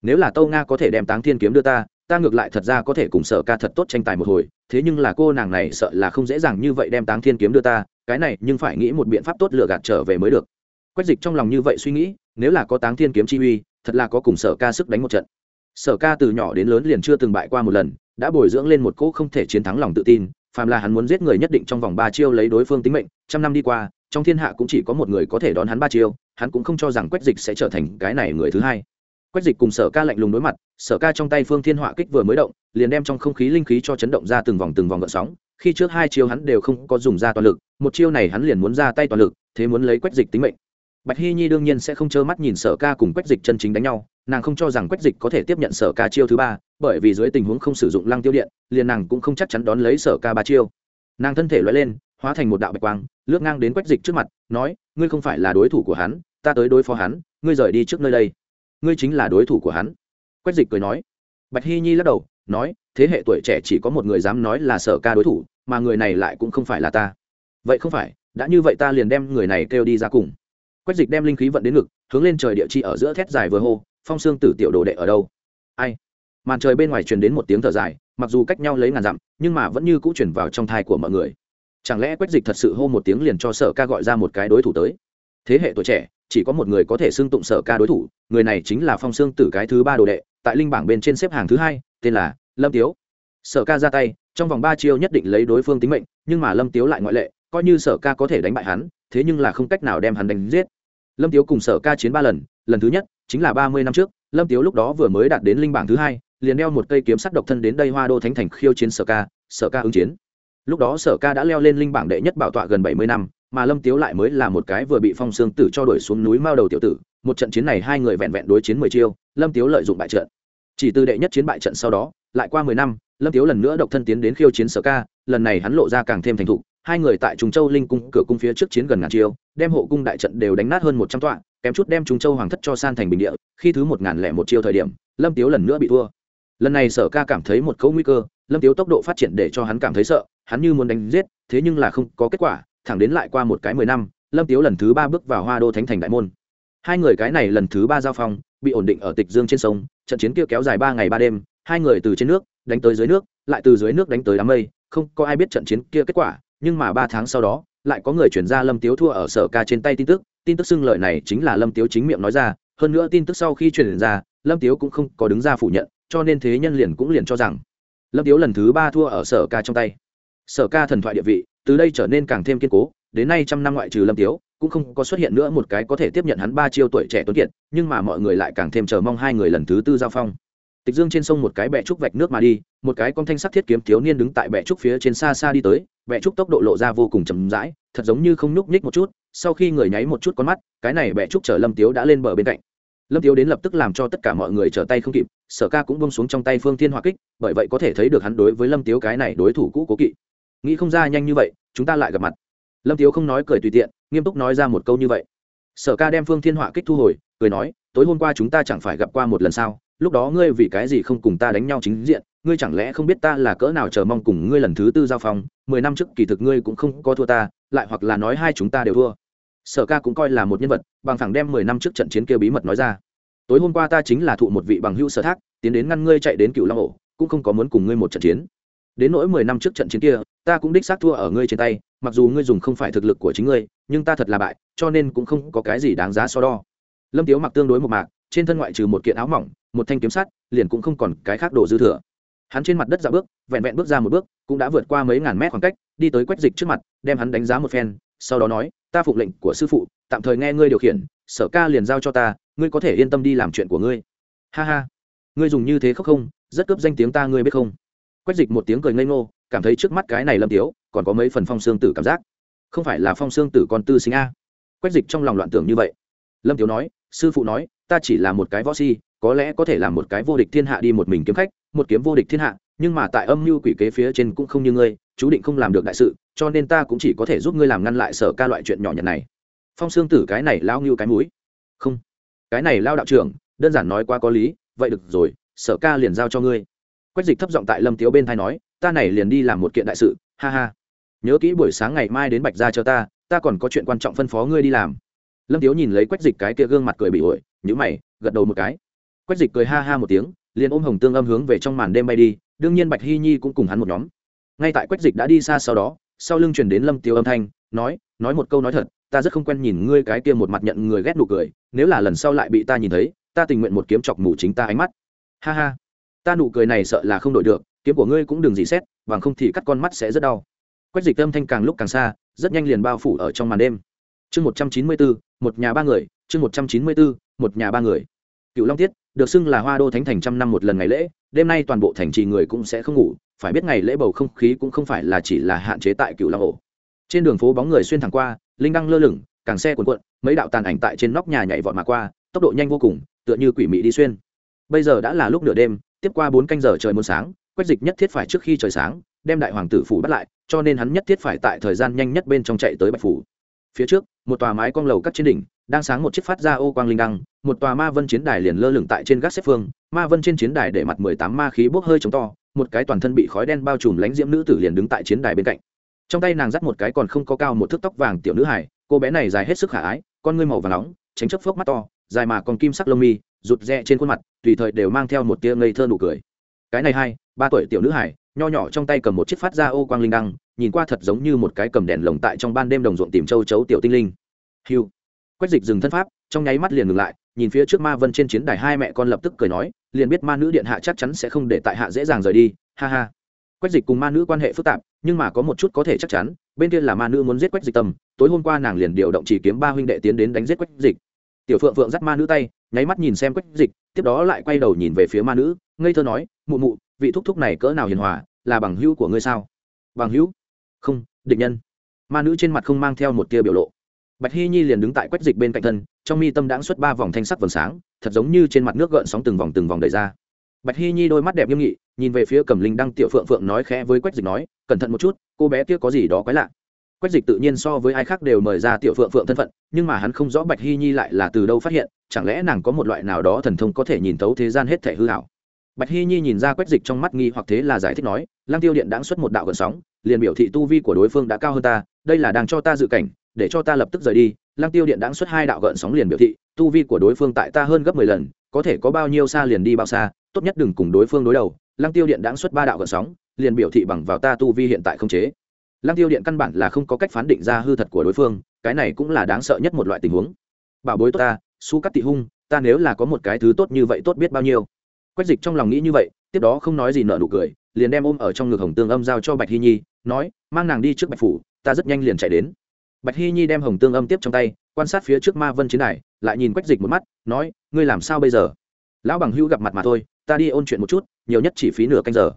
Speaker 1: Nếu là tâu nga có thể đem táng thiên kiếm đưa ta ta ngược lại thật ra có thể cùng sở ca thật tốt tranh tài một hồi. Thế nhưng là cô nàng này sợ là không dễ dàng như vậy đem táng thiên kiếm đưa ta, cái này nhưng phải nghĩ một biện pháp tốt lừa gạt trở về mới được. Quách dịch trong lòng như vậy suy nghĩ, nếu là có táng thiên kiếm chi uy, thật là có cùng sở ca sức đánh một trận. Sở ca từ nhỏ đến lớn liền chưa từng bại qua một lần, đã bồi dưỡng lên một cỗ không thể chiến thắng lòng tự tin, phàm là hắn muốn giết người nhất định trong vòng ba chiêu lấy đối phương tính mệnh, trăm năm đi qua trong thiên hạ cũng chỉ có một người có thể đón hắn ba chiêu, hắn cũng không cho rằng quách dịch sẽ trở thành cái này người thứ hai. Quách dịch cùng sở ca lạnh lùng đối mặt, sở ca trong tay phương thiên họa kích vừa mới động, liền đem trong không khí linh khí cho chấn động ra từng vòng từng vòng gợn sóng. Khi trước hai chiêu hắn đều không có dùng ra toàn lực, một chiêu này hắn liền muốn ra tay toàn lực, thế muốn lấy quách dịch tính mệnh. Bạch hy nhi đương nhiên sẽ không trơ mắt nhìn sở ca cùng quách dịch chân chính đánh nhau, nàng không cho rằng quách dịch có thể tiếp nhận sở ca chiêu thứ ba, bởi vì dưới tình huống không sử dụng lăng tiêu điện, liền nàng cũng không chắc chắn đón lấy sở ca ba chiêu. Nàng thân thể loại lên hóa thành một đạo bạch quang, lướt ngang đến quách dịch trước mặt, nói, ngươi không phải là đối thủ của hắn, ta tới đối phó hắn, ngươi rời đi trước nơi đây. Ngươi chính là đối thủ của hắn. Quách dịch cười nói. Bạch hy nhi lắc đầu, nói, thế hệ tuổi trẻ chỉ có một người dám nói là sở ca đối thủ, mà người này lại cũng không phải là ta. Vậy không phải, đã như vậy ta liền đem người này kêu đi ra cùng. Quách dịch đem linh khí vận đến ngực, hướng lên trời địa chi ở giữa thét dài vừa hô, phong xương tử tiểu đồ đệ ở đâu? Ai? Màn trời bên ngoài truyền đến một tiếng thở dài, mặc dù cách nhau lấy ngàn dặm, nhưng mà vẫn như cũ chuyển vào trong thai của mọi người chẳng lẽ quách dịch thật sự hô một tiếng liền cho sở ca gọi ra một cái đối thủ tới? Thế hệ tuổi trẻ, chỉ có một người có thể xưng tụng sở ca đối thủ, người này chính là phong xương tử cái thứ ba đồ đệ, tại linh bảng bên trên xếp hàng thứ hai, tên là lâm tiếu. Sở ca ra tay, trong vòng ba chiêu nhất định lấy đối phương tính mệnh, nhưng mà lâm tiếu lại ngoại lệ, coi như sở ca có thể đánh bại hắn, thế nhưng là không cách nào đem hắn đánh giết. Lâm tiếu cùng sở ca chiến ba lần lần thứ nhất, chính là ba mươi năm trước, lâm tiếu lúc đó vừa mới đạt đến linh bảng thứ hai, liền đeo một cây kiếm sắt độc thân đến đây hoa đô thánh thành khiêu chiến sở ca sở ca ứng chiến lúc đó sở ca đã leo lên linh bảng đệ nhất bảo tọa gần bảy mươi năm, mà lâm tiếu lại mới là một cái vừa bị phong sương tử cho đuổi xuống núi mao đầu tiểu tử. Một trận chiến này hai người vẹn vẹn đối chiến mười chiêu, lâm tiếu lợi dụng bại trận. Chỉ từ đệ nhất chiến bại trận sau đó, lại qua mười năm, lâm tiếu lần nữa độc thân tiến đến khiêu chiến sở ca, lần này hắn lộ ra càng thêm thành thục, hai người tại trùng châu linh cung cửa cung phía trước chiến gần ngàn chiêu, đem hộ cung đại trận đều đánh nát hơn một trăm tọa, kém chút đem trùng châu hoàng thất cho san thành bình địa, khi thứ một ngàn lẻ một chiêu thời điểm, lâm tiếu lần nữa bị thua. Lần này sở ca cảm thấy một cấu nguy cơ lâm tiếu tốc độ phát triển để cho hắn cảm thấy sợ, hắn như muốn đánh giết, thế nhưng là không có kết quả, thẳng đến lại qua một cái mười năm, lâm tiếu lần thứ ba bước vào hoa đô thánh thành đại môn. Hai người cái này lần thứ ba giao phong, bị ổn định ở tịch dương trên sông, trận chiến kia kéo dài ba ngày ba đêm, hai người từ trên nước, đánh tới dưới nước, lại từ dưới nước đánh tới đám mây, không có ai biết trận chiến kia kết quả, nhưng mà ba tháng sau đó, lại có người chuyển ra lâm tiếu thua ở sở ca trên tay tin tức tin tức xưng lợi này chính là lâm tiếu chính miệng nói ra, hơn nữa tin tức sau khi truyền ra, lâm tiếu cũng không có đứng ra phủ nhận, cho nên thế nhân liền cũng liền cho rằng lâm tiếu lần thứ ba thua ở sở ca trong tay. Sở ca thần thoại địa vị, từ đây trở nên càng thêm kiên cố, đến nay trăm năm ngoại trừ lâm tiếu, cũng không có xuất hiện nữa một cái có thể tiếp nhận hắn ba chiêu tuổi trẻ tuấn kiệt, nhưng mà mọi người lại càng thêm chờ mong hai người lần thứ tư giao phong. Tịch dương trên sông một cái bẹ trúc vạch nước mà đi, một cái con thanh sắc thiết kiếm thiếu niên đứng tại bẹ trúc phía trên xa xa đi tới, bẹ trúc tốc độ lộ ra vô cùng chậm rãi, thật giống như không nhúc nhích một chút, sau khi người nháy một chút con mắt, cái này bẹ trúc chở lâm tiếu đã lên bờ bên cạnh lâm tiếu đến lập tức làm cho tất cả mọi người trở tay không kịp, sở ca cũng bông xuống trong tay phương thiên hòa kích, bởi vậy có thể thấy được hắn đối với lâm tiếu cái này đối thủ cũ cố kỵ. Nghĩ không ra nhanh như vậy, chúng ta lại gặp mặt. Lâm tiếu không nói cười tùy tiện, nghiêm túc nói ra một câu như vậy. Sở ca đem phương thiên hỏa kích thu hồi, cười nói, tối hôm qua chúng ta chẳng phải gặp qua một lần sao? Lúc đó ngươi vì cái gì không cùng ta đánh nhau chính diện? Ngươi chẳng lẽ không biết ta là cỡ nào chờ mong cùng ngươi lần thứ tư giao phong? Mười năm trước kỳ thực ngươi cũng không có thua ta, lại hoặc là nói hai chúng ta đều thua sở ca cũng coi là một nhân vật, bằng thẳng đem mười năm trước trận chiến kia bí mật nói ra. Tối hôm qua ta chính là thụ một vị bằng hữu sở thác, tiến đến ngăn ngươi chạy đến cựu long ổ, cũng không có muốn cùng ngươi một trận chiến. Đến nỗi mười năm trước trận chiến kia, ta cũng đích xác thua ở ngươi trên tay, mặc dù ngươi dùng không phải thực lực của chính ngươi, nhưng ta thật là bại, cho nên cũng không có cái gì đáng giá so đo. Lâm tiếu mặc tương đối một mạc, trên thân ngoại trừ một kiện áo mỏng, một thanh kiếm sắt, liền cũng không còn cái khác đồ dư thừa. Hắn trên mặt đất dạo bước, vẹn vẹn bước ra một bước, cũng đã vượt qua mấy ngàn mét khoảng cách, đi tới quách dịch trước mặt, đem hắn đánh giá một phen sau đó nói, ta phục lệnh của sư phụ, tạm thời nghe ngươi điều khiển, sở ca liền giao cho ta, ngươi có thể yên tâm đi làm chuyện của ngươi. Ha ha, ngươi dùng như thế khóc không, rất cướp danh tiếng ta ngươi biết không? Quách dịch một tiếng cười ngây ngô, cảm thấy trước mắt cái này lâm tiếu, còn có mấy phần phong xương tử cảm giác. Không phải là phong xương tử con tư sinh a? Quách dịch trong lòng loạn tưởng như vậy. Lâm tiếu nói, sư phụ nói, ta chỉ là một cái võ si, có lẽ có thể là một cái vô địch thiên hạ đi một mình kiếm khách, một kiếm vô địch thiên hạ, nhưng mà tại âm mưu quỷ kế phía trên cũng không như ngươi, chú định không làm được đại sự cho nên ta cũng chỉ có thể giúp ngươi làm ngăn lại sở ca loại chuyện nhỏ nhặt này. Phong xương tử, cái này lao như cái mũi. Không, cái này lao đạo trưởng, đơn giản nói quá có lý, vậy được rồi, sở ca liền giao cho ngươi. Quách dịch thấp giọng tại lâm tiếu bên thai nói, ta này liền đi làm một kiện đại sự, ha ha. Nhớ kỹ buổi sáng ngày mai đến bạch ra cho ta ta còn có chuyện quan trọng phân phó ngươi đi làm. Lâm tiếu nhìn lấy quách dịch cái kia gương mặt cười bị ổi nhữ mày, gật đầu một cái. Quách dịch cười ha ha một tiếng, liền ôm hồng tương âm hướng về trong màn đêm bay đi, đương nhiên bạch hy nhi cũng cùng hắn một nhóm. Ngay tại quách dịch đã đi xa sau đó sau lưng truyền đến lâm tiêu âm thanh, nói nói một câu nói thật, ta rất không quen nhìn ngươi cái kia một mặt nhận người ghét nụ cười, nếu là lần sau lại bị ta nhìn thấy, ta tình nguyện một kiếm chọc mù chính ta ánh mắt. Ha ha. Ta nụ cười này sợ là không đổi được, kiếm của ngươi cũng đừng gì xét, bằng không thì cắt con mắt sẽ rất đau. Quách dịch âm thanh càng lúc càng xa, rất nhanh liền bao phủ ở trong màn đêm. Chương một trăm chín mươi bốn, một nhà ba người, chương một trăm chín mươi bốn, một nhà ba người. Cựu long tiết, được xưng là hoa đô thánh thành trăm năm một lần ngày lễ, đêm nay toàn bộ thành trì người cũng sẽ không ngủ phải biết ngày lễ bầu không khí cũng không phải là chỉ là hạn chế tại cựu long ổ. Trên đường phố bóng người xuyên thẳng qua, linh đăng lơ lửng, càng xe cuồn cuộn, mấy đạo tàn ảnh tại trên nóc nhà nhảy vọt mà qua, tốc độ nhanh vô cùng, tựa như quỷ mị đi xuyên. Bây giờ đã là lúc nửa đêm, tiếp qua bốn canh giờ trời muôn sáng, quách dịch nhất thiết phải trước khi trời sáng, đem đại hoàng tử phủ bắt lại, cho nên hắn nhất thiết phải tại thời gian nhanh nhất bên trong chạy tới bạch phủ. Phía trước, một tòa mái cong lầu cắt trên đỉnh, đang sáng một chiếc phát ra ô quang linh đăng, một tòa ma vân chiến đài liền lơ lửng tại trên gác xếp phương, ma vân trên chiến đài để mặt mười tám ma khí bốc hơi chống to một cái toàn thân bị khói đen bao trùm lánh diễm nữ tử liền đứng tại chiến đài bên cạnh. Trong tay nàng dắt một cái còn không có cao một thước tóc vàng tiểu nữ hải cô bé này dài hết sức khả ái, con ngươi màu và nóng, tránh chấp phốc mắt to, dài mà còn kim sắc lông mi, rụt rè trên khuôn mặt, tùy thời đều mang theo một tia ngây thơ nụ cười. Cái này hai, ba tuổi tiểu nữ hải nho nhỏ trong tay cầm một chiếc phát ra ô quang linh đăng, nhìn qua thật giống như một cái cầm đèn lồng tại trong ban đêm đồng ruộng tìm châu chấu tiểu tinh linh. Hiu quách dịch dừng thân pháp, trong nháy mắt liền ngừng lại, nhìn phía trước ma vân trên chiến đài hai mẹ con lập tức cười nói liền biết ma nữ điện hạ chắc chắn sẽ không để tại hạ dễ dàng rời đi, ha ha. Quách dịch cùng ma nữ quan hệ phức tạp, nhưng mà có một chút có thể chắc chắn, bên kia là ma nữ muốn giết quách dịch tầm. tối hôm qua nàng liền điều động chỉ kiếm ba huynh đệ tiến đến đánh giết quách dịch. Tiểu phượng phượng dắt ma nữ tay, nháy mắt nhìn xem quách dịch, tiếp đó lại quay đầu nhìn về phía ma nữ, ngây thơ nói, mụ mụ, vị thúc thúc này cỡ nào hiền hòa, là bằng hữu của ngươi sao? Bằng hữu? Không, địch nhân. Ma nữ trên mặt không mang theo một tia biểu lộ bạch hy nhi liền đứng tại quách dịch bên cạnh thân, trong mi tâm đãng xuất ba vòng thanh sắc vầng sáng, thật giống như trên mặt nước gợn sóng từng vòng từng vòng đầy ra. Bạch hy nhi đôi mắt đẹp nghiêm nghị, nhìn về phía cầm linh đăng tiểu phượng phượng nói khẽ với quách dịch nói, cẩn thận một chút, cô bé kia có gì đó quái lạ. Quách dịch tự nhiên so với ai khác đều mời ra tiểu phượng phượng thân phận, nhưng mà hắn không rõ bạch hy nhi lại là từ đâu phát hiện, chẳng lẽ nàng có một loại nào đó thần thông có thể nhìn thấu thế gian hết thể hư hảo bạch hy nhi nhìn ra quách dịch trong mắt nghi hoặc thế là giải thích nói lang tiêu điện đãng xuất một đạo gần sóng, liền biểu thị tu vi của đối phương đã cao hơn ta, đây là đang cho ta dự cảnh để cho ta lập tức rời đi lang tiêu điện đáng xuất hai đạo gợn sóng liền biểu thị, tu vi của đối phương tại ta hơn gấp mười lần, có thể có bao nhiêu xa liền đi bao xa, tốt nhất đừng cùng đối phương đối đầu. Lang tiêu điện đáng xuất ba đạo gợn sóng, liền biểu thị bằng vào ta tu vi hiện tại không chế. Lang tiêu điện căn bản là không có cách phán định ra hư thật của đối phương, cái này cũng là đáng sợ nhất một loại tình huống. Bảo bối tốt ta, su cắt tị hung, ta nếu là có một cái thứ tốt như vậy tốt biết bao nhiêu. Quách dịch trong lòng nghĩ như vậy, tiếp đó không nói gì nợ nụ cười, liền đem ôm ở trong ngực hồng tương âm giao cho bạch hy nhi, nói, mang nàng đi trước bạch phủ, ta rất nhanh liền chạy đến bạch hy nhi đem hồng tương âm tiếp trong tay, quan sát phía trước ma vân chiến đài, lại nhìn quách dịch một mắt, nói, ngươi làm sao bây giờ? Lão bằng hữu gặp mặt mà thôi, ta đi ôn chuyện một chút, nhiều nhất chỉ phí nửa canh giờ.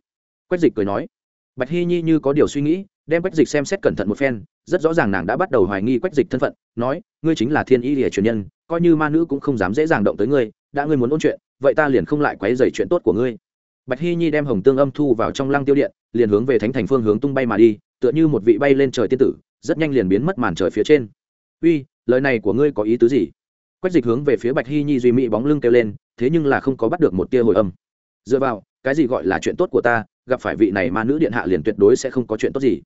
Speaker 1: Quách dịch cười nói. Bạch hy nhi như có điều suy nghĩ, đem quách dịch xem xét cẩn thận một phen, rất rõ ràng nàng đã bắt đầu hoài nghi quách dịch thân phận, nói, ngươi chính là thiên y lìa truyền nhân, coi như ma nữ cũng không dám dễ dàng động tới ngươi, đã ngươi muốn ôn chuyện, vậy ta liền không lại quấy dày chuyện tốt của ngươi. Bạch hy nhi đem hồng tương âm thu vào trong lăng tiêu điện, liền hướng về thánh thành phương hướng tung bay mà đi, tựa như một vị bay lên trời tiên tử rất nhanh liền biến mất màn trời phía trên. Uy, lời này của ngươi có ý tứ gì? Quách dịch hướng về phía bạch hy nhi duy mỹ bóng lưng kêu lên, thế nhưng là không có bắt được một tia hồi âm. Dựa vào, cái gì gọi là chuyện tốt của ta, gặp phải vị này ma nữ điện hạ liền tuyệt đối sẽ không có chuyện tốt gì.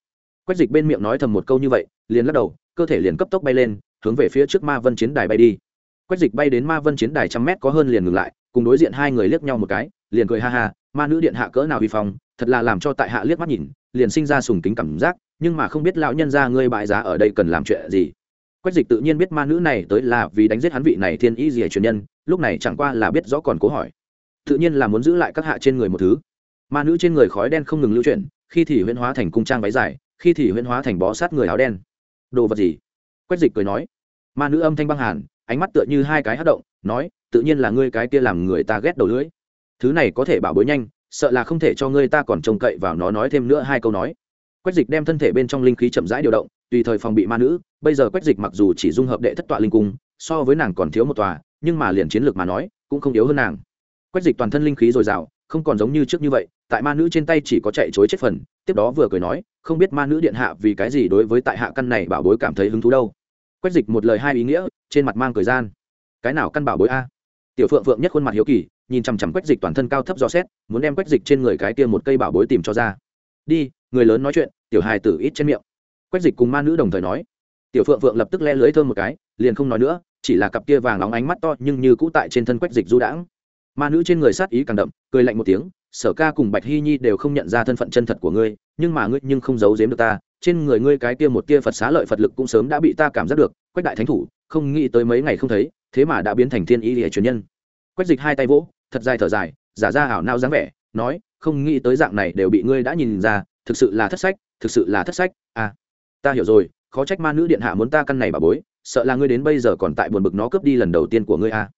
Speaker 1: Quách dịch bên miệng nói thầm một câu như vậy, liền lắc đầu, cơ thể liền cấp tốc bay lên, hướng về phía trước ma vân chiến đài bay đi. Quách dịch bay đến ma vân chiến đài trăm mét có hơn liền ngừng lại, cùng đối diện hai người liếc nhau một cái, liền cười ha ha, ma nữ điện hạ cỡ nào vi phong, thật là làm cho tại hạ liếc mắt nhìn liền sinh ra sùng kính cảm giác, nhưng mà không biết lão nhân ra ngươi bại giá ở đây cần làm chuyện gì. Quách dịch tự nhiên biết ma nữ này tới là vì đánh giết hắn vị này thiên ý gì truyền nhân, lúc này chẳng qua là biết rõ còn cố hỏi. Tự nhiên là muốn giữ lại các hạ trên người một thứ. Ma nữ trên người khói đen không ngừng lưu chuyển, khi thì huyễn hóa thành cung trang váy dài, khi thì huyễn hóa thành bó sát người áo đen. Đồ vật gì? Quách dịch cười nói. Ma nữ âm thanh băng hàn, ánh mắt tựa như hai cái hát động, nói, tự nhiên là ngươi cái kia làm người ta ghét đầu lưỡi. Thứ này có thể bảo bối nhanh sợ là không thể cho ngươi ta còn trông cậy vào nó nói thêm nữa hai câu nói. Quách dịch đem thân thể bên trong linh khí chậm rãi điều động, tùy thời phòng bị ma nữ, bây giờ quách dịch mặc dù chỉ dung hợp đệ thất tọa linh cung, so với nàng còn thiếu một tòa, nhưng mà liền chiến lược mà nói, cũng không yếu hơn nàng. Quách dịch toàn thân linh khí dồi dào, không còn giống như trước như vậy, tại ma nữ trên tay chỉ có chạy chối chết phần, tiếp đó vừa cười nói, không biết ma nữ điện hạ vì cái gì đối với tại hạ căn này bảo bối cảm thấy hứng thú đâu. Quách dịch một lời hai ý nghĩa, trên mặt mang cười gian. Cái nào căn bảo bối a? Tiểu phượng phượng nhất khuôn mặt hiếu kỳ nhìn chằm chằm quách dịch toàn thân cao thấp dò xét, muốn đem quách dịch trên người cái kia một cây bảo bối tìm cho ra. Đi, người lớn nói chuyện, tiểu hài tử ít trên miệng. Quách dịch cùng ma nữ đồng thời nói. Tiểu phượng phượng lập tức le lưới thơm một cái, liền không nói nữa, chỉ là cặp kia vàng óng ánh mắt to nhưng như cũ tại trên thân quách dịch du đãng. Ma nữ trên người sát ý càng đậm, cười lạnh một tiếng, sở ca cùng bạch hy nhi đều không nhận ra thân phận chân thật của ngươi, nhưng mà ngươi nhưng không giấu giếm được ta, trên người ngươi cái kia một tia phật xá lợi phật lực cũng sớm đã bị ta cảm giác được, quách đại thánh thủ, không nghĩ tới mấy ngày không thấy, thế mà đã biến thành thiên ý địa truyền nhân. Quách dịch hai tay vỗ thật dài thở dài, giả ra ảo nao dáng vẻ, nói, không nghĩ tới dạng này đều bị ngươi đã nhìn ra, thực sự là thất sách, thực sự là thất sách à ta hiểu rồi, khó trách ma nữ điện hạ muốn ta căn này bà bối, sợ là ngươi đến bây giờ còn tại buồn bực nó cướp đi lần đầu tiên của ngươi à.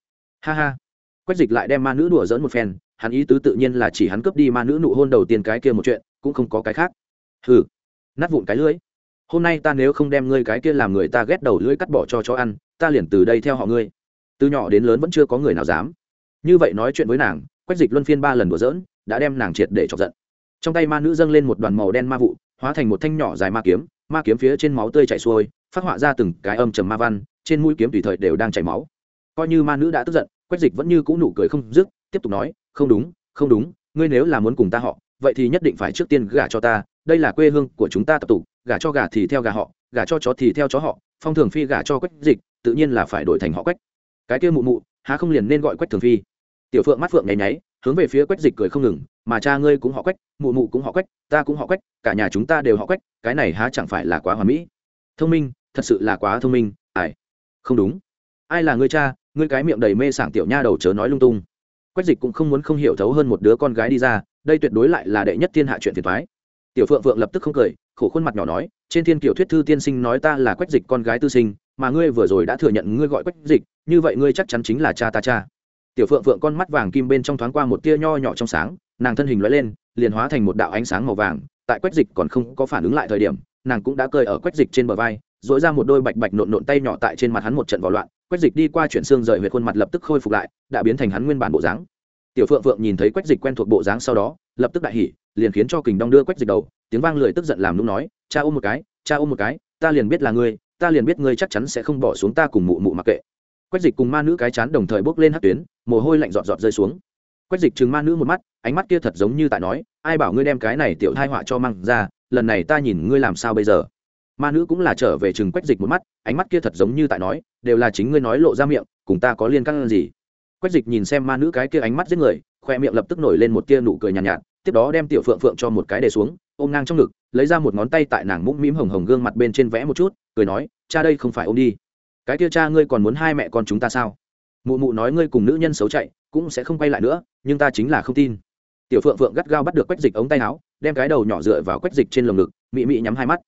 Speaker 1: Ha ha. Quách dịch lại đem ma nữ đùa dỡn một phen, hắn ý tứ tự nhiên là chỉ hắn cướp đi ma nữ nụ hôn đầu tiên cái kia một chuyện, cũng không có cái khác. Hừ, nát vụn cái lưỡi hôm nay ta nếu không đem ngươi cái kia làm người ta ghét đầu lưỡi cắt bỏ cho cho ăn, ta liền từ đây theo họ ngươi. Từ nhỏ đến lớn vẫn chưa có người nào dám như vậy nói chuyện với nàng, quách dịch luân phiên ba lần đùa dỡn đã đem nàng triệt để chọc giận. Trong tay ma nữ dâng lên một đoàn màu đen ma vụ, hóa thành một thanh nhỏ dài ma kiếm ma kiếm phía trên máu tươi chảy xuôi, phát họa ra từng cái âm trầm ma văn, trên mũi kiếm tùy thời đều đang chảy máu. Coi như ma nữ đã tức giận, quách dịch vẫn như cũ nụ cười không dứt, tiếp tục nói, không đúng không đúng, ngươi nếu là muốn cùng ta họ, vậy thì nhất định phải trước tiên gả cho ta, đây là quê hương của chúng ta tập tục gả cho gà thì theo gà họ, gả cho chó thì theo chó họ, phong thường phi gả cho quách dịch, tự nhiên là phải đổi thành họ quách. Cái kia mụ mụ, há không liền nên gọi quách thường phi? Tiểu phượng mắt phượng nháy nháy, hướng về phía quách dịch cười không ngừng, mà cha ngươi cũng họ quách, mụ mụ cũng họ quách, ta cũng họ quách, cả nhà chúng ta đều họ quách, cái này há chẳng phải là quá hoàn mỹ? Thông minh, thật sự là quá thông minh, ai? Không đúng. Ai là ngươi cha? Ngươi cái miệng đầy mê sảng tiểu nha đầu chớ nói lung tung. Quách dịch cũng không muốn không hiểu thấu hơn một đứa con gái đi ra, đây tuyệt đối lại là đệ nhất thiên hạ chuyện phiền thoái tiểu phượng phượng lập tức không cười, khổ khuôn mặt nhỏ nói, trên thiên kiểu thuyết thư tiên sinh nói ta là quách dịch con gái tư sinh, mà ngươi vừa rồi đã thừa nhận ngươi gọi quách dịch, như vậy ngươi chắc chắn chính là cha ta cha tiểu phượng phượng con mắt vàng kim bên trong thoáng qua một tia nho nhỏ trong sáng, nàng thân hình loại lên, liền hóa thành một đạo ánh sáng màu vàng, tại quách dịch còn không có phản ứng lại thời điểm, nàng cũng đã cơi ở quách dịch trên bờ vai dỗi ra một đôi bạch bạch nộn nộn tay nhỏ tại trên mặt hắn một trận vào loạn, quách dịch đi qua chuyển xương rời huyệt khuôn mặt lập tức khôi phục lại, đã biến thành hắn nguyên bản bộ dáng. Tiểu phượng phượng nhìn thấy quách dịch quen thuộc bộ dáng sau đó, lập tức đại hỉ, liền khiến cho kình đong đưa quách dịch đầu, tiếng vang lười tức giận làm lúc nói, cha ôm một cái, cha ôm một cái, ta liền biết là ngươi, ta liền biết ngươi chắc chắn sẽ không bỏ xuống ta cùng mụ mụ mặc kệ. Quách dịch cùng ma nữ cái chán đồng thời bốc lên hát tuyến mồ hôi lạnh giọt giọt rơi xuống. Quách dịch trừng ma nữ một mắt ánh mắt kia thật giống như tại nói ai bảo ngươi đem cái này tiểu thai họa cho mang ra lần này ta nhìn ngươi làm sao bây giờ? Ma nữ cũng là trở về chừng quách dịch một mắt ánh mắt kia thật giống như tại nói đều là chính ngươi nói lộ ra miệng cùng ta có liên căn gì? Quách dịch nhìn xem ma nữ cái kia ánh mắt giết người khoe miệng lập tức nổi lên một tia nụ cười nhàn nhạt, nhạt tiếp đó đem tiểu phượng phượng cho một cái để xuống ôm ngang trong ngực lấy ra một ngón tay tại nàng mũm mĩm hồng hồng gương mặt bên trên vẽ một chút cười nói cha đây không phải ôm đi. Cái kia cha ngươi còn muốn hai mẹ con chúng ta sao? Mụ mụ nói ngươi cùng nữ nhân xấu chạy, cũng sẽ không quay lại nữa, nhưng ta chính là không tin. Tiểu phượng phượng gắt gao bắt được quách dịch ống tay áo, đem cái đầu nhỏ dựa vào quách dịch trên lồng ngực, mị mị nhắm hai mắt.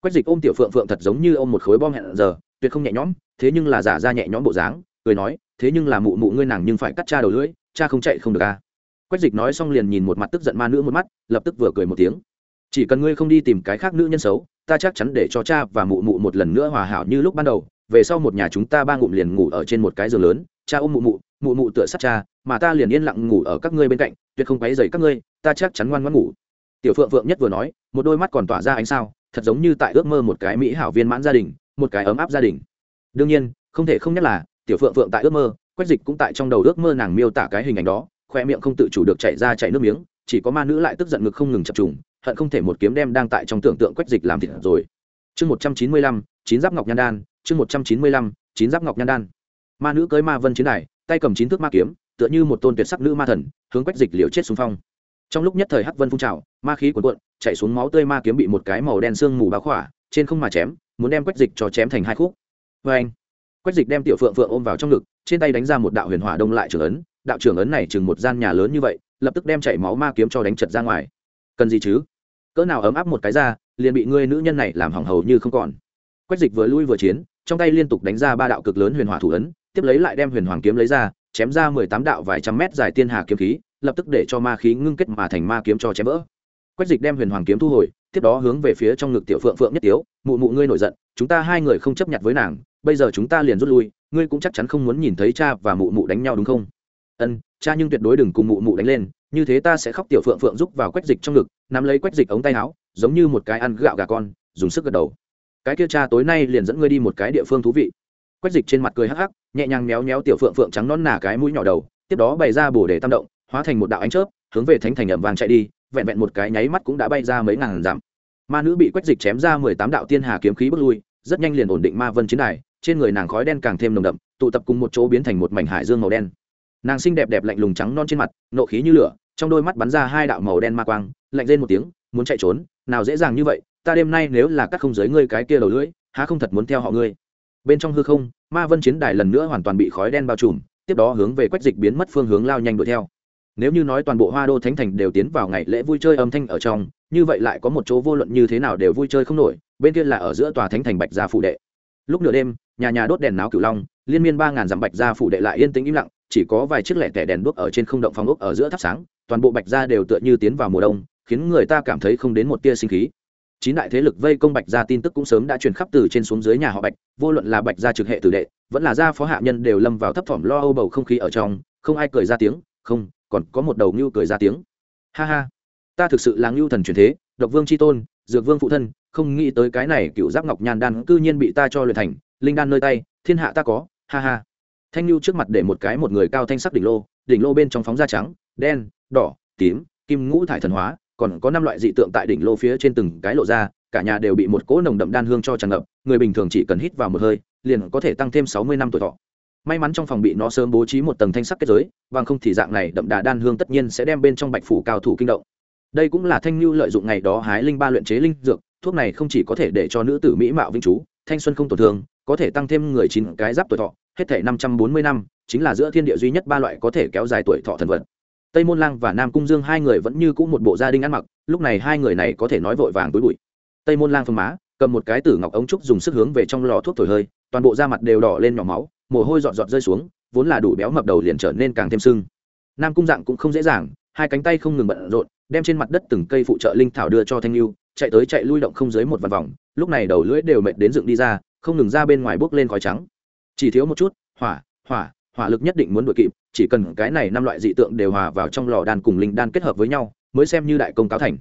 Speaker 1: Quách dịch ôm tiểu phượng phượng thật giống như ôm một khối bom hẹn giờ, tuyệt không nhẹ nhõm, thế nhưng là giả ra nhẹ nhõm bộ dáng, cười nói, thế nhưng là mụ mụ ngươi nàng nhưng phải cắt cha đầu lưỡi, cha không chạy không được à. Quách dịch nói xong liền nhìn một mặt tức giận ma nữ một mắt, lập tức vừa cười một tiếng. Chỉ cần ngươi không đi tìm cái khác nữ nhân xấu, ta chắc chắn để cho cha và mụ mụ một lần nữa hòa hảo như lúc ban đầu, về sau một nhà chúng ta ba ngụm liền ngủ ở trên một cái giường lớn cha ôm mụ mụ mụ mụ tựa sát cha, mà ta liền yên lặng ngủ ở các ngươi bên cạnh, tuyệt không quấy dày các ngươi, ta chắc chắn ngoan ngoãn ngủ. Tiểu phượng phượng nhất vừa nói, một đôi mắt còn tỏa ra ánh sao, thật giống như tại ước mơ một cái mỹ hảo viên mãn gia đình, một cái ấm áp gia đình. Đương nhiên, không thể không nhắc là, tiểu phượng phượng tại ước mơ, quách dịch cũng tại trong đầu ước mơ nàng miêu tả cái hình ảnh đó, khoe miệng không tự chủ được chạy ra chạy nước miếng, chỉ có ma nữ lại tức giận ngực không ngừng chập trùng, hận không thể một kiếm đem đang tại trong tưởng tượng quách dịch làm thịt rồi. Chương một trăm chín mươi lăm, chín giáp ngọc nhan đan, chương một trăm chín mươi lăm, chín giáp ngọc nhan đan ma nữ cưới ma vân chiến đài, tay cầm chín thước ma kiếm, tựa như một tôn tuyệt sắc nữ ma thần, hướng quách dịch liều chết xung phong. Trong lúc nhất thời hắc vân phun trào, ma khí cuồn cuộn chạy xuống máu tươi ma kiếm bị một cái màu đen sương mù báo khỏa, trên không mà chém, muốn đem quách dịch cho chém thành hai khúc. Vê anh, quách dịch đem tiểu phượng phượng ôm vào trong ngực, trên tay đánh ra một đạo huyền hỏa đông lại trưởng ấn, đạo trưởng ấn này chừng một gian nhà lớn như vậy, lập tức đem chảy máu ma kiếm cho đánh chật ra ngoài. Cần gì chứ? Cỡ nào ấm áp một cái ra, liền bị ngươi nữ nhân này làm hỏng hầu như không còn. Quách dịch vừa lui vừa chiến, trong tay liên tục đánh ra ba đạo cực lớn huyền hỏa thủ ấn tiếp lấy lại đem huyền hoàng kiếm lấy ra, chém ra mười tám đạo vài trăm mét dài tiên hà kiếm khí, lập tức để cho ma khí ngưng kết mà thành ma kiếm cho chém vỡ. Quách dịch đem huyền hoàng kiếm thu hồi, tiếp đó hướng về phía trong ngực tiểu phượng phượng nhất tiếu, mụ mụ ngươi nổi giận, chúng ta hai người không chấp nhận với nàng, bây giờ chúng ta liền rút lui, ngươi cũng chắc chắn không muốn nhìn thấy cha và mụ mụ đánh nhau đúng không? Ân, cha nhưng tuyệt đối đừng cùng mụ mụ đánh lên, như thế ta sẽ khóc tiểu phượng phượng giúp vào quách dịch trong ngực, nắm lấy quách dịch ống tay áo, giống như một cái ăn gạo gà con, dùng sức gật đầu. Cái kia cha tối nay liền dẫn ngươi đi một cái địa phương thú vị. Quách dịch trên mặt cười hắc hắc nhẹ nhàng méo méo tiểu phượng phượng trắng non nà cái mũi nhỏ đầu, tiếp đó bày ra bổ để tam động, hóa thành một đạo ánh chớp, hướng về thánh thành ẩm vàng chạy đi, vẹn vẹn một cái nháy mắt cũng đã bay ra mấy ngàn dặm. Ma nữ bị quách dịch chém ra mười tám đạo tiên hà kiếm khí bước lui, rất nhanh liền ổn định ma vân chiến đài, trên người nàng khói đen càng thêm nồng đậm, tụ tập cùng một chỗ biến thành một mảnh hải dương màu đen. Nàng xinh đẹp đẹp lạnh lùng trắng non trên mặt, nộ khí như lửa, trong đôi mắt bắn ra hai đạo màu đen ma quang, lạnh lên một tiếng, muốn chạy trốn, nào dễ dàng như vậy, ta đêm nay nếu là các không giới ngươi cái kia đầu lưỡi, há không thật muốn theo họ ngươi? Bên trong hư không, ma vân chiến đài lần nữa hoàn toàn bị khói đen bao trùm, tiếp đó hướng về quách dịch biến mất phương hướng lao nhanh đuổi theo. Nếu như nói toàn bộ hoa đô thánh thành đều tiến vào ngày lễ vui chơi âm thanh ở trong, như vậy lại có một chỗ vô luận như thế nào đều vui chơi không nổi, bên kia là ở giữa tòa thánh thành bạch gia phụ đệ. Lúc nửa đêm, nhà nhà đốt đèn náo cửu long, liên miên ba ngàn dặm bạch gia phụ đệ lại yên tĩnh im lặng, chỉ có vài chiếc lẻ tẻ đèn đuốc ở trên không động phòng ốc ở giữa thắp sáng, toàn bộ bạch gia đều tựa như tiến vào mùa đông, khiến người ta cảm thấy không đến một tia sinh khí chín đại thế lực vây công bạch gia tin tức cũng sớm đã truyền khắp từ trên xuống dưới nhà họ bạch, vô luận là bạch gia trực hệ tử đệ, vẫn là gia phó hạ nhân đều lâm vào thấp thỏm lo âu bầu không khí ở trong, không ai cười ra tiếng, không, còn có một đầu ngưu cười ra tiếng. Ha ha, ta thực sự là ngưu thần truyền thế, độc vương c h i tôn, dược vương phụ thân, không nghĩ tới cái này cựu giáp ngọc nhàn đan cư nhiên bị ta cho luyện thành, linh đan nơi tay, thiên hạ ta có, ha ha. Thanh ngưu trước mặt để một cái một người cao thanh sắc đỉnh lô đỉnh lô bên trong phóng da trắng, đen, đỏ, tím, kim ngũ thải thần hóa còn có năm loại dị tượng tại đỉnh lô phía trên từng cái lộ ra, cả nhà đều bị một cỗ nồng đậm đan hương cho tràn ngập, người bình thường chỉ cần hít vào một hơi, liền có thể tăng thêm sáu mươi năm tuổi thọ. May mắn trong phòng bị nó sớm bố trí một tầng thanh sắc kết giới, bằng không thì dạng này đậm đà đan hương tất nhiên sẽ đem bên trong bạch phủ cao thủ kinh động. Đây cũng là thanh lưu lợi dụng ngày đó hái linh ba luyện chế linh dược, thuốc này không chỉ có thể để cho nữ tử mỹ mạo vinh chú thanh xuân không tổn thương, có thể tăng thêm người chín cái giáp tuổi thọ, hết thể năm trăm bốn mươi năm, chính là giữa thiên địa duy nhất ba loại có thể kéo dài tuổi thọ thần vật tây môn lang và nam cung dương hai người vẫn như cũ một bộ gia đình ăn mặc, lúc này hai người này có thể nói vội vàng túi bụi. Tây môn lang phương má, cầm một cái tử ngọc ống trúc dùng sức hướng về trong lò thuốc thổi hơi, toàn bộ da mặt đều đỏ lên nhỏ máu, mồ hôi dọn dọn rơi xuống, vốn là đủ béo mập đầu liền trở nên càng thêm sưng. Nam cung dạng cũng không dễ dàng, hai cánh tay không ngừng bận rộn, đem trên mặt đất từng cây phụ trợ linh thảo đưa cho thanh lưu chạy tới chạy lui động không dưới một vòng vòng, lúc này đầu lưỡi đều mệt đến dựng đi ra, không ngừng ra bên ngoài bốc lên khói trắng. Chỉ thiếu một chút, hỏa hỏa hỏa lực nhất định muốn đuổi kịp, chỉ cần cái này năm loại dị tượng đều hòa vào trong lò đan cùng linh đan kết hợp với nhau, mới xem như đại công cáo thành.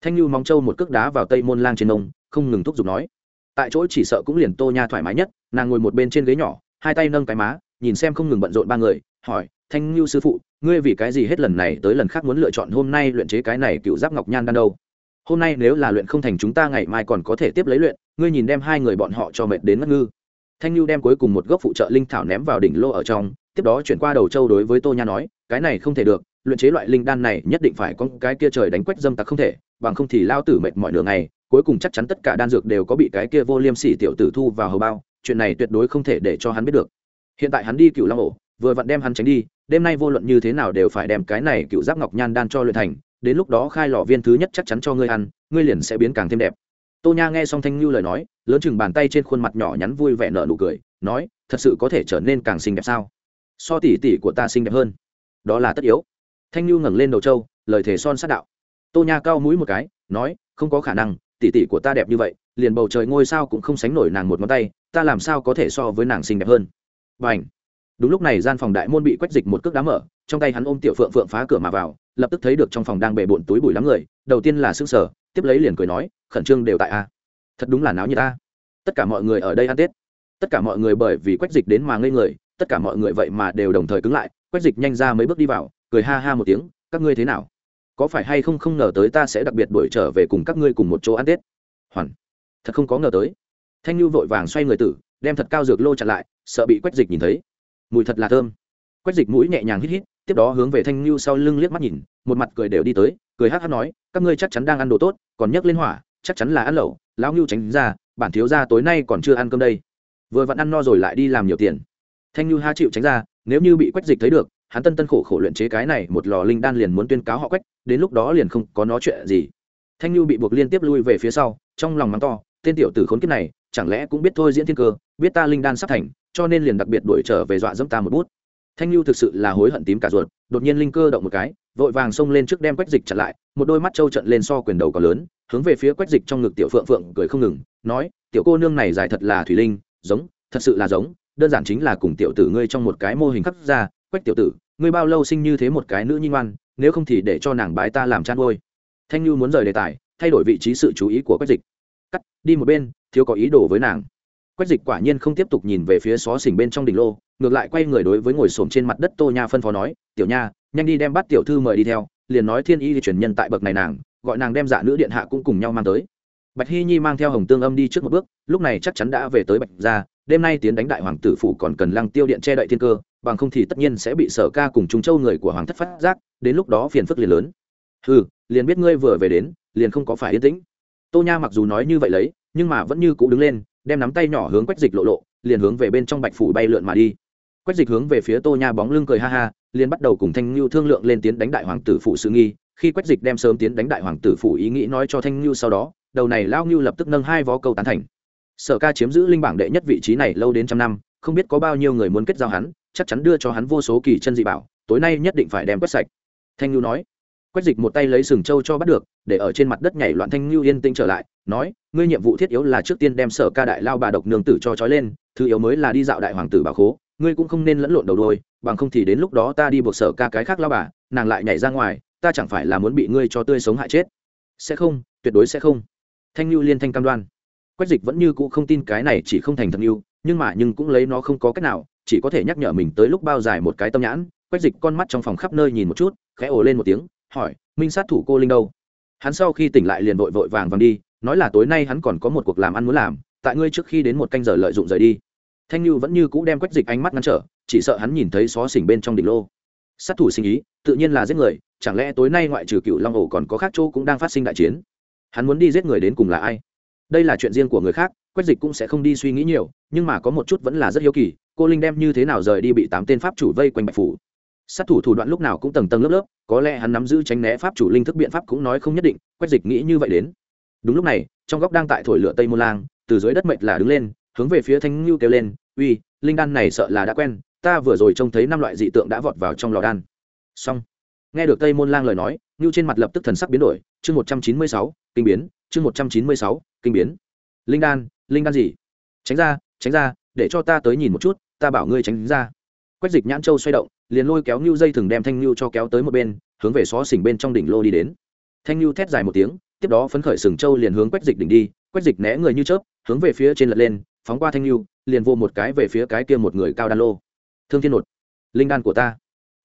Speaker 1: Thanh lưu móng châu một cước đá vào tây môn lang trên ông, không ngừng thúc giục nói. Tại chỗ chỉ sợ cũng liền tô nha thoải mái nhất, nàng ngồi một bên trên ghế nhỏ, hai tay nâng cái má, nhìn xem không ngừng bận rộn ba người, hỏi, thanh lưu sư phụ, ngươi vì cái gì hết lần này tới lần khác muốn lựa chọn hôm nay luyện chế cái này cựu giáp ngọc nhan đan đâu? Hôm nay nếu là luyện không thành chúng ta ngày mai còn có thể tiếp lấy luyện, ngươi nhìn đem hai người bọn họ cho mệt đến ngất ngư. Thanh lưu đem cuối cùng một gốc phụ trợ linh thảo ném vào đỉnh lô ở trong tiếp đó chuyển qua đầu châu đối với tô nha nói, cái này không thể được, luyện chế loại linh đan này nhất định phải có cái kia trời đánh quách dâm tặc không thể, bằng không thì lao tử mệt mọi nửa ngày, cuối cùng chắc chắn tất cả đan dược đều có bị cái kia vô liêm sỉ tiểu tử thu vào hầu bao, chuyện này tuyệt đối không thể để cho hắn biết được. Hiện tại hắn đi cựu long ổ, vừa vặn đem hắn tránh đi, đêm nay vô luận như thế nào đều phải đem cái này cựu giáp ngọc nhan đan cho luyện thành, đến lúc đó khai lò viên thứ nhất chắc chắn cho ngươi ăn, ngươi liền sẽ biến càng thêm đẹp. Tô nha nghe xong thanh lưu lời nói, lớn chừng bàn tay trên khuôn mặt nhỏ nhắn vui vẻ nở nụ cười, nói, thật sự có thể trở nên càng xinh đẹp sao? So tỷ tỷ của ta xinh đẹp hơn. Đó là tất yếu. Thanh lưu ngẩng lên đầu trâu, lời thề son sát đạo. Tô nha cao mũi một cái, nói, không có khả năng tỷ tỷ của ta đẹp như vậy, liền bầu trời ngôi sao cũng không sánh nổi nàng một ngón tay, ta làm sao có thể so với nàng xinh đẹp hơn? B à n h đúng lúc này gian phòng đại môn bị quách dịch một cước đá mở, trong tay hắn ôm tiểu phượng phượng phá cửa mà vào, lập tức thấy được trong phòng đang bề bộn túi bụi lắm người, đầu tiên là s ư n g sở tiếp lấy liền cười nói, khẩn trương đều tại a. Thật đúng là náo như ta tất cả mọi người ở đây ăn tết. Tất cả mọi người bởi vì quách dịch đến mà ngây người tất cả mọi người vậy mà đều đồng thời cứng lại, quách dịch nhanh ra mấy bước đi vào, cười ha ha một tiếng, các ngươi thế nào? Có phải hay không không ngờ tới ta sẽ đặc biệt đuổi trở về cùng các ngươi cùng một chỗ ăn tết? Hoàn. Thật không có ngờ tới. Thanh lưu vội vàng xoay người tử, đem thật cao dược lô chặn lại, sợ bị quách dịch nhìn thấy. Mùi thật là thơm. Quách dịch mũi nhẹ nhàng hít hít, tiếp đó hướng về thanh lưu sau lưng liếc mắt nhìn, một mặt cười đều đi tới, cười hát hát nói, các ngươi chắc chắn đang ăn đồ tốt, còn nhấc lên hỏa, chắc chắn là ăn lẩu, lão lưu tránh ra, bản thiếu ra tối nay còn chưa ăn cơm đây. Vừa vặn ăn no rồi lại đi làm nhiều tiền thanh như ha chịu tránh ra, nếu như bị quách dịch thấy được, hắn tân tân khổ khổ luyện chế cái này một lò linh đan liền muốn tuyên cáo họ quách, đến lúc đó liền không có nói chuyện gì. Thanh như bị buộc liên tiếp lui về phía sau, trong lòng mắng to, tên tiểu tử khốn kiếp này, chẳng lẽ cũng biết thôi diễn thiên cơ, biết ta linh đan sắp thành, cho nên liền đặc biệt đuổi trở về dọa dẫm ta một bút. Thanh lưu thực sự là hối hận tím cả ruột, đột nhiên linh cơ động một cái, vội vàng xông lên trước đem quách dịch chặn lại, một đôi mắt trâu trận lên so quyền đầu còn lớn, hướng về phía quách dịch trong ngực tiểu phượng phượng cười không ngừng, nói, tiểu cô nương này dài thật là thủy linh, giống, thật sự là giống đơn giản chính là cùng tiểu tử ngươi trong một cái mô hình khắc ra, quách tiểu tử, ngươi bao lâu sinh như thế một cái nữ nhi ngoan, nếu không thì để cho nàng bái ta làm chăn ngôi thanh Nhu muốn rời đề tài, thay đổi vị trí sự chú ý của quách dịch. Cắt, đi một bên, thiếu có ý đồ với nàng. Quách dịch quả nhiên không tiếp tục nhìn về phía xó xỉnh bên trong đỉnh lô, ngược lại quay người đối với ngồi xổm trên mặt đất tô nha phân phó nói, tiểu nha, nhanh đi đem bắt tiểu thư mời đi theo, liền nói thiên y di chuyển nhân tại bậc này nàng, gọi nàng đem dạ nữ điện hạ cũng cùng nhau mang tới. Bạch hy nhi mang theo hồng tương âm đi trước một bước, lúc này chắc chắn đã về tới bạch gia đêm nay tiến đánh đại hoàng tử phủ còn cần lăng tiêu điện che đậy thiên cơ, bằng không thì tất nhiên sẽ bị sở ca cùng trung châu người của hoàng thất phát giác, đến lúc đó phiền phức liền lớn. Ừ liền biết ngươi vừa về đến, liền không có phải yên tĩnh. Tô nha mặc dù nói như vậy lấy, nhưng mà vẫn như cũ đứng lên, đem nắm tay nhỏ hướng quách dịch lộ lộ, liền hướng về bên trong bạch phủ bay lượn mà đi. Quách dịch hướng về phía tô nha bóng lưng cười ha ha, liền bắt đầu cùng thanh lưu thương lượng lên tiến đánh đại hoàng tử phủ sự nghi. Khi quách dịch đem sớm tiến đánh đại hoàng tử phủ ý nghĩ nói cho thanh lưu sau đó, đầu này lao lưu lập tức nâng hai vó câu tán thành sở ca chiếm giữ linh bảng đệ nhất vị trí này lâu đến trăm năm, không biết có bao nhiêu người muốn kết giao hắn, chắc chắn đưa cho hắn vô số kỳ chân dị bảo, tối nay nhất định phải đem quét sạch. Thanh ngưu nói. Quách dịch một tay lấy sừng trâu cho bắt được, để ở trên mặt đất nhảy loạn thanh ngưu yên tĩnh trở lại, nói, ngươi nhiệm vụ thiết yếu là trước tiên đem sở ca đại lao bà độc nương tử cho trói lên, thứ yếu mới là đi dạo đại hoàng tử bà khố, ngươi cũng không nên lẫn lộn đầu đôi, bằng không thì đến lúc đó ta đi buộc sở ca cái khác lao bà, nàng lại nhảy ra ngoài, ta chẳng phải là muốn bị ngươi cho tươi sống hại chết. Sẽ không, tuyệt đối sẽ không. Thanh lưu liên thanh cam đoan quách dịch vẫn như cũ không tin cái này chỉ không thành thật yêu nhưng mà nhưng cũng lấy nó không có cách nào, chỉ có thể nhắc nhở mình tới lúc bao dài một cái tâm nhãn. Quách dịch con mắt trong phòng khắp nơi nhìn một chút, khẽ ồ lên một tiếng, hỏi, minh sát thủ cô linh đâu? Hắn sau khi tỉnh lại liền vội vội vàng vàng đi, nói là tối nay hắn còn có một cuộc làm ăn muốn làm, tại ngươi trước khi đến một canh giờ lợi dụng rời đi. Thanh Nhu vẫn như cũ đem quách dịch ánh mắt ngăn trở, chỉ sợ hắn nhìn thấy xó xỉnh bên trong đỉnh lô. Sát thủ sinh ý, tự nhiên là giết người, chẳng lẽ tối nay ngoại trừ cựu long ổ còn có khác chỗ cũng đang phát sinh đại chiến? Hắn muốn đi giết người đến cùng là ai? Đây là chuyện riêng của người khác, quách dịch cũng sẽ không đi suy nghĩ nhiều, nhưng mà có một chút vẫn là rất hiếu kỳ, cô linh đem như thế nào rời đi bị tám tên pháp chủ vây quanh bạch phủ. Sát thủ thủ đoạn lúc nào cũng tầng tầng lớp lớp, có lẽ hắn nắm giữ tránh né pháp chủ linh thức biện pháp cũng nói không nhất định, quách dịch nghĩ như vậy đến. Đúng lúc này, trong góc đang tại thổi lửa tây môn lang, từ dưới đất mệnh là đứng lên, hướng về phía thanh ngưu kêu lên, uy, linh đan này sợ là đã quen, ta vừa rồi trông thấy năm loại dị tượng đã vọt vào trong lò đan. Xong. Nghe được tây môn lang lời nói, ngưu trên mặt lập tức thần sắc biến đổi, chương một trăm chín mươi sáu, kinh biến chương một trăm chín mươi sáu, kinh biến. Linh đan linh đan gì? Tránh ra tránh ra, để cho ta tới nhìn một chút, ta bảo ngươi tránh ra. Quách dịch nhãn châu xoay động, liền lôi kéo ngưu dây thừng đem thanh ngưu cho kéo tới một bên, hướng về xó xỉnh bên trong đỉnh lô đi đến. Thanh ngưu thét dài một tiếng, tiếp đó phấn khởi sừng châu liền hướng quách dịch đỉnh đi, quách dịch né người như chớp, hướng về phía trên lật lên, phóng qua thanh ngưu, liền vô một cái về phía cái kia một người cao đan lô. Thương thiên nột, linh đan của ta.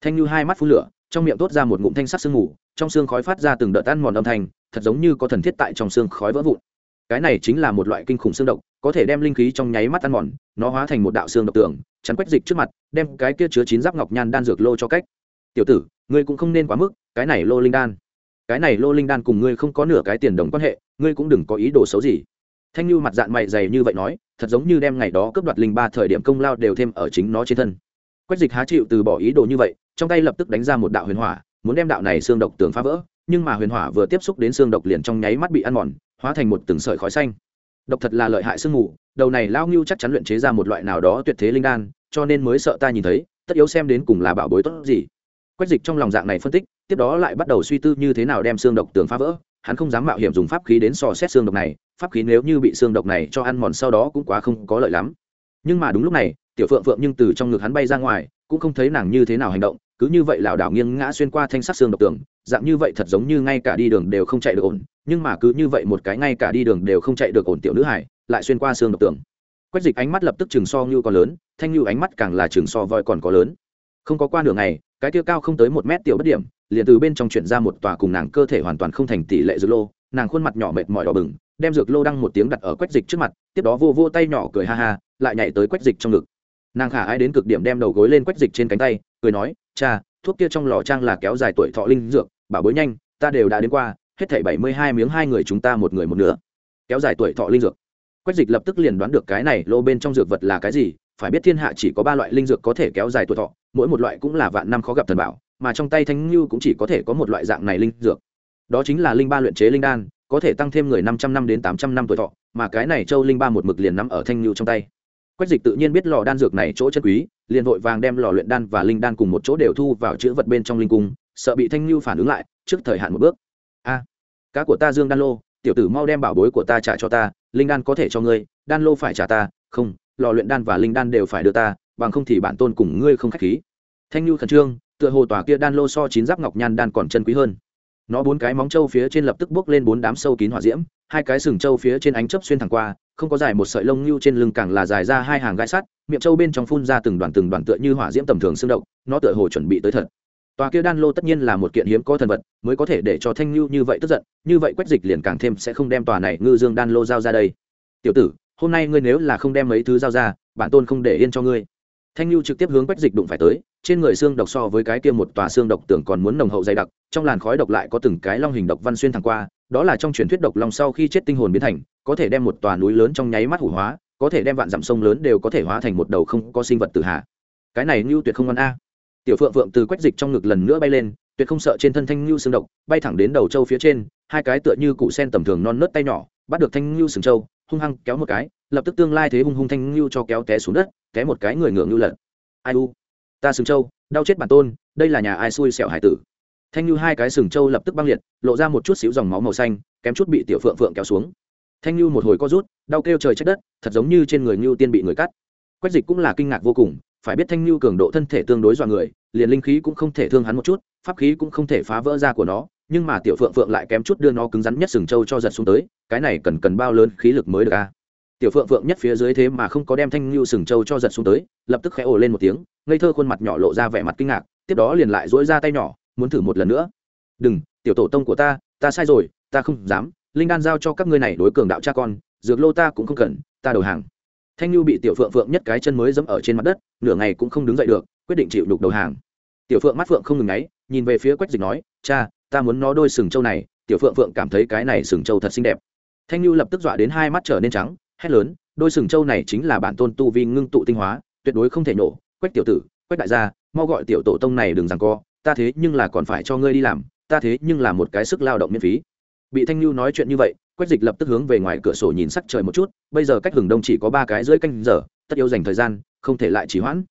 Speaker 1: Thanh ngưu hai mắt phun lửa, trong miệng tốt ra một ngụm thanh sắc sương mù, trong xương khói phát ra từng đợt ăn mòn âm thanh thật giống như có thần thiết tại trong xương khói vỡ vụn. Cái này chính là một loại kinh khủng xương độc, có thể đem linh khí trong nháy mắt ăn mòn, nó hóa thành một đạo xương độc tường, chắn quách dịch trước mặt, đem cái kia chứa chín giáp ngọc nhan đan dược lô cho cách. Tiểu tử, ngươi cũng không nên quá mức, cái này lô linh đan. Cái này lô linh đan cùng ngươi không có nửa cái tiền đồng quan hệ, ngươi cũng đừng có ý đồ xấu gì. Thanh lưu mặt dạng mày dày như vậy nói, thật giống như đem ngày đó cướp đoạt linh ba thời điểm công lao đều thêm ở chính nó trên thân. Quách dịch há chịu từ bỏ ý đồ như vậy, trong tay lập tức đánh ra một đạo huyền hỏa, muốn đem đạo này xương độc tường phá vỡ nhưng mà huyền hỏa vừa tiếp xúc đến xương độc liền trong nháy mắt bị ăn mòn, hóa thành một từng sợi khói xanh. Độc thật là lợi hại sương mù, đầu này lao ngưu chắc chắn luyện chế ra một loại nào đó tuyệt thế linh đan, cho nên mới sợ ta nhìn thấy, tất yếu xem đến cùng là bảo bối tốt gì. Quách dịch trong lòng dạng này phân tích, tiếp đó lại bắt đầu suy tư như thế nào đem xương độc tường phá vỡ, hắn không dám mạo hiểm dùng pháp khí đến sò xét xương độc này, pháp khí nếu như bị xương độc này cho ăn mòn sau đó cũng quá không có lợi lắm. Nhưng mà đúng lúc này, tiểu phượng phượng nhưng từ trong ngực hắn bay ra ngoài cũng không thấy nàng như thế nào hành động, cứ như vậy lảo đảo nghiêng ngã xuyên qua thanh sắc xương độc tường, dạng như vậy thật giống như ngay cả đi đường đều không chạy được ổn, nhưng mà cứ như vậy một cái ngay cả đi đường đều không chạy được ổn tiểu nữ hải lại xuyên qua xương độc tường. Quách dịch ánh mắt lập tức chừng so như còn lớn, thanh như ánh mắt càng là chừng so voi còn có lớn. Không có qua nửa ngày, cái kia cao không tới một mét tiểu bất điểm, liền từ bên trong chuyển ra một tòa cùng nàng cơ thể hoàn toàn không thành tỷ lệ dược lô, nàng khuôn mặt nhỏ mệt mỏi đỏ bừng, đem dược lô đăng một tiếng đặt ở quách dịch trước mặt, tiếp đó vô vô tay nhỏ cười ha ha, lại nhảy tới quách dịch trong ngực nàng khả ai đến cực điểm đem đầu gối lên quách dịch trên cánh tay, cười nói, cha, thuốc kia trong lò trang là kéo dài tuổi thọ linh dược, bảo bối nhanh, ta đều đã đến qua, hết thảy bảy mươi hai miếng hai người chúng ta một người một nửa. Kéo dài tuổi thọ linh dược. Quách dịch lập tức liền đoán được cái này, lô bên trong dược vật là cái gì, phải biết thiên hạ chỉ có ba loại linh dược có thể kéo dài tuổi thọ, mỗi một loại cũng là vạn năm khó gặp thần bảo, mà trong tay thanh ngưu cũng chỉ có thể có một loại dạng này linh dược. Đó chính là linh ba luyện chế linh đan, có thể tăng thêm người năm trăm năm đến tám trăm năm tuổi thọ, mà cái này châu linh ba một mực liền nắm ở thanh ngưu trong tay quách dịch tự nhiên biết lò đan dược này chỗ chân quý, liền vội vàng đem lò luyện đan và linh đan cùng một chỗ đều thu vào chữ vật bên trong linh cung, sợ bị thanh Lưu phản ứng lại, trước thời hạn một bước. A, cá của ta dương đan lô, tiểu tử mau đem bảo bối của ta trả cho ta, linh đan có thể cho ngươi, đan lô phải trả ta, không, lò luyện đan và linh đan đều phải đưa ta, bằng không thì bản tôn cùng ngươi không khách khí. Thanh Lưu khẩn trương, tựa hồ tòa kia đan lô so chín giáp ngọc nhan đan còn chân quý hơn. Nó bốn cái móng trâu phía trên lập tức bước lên bốn đám sâu kín hỏa diễm, hai cái sừng trâu phía trên ánh chớp xuyên thẳng qua không có dài một sợi lông lưu trên lưng càng là dài ra hai hàng gai sắt, miệng trâu bên trong phun ra từng đoàn từng đoàn tựa như hỏa diễm tầm thường xương động nó tựa hồ chuẩn bị tới thật. Tòa kia đan lô tất nhiên là một kiện hiếm có thần vật, mới có thể để cho thanh lưu như vậy tức giận, như vậy quách dịch liền càng thêm sẽ không đem tòa này ngư dương đan lô giao ra đây. Tiểu tử, hôm nay ngươi nếu là không đem mấy thứ giao ra, bản tôn không để yên cho ngươi thanh lưu trực tiếp hướng quách dịch đụng phải tới, trên người xương độc so với cái kia một tòa xương độc tưởng còn muốn nồng hậu dày đặc, trong làn khói độc lại có từng cái long hình độc văn xuyên thẳng qua, đó là trong truyền thuyết độc long sau khi chết tinh hồn biến thành, có thể đem một tòa núi lớn trong nháy mắt hủ hóa, có thể đem vạn dặm sông lớn đều có thể hóa thành một đầu không có sinh vật tự hạ. Cái này Lưu tuyệt không ngon a. Tiểu phượng phượng từ quách dịch trong ngực lần nữa bay lên, tuyệt không sợ trên thân thanh Lưu xương độc, bay thẳng đến đầu châu phía trên, hai cái tựa như cụ sen tầm thường non nớt tay nhỏ, bắt được thanh Lưu sừng châu hung hăng kéo một cái, lập tức tương lai thế hung hung thanh ngưu cho kéo té xuống đất, té một cái người ngựa ngưu lật. Ai u? Ta sừng châu đau chết bản tôn, đây là nhà ai xui xẻo hải tử. Thanh ngưu hai cái sừng trâu lập tức băng liệt, lộ ra một chút xíu dòng máu màu xanh, kém chút bị tiểu phượng phượng kéo xuống. Thanh ngưu một hồi co rút, đau kêu trời trách đất, thật giống như trên người ngưu tiên bị người cắt. Quách dịch cũng là kinh ngạc vô cùng, phải biết thanh ngưu cường độ thân thể tương đối dọa người, liền linh khí cũng không thể thương hắn một chút, pháp khí cũng không thể phá vỡ ra của nó nhưng mà tiểu phượng phượng lại kém chút đưa nó cứng rắn nhất sừng trâu cho giật xuống tới, cái này cần cần bao lớn khí lực mới được a tiểu phượng phượng nhất phía dưới thế mà không có đem thanh lưu sừng trâu cho giật xuống tới, lập tức khẽ ồ lên một tiếng, ngây thơ khuôn mặt nhỏ lộ ra vẻ mặt kinh ngạc, tiếp đó liền lại dỗi ra tay nhỏ, muốn thử một lần nữa. Đừng, tiểu tổ tông của ta ta sai rồi, ta không dám, linh đan giao cho các ngươi này đối cường đạo cha con, dược lô ta cũng không cần, ta đầu hàng. Thanh lưu bị tiểu phượng phượng nhất cái chân mới dẫm ở trên mặt đất, nửa ngày cũng không đứng dậy được, quyết định chịu đục đầu hàng. Tiểu phượng mắt phượng không ngừng ngáy nhìn về phía quách dịch nói, cha ta muốn nó đôi sừng trâu này, tiểu phượng phượng cảm thấy cái này sừng trâu thật xinh đẹp. Thanh lưu lập tức dọa đến hai mắt trở nên trắng, hét lớn, đôi sừng trâu này chính là bản tôn tu vi ngưng tụ tinh hóa, tuyệt đối không thể nổ, quách tiểu tử, quách đại gia, mau gọi tiểu tổ tông này đừng rằng co, ta thế nhưng là còn phải cho ngươi đi làm, ta thế nhưng là một cái sức lao động miễn phí. Bị thanh lưu nói chuyện như vậy, quách dịch lập tức hướng về ngoài cửa sổ nhìn sắc trời một chút, bây giờ cách hừng đông chỉ có ba cái rưỡi canh giờ, tất yếu dành thời gian, không thể lại trì hoãn.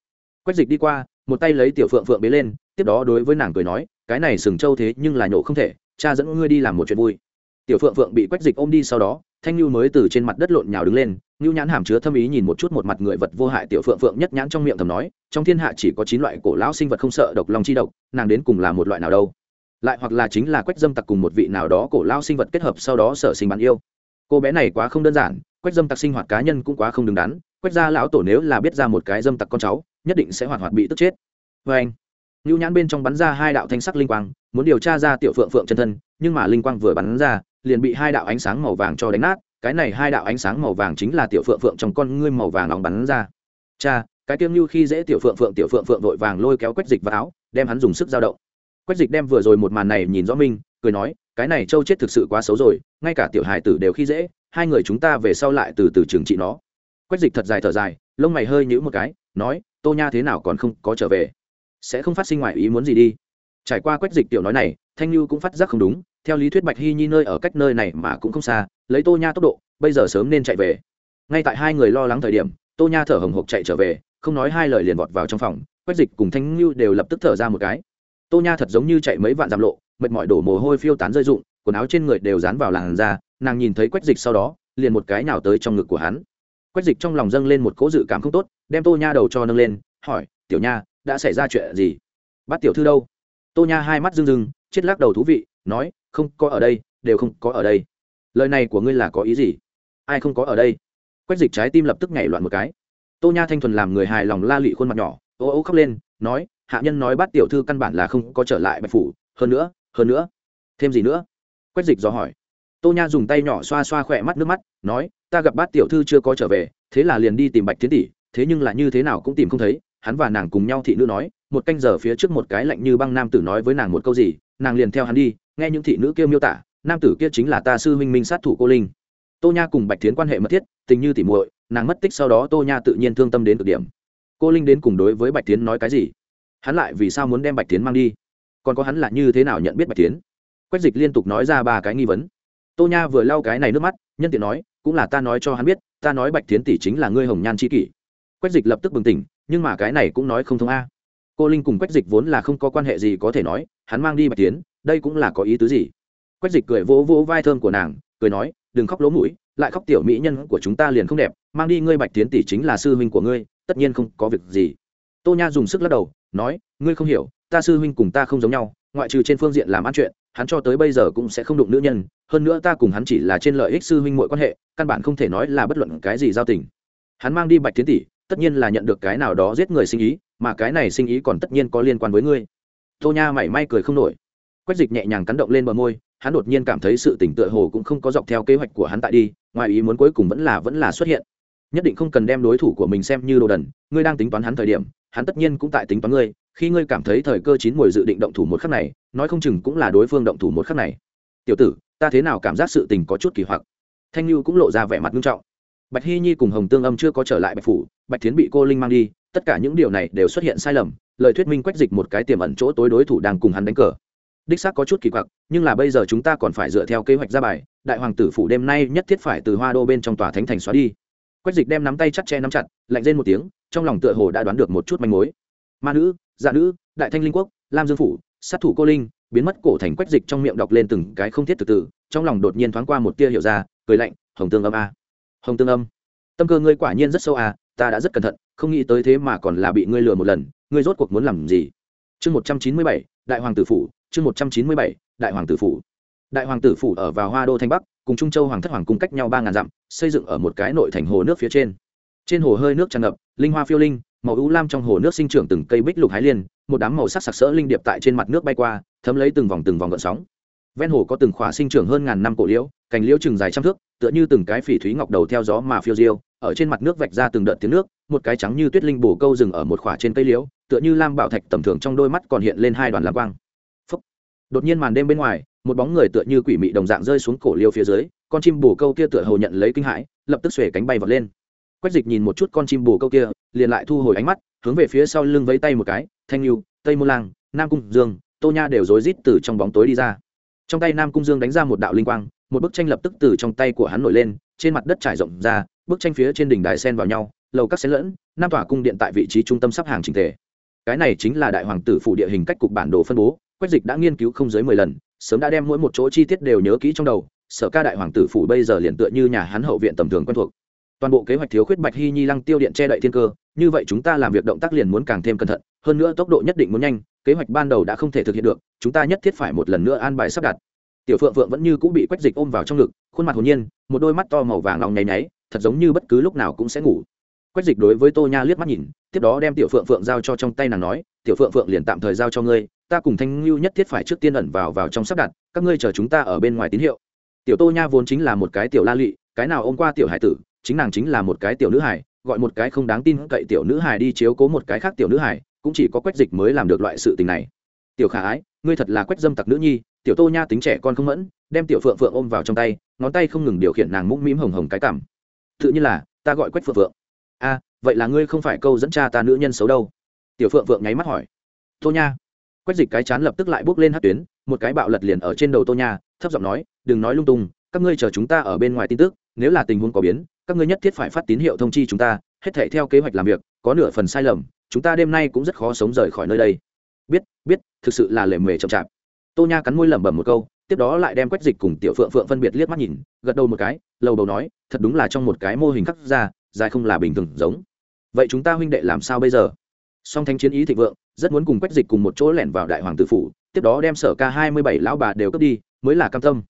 Speaker 1: Quách dịch đi qua, một tay lấy tiểu phượng phượng bế lên, tiếp đó đối với nàng cười nói cái này sừng trâu thế nhưng là nhổ không thể, cha dẫn ngươi đi làm một chuyện vui. Tiểu phượng phượng bị quách dịch ôm đi sau đó, thanh lưu mới từ trên mặt đất lộn nhào đứng lên ngưu nhãn hàm chứa thâm ý nhìn một chút một mặt người vật vô hại tiểu phượng phượng nhất nhãn trong miệng thầm nói, trong thiên hạ chỉ có chín loại cổ lão sinh vật không sợ độc lòng chi độc, nàng đến cùng là một loại nào đâu? Lại hoặc là chính là quách dâm tặc cùng một vị nào đó cổ lao sinh vật kết hợp sau đó sở sinh bạn yêu. Cô bé này quá không đơn giản, quách dâm tặc sinh hoạt cá nhân cũng quá không đứng đắn, quách gia lão tổ nếu là biết ra một cái dâm tặc con cháu, nhất định sẽ hoạt hoạt bị tức chết. Vê anh Nưu nhãn bên trong bắn ra hai đạo thanh sắc linh quang, muốn điều tra ra tiểu phượng phượng chân thân, nhưng mà linh quang vừa bắn ra, liền bị hai đạo ánh sáng màu vàng cho đánh nát. Cái này hai đạo ánh sáng màu vàng chính là tiểu phượng phượng trong con ngươi màu vàng nóng bắn ra. Cha, cái tiêm như khi dễ tiểu phượng phượng, tiểu phượng phượng vội vàng lôi kéo quách dịch vào áo, đem hắn dùng sức dao động. Quách dịch đem vừa rồi một màn này nhìn rõ minh cười nói, cái này châu chết thực sự quá xấu rồi, ngay cả tiểu hài tử đều khi dễ, hai người chúng ta về sau lại từ từ trừng trị nó. Quách dịch thật dài thở dài, lông mày hơi nhíu một cái, nói, tô nha thế nào còn không có trở về? Sẽ không phát sinh ngoài ý muốn gì đi. Trải qua quách dịch tiểu nói này, thanh lưu cũng phát giác không đúng, theo lý thuyết bạch hy nhi nơi ở cách nơi này mà cũng không xa, lấy tô nha tốc độ, bây giờ sớm nên chạy về. Ngay tại hai người lo lắng thời điểm, tô nha thở hồng hộc chạy trở về, không nói hai lời liền vọt vào trong phòng, quách dịch cùng thanh lưu đều lập tức thở ra một cái. Tô nha thật giống như chạy mấy vạn dặm lộ, mệt mỏi đổ mồ hôi phiêu tán rơi rụng, quần áo trên người đều dán vào làn da, nàng nhìn thấy quách dịch sau đó, liền một cái nào tới trong ngực của hắn. Quách dịch trong lòng dâng lên một cỗ dự cảm không tốt, đem tô nha đầu cho nâng lên, hỏi, tiểu nha đã xảy ra chuyện gì? Bắt tiểu thư đâu? Tô nha hai mắt rưng rưng, chết lắc đầu thú vị, nói, không có ở đây, đều không có ở đây. Lời này của ngươi là có ý gì? Ai không có ở đây? Quách dịch trái tim lập tức nhảy loạn một cái. Tô nha thanh thuần làm người hài lòng la lụy khuôn mặt nhỏ, ô ô khóc lên, nói, hạ nhân nói bắt tiểu thư căn bản là không có trở lại bạch phủ, hơn nữa hơn nữa. Thêm gì nữa? Quách dịch dò hỏi. Tô nha dùng tay nhỏ xoa xoa khỏe mắt nước mắt, nói, ta gặp bát tiểu thư chưa có trở về, thế là liền đi tìm bạch tiến tỷ, thế nhưng là như thế nào cũng tìm không thấy hắn và nàng cùng nhau thị nữ nói, một canh giờ phía trước một cái lạnh như băng nam tử nói với nàng một câu gì, nàng liền theo hắn đi, nghe những thị nữ kia miêu tả, nam tử kia chính là ta sư huynh minh sát thủ cô linh. Tô nha cùng bạch tiến quan hệ mật thiết, tình như tỉ muội, nàng mất tích sau đó tô nha tự nhiên thương tâm đến cực điểm. Cô linh đến cùng đối với bạch tiến nói cái gì? Hắn lại vì sao muốn đem bạch tiến mang đi? Còn có hắn là như thế nào nhận biết bạch tiến quách dịch liên tục nói ra ba cái nghi vấn. Tô nha vừa lau cái này nước mắt, nhân tiện nói, cũng là ta nói cho hắn biết, ta nói bạch tiến tỷ chính là ngươi hồng nhan c kỷ. Quách dịch lập tức bừng tỉnh nhưng mà cái này cũng nói không thông a. Cô linh cùng quách dịch vốn là không có quan hệ gì có thể nói, hắn mang đi bạch tiến, đây cũng là có ý tứ gì? Quách dịch cười vỗ vỗ vai thơm của nàng, cười nói, đừng khóc lỗ mũi, lại khóc tiểu mỹ nhân của chúng ta liền không đẹp, mang đi ngươi bạch tiến tỷ chính là sư huynh của ngươi, tất nhiên không có việc gì. Tô nha dùng sức lắc đầu, nói, ngươi không hiểu, ta sư huynh cùng ta không giống nhau, ngoại trừ trên phương diện làm ăn chuyện, hắn cho tới bây giờ cũng sẽ không đụng nữ nhân, hơn nữa ta cùng hắn chỉ là trên lợi ích sư huynh mọi quan hệ, căn bản không thể nói là bất luận cái gì giao tình. Hắn mang đi bạch tiến tỷ tất nhiên là nhận được cái nào đó giết người sinh ý, mà cái này sinh ý còn tất nhiên có liên quan với ngươi. Tô nha mảy may cười không nổi. Quách dịch nhẹ nhàng cắn động lên bờ môi, hắn đột nhiên cảm thấy sự tỉnh tựa hồ cũng không có dọc theo kế hoạch của hắn tại đi, ngoài ý muốn cuối cùng vẫn là vẫn là xuất hiện. Nhất định không cần đem đối thủ của mình xem như đồ đần, ngươi đang tính toán hắn thời điểm, hắn tất nhiên cũng tại tính toán ngươi, khi ngươi cảm thấy thời cơ chín mùi dự định động thủ một khắc này, nói không chừng cũng là đối phương động thủ một khắc này. Tiểu tử, ta thế nào cảm giác sự tình có chút kỳ hoặc? Thanh lưu cũng lộ ra vẻ mặt nghiêm trọng bạch hy nhi cùng hồng tương âm chưa có trở lại bạch phủ, bạch tiến bị cô linh mang đi, tất cả những điều này đều xuất hiện sai lầm, lời thuyết minh quách dịch một cái tiềm ẩn chỗ tối đối thủ đang cùng hắn đánh cờ. Đích xác có chút kỳ quặc, nhưng là bây giờ chúng ta còn phải dựa theo kế hoạch ra bài, đại hoàng tử phủ đêm nay nhất thiết phải từ hoa đô bên trong tòa thánh thành xóa đi. Quách dịch đem nắm tay chắt che nắm chặt, lạnh lên một tiếng, trong lòng tựa hồ đã đoán được một chút manh mối. Ma nữ dạ nữ, đại thanh linh quốc, lam dương phủ, sát thủ cô linh, biến mất cổ thành quách dịch trong miệng đọc lên từng cái không thiết từ từ, trong lòng đột nhiên thoáng qua một tia hiểu ra, cười lạnh, hồng tương âm a hồng tương âm. Tâm cơ ngươi quả nhiên rất sâu à ta đã rất cẩn thận, không nghĩ tới thế mà còn là bị ngươi lừa một lần, ngươi rốt cuộc muốn làm gì? Chương một trăm chín mươi bảy, đại hoàng tử phủ, chương một trăm chín mươi bảy, đại hoàng tử phủ. Đại hoàng tử phủ ở vào hoa đô thanh bắc, cùng trung châu hoàng thất hoàng cung cách nhau ba ngàn dặm, xây dựng ở một cái nội thành hồ nước phía trên. Trên hồ hơi nước tràn ngập, linh hoa phiêu linh, màu ưu lam trong hồ nước sinh trưởng từng cây bích lục hái liên, một đám màu sắc sặc sỡ linh điệp tại trên mặt nước bay qua, thấm lấy từng vòng từng vòng gợn sóng. Ven hồ có từng khỏa sinh trưởng hơn ngàn năm cổ liễu, cành liễu chừng dài trăm thước tựa như từng cái phỉ thúy ngọc đầu theo gió mà phiêu diêu, ở trên mặt nước vạch ra từng đợt tiếng nước, một cái trắng như tuyết linh bổ câu rừng ở một khỏa trên cây liễu, tựa như lam bảo thạch tầm thường trong đôi mắt còn hiện lên hai đoàn lam quang. Phúc. đột nhiên màn đêm bên ngoài, một bóng người tựa như quỷ mị đồng dạng rơi xuống cổ liêu phía dưới, con chim bồ câu kia tựa hồ nhận lấy kinh hãi, lập tức xuể cánh bay vọt lên. Quách dịch nhìn một chút con chim bồ câu kia, liền lại thu hồi ánh mắt, hướng về phía sau lưng vẫy tay một cái, thanh lưu tây mô lang, nam cung dương, tô nha đều rối rít từ trong bóng tối đi ra. Trong tay nam cung dương đánh ra một đạo linh quang một bức tranh lập tức từ trong tay của hắn nổi lên, trên mặt đất trải rộng ra, bức tranh phía trên đỉnh đài sen vào nhau, lầu các xen lẫn nam tòa cung điện tại vị trí trung tâm sắp hàng trình thể cái này chính là đại hoàng tử phủ địa hình cách cục bản đồ phân bố, quách dịch đã nghiên cứu không dưới mười lần, sớm đã đem mỗi một chỗ chi tiết đều nhớ kỹ trong đầu, sở ca đại hoàng tử phủ bây giờ liền tựa như nhà hắn hậu viện tầm thường quen thuộc. Toàn bộ kế hoạch thiếu khuyết bạch hy nhi lăng tiêu điện che đậy thiên cơ, như vậy chúng ta làm việc động tác liền muốn càng thêm cẩn thận, hơn nữa tốc độ nhất định muốn nhanh, kế hoạch ban đầu đã không thể thực hiện được, chúng ta nhất thiết phải một lần nữa an bài sắp đặt tiểu phượng phượng vẫn như cũng bị quách dịch ôm vào trong ngực, khuôn mặt hồn nhiên, một đôi mắt to màu vàng lòng nháy nháy, thật giống như bất cứ lúc nào cũng sẽ ngủ. Quách dịch đối với tô nha liếc mắt nhìn, tiếp đó đem tiểu phượng phượng giao cho trong tay nàng nói, tiểu phượng phượng liền tạm thời giao cho ngươi, ta cùng thanh ngưu nhất thiết phải trước tiên ẩn vào vào trong sắp đặt, các ngươi chờ chúng ta ở bên ngoài tín hiệu. Tiểu tô nha vốn chính là một cái tiểu la lị, cái nào ôm qua tiểu hải tử, chính nàng chính là một cái tiểu nữ hải gọi một cái không đáng tin cậy tiểu nữ hải đi chiếu cố một cái khác tiểu nữ hải cũng chỉ có quách dịch mới làm được loại sự tình này tiểu khả ái, ngươi thật là quách dâm tặc nữ nhi, tiểu tô nha tính trẻ con không mẫn, đem tiểu phượng phượng ôm vào trong tay, ngón tay không ngừng điều khiển nàng mũm mĩm hồng hồng cái cảm tự nhiên là, ta gọi quách phượng phượng. A, vậy là ngươi không phải câu dẫn cha ta nữ nhân xấu đâu? Tiểu phượng phượng nháy mắt hỏi. Tô nha. Quách dịch cái chán lập tức lại bước lên hát tuyến, một cái bạo lật liền ở trên đầu tô nha, thấp giọng nói, đừng nói lung tung, các ngươi chờ chúng ta ở bên ngoài tin tức, nếu là tình huống có biến, các ngươi nhất thiết phải phát tín hiệu thông chi chúng ta, hết thể theo kế hoạch làm việc, có nửa phần sai lầm, chúng ta đêm nay cũng rất khó sống rời khỏi nơi đây. Biết biết thực sự là lề mề chậm chạp. Tô nha cắn môi lẩm bẩm một câu, tiếp đó lại đem quách dịch cùng tiểu phượng phượng phân biệt liếc mắt nhìn, gật đầu một cái, lầu đầu nói, thật đúng là trong một cái mô hình khắc ra, dài không là bình thường giống. Vậy chúng ta huynh đệ làm sao bây giờ? Song thanh chiến ý thịnh vượng rất muốn cùng quách dịch cùng một chỗ lẻn vào đại hoàng tử phủ, tiếp đó đem sở ca hai mươi bảy lão bà đều cướp đi, mới là cam tâm.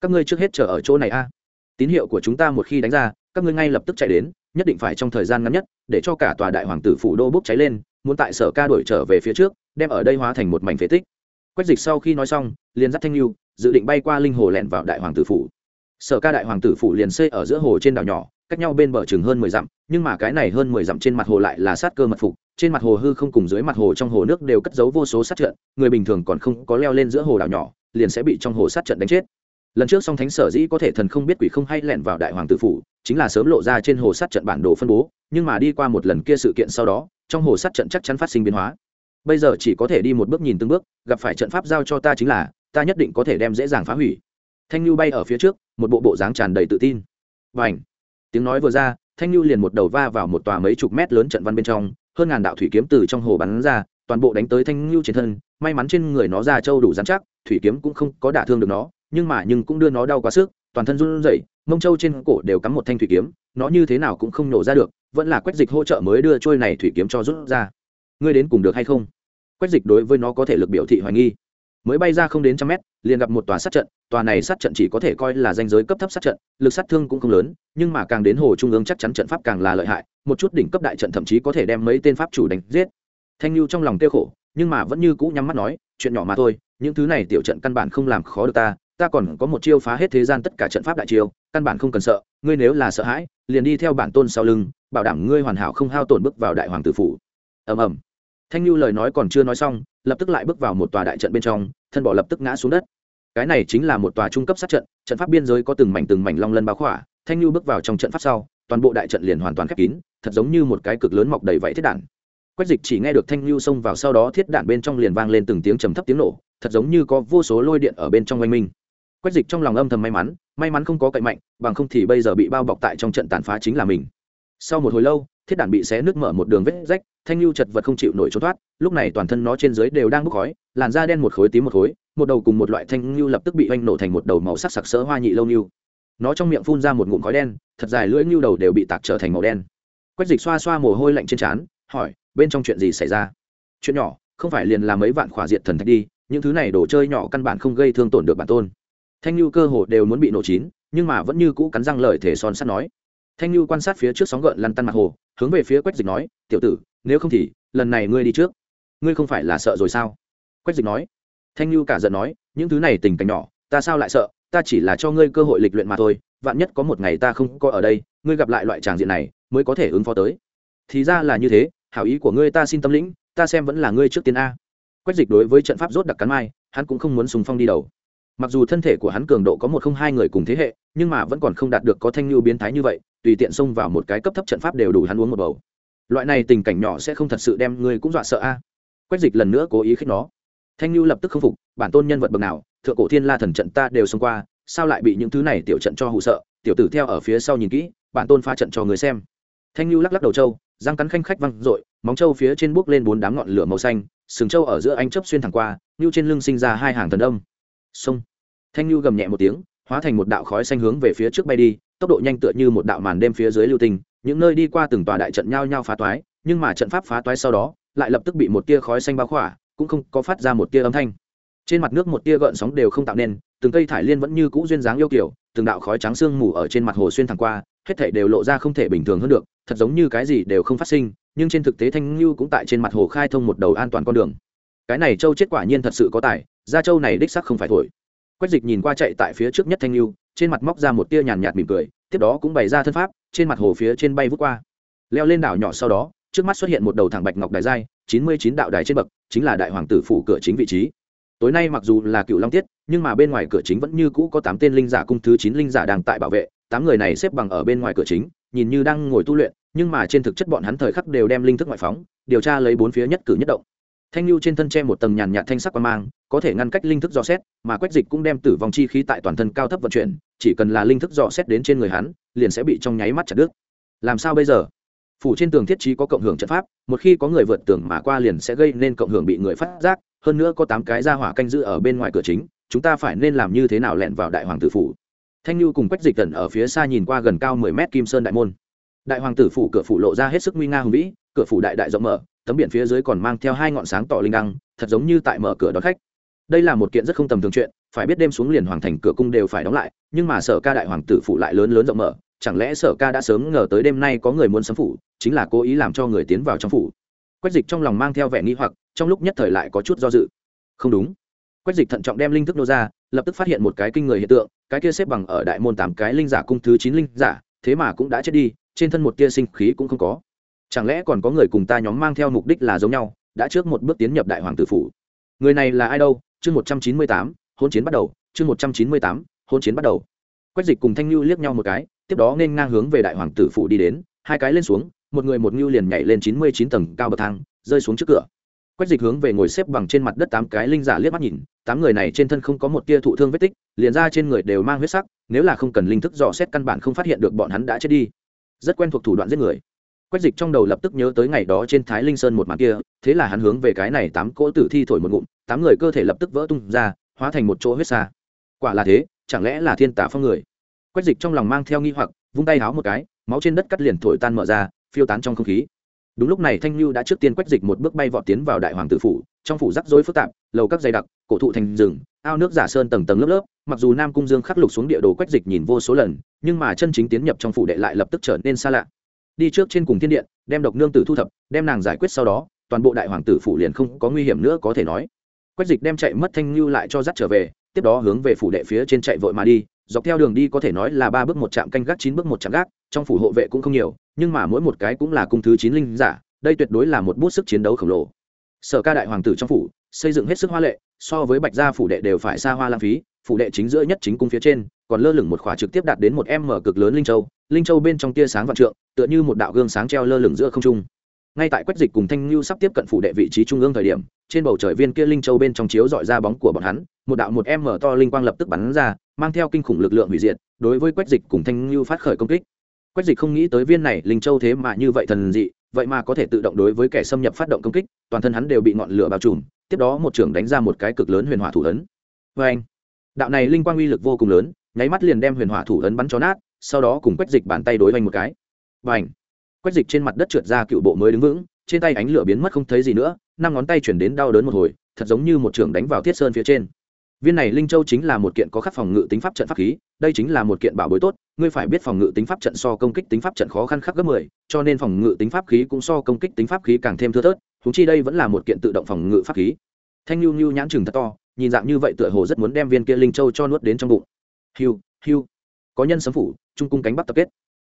Speaker 1: Các ngươi trước hết chờ ở chỗ này a. Tín hiệu của chúng ta một khi đánh ra, các ngươi ngay lập tức chạy đến, nhất định phải trong thời gian ngắn nhất, để cho cả tòa đại hoàng tử phủ đô bốc cháy lên, muốn tại sở ca đuổi trở về phía trước đem ở đây hóa thành một mảnh phế tích. Quách dịch sau khi nói xong, liền dắt thanh lưu dự định bay qua linh hồ lẹn vào đại hoàng tử phủ. Sở ca đại hoàng tử phủ liền xây ở giữa hồ trên đảo nhỏ, cách nhau bên bờ chừng hơn mười dặm, nhưng mà cái này hơn mười dặm trên mặt hồ lại là sát cơ mật phục, trên mặt hồ hư không cùng dưới mặt hồ trong hồ nước đều cất giấu vô số sát trận, người bình thường còn không có leo lên giữa hồ đảo nhỏ, liền sẽ bị trong hồ sát trận đánh chết. Lần trước song thánh sở dĩ có thể thần không biết quỷ không hay lẹn vào đại hoàng tử phủ, chính là sớm lộ ra trên hồ sát trận bản đồ phân bố, nhưng mà đi qua một lần kia sự kiện sau đó, trong hồ sát trận chắc chắn phát sinh biến hóa bây giờ chỉ có thể đi một bước nhìn từng bước, gặp phải trận pháp giao cho ta chính là, ta nhất định có thể đem dễ dàng phá hủy. Thanh lưu bay ở phía trước, một bộ bộ dáng tràn đầy tự tin. Và ảnh tiếng nói vừa ra, thanh lưu liền một đầu va vào một tòa mấy chục mét lớn trận văn bên trong, hơn ngàn đạo thủy kiếm từ trong hồ bắn ra, toàn bộ đánh tới thanh lưu trên thân, may mắn trên người nó ra châu đủ dán chắc, thủy kiếm cũng không có đả thương được nó, nhưng mà nhưng cũng đưa nó đau quá sức, toàn thân run rẩy, mông châu trên cổ đều cắm một thanh thủy kiếm, nó như thế nào cũng không nổ ra được, vẫn là quách dịch hỗ trợ mới đưa trôi này thủy kiếm cho rút ra ngươi đến cùng được hay không? Quách dịch đối với nó có thể lực biểu thị hoài nghi. Mới bay ra không đến trăm mét, liền gặp một tòa sát trận, tòa này sát trận chỉ có thể coi là danh giới cấp thấp sát trận, lực sát thương cũng không lớn, nhưng mà càng đến hồ trung ương chắc chắn trận pháp càng là lợi hại, một chút đỉnh cấp đại trận thậm chí có thể đem mấy tên pháp chủ đánh giết. Thanh lưu trong lòng tiêu khổ, nhưng mà vẫn như cũ nhắm mắt nói, chuyện nhỏ mà thôi, những thứ này tiểu trận căn bản không làm khó được ta ta còn có một chiêu phá hết thế gian tất cả trận pháp đại chiêu, căn bản không cần sợ, ngươi nếu là sợ hãi, liền đi theo bản tôn sau lưng, bảo đảm ngươi hoàn hảo không hao tổn bước vào đại hoàng tử phủ. Ầm ầm thanh lưu lời nói còn chưa nói xong, lập tức lại bước vào một tòa đại trận bên trong, thân bỏ lập tức ngã xuống đất. Cái này chính là một tòa trung cấp sát trận trận pháp biên giới có từng mảnh từng mảnh long lân báo khỏa. Thanh lưu bước vào trong trận pháp sau, toàn bộ đại trận liền hoàn toàn khép kín, thật giống như một cái cực lớn mọc đầy vẫy thiết đạn. Quách dịch chỉ nghe được thanh lưu xông vào sau đó thiết đạn bên trong liền vang lên từng tiếng trầm thấp tiếng nổ, thật giống như có vô số lôi điện ở bên trong oanh minh. Quách dịch trong lòng âm thầm may mắn may mắn không có cậy mạnh, bằng không thì bây giờ bị bao bọc tại trong trận tàn phá chính là mình. Sau một hồi lâu, thiết đạn bị xé nước mở một đường vết rách thanh lưu chật vật không chịu nổi trốn thoát, lúc này toàn thân nó trên dưới đều đang bốc khói, làn da đen một khối tím một khối, một đầu cùng một loại thanh lưu lập tức bị oanh nổ thành một đầu màu sắc sặc sỡ hoa nhị lâu lưu nó trong miệng phun ra một ngụm khói đen, thật dài lưỡi lưu đầu đều bị tạc trở thành màu đen. Quách dịch xoa xoa mồ hôi lạnh trên trán, hỏi, bên trong chuyện gì xảy ra? Chuyện nhỏ, không phải liền là mấy vạn khỏa diệt thần thạch đi, những thứ này đồ chơi nhỏ căn bản không gây thương tổn được bản tôn. Thanh lưu cơ hồ đều muốn bị nổ chín, nhưng mà vẫn như cũ cắn răng lời thể son sắt nói thanh lưu quan sát phía trước sóng gợn lăn tăn mặt hồ, hướng về phía quách dịch nói, tiểu tử, nếu không thì, lần này ngươi đi trước. Ngươi không phải là sợ rồi sao? Quách dịch nói. Thanh lưu cả giận nói, những thứ này tình cảnh nhỏ, ta sao lại sợ? Ta chỉ là cho ngươi cơ hội lịch luyện mà thôi, vạn nhất có một ngày ta không có ở đây, ngươi gặp lại loại tràng diện này, mới có thể ứng phó tới. Thì ra là như thế, hảo ý của ngươi ta xin tâm lĩnh, ta xem vẫn là ngươi trước tiên a. Quách dịch đối với trận pháp rốt đặc cắn mai, hắn cũng không muốn sùng phong đi đầu mặc dù thân thể của hắn cường độ có một không hai người cùng thế hệ nhưng mà vẫn còn không đạt được có thanh lưu biến thái như vậy tùy tiện xông vào một cái cấp thấp trận pháp đều đủ hắn uống một bầu. Loại này tình cảnh nhỏ sẽ không thật sự đem ngươi cũng dọa sợ a. À. Quách dịch lần nữa cố ý khích nó. Thanh lưu lập tức không phục bản tôn nhân vật bậc nào thượng cổ thiên la thần trận ta đều xông qua sao lại bị những thứ này tiểu trận cho hụ sợ? Tiểu tử theo ở phía sau nhìn kỹ bản tôn phá trận cho người xem. Thanh lưu lắc lắc đầu trâu, răng cắn khanh khách văng r ộ i móng trâu phía trên bước lên bốn đám ngọn lửa màu xanh sừng trâu ở giữa anh chấp xuyên thẳng qua ngưu trên lưng sinh ra hai hàng thần đông Xông. thanh lưu gầm nhẹ một tiếng, hóa thành một đạo khói xanh hướng về phía trước bay đi, tốc độ nhanh tựa như một đạo màn đêm phía dưới lưu tình, những nơi đi qua từng tòa đại trận nhao nhao phá toái, nhưng mà trận pháp phá toái sau đó, lại lập tức bị một tia khói xanh bao khỏa, cũng không có phát ra một tia âm thanh trên mặt nước một tia gợn sóng đều không tạo nên, từng cây thải liên vẫn như cũ duyên dáng yêu kiểu từng đạo khói trắng sương mù ở trên mặt hồ xuyên thẳng qua, hết thảy đều lộ ra không thể bình thường hơn được, thật giống như cái gì đều không phát sinh, nhưng trên thực tế thanh lưu cũng tại trên mặt hồ khai thông một đầu an toàn con đường cái này châu chết quả nhiên thật sự có tài gia châu này đích sắc không phải thổi. Quách dịch nhìn qua chạy tại phía trước nhất thanh lưu trên mặt móc ra một tia nhàn nhạt mỉm cười, tiếp đó cũng bày ra thân pháp, trên mặt hồ phía trên bay vút qua. Leo lên đảo nhỏ sau đó, trước mắt xuất hiện một đầu thẳng bạch ngọc đài giai, chín mươi chín đạo đài trên bậc, chính là đại hoàng tử phủ cửa chính vị trí. Tối nay mặc dù là cựu long tiết, nhưng mà bên ngoài cửa chính vẫn như cũ có tám tên linh giả cung thứ chín linh giả đang tại bảo vệ, tám người này xếp bằng ở bên ngoài cửa chính, nhìn như đang ngồi tu luyện, nhưng mà trên thực chất bọn hắn thời khắc đều đem linh thức ngoại phóng, điều tra lấy bốn phía nhất cử nhất động thanh lưu trên thân che một tầng nhàn nhạt thanh sắc qua mang, có thể ngăn cách linh thức dò xét, mà quách dịch cũng đem tử vong chi khí tại toàn thân cao thấp vận chuyển, chỉ cần là linh thức dò xét đến trên người hắn, liền sẽ bị trong nháy mắt chặt đứt. Làm sao bây giờ? Phủ trên tường thiết trí có cộng hưởng trận pháp, một khi có người vượt tường mà qua liền sẽ gây nên cộng hưởng bị người phát giác, hơn nữa có tám cái ra hỏa canh giữ ở bên ngoài cửa chính, chúng ta phải nên làm như thế nào lẹn vào đại hoàng tử phủ? Thanh lưu cùng quách dịch tần ở phía xa nhìn qua gần cao mười mét kim sơn đại môn. Đại hoàng tử phủ cửa phủ lộ ra hết sức nguy nga hùng vĩ cửa phủ đại đại rộng mở, tấm biển phía dưới còn mang theo hai ngọn sáng tỏ linh đăng, thật giống như tại mở cửa đón khách. Đây là một kiện rất không tầm thường chuyện, phải biết đêm xuống liền hoàng thành cửa cung đều phải đóng lại, nhưng mà sở ca đại hoàng tử phủ lại lớn lớn rộng mở, chẳng lẽ sở ca đã sớm ngờ tới đêm nay có người muốn sấm phủ, chính là cố ý làm cho người tiến vào trong phủ. Quách dịch trong lòng mang theo vẻ nghi hoặc, trong lúc nhất thời lại có chút do dự. Không đúng. Quách dịch thận trọng đem linh thức nô ra, lập tức phát hiện một cái kinh người hiện tượng, cái kia xếp bằng ở đại môn tám cái linh giả cung thứ chín linh giả, thế mà cũng đã chết đi, trên thân một tia sinh khí cũng không có chẳng lẽ còn có người cùng ta nhóm mang theo mục đích là giống nhau, đã trước một bước tiến nhập đại hoàng tử phủ? Người này là ai đâu? Chương một trăm chín mươi tám hôn chiến bắt đầu. Chương một trăm chín mươi tám hôn chiến bắt đầu. Quách dịch cùng thanh lưu liếc nhau một cái, tiếp đó nên ngang hướng về đại hoàng tử phủ đi đến. Hai cái lên xuống, một người một ngưu liền nhảy lên chín mươi chín tầng cao bậc thang, rơi xuống trước cửa. Quách dịch hướng về ngồi xếp bằng trên mặt đất tám cái linh giả liếc mắt nhìn, tám người này trên thân không có một tia thụ thương vết tích, liền ra trên người đều mang huyết sắc, nếu là không cần linh thức dò xét căn bản không phát hiện được bọn hắn đã chết đi. Rất quen thuộc thủ đoạn giết người quách dịch trong đầu lập tức nhớ tới ngày đó trên thái linh sơn một màn kia, thế là hắn hướng về cái này tám cỗ tử thi thổi một ngụm, tám người cơ thể lập tức vỡ tung ra, hóa thành một chỗ huyết xa quả là thế, chẳng lẽ là thiên tả phong người? Quách dịch trong lòng mang theo nghi hoặc, vung tay háo một cái, máu trên đất cắt liền thổi tan mở ra, phiêu tán trong không khí. Đúng lúc này thanh lưu đã trước tiên quách dịch một bước bay vọt tiến vào đại hoàng tử phủ, trong phủ rắc rối phức tạp, lầu các dày đặc, cổ thụ thành rừng, ao nước giả sơn tầng tầng lớp lớp, mặc dù nam cung dương khắc lục xuống địa đồ quách dịch nhìn vô số lần, nhưng mà chân chính tiến nhập trong phủ đệ lại lập tức trở nên xa lạ đi trước trên cùng thiên điện, đem độc nương tử thu thập, đem nàng giải quyết sau đó, toàn bộ đại hoàng tử phủ liền không có nguy hiểm nữa có thể nói. Quách dịch đem chạy mất thanh lưu lại cho dắt trở về, tiếp đó hướng về phủ đệ phía trên chạy vội mà đi, dọc theo đường đi có thể nói là ba bước một trạm canh gác, chín bước một trạm gác, trong phủ hộ vệ cũng không nhiều, nhưng mà mỗi một cái cũng là cung thứ chín linh giả, đây tuyệt đối là một bút sức chiến đấu khổng lồ. Sở ca đại hoàng tử trong phủ, xây dựng hết sức hoa lệ, so với bạch gia phủ đệ đều phải xa hoa lãng phí, phủ đệ chính giữa nhất chính cung phía trên, còn lơ lửng một khỏa trực tiếp đạt đến một em mở cực lớn linh châu linh châu bên trong tia sáng vạn trượng, tựa như một đạo gương sáng treo lơ lửng giữa không trung. Ngay tại quách dịch cùng thanh lưu sắp tiếp cận phủ đệ vị trí trung ương thời điểm, trên bầu trời viên kia linh châu bên trong chiếu dọi ra bóng của bọn hắn, một đạo một em mở to linh quang lập tức bắn ra, mang theo kinh khủng lực lượng hủy diệt, đối với quách dịch cùng thanh lưu phát khởi công kích. Quách dịch không nghĩ tới viên này linh châu thế mà như vậy thần dị, vậy mà có thể tự động đối với kẻ xâm nhập phát động công kích, toàn thân hắn đều bị ngọn lửa bao trùm, tiếp đó một trưởng đánh ra một cái cực lớn huyền hỏa thủ ấn. Vê anh đạo này linh quang uy lực vô cùng lớn, nháy mắt liền đem huyền hỏa thủ ấn bắn cho nát sau đó cùng quách dịch bàn tay đối vanh một cái. Và ảnh quách dịch trên mặt đất trượt ra cựu bộ mới đứng vững, trên tay ánh lửa biến mất không thấy gì nữa, năm ngón tay chuyển đến đau đớn một hồi, thật giống như một trường đánh vào thiết sơn phía trên. Viên này linh châu chính là một kiện có khắc phòng ngự tính pháp trận pháp khí, đây chính là một kiện bảo bối tốt, ngươi phải biết phòng ngự tính pháp trận so công kích tính pháp trận khó khăn khắc gấp mười, cho nên phòng ngự tính pháp khí cũng so công kích tính pháp khí càng thêm thưa thớt thú chi đây vẫn là một kiện tự động phòng ngự pháp khí. Thanh nhu nhu nhãn chừng thật to, nhìn dạng như vậy tựa hồ rất muốn đem viên kia linh châu cho nuốt đến trong bụng. Hiu hiu có nhân sấm phủ, trung cung cánh bắc tập kết.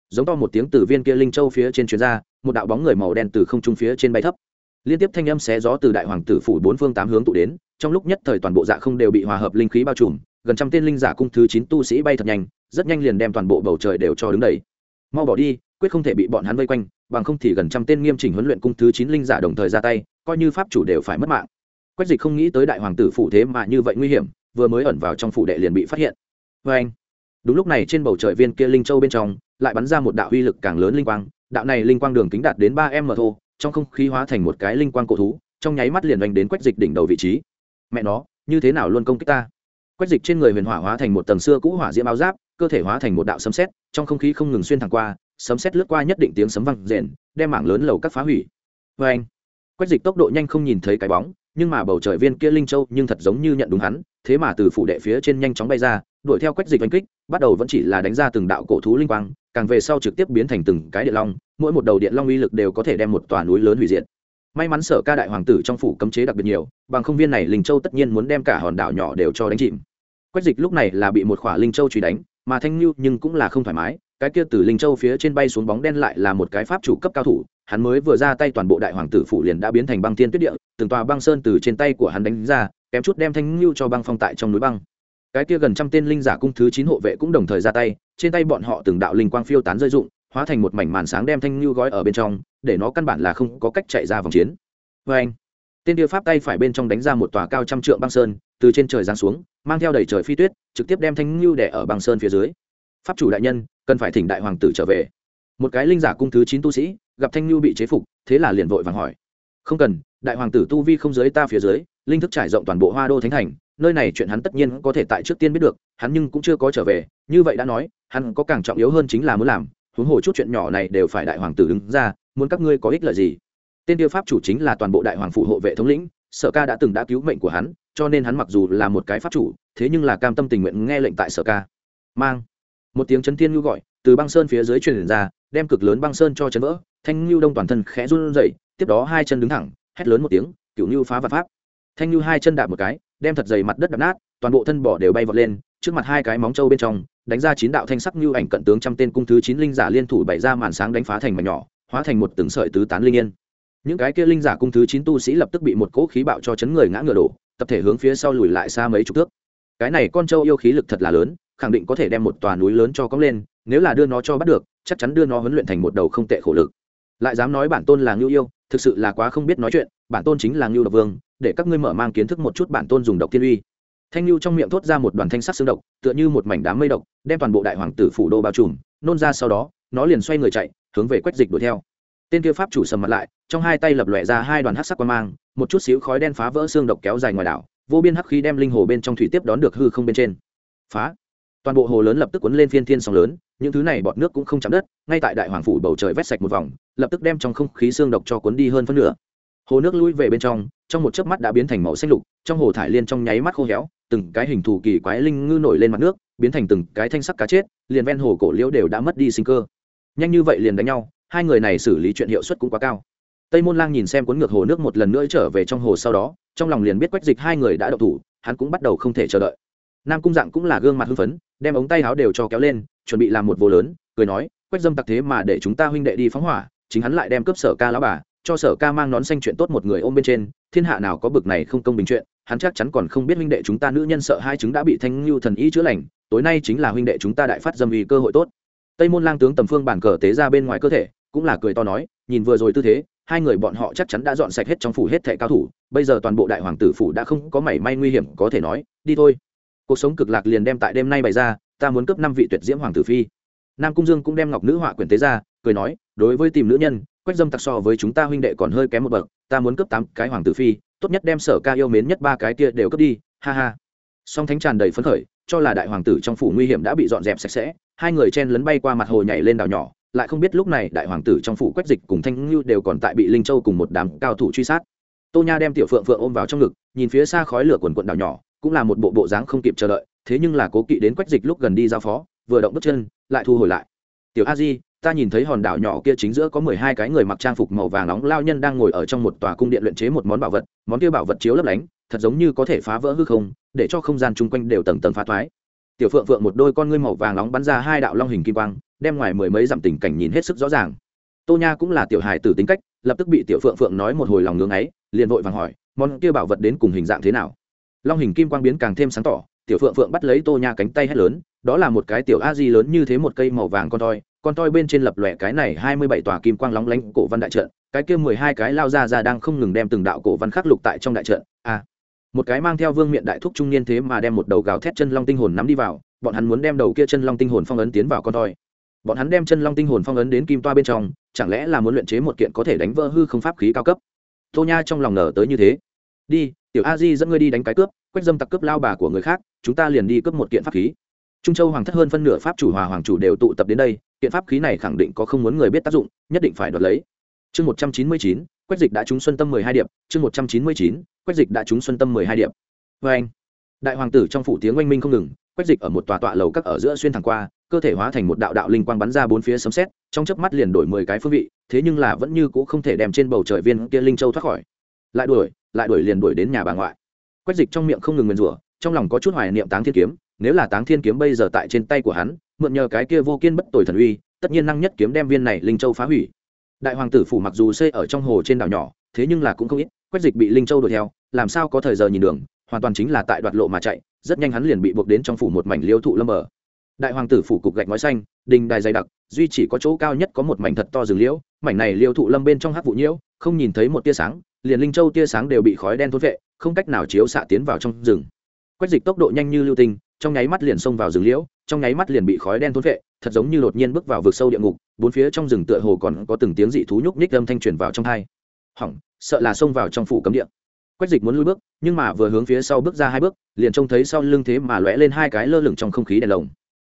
Speaker 1: Giống to một tiếng từ viên kia linh châu phía trên chuyến ra, một đạo bóng người màu đen từ không trung phía trên bay thấp. Liên tiếp thanh âm xé gió từ đại hoàng tử phủ bốn phương tám hướng tụ đến, trong lúc nhất thời toàn bộ dạ không đều bị hòa hợp linh khí bao trùm, gần trăm tên linh giả cung thứ chín tu sĩ bay thật nhanh, rất nhanh liền đem toàn bộ bầu trời đều cho đứng đầy. Mau bỏ đi, quyết không thể bị bọn hắn vây quanh, bằng không thì gần trăm tên nghiêm chỉnh huấn luyện cung thứ chín linh giả đồng thời ra tay, coi như pháp chủ đều phải mất mạng. Quách dịch không nghĩ tới đại hoàng tử phủ thế mà như vậy nguy hiểm, vừa mới ẩn vào trong phủ đệ liền bị phát hiện. Vê anh đúng lúc này trên bầu trời viên kia linh châu bên trong, lại bắn ra một đạo uy lực càng lớn linh quang. Đạo này linh quang đường kính đạt đến ba m thô, trong không khí hóa thành một cái linh quang cổ thú, trong nháy mắt liền đánh đến quách dịch đỉnh đầu vị trí. Mẹ nó, như thế nào luôn công kích ta? Quách dịch trên người huyền hỏa hóa thành một tầng xưa cũ hỏa diễm áo giáp, cơ thể hóa thành một đạo sấm sét, trong không khí không ngừng xuyên thẳng qua, sấm sét lướt qua nhất định tiếng sấm vang rền, đem mảng lớn lầu các phá hủy. Vê anh, quách dịch tốc độ nhanh không nhìn thấy cái bóng, nhưng mà bầu trời viên kia linh châu nhưng thật giống như nhận đúng hắn, thế mà từ phủ đệ phía trên nhanh chóng bay ra đuổi theo quách dịch oanh kích, bắt đầu vẫn chỉ là đánh ra từng đạo cổ thú linh quang, càng về sau trực tiếp biến thành từng cái điện long, mỗi một đầu điện long uy lực đều có thể đem một tòa núi lớn hủy diệt. May mắn sở ca đại hoàng tử trong phủ cấm chế đặc biệt nhiều, bằng không viên này linh châu tất nhiên muốn đem cả hòn đảo nhỏ đều cho đánh chìm. Quách dịch lúc này là bị một khỏa linh châu truy đánh, mà thanh lưu nhưng cũng là không thoải mái, cái kia từ linh châu phía trên bay xuống bóng đen lại là một cái pháp chủ cấp cao thủ, hắn mới vừa ra tay toàn bộ đại hoàng tử phủ liền đã biến thành băng thiên tuyết địa, từng tòa băng sơn từ trên tay của hắn đánh ra, kém chút đem thanh lưu cho băng phong tại trong núi băng cái kia gần trăm tên linh giả cung thứ chín hộ vệ cũng đồng thời ra tay, trên tay bọn họ từng đạo linh quang phiêu tán rơi dụng hóa thành một mảnh màn sáng đem thanh lưu gói ở bên trong, để nó căn bản là không có cách chạy ra vòng chiến. Vê anh, tên tiêu pháp tay phải bên trong đánh ra một tòa cao trăm trượng băng sơn, từ trên trời giáng xuống, mang theo đầy trời phi tuyết, trực tiếp đem thanh lưu đẻ ở băng sơn phía dưới. Pháp chủ đại nhân, cần phải thỉnh đại hoàng tử trở về. Một cái linh giả cung thứ chín tu sĩ, gặp thanh lưu bị chế phục, thế là liền vội vàng hỏi. Không cần, đại hoàng tử tu vi không dưới ta phía dưới, linh thức trải rộng toàn bộ hoa đô thánh thành nơi này chuyện hắn tất nhiên có thể tại trước tiên biết được, hắn nhưng cũng chưa có trở về, như vậy đã nói, hắn có càng trọng yếu hơn chính là muốn làm, huống hồ chút chuyện nhỏ này đều phải đại hoàng tử đứng ra, muốn các ngươi có ích lợi gì. Tên tiêu pháp chủ chính là toàn bộ đại hoàng phủ hộ vệ thống lĩnh, sở ca đã từng đã cứu mệnh của hắn, cho nên hắn mặc dù là một cái pháp chủ, thế nhưng là cam tâm tình nguyện nghe lệnh tại sở ca. Mang. Một tiếng chấn thiên nhu gọi, từ băng sơn phía dưới truyền ra, đem cực lớn băng sơn cho chấn vỡ, thanh nhu đông toàn thân khẽ run rẩy, tiếp đó hai chân đứng thẳng, hét lớn một tiếng cựu nhu phá vật pháp thanh như hai chân đạp một cái, đem thật dày mặt đất đập nát, toàn bộ thân bỏ đều bay vọt lên, trước mặt hai cái móng trâu bên trong, đánh ra chín đạo thanh sắc như ảnh cận tướng trăm tên cung thứ chín linh giả liên thủ bày ra màn sáng đánh phá thành mảnh nhỏ, hóa thành một từng sợi tứ tán linh yên. Những cái kia linh giả cung thứ chín tu sĩ lập tức bị một cỗ khí bạo cho chấn người ngã ngựa đổ, tập thể hướng phía sau lùi lại xa mấy chục thước. Cái này con trâu yêu khí lực thật là lớn, khẳng định có thể đem một tòa núi lớn cho cóng lên, nếu là đưa nó cho bắt được, chắc chắn đưa nó huấn luyện thành một đầu không tệ khổ lực. Lại dám nói bản tôn là ngưu yêu, thực sự là quá không biết nói chuyện, bản tôn chính là ngưu độc vương để các ngươi mở mang kiến thức một chút bản tôn dùng độc tiên uy. Thanh lưu trong miệng thốt ra một đoàn thanh sắc xương độc, tựa như một mảnh đám mây độc, đem toàn bộ đại hoàng tử phủ đô bao trùm, nôn ra sau đó, nó liền xoay người chạy, hướng về quách dịch đuổi theo. Tên kia pháp chủ sầm mặt lại, trong hai tay lập lòe ra hai đoàn hắc sắc quan mang, một chút xíu khói đen phá vỡ xương độc kéo dài ngoài đảo, vô biên hắc khí đem linh hồ bên trong thủy tiếp đón được hư không bên trên. Phá! Toàn bộ hồ lớn lập tức cuốn lên phiên thiên sóng lớn, những thứ này bọt nước cũng không chạm đất, ngay tại đại hoàng phủ bầu trời vét sạch một vòng, lập tức đem trong không khí xương độc cho cuốn đi hơn phân nửa hồ nước lui về bên trong trong một chớp mắt đã biến thành màu xanh lục, trong hồ thải liên trong nháy mắt khô héo, từng cái hình thù kỳ quái linh ngư nổi lên mặt nước, biến thành từng cái thanh sắc cá chết, liền ven hồ cổ liễu đều đã mất đi sinh cơ. Nhanh như vậy liền đánh nhau, hai người này xử lý chuyện hiệu suất cũng quá cao. Tây môn lang nhìn xem cuốn ngược hồ nước một lần nữa trở về trong hồ sau đó, trong lòng liền biết quách dịch hai người đã đậu thủ, hắn cũng bắt đầu không thể chờ đợi. Nam cung dạng cũng là gương mặt hưng phấn, đem ống tay áo đều cho kéo lên, chuẩn bị làm một vô lớn, cười nói, quách dâm tặc thế mà để chúng ta huynh đệ đi phóng hỏa, chính hắn lại đem cướp sở ca lão bà cho sở ca mang nón xanh chuyện tốt một người ôm bên trên, thiên hạ nào có bực này không công bình chuyện, hắn chắc chắn còn không biết huynh đệ chúng ta nữ nhân sợ hai chứng đã bị thanh lưu thần y chữa lành, tối nay chính là huynh đệ chúng ta đại phát dâm vì cơ hội tốt. Tây môn lang tướng tầm phương bản cờ tế ra bên ngoài cơ thể, cũng là cười to nói, nhìn vừa rồi tư thế, hai người bọn họ chắc chắn đã dọn sạch hết trong phủ hết thẻ cao thủ, bây giờ toàn bộ đại hoàng tử phủ đã không có mảy may nguy hiểm, có thể nói, đi thôi. Cuộc sống cực lạc liền đem tại đêm nay bày ra, ta muốn cướp năm vị tuyệt diễm hoàng tử phi. Nam cung dương cũng đem ngọc nữ họa quyển tế ra, cười nói, đối với tìm nữ nhân quách dâm tặc so với chúng ta huynh đệ còn hơi kém một bậc, ta muốn cướp tám cái hoàng tử phi, tốt nhất đem sở ca yêu mến nhất ba cái kia đều cướp đi, ha ha. Song thánh tràn đầy phấn khởi, cho là đại hoàng tử trong phủ nguy hiểm đã bị dọn dẹp sạch sẽ, hai người chen lấn bay qua mặt hồ nhảy lên đảo nhỏ, lại không biết lúc này đại hoàng tử trong phủ quách dịch cùng thanh ngưu đều còn tại bị linh châu cùng một đám cao thủ truy sát. Tô nha đem tiểu phượng phượng ôm vào trong ngực, nhìn phía xa khói lửa quần quận đảo nhỏ, cũng là một bộ bộ dáng không kịp chờ đợi, thế nhưng là cố kỵ đến quách dịch lúc gần đi giao phó, vừa động bước chân, lại thu hồi lại. Tiểu a di ta nhìn thấy hòn đảo nhỏ kia chính giữa có mười hai cái người mặc trang phục màu vàng nóng lao nhân đang ngồi ở trong một tòa cung điện luyện chế một món bảo vật, món kia bảo vật chiếu lấp lánh, thật giống như có thể phá vỡ hư không, để cho không gian chung quanh đều tầng tầng phá thoái tiểu phượng phượng một đôi con ngươi màu vàng nóng bắn ra hai đạo long hình kim quang, đem ngoài mười mấy dặm tình cảnh nhìn hết sức rõ ràng tô nha cũng là tiểu hài tử tính cách, lập tức bị tiểu phượng phượng nói một hồi lòng ngưỡng ấy, liền vội vàng hỏi, món kia bảo vật đến cùng hình dạng thế nào long hình kim quang biến càng thêm sáng tỏ, tiểu phượng phượng bắt lấy tô nha cánh tay hét lớn, đó là một cái tiểu a di lớn như thế một cây màu vàng con voi con toi bên trên lập lòe cái này hai mươi bảy tòa kim quang lóng lánh cổ văn đại trận, cái kia mười hai cái lao ra ra đang không ngừng đem từng đạo cổ văn khắc lục tại trong đại trận. A một cái mang theo vương miện đại thúc trung niên thế mà đem một đầu gào thét chân long tinh hồn nắm đi vào, bọn hắn muốn đem đầu kia chân long tinh hồn phong ấn tiến vào con toi. Bọn hắn đem chân long tinh hồn phong ấn đến kim toa bên trong, chẳng lẽ là muốn luyện chế một kiện có thể đánh vỡ hư không pháp khí cao cấp? Tô nha trong lòng nở tới như thế. Đi, tiểu a di dẫn ngươi đi đánh cái cướp, quách dâm tặc cướp lao bà của người khác, chúng ta liền đi cướp một kiện pháp khí trung châu hoàng thất hơn phân nửa pháp chủ hòa hoàng chủ đều tụ tập đến đây, kiện pháp khí này khẳng định có không muốn người biết tác dụng, nhất định phải đoạt lấy. Chương một trăm chín mươi chín, quách dịch đã trúng xuân tâm mười hai điệp. Chương một trăm chín mươi chín, quách dịch đã trúng xuân tâm mười hai điệp. Vê anh, đại hoàng tử trong phủ tiếng oanh minh không ngừng, quách dịch ở một tòa tọa lầu các ở giữa xuyên thẳng qua, cơ thể hóa thành một đạo đạo linh quang bắn ra bốn phía sấm xét trong chớp mắt liền đổi mười cái phương vị, thế nhưng là vẫn như c ũ không thể đem trên bầu trời viên kia linh châu thoát khỏi. Lại đuổi lại đuổi liền đuổi đến nhà bà ngoại. Quách dịch trong miệng không ngừng nguyền rủa, trong lòng có chút hoài niệm táng thiên kiếm nếu là táng thiên kiếm bây giờ tại trên tay của hắn, mượn nhờ cái kia vô kiên bất tồi thần uy, tất nhiên năng nhất kiếm đem viên này linh châu phá hủy đại hoàng tử phủ mặc dù xây ở trong hồ trên đảo nhỏ, thế nhưng là cũng không ít, quách dịch bị linh châu đuổi theo, làm sao có thời giờ nhìn đường, hoàn toàn chính là tại đoạt lộ mà chạy, rất nhanh hắn liền bị buộc đến trong phủ một mảnh liêu thụ lâm ở. đại hoàng tử phủ cục gạch ngói xanh, đình đài dày đặc, duy chỉ có chỗ cao nhất có một mảnh thật to rừng liễu, mảnh này liêu thụ lâm bên trong hắc vụ nhiễu, không nhìn thấy một tia sáng, liền linh châu tia sáng đều bị khói đen thôn vệ, không cách nào chiếu xạ tiến vào trong rừng quách dịch tốc độ nhanh như lưu tinh trong nháy mắt liền xông vào rừng liễu, trong nháy mắt liền bị khói đen tuôn vệ thật giống như đột nhiên bước vào vực sâu địa ngục, bốn phía trong rừng tựa hồ còn có từng tiếng dị thú nhúc nhích âm thanh truyền vào trong hai. Hỏng, sợ là xông vào trong phủ cấm địa. Quách dịch muốn lui bước, nhưng mà vừa hướng phía sau bước ra hai bước, liền trông thấy sau lưng thế mà lóe lên hai cái lơ lửng trong không khí đèn lồng.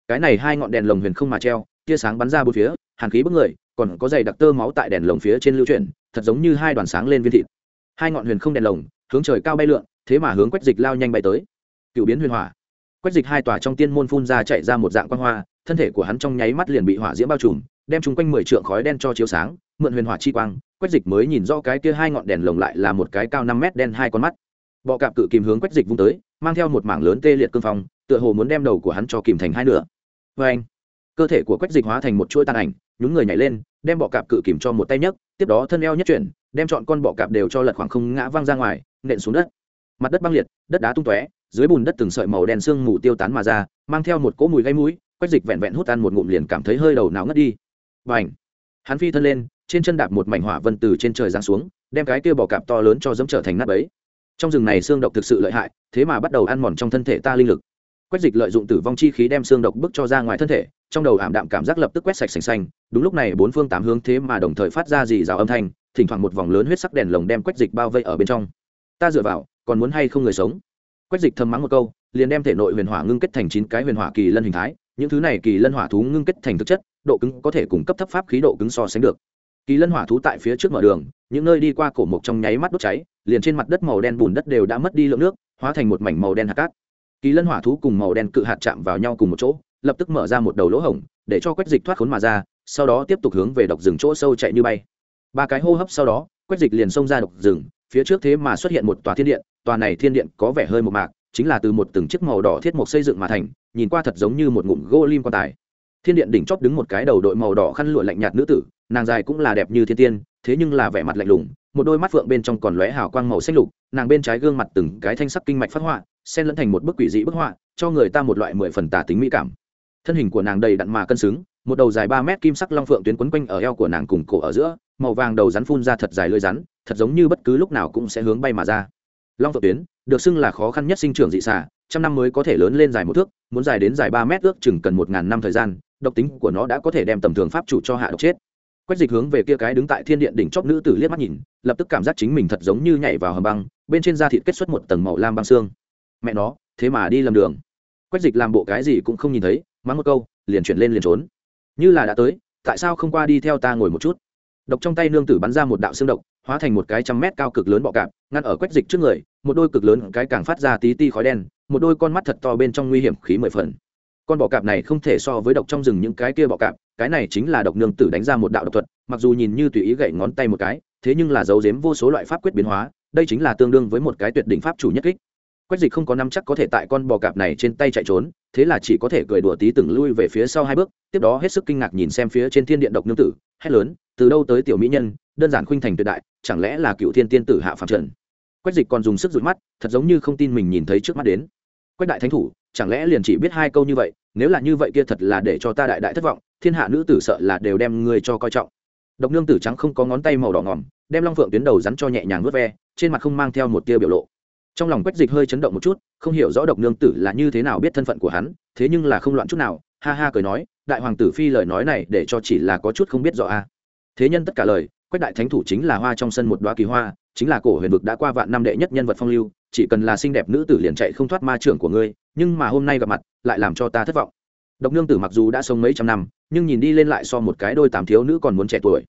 Speaker 1: Cái này hai ngọn đèn lồng huyền không mà treo, tia sáng bắn ra bốn phía, hàn khí bức người, còn có dày đặc tơ máu tại đèn lồng phía trên lưu chuyển, thật giống như hai đoàn sáng lên viên thịt. Hai ngọn huyền không đèn lồng, hướng trời cao bay lượn, thế mà hướng quách dịch lao nhanh bay tới. Cựu biến huyền hỏa quách dịch hai tòa trong tiên môn phun ra chạy ra một dạng quan hoa, thân thể của hắn trong nháy mắt liền bị hỏa diễm bao trùm, đem chung quanh mười trượng khói đen cho chiếu sáng, mượn huyền hỏa chi quang, quách dịch mới nhìn rõ cái kia hai ngọn đèn lồng lại là một cái cao năm mét đen hai con mắt. Bọ cạp cự kìm hướng quách dịch vung tới, mang theo một mảng lớn tê liệt cương phong, tựa hồ muốn đem đầu của hắn cho kìm thành hai nửa. Vê anh, cơ thể của quách dịch hóa thành một chuỗi tàn ảnh nhún người nhảy lên, đem bọ cạp cự kìm cho một tay nhấc, tiếp đó thân eo nhất chuyển, đem chọn con bọ cạp đều cho lật khoảng không ngã văng ra ngoài, nện xuống đất mặt đất băng liệt, đất đá tung tóe, dưới bùn đất từng sợi màu đen sương mù tiêu tán mà ra, mang theo một cỗ mùi gây mũi quách dịch vẹn vẹn hút ăn một ngụm liền cảm thấy hơi đầu não ngất đi. Và ảnh hắn phi thân lên, trên chân đạp một mảnh hỏa vân từ trên trời giáng xuống, đem cái kia bò cạp to lớn cho dẫm trở thành nắp ấy trong rừng này xương độc thực sự lợi hại, thế mà bắt đầu ăn mòn trong thân thể ta linh lực. Quách dịch lợi dụng tử vong chi khí đem xương độc bức cho ra ngoài thân thể, trong đầu ảm đạm cảm giác lập tức quét sạch sành xanh. Đúng lúc này bốn phương tám hướng thế mà đồng thời phát ra dì rào âm thanh, thỉnh thoảng một vòng lớn huyết sắc đèn lồng đem quách dịch bao vây ở bên trong. Ta dựa vào còn muốn hay không người sống? Quách dịch thầm mắng một câu, liền đem thể nội huyền hỏa ngưng kết thành chín cái huyền hỏa kỳ lân hình thái, những thứ này kỳ lân hỏa thú ngưng kết thành thực chất, độ cứng có thể cung cấp thấp pháp khí độ cứng so sánh được. Kỳ lân hỏa thú tại phía trước mở đường, những nơi đi qua cổ mộc trong nháy mắt đốt cháy, liền trên mặt đất màu đen bùn đất đều đã mất đi lượng nước, hóa thành một mảnh màu đen hạt cát. Kỳ lân hỏa thú cùng màu đen cự hạt chạm vào nhau cùng một chỗ, lập tức mở ra một đầu lỗ hổng, để cho quách dịch thoát khốn mà ra, sau đó tiếp tục hướng về độc rừng chỗ sâu chạy như bay. Ba cái hô hấp sau đó, quách dịch liền xông ra độc rừng, phía trước thế mà xuất hiện một tòa thiên điện tòa này thiên điện có vẻ hơi một mạc, chính là từ một từng chiếc màu đỏ thiết mộc xây dựng mà thành, nhìn qua thật giống như một ngụm gỗ lim quan tài. Thiên điện đỉnh chóp đứng một cái đầu đội màu đỏ khăn lụa lạnh nhạt nữ tử, nàng dài cũng là đẹp như thiên tiên, thế nhưng là vẻ mặt lạnh lùng, một đôi mắt phượng bên trong còn lóe hào quang màu xanh lục, nàng bên trái gương mặt từng cái thanh sắc kinh mạch phát họa, xen lẫn thành một bức quỷ dị bức họa, cho người ta một loại mười phần tả tính mỹ cảm. Thân hình của nàng đầy đặn mà cân xứng, một đầu dài ba mét kim sắc long phượng tuyến quấn quanh ở eo của nàng cùng cổ ở giữa, màu vàng đầu rắn phun ra thật dài lưỡi rắn, thật giống như bất cứ lúc nào cũng sẽ hướng bay mà ra long phượng tuyến, được xưng là khó khăn nhất sinh trưởng dị xả trăm năm mới có thể lớn lên dài một thước, muốn dài đến dài ba mét ước chừng cần một ngàn năm thời gian, độc tính của nó đã có thể đem tầm thường pháp chủ cho hạ độc chết. Quách dịch hướng về kia cái đứng tại thiên điện đỉnh chóp nữ tử liếc mắt nhìn, lập tức cảm giác chính mình thật giống như nhảy vào hầm băng, bên trên da thịt kết xuất một tầng màu lam băng xương. Mẹ nó, thế mà đi lầm đường. Quách dịch làm bộ cái gì cũng không nhìn thấy, mắng một câu, liền chuyển lên liền trốn. Như là đã tới, tại sao không qua đi theo ta ngồi một chút? Độc trong tay nương tử bắn ra một đạo xương độc, hóa thành một cái trăm mét cao cực lớn bọ cạp, ngăn ở quách dịch trước người, một đôi cực lớn, cái càng phát ra tí ti khói đen, một đôi con mắt thật to bên trong nguy hiểm khí mười phần. Con bọ cạp này không thể so với độc trong rừng những cái kia bọ cạp, cái này chính là độc nương tử đánh ra một đạo độc thuật, mặc dù nhìn như tùy ý gậy ngón tay một cái, thế nhưng là dấu dếm vô số loại pháp quyết biến hóa, đây chính là tương đương với một cái tuyệt đỉnh pháp chủ nhất kích quách dịch không có năm chắc có thể tại con bò cạp này trên tay chạy trốn, thế là chỉ có thể cười đùa tí từng lui về phía sau hai bước, tiếp đó hết sức kinh ngạc nhìn xem phía trên thiên điện độc nương tử, hét lớn, từ đâu tới tiểu mỹ nhân, đơn giản khuynh thành tuyệt đại, chẳng lẽ là cựu thiên tiên tử hạ phạm trần? Quách dịch còn dùng sức dụi mắt, thật giống như không tin mình nhìn thấy trước mắt đến. Quách đại thánh thủ, chẳng lẽ liền chỉ biết hai câu như vậy, nếu là như vậy kia thật là để cho ta đại đại thất vọng, thiên hạ nữ tử sợ là đều đem người cho coi trọng. Độc nương tử trắng không có ngón tay màu đỏ ngòm, đem long phượng tuyến đầu rắn cho nhẹ nhàng vớt ve, trên mặt không mang theo một tia biểu lộ trong lòng quách dịch hơi chấn động một chút, không hiểu rõ độc nương tử là như thế nào biết thân phận của hắn, thế nhưng là không loạn chút nào, ha ha cười nói, đại hoàng tử phi lời nói này để cho chỉ là có chút không biết rõ a. Thế nhân tất cả lời, quách đại thánh thủ chính là hoa trong sân một đoá kỳ hoa, chính là cổ huyền vực đã qua vạn năm đệ nhất nhân vật phong lưu, chỉ cần là xinh đẹp nữ tử liền chạy không thoát ma trưởng của ngươi, nhưng mà hôm nay gặp mặt, lại làm cho ta thất vọng. Độc nương tử mặc dù đã sống mấy trăm năm, nhưng nhìn đi lên lại so một cái đôi tám thiếu nữ còn muốn trẻ tuổi.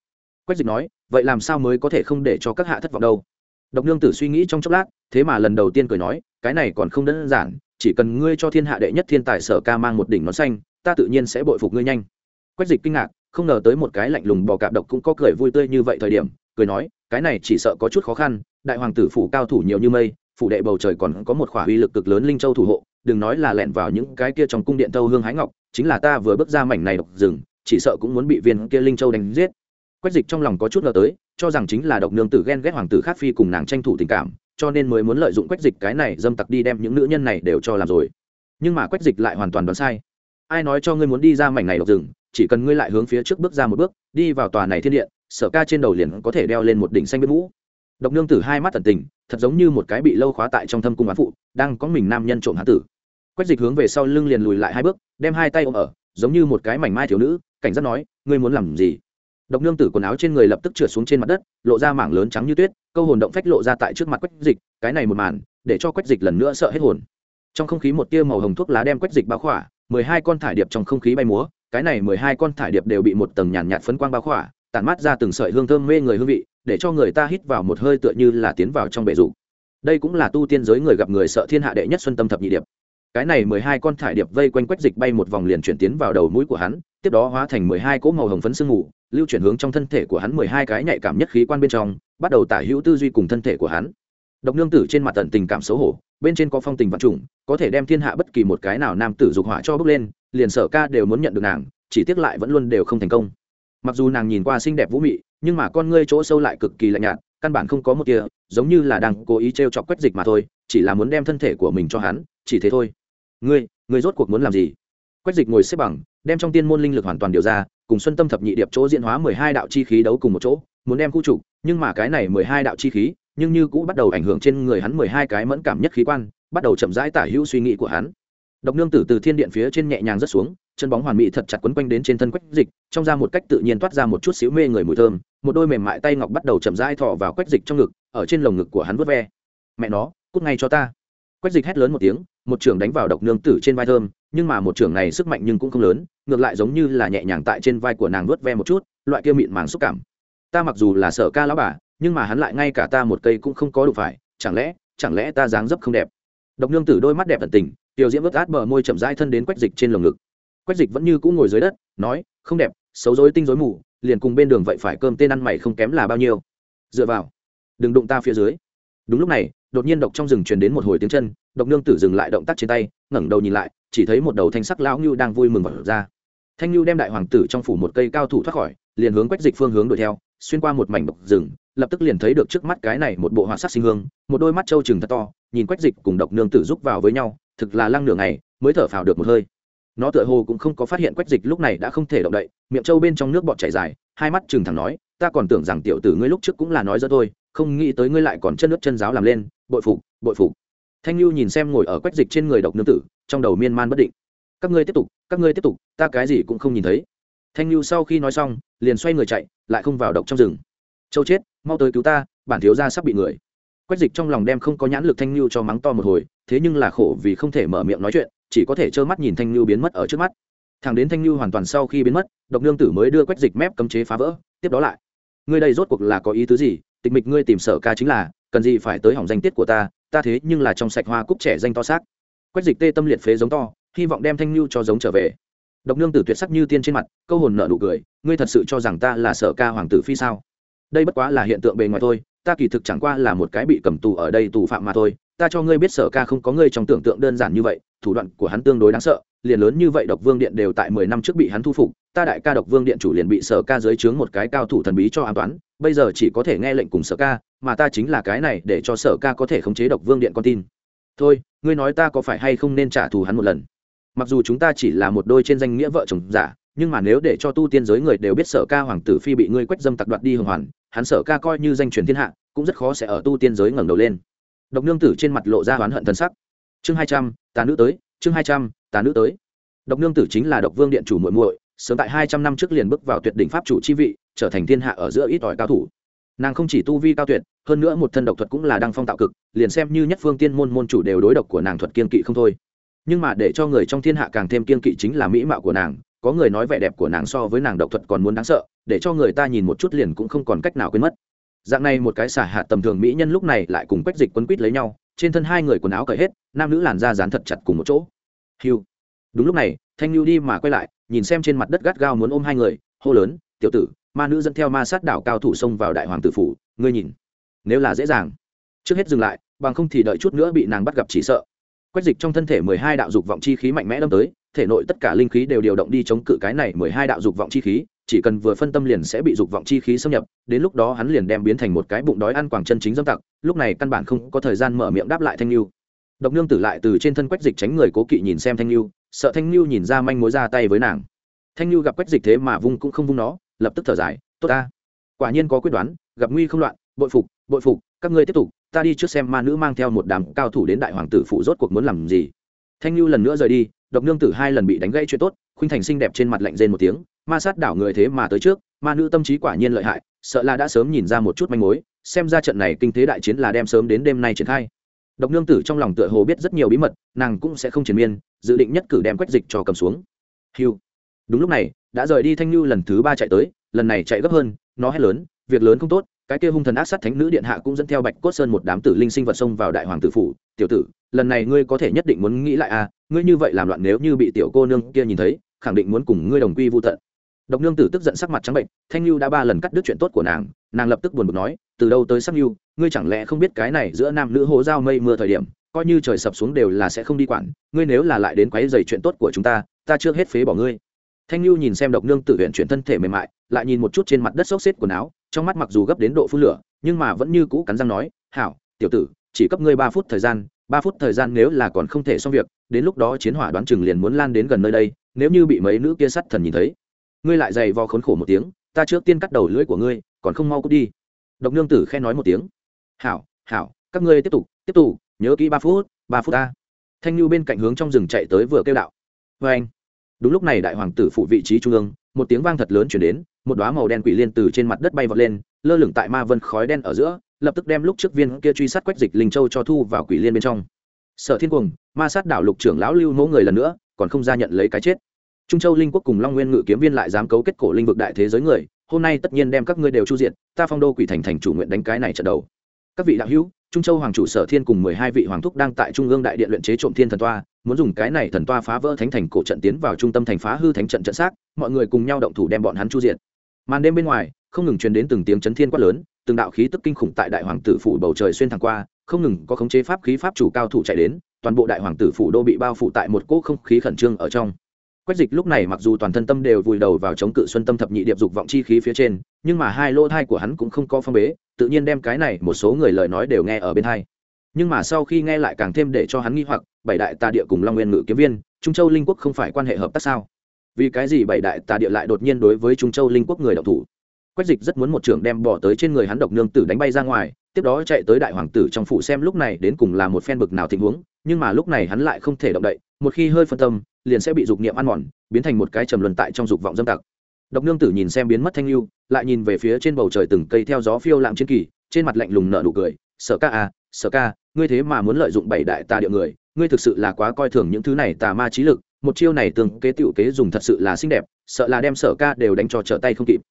Speaker 1: Quách dịch nói, vậy làm sao mới có thể không để cho các hạ thất vọng đâu? Độc nương tử suy nghĩ trong chốc lát, thế mà lần đầu tiên cười nói, cái này còn không đơn giản, chỉ cần ngươi cho thiên hạ đệ nhất thiên tài sở ca mang một đỉnh nón xanh, ta tự nhiên sẽ bội phục ngươi nhanh. Quách dịch kinh ngạc, không ngờ tới một cái lạnh lùng bò cạp độc cũng có cười vui tươi như vậy thời điểm, cười nói, cái này chỉ sợ có chút khó khăn, đại hoàng tử phủ cao thủ nhiều như mây, phủ đệ bầu trời còn có một khỏa uy lực cực lớn linh châu thủ hộ, đừng nói là lẻn vào những cái kia trong cung điện thâu hương hái ngọc, chính là ta vừa bước ra mảnh này độc rừng, chỉ sợ cũng muốn bị viên kia linh châu đánh giết. Quách dịch trong lòng có chút ngờ tới cho rằng chính là độc nương tử ghen ghét hoàng tử khác phi cùng nàng tranh thủ tình cảm, cho nên mới muốn lợi dụng quách dịch cái này dâm tặc đi đem những nữ nhân này đều cho làm rồi. Nhưng mà quách dịch lại hoàn toàn đoán sai. Ai nói cho ngươi muốn đi ra mảnh này độc rừng, chỉ cần ngươi lại hướng phía trước bước ra một bước, đi vào tòa này thiên điện sở ca trên đầu liền có thể đeo lên một đỉnh xanh bên mũ. Độc nương tử hai mắt tận tình, thật giống như một cái bị lâu khóa tại trong thâm cung á phụ, đang có mình nam nhân trộm hán tử. Quách dịch hướng về sau lưng liền lùi lại hai bước, đem hai tay ôm ở, giống như một cái mảnh mai thiếu nữ, cảnh giác nói, ngươi muốn làm gì? Độc nương tử quần áo trên người lập tức trượt xuống trên mặt đất, lộ ra mảng lớn trắng như tuyết, câu hồn động phách lộ ra tại trước mặt quách dịch, cái này một màn, để cho quách dịch lần nữa sợ hết hồn trong không khí một tia màu hồng thuốc lá đem quách dịch bao khỏa, mười hai con thải điệp trong không khí bay múa, cái này mười hai con thải điệp đều bị một tầng nhàn nhạt phấn quang bao khỏa, tản mát ra từng sợi hương thơm mê người hương vị, để cho người ta hít vào một hơi tựa như là tiến vào trong bể dục đây cũng là tu tiên giới người gặp người sợ thiên hạ đệ nhất xuân tâm thập nhị điệp cái này mười hai con thải điệp vây quanh quách dịch bay một vòng liền chuyển tiến vào đầu mũi của hắn, tiếp đó hóa thành mười hai cỗ màu hồng phấn sương ngủ lưu chuyển hướng trong thân thể của hắn mười hai cái nhạy cảm nhất khí quan bên trong, bắt đầu tả hữu tư duy cùng thân thể của hắn. Độc nương tử trên mặt tận tình cảm xấu hổ, bên trên có phong tình vật trùng, có thể đem thiên hạ bất kỳ một cái nào nam tử dục hỏa cho bước lên, liền sở ca đều muốn nhận được nàng, chỉ tiếc lại vẫn luôn đều không thành công. Mặc dù nàng nhìn qua xinh đẹp vũ mị, nhưng mà con ngươi chỗ sâu lại cực kỳ lạnh nhạt, căn bản không có một tia, giống như là đang cố ý t r e o chọc quách dịch mà thôi, chỉ là muốn đem thân thể của mình cho hắn, chỉ thế thôi. Ngươi ngươi rốt cuộc muốn làm gì? Quách dịch ngồi xếp bằng, đem trong tiên môn linh lực hoàn toàn điều ra cùng xuân tâm thập nhị điệp chỗ diễn hóa mười hai đạo chi khí đấu cùng một chỗ, muốn đem khu trục, nhưng mà cái này mười hai đạo chi khí, nhưng như cũ bắt đầu ảnh hưởng trên người hắn mười hai cái mẫn cảm nhất khí quan, bắt đầu chậm rãi tả hữu suy nghĩ của hắn. Độc nương tử từ thiên điện phía trên nhẹ nhàng rớt xuống, chân bóng hoàn mỹ thật chặt quấn quanh đến trên thân quách dịch, trong ra một cách tự nhiên toát ra một chút xíu mê người mùi thơm, một đôi mềm mại tay ngọc bắt đầu chậm rãi thọ vào quách dịch trong ngực, ở trên lồng ngực của hắn vớt ve. Mẹ nó, cút ngay cho ta. Quách dịch hét lớn một tiếng một trưởng đánh vào độc nương tử trên vai thơm, nhưng mà một trưởng này sức mạnh nhưng cũng không lớn, ngược lại giống như là nhẹ nhàng tại trên vai của nàng vớt ve một chút, loại kia mịn màng xúc cảm. Ta mặc dù là sở ca lão bà, nhưng mà hắn lại ngay cả ta một cây cũng không có đủ phải, chẳng lẽ chẳng lẽ ta dáng dấp không đẹp? Độc nương tử đôi mắt đẹp tận tình tiểu diễm vớt át bờ môi chậm rãi thân đến quách dịch trên lồng ngực. Quách dịch vẫn như cũ ngồi dưới đất, nói, không đẹp, xấu dối tinh dối mù, liền cùng bên đường vậy phải cơm tên ăn mày không kém là bao nhiêu. Dựa vào, đừng đụng ta phía dưới. Đúng lúc này đột nhiên độc trong rừng truyền đến một hồi tiếng chân, độc nương tử dừng lại động tác trên tay, ngẩng đầu nhìn lại, chỉ thấy một đầu thanh sắc lão ngưu đang vui mừng vật ra. Thanh ngưu đem đại hoàng tử trong phủ một cây cao thủ thoát khỏi, liền hướng quách dịch phương hướng đuổi theo, xuyên qua một mảnh độc rừng, lập tức liền thấy được trước mắt cái này một bộ họa sắc sinh hương, một đôi mắt trâu trừng thật to, nhìn quách dịch cùng độc nương tử giúp vào với nhau, thực là lăng nửa ngày, mới thở phào được một hơi. Nó tựa hồ cũng không có phát hiện quách dịch lúc này đã không thể động đậy, miệng trâu bên trong nước bọt chảy dài, hai mắt trừng thẳng nói, ta còn tưởng rằng tiểu tử ngươi lúc trước cũng là nói dỡ thôi không nghĩ tới ngươi lại còn chân nước chân giáo làm lên, bội phục bội phục. Thanh lưu nhìn xem ngồi ở quách dịch trên người độc nương tử, trong đầu miên man bất định. Các ngươi tiếp tục, các ngươi tiếp tục, ta cái gì cũng không nhìn thấy. Thanh lưu sau khi nói xong, liền xoay người chạy, lại không vào độc trong rừng. Châu chết, mau tới cứu ta, bản thiếu gia sắp bị người. Quách dịch trong lòng đem không có nhãn lực thanh lưu cho mắng to một hồi, thế nhưng là khổ vì không thể mở miệng nói chuyện, chỉ có thể trơ mắt nhìn thanh lưu biến mất ở trước mắt. Thằng đến thanh lưu hoàn toàn sau khi biến mất, độc nương tử mới đưa quách dịch mép cấm chế phá vỡ, tiếp đó lại. Ngươi đây rốt cuộc là có ý tứ gì tịch mịch ngươi tìm sở ca chính là, cần gì phải tới hỏng danh tiết của ta ta thế nhưng là trong sạch hoa cúc trẻ danh to xác. Quách dịch tê tâm liệt phế giống to, hy vọng đem thanh lưu cho giống trở về. Độc nương tử tuyệt sắc như tiên trên mặt, câu hồn nợ nụ cười, ngươi thật sự cho rằng ta là sở ca hoàng tử phi sao? Đây bất quá là hiện tượng bề ngoài thôi, ta kỳ thực chẳng qua là một cái bị cầm tù ở đây tù phạm mà thôi, ta cho ngươi biết sở ca không có ngươi trong tưởng tượng đơn giản như vậy, thủ đoạn của hắn tương đối đáng sợ, liền lớn như vậy độc vương điện đều tại mười năm trước bị hắn thu phục, ta đại ca độc vương điện chủ liền bị sở ca dưới trướng một cái cao thủ thần bí cho an toán bây giờ chỉ có thể nghe lệnh cùng sở ca, mà ta chính là cái này để cho sở ca có thể khống chế độc vương điện con tin. Thôi, ngươi nói ta có phải hay không nên trả thù hắn một lần? Mặc dù chúng ta chỉ là một đôi trên danh nghĩa vợ chồng giả, nhưng mà nếu để cho tu tiên giới người đều biết sở ca hoàng tử phi bị ngươi quách dâm tặc đoạt đi hồng hoàn, hắn sở ca coi như danh truyền thiên hạ, cũng rất khó sẽ ở tu tiên giới ngẩng đầu lên. Độc nương tử trên mặt lộ ra oán hận thân sắc. Chương hai trăm, tà nữ tới, chương hai trăm, tà nữ tới. Độc nương tử chính là độc vương điện chủ muội muội sớm tại hai trăm năm trước liền bước vào tuyệt đỉnh pháp chủ chi vị, trở thành thiên hạ ở giữa ít ỏi cao thủ. Nàng không chỉ tu vi cao tuyệt, hơn nữa một thân độc thuật cũng là đăng phong tạo cực, liền xem như nhất phương tiên môn môn chủ đều đối độc của nàng thuật kiên kỵ không thôi. Nhưng mà để cho người trong thiên hạ càng thêm kiên kỵ chính là mỹ mạo của nàng, có người nói vẻ đẹp của nàng so với nàng độc thuật còn muốn đáng sợ, để cho người ta nhìn một chút liền cũng không còn cách nào quên mất. Dạng này một cái xả hạ tầm thường mỹ nhân lúc này lại cùng quách dịch quấn quýt lấy nhau, trên thân hai người quần áo cởi hết, nam nữ làn da dán thật chặt cùng một chỗ. Hiu đúng lúc này, thanh lưu đi mà quay lại nhìn xem trên mặt đất gắt gao muốn ôm hai người, hô lớn, tiểu tử, ma nữ dẫn theo ma sát đảo cao thủ xông vào đại hoàng tử phủ, ngươi nhìn, nếu là dễ dàng. Trước hết dừng lại, bằng không thì đợi chút nữa bị nàng bắt gặp chỉ sợ. Quách dịch trong thân thể mười hai đạo dục vọng chi khí mạnh mẽ đâm tới, thể nội tất cả linh khí đều điều động đi chống cự cái này mười hai đạo dục vọng chi khí, chỉ cần vừa phân tâm liền sẽ bị dục vọng chi khí xâm nhập, đến lúc đó hắn liền đem biến thành một cái bụng đói ăn quảng chân chính dâm tặc, lúc này căn bản không có thời gian mở miệng đáp lại thanh niu độc nương tử lại từ trên thân quách dịch tránh người cố kỵ nhìn xem thanh niu sợ thanh lưu nhìn ra manh mối ra tay với nàng thanh lưu gặp quách dịch thế mà vung cũng không vung nó lập tức thở dài tốt ta quả nhiên có quyết đoán gặp nguy không loạn bội phục bội phục các ngươi tiếp tục ta đi trước xem ma nữ mang theo một đám cao thủ đến đại hoàng tử phụ rốt cuộc muốn làm gì thanh lưu lần nữa rời đi độc nương tử hai lần bị đánh gãy chuyện tốt khuynh thành xinh đẹp trên mặt lạnh rên một tiếng ma sát đảo người thế mà tới trước ma nữ tâm trí quả nhiên lợi hại sợ là đã sớm nhìn ra một chút manh mối xem ra trận này kinh tế đại chiến là đem sớm đến đêm nay triển khai độc nương tử trong lòng tựa hồ biết rất nhiều bí mật, nàng cũng sẽ không triển miên, dự định nhất cử đem quách dịch cho cầm xuống. Hiu đúng lúc này, đã rời đi thanh lưu lần thứ ba chạy tới, lần này chạy gấp hơn, nó hét lớn, việc lớn không tốt, cái kia hung thần ác sát thánh nữ điện hạ cũng dẫn theo bạch cốt sơn một đám tử linh sinh vật xông vào đại hoàng tử phủ. Tiểu tử, lần này ngươi có thể nhất định muốn nghĩ lại à ngươi như vậy làm loạn nếu như bị tiểu cô nương kia nhìn thấy, khẳng định muốn cùng ngươi đồng quy vô tận độc nương tử tức giận sắc mặt trắng bệnh, thanh lưu đã ba lần cắt đứt chuyện tốt của nàng nàng lập tức buồn bực nói, từ đâu tới sắc lưu ngươi chẳng lẽ không biết cái này giữa nam nữ hố giao mây mưa thời điểm, coi như trời sập xuống đều là sẽ không đi quản, ngươi nếu là lại đến quấy dày chuyện tốt của chúng ta ta chưa hết phế bỏ ngươi. Thanh lưu nhìn xem độc nương tử huyện chuyển thân thể mềm mại, lại nhìn một chút trên mặt đất xốc xếp quần áo, trong mắt mặc dù gấp đến độ phun lửa, nhưng mà vẫn như cũ cắn răng nói, hảo, tiểu tử, chỉ cấp ngươi ba phút thời gian, ba phút thời gian nếu là còn không thể xong việc, đến lúc đó chiến hỏa đoán chừng liền muốn lan đến gần nơi đây, nếu như bị mấy nữ kia sắt thần nhìn thấy ngươi lại dày vò khốn khổ một tiếng, ta trước tiên cắt đầu lưỡi của ngươi, còn không mau cút đi. Độc nương tử khen nói một tiếng. Hảo hảo, các ngươi tiếp tục tiếp tục, nhớ kỹ ba phút ba phút ta. Thanh lưu bên cạnh hướng trong rừng chạy tới vừa kêu đạo. Vê anh. Đúng lúc này đại hoàng tử phụ vị trí trung ương, một tiếng vang thật lớn chuyển đến, một đoá màu đen quỷ liên từ trên mặt đất bay vọt lên, lơ lửng tại ma vân khói đen ở giữa, lập tức đem lúc trước viên kia truy sát quách dịch linh châu cho thu vào quỷ liên bên trong. Sở thiên cuồng, ma sát đảo lục trưởng lão lưu mẫu người lần nữa, còn không ra nhận lấy cái chết trung châu linh quốc cùng long nguyên ngự kiếm viên lại dám cấu kết cổ linh vực đại thế giới người, hôm nay tất nhiên đem các ngươi đều chu diện ta phong đô quỷ thành thành chủ nguyện đánh cái này trận đầu. Các vị đạo hữu, trung châu hoàng chủ sở thiên cùng mười hai vị hoàng thúc đang tại trung ương đại điện luyện chế trộm thiên thần toa, muốn dùng cái này thần toa phá vỡ thánh thành cổ trận tiến vào trung tâm thành phá hư thánh trận trận xác, mọi người cùng nhau động thủ đem bọn hắn chu diện màn đêm bên ngoài, không ngừng truyền đến từng tiếng chấn thiên quát lớn, từng đạo khí tức kinh khủng tại đại hoàng tử phủ bầu trời xuyên thẳng qua, không ngừng có khống chế pháp khí pháp chủ cao thủ chạy đến, toàn bộ đại hoàng tử phủ đô bị bao phủ tại một cỗ không khí khẩn trương ở trong quách dịch lúc này mặc dù toàn thân tâm đều vùi đầu vào chống cự xuân tâm thập nhị điệp dục vọng chi khí phía trên, nhưng mà hai lỗ thai của hắn cũng không có phong bế, tự nhiên đem cái này một số người lời nói đều nghe ở bên tai. nhưng mà sau khi nghe lại càng thêm để cho hắn nghi hoặc, bảy đại tà địa cùng long nguyên ngự kiếm viên, trung châu linh quốc không phải quan hệ hợp tác sao vì cái gì bảy đại tà địa lại đột nhiên đối với trung châu linh quốc người động thủ quách dịch rất muốn một trưởng đem bỏ tới trên người hắn độc nương tử đánh bay ra ngoài, tiếp đó chạy tới đại hoàng tử trong phủ xem lúc này đến cùng là một phen bực nào tình huống, nhưng mà lúc này hắn lại không thể động đậy một khi hơi phân tâm, liền sẽ bị dục niệm ăn mòn, biến thành một cái trầm luân tại trong dục vọng dâm tặc. Độc nương tử nhìn xem biến mất thanh lưu, lại nhìn về phía trên bầu trời từng cây theo gió phiêu lạng trên kỳ, trên mặt lạnh lùng nở nụ cười, sở ca à sở ca, ngươi thế mà muốn lợi dụng bảy đại tà địa người, ngươi thực sự là quá coi thường những thứ này tà ma trí lực, một chiêu này tương kế tựu kế dùng thật sự là xinh đẹp, sợ là đem sở ca đều đánh cho trở tay không kịp.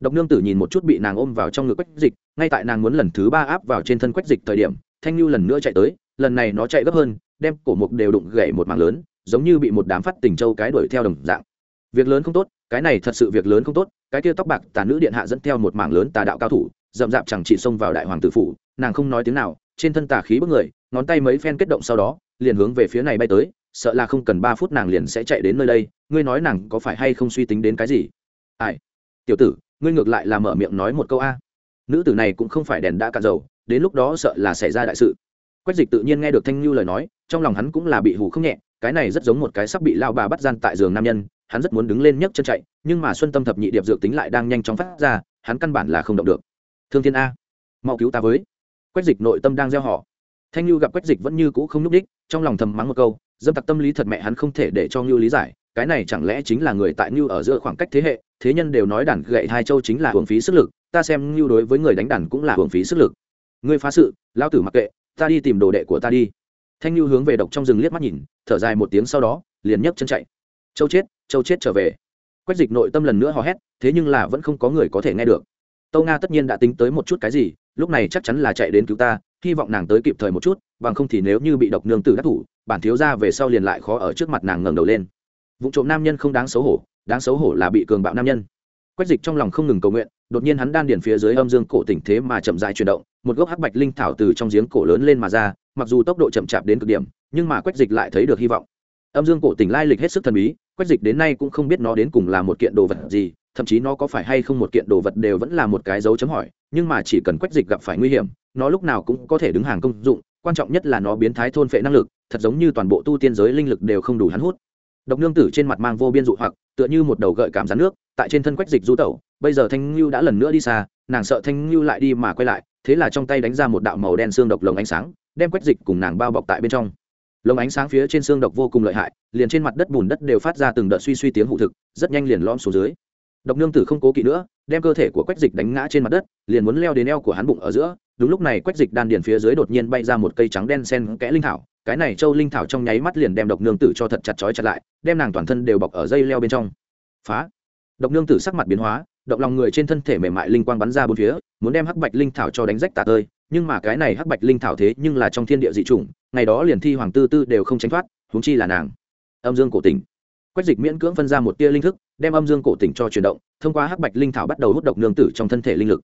Speaker 1: Độc nương tử nhìn một chút bị nàng ôm vào trong ngực quách dịch, ngay tại nàng muốn lần thứ ba áp vào trên thân quách dịch thời điểm, thanh lưu lần nữa chạy tới lần này nó chạy gấp hơn, đem cổ mục đều đụng gậy một mảng lớn, giống như bị một đám phát tình châu cái đuổi theo đồng dạng. Việc lớn không tốt, cái này thật sự việc lớn không tốt, cái kia tóc bạc tà nữ điện hạ dẫn theo một mảng lớn tà đạo cao thủ rậm rạp chẳng chỉ xông vào đại hoàng tử phủ, nàng không nói tiếng nào, trên thân tà khí bức người, ngón tay mấy phen kết động sau đó, liền hướng về phía này bay tới, sợ là không cần ba phút nàng liền sẽ chạy đến nơi đây, ngươi nói nàng có phải hay không suy tính đến cái gì? Ai? Tiểu tử, ngươi ngược lại là mở miệng nói một câu a. Nữ tử này cũng không phải đèn đã cạn dầu, đến lúc đó sợ là xảy ra đại sự quách dịch tự nhiên nghe được thanh lưu lời nói, trong lòng hắn cũng là bị hù không nhẹ, cái này rất giống một cái sắp bị lao bà bắt gian tại giường nam nhân, hắn rất muốn đứng lên nhấc chân chạy, nhưng mà xuân tâm thập nhị điệp dược tính lại đang nhanh chóng phát ra, hắn căn bản là không động được. Thương thiên a, mau cứu ta với. Quách dịch nội tâm đang gieo họ. Thanh lưu gặp quách dịch vẫn như cũ không n ú c đích trong lòng thầm mắng một câu, dâm tặc tâm lý thật mẹ hắn không thể để cho ngưu lý giải, cái này chẳng lẽ chính là người tại ngưu ở giữa khoảng cách thế hệ, thế nhân đều nói đàn gậy hai châu chính là hưởng phí sức lực, ta xem ngưu đối với người đánh đàn cũng là hưởng phí sức lực. Ngươi phá sự lao tử mặc kệ ta đi tìm đồ đệ của ta đi. Thanh ngưu hướng về độc trong rừng liếc mắt nhìn, thở dài một tiếng sau đó, liền nhấc chân chạy. Châu chết châu chết trở về. Quách dịch nội tâm lần nữa hò hét, thế nhưng là vẫn không có người có thể nghe được. Tâu nga tất nhiên đã tính tới một chút cái gì, lúc này chắc chắn là chạy đến cứu ta, hy vọng nàng tới kịp thời một chút, bằng không thì nếu như bị độc nương tử đắc thủ, bản thiếu ra về sau liền lại khó ở trước mặt nàng ngẩng đầu lên. Vụ trộm nam nhân không đáng xấu hổ, đáng xấu hổ là bị cường bạo nam nhân. Quách dịch trong lòng không ngừng cầu nguyện, đột nhiên hắn đan điển phía dưới âm dương cổ tỉnh thế mà chậm dài chuyển động một gốc hắc bạch linh thảo từ trong giếng cổ lớn lên mà ra, mặc dù tốc độ chậm chạp đến cực điểm, nhưng mà quách dịch lại thấy được hy vọng. Âm dương cổ tỉnh lai lịch hết sức thần bí, quách dịch đến nay cũng không biết nó đến cùng là một kiện đồ vật gì, thậm chí nó có phải hay không một kiện đồ vật đều vẫn là một cái dấu chấm hỏi, nhưng mà chỉ cần quách dịch gặp phải nguy hiểm, nó lúc nào cũng có thể đứng hàng công dụng, quan trọng nhất là nó biến thái thôn phệ năng lực, thật giống như toàn bộ tu tiên giới linh lực đều không đủ hắn hút. Độc nương tử trên mặt mang vô biên dụ hoặc, tựa như một đầu gợi cảm rắn nước, tại trên thân quách dịch du tẩu, bây giờ thanh ngưu đã lần nữa đi xa, nàng sợ thanh ngưu lại đi mà quay lại thế là trong tay đánh ra một đạo màu đen xương độc lồng ánh sáng, đem quách dịch cùng nàng bao bọc tại bên trong. Lồng ánh sáng phía trên xương độc vô cùng lợi hại, liền trên mặt đất bùn đất đều phát ra từng đợt suy suy tiếng hụ thực, rất nhanh liền lom xuống dưới. Độc nương tử không cố kỵ nữa, đem cơ thể của quách dịch đánh ngã trên mặt đất, liền muốn leo đến eo của hắn bụng ở giữa. Đúng lúc này quách dịch đan điền phía dưới đột nhiên bay ra một cây trắng đen sen kẽ linh thảo, cái này châu linh thảo trong nháy mắt liền đem độc nương tử cho thật chặt chói chặt lại, đem nàng toàn thân đều bọc ở dây leo bên trong. Phá! Độc nương tử sắc mặt biến hóa động lòng người trên thân thể mềm mại linh quang bắn ra bốn phía, muốn đem hắc bạch linh thảo cho đánh rách tạt ơi nhưng mà cái này hắc bạch linh thảo thế nhưng là trong thiên địa dị chủng, ngày đó liền thi hoàng tư tư đều không tránh thoát, huống chi là nàng. Âm dương cổ tỉnh. Quách dịch miễn cưỡng phân ra một tia linh thức, đem âm dương cổ tỉnh cho chuyển động, thông qua hắc bạch linh thảo bắt đầu hút độc nương tử trong thân thể linh lực.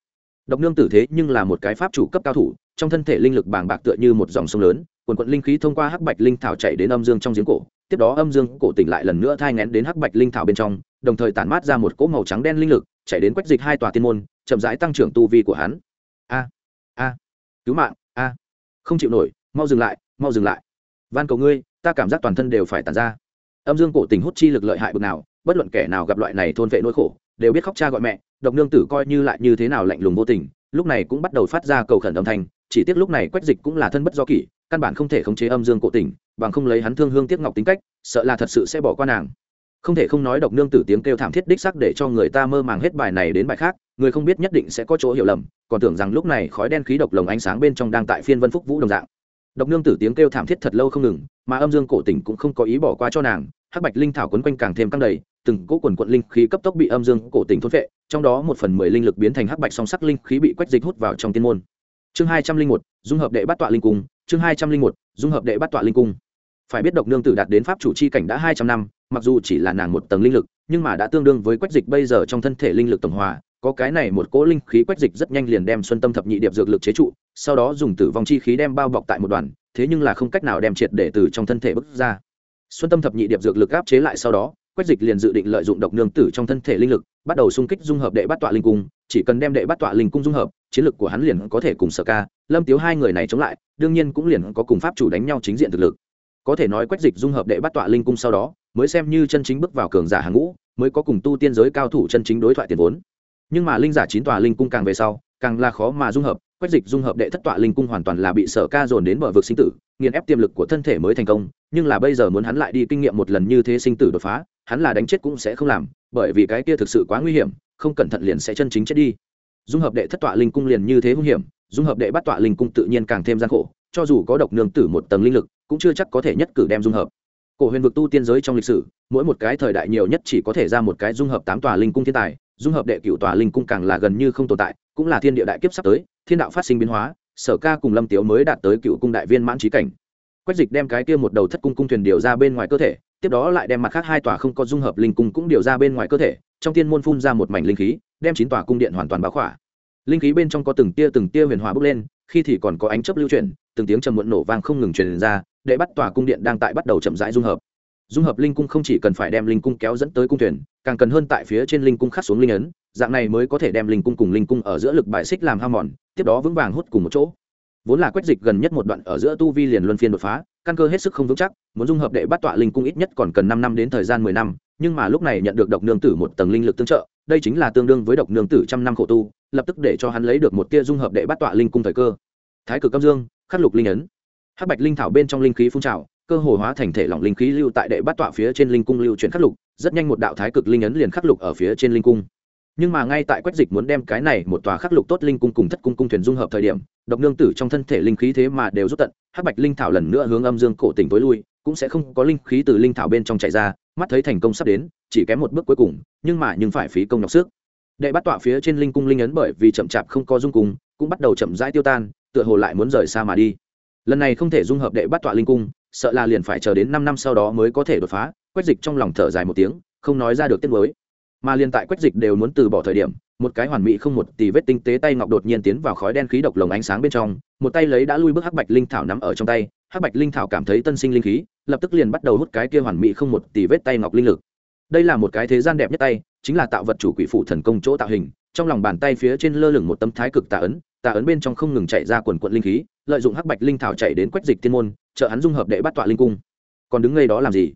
Speaker 1: Độc nương tử thế nhưng là một cái pháp chủ cấp cao thủ, trong thân thể linh lực bàng bạc tựa như một dòng sông lớn, quần quận linh khí thông qua hắc bạch linh thảo chạy đến âm dương trong giếng cổ, tiếp đó âm dương cổ tỉnh lại lần nữa thai ngén đến hắc bạch linh thảo bên trong, đồng thời tản mát ra một cỗ màu trắng đen linh lực chạy đến quách dịch hai tòa tiên môn, chậm rãi tăng trưởng tu vi của hắn. A a, cứu mạng, a. Không chịu nổi, mau dừng lại, mau dừng lại. Van cầu ngươi, ta cảm giác toàn thân đều phải tàn ra. Âm dương cổ tình hút chi lực lợi hại bực nào, bất luận kẻ nào gặp loại này thôn vệ nỗi khổ, đều biết khóc cha gọi mẹ, độc nương tử coi như lại như thế nào lạnh lùng vô tình, lúc này cũng bắt đầu phát ra cầu khẩn âm thanh, chỉ tiếc lúc này quách dịch cũng là thân bất do kỷ, căn bản không thể khống chế âm dương cổ tình, bằng không lấy hắn thương hương tiếc ngọc tính cách, sợ là thật sự sẽ bỏ qua nàng không thể không nói độc nương tử tiếng kêu thảm thiết đích sắc để cho người ta mơ màng hết bài này đến bài khác, người không biết nhất định sẽ có chỗ hiểu lầm, còn tưởng rằng lúc này khói đen khí độc lồng ánh sáng bên trong đang tại phiên vân phúc vũ đồng dạng. Độc nương tử tiếng kêu thảm thiết thật lâu không ngừng, mà âm dương cổ tỉnh cũng không có ý bỏ qua cho nàng, hắc bạch linh thảo quấn quanh càng thêm căng đầy, từng cỗ quần quận linh khí cấp tốc bị âm dương cổ tỉnh thôn vệ trong đó một phần mười linh lực biến thành hắc bạch song sắc linh khí bị quách dịch hút vào trong tiên môn. Chương hai trăm linh một, dung hợp đệ bắt tọa linh cung, chương hai trăm linh một, dung hợp đệ bắt tọa linh cung phải biết độc nương tử đạt đến pháp chủ chi cảnh đã hai trăm năm, mặc dù chỉ là nàng một tầng linh lực, nhưng mà đã tương đương với quách dịch bây giờ trong thân thể linh lực tổng hòa, có cái này một cỗ linh khí quách dịch rất nhanh liền đem xuân tâm thập nhị điệp dược lực chế trụ, sau đó dùng tử vong chi khí đem bao bọc tại một đoàn, thế nhưng là không cách nào đem triệt để từ trong thân thể bước ra. Xuân tâm thập nhị điệp dược lực áp chế lại sau đó, quách dịch liền dự định lợi dụng độc nương tử trong thân thể linh lực, bắt đầu xung kích dung hợp đệ bắt tọa linh cung, chỉ cần đem đệ bắt tọa linh cung dung hợp, chiến lực của hắn liền có thể cùng sở ca, lâm tiếu hai người này chống lại, đương nhiên cũng liền có cùng pháp chủ đánh nhau chính diện thực lực có thể nói quách dịch dung hợp đệ bắt tọa linh cung sau đó, mới xem như chân chính bước vào cường giả hàng ngũ, mới có cùng tu tiên giới cao thủ chân chính đối thoại tiền vốn. Nhưng mà linh giả chín tòa linh cung càng về sau, càng là khó mà dung hợp, quách dịch dung hợp đệ thất tọa linh cung hoàn toàn là bị sở ca dồn đến bờ vực sinh tử, nghiền ép tiềm lực của thân thể mới thành công, nhưng là bây giờ muốn hắn lại đi kinh nghiệm một lần như thế sinh tử đột phá, hắn là đánh chết cũng sẽ không làm, bởi vì cái kia thực sự quá nguy hiểm, không cẩn thận liền sẽ chân chính chết đi. Dung hợp đệ thất tọa linh cung liền như thế hung hiểm, dung hợp đệ bắt tọa linh cung tự nhiên càng thêm gian khổ, cho dù có độc nương tử một tầng linh lực cũng chưa chắc có thể nhất cử đem dung hợp. Cổ huyền vực tu tiên giới trong lịch sử, mỗi một cái thời đại nhiều nhất chỉ có thể ra một cái dung hợp tám tòa linh cung thiên tài, dung hợp đệ cửu tòa linh cung càng là gần như không tồn tại, cũng là thiên địa đại kiếp sắp tới, thiên đạo phát sinh biến hóa, sở ca cùng lâm tiếu mới đạt tới cựu cung đại viên mãn trí cảnh. Quách dịch đem cái kia một đầu thất cung cung thuyền điều ra bên ngoài cơ thể, tiếp đó lại đem mặt khác hai tòa không có dung hợp linh cung cũng điều ra bên ngoài cơ thể, trong tiên môn phun ra một mảnh linh khí, đem chín tòa cung điện hoàn toàn báo khỏa. Linh khí bên trong có từng tia từng tia huyền hòa bốc lên, khi thì còn có ánh chấp lưu chuyển, từng tiếng trầm muộn nổ vang không ngừng truyền ra để bắt tòa cung điện đang tại bắt đầu chậm rãi dung hợp. Dung hợp linh cung không chỉ cần phải đem linh cung kéo dẫn tới cung thuyền, càng cần hơn tại phía trên linh cung khắc xuống linh ấn, dạng này mới có thể đem linh cung cùng linh cung ở giữa lực bài xích làm hao mòn, tiếp đó vững vàng hút cùng một chỗ. Vốn là quét dịch gần nhất một đoạn ở giữa tu vi liền luân phiên đột phá, căn cơ hết sức không vững chắc, muốn dung hợp đệ bắt tọa linh cung ít nhất còn cần năm năm đến thời gian mười năm, nhưng mà lúc này nhận được độc nương tử một tầng linh lực tương trợ, đây chính là tương đương với độc nương tử trăm năm khổ tu, lập tức để cho hắn lấy được một tia dung hợp đệ bắt tọa linh cung thời cơ. Thái cực âm dương, khắc lục linh ấn hắc bạch linh thảo bên trong linh khí phun trào, cơ hồ hóa thành thể lỏng linh khí lưu tại đệ bát tọa phía trên linh cung lưu chuyển khắc lục, rất nhanh một đạo thái cực linh ấn liền khắc lục ở phía trên linh cung. Nhưng mà ngay tại quách dịch muốn đem cái này một tòa khắc lục tốt linh cung cùng thất cung cung thuyền dung hợp thời điểm, độc nương tử trong thân thể linh khí thế mà đều rút tận, hắc bạch linh thảo lần nữa hướng âm dương cổ tỉnh tối lui, cũng sẽ không có linh khí từ linh thảo bên trong chạy ra, mắt thấy thành công sắp đến, chỉ kém một bước cuối cùng, nhưng mà nhưng phải phí công nhọc sức. Đệ bắt tọa phía trên linh cung linh ấn bởi vì chậm chạp không có dung cung cũng bắt đầu chậm rãi tiêu tan, tựa hồ lại muốn rời xa mà đi lần này không thể dung hợp đệ bắt tọa linh cung, sợ là liền phải chờ đến năm năm sau đó mới có thể đột phá, quách dịch trong lòng thở dài một tiếng, không nói ra được tiết mới mà liền tại quách dịch đều muốn từ bỏ thời điểm, một cái hoàn mỹ không một tỷ vết tinh tế tay ngọc đột nhiên tiến vào khói đen khí độc lồng ánh sáng bên trong, một tay lấy đã lui bước hắc bạch linh thảo nắm ở trong tay, hắc bạch linh thảo cảm thấy tân sinh linh khí, lập tức liền bắt đầu hút cái kia hoàn mỹ không một tỷ vết tay ngọc linh lực. Đây là một cái thế gian đẹp nhất tay, chính là tạo vật chủ quỷ phụ thần công chỗ tạo hình, trong lòng bàn tay phía trên lơ lửng một tấm thái cực tà ấn tà ấn bên trong không ngừng chạy ra quần quận linh khí lợi dụng hắc bạch linh thảo chạy đến quách dịch tiên môn trợ hắn dung hợp đệ bắt tọa linh cung. Còn đứng ngay đó làm gì?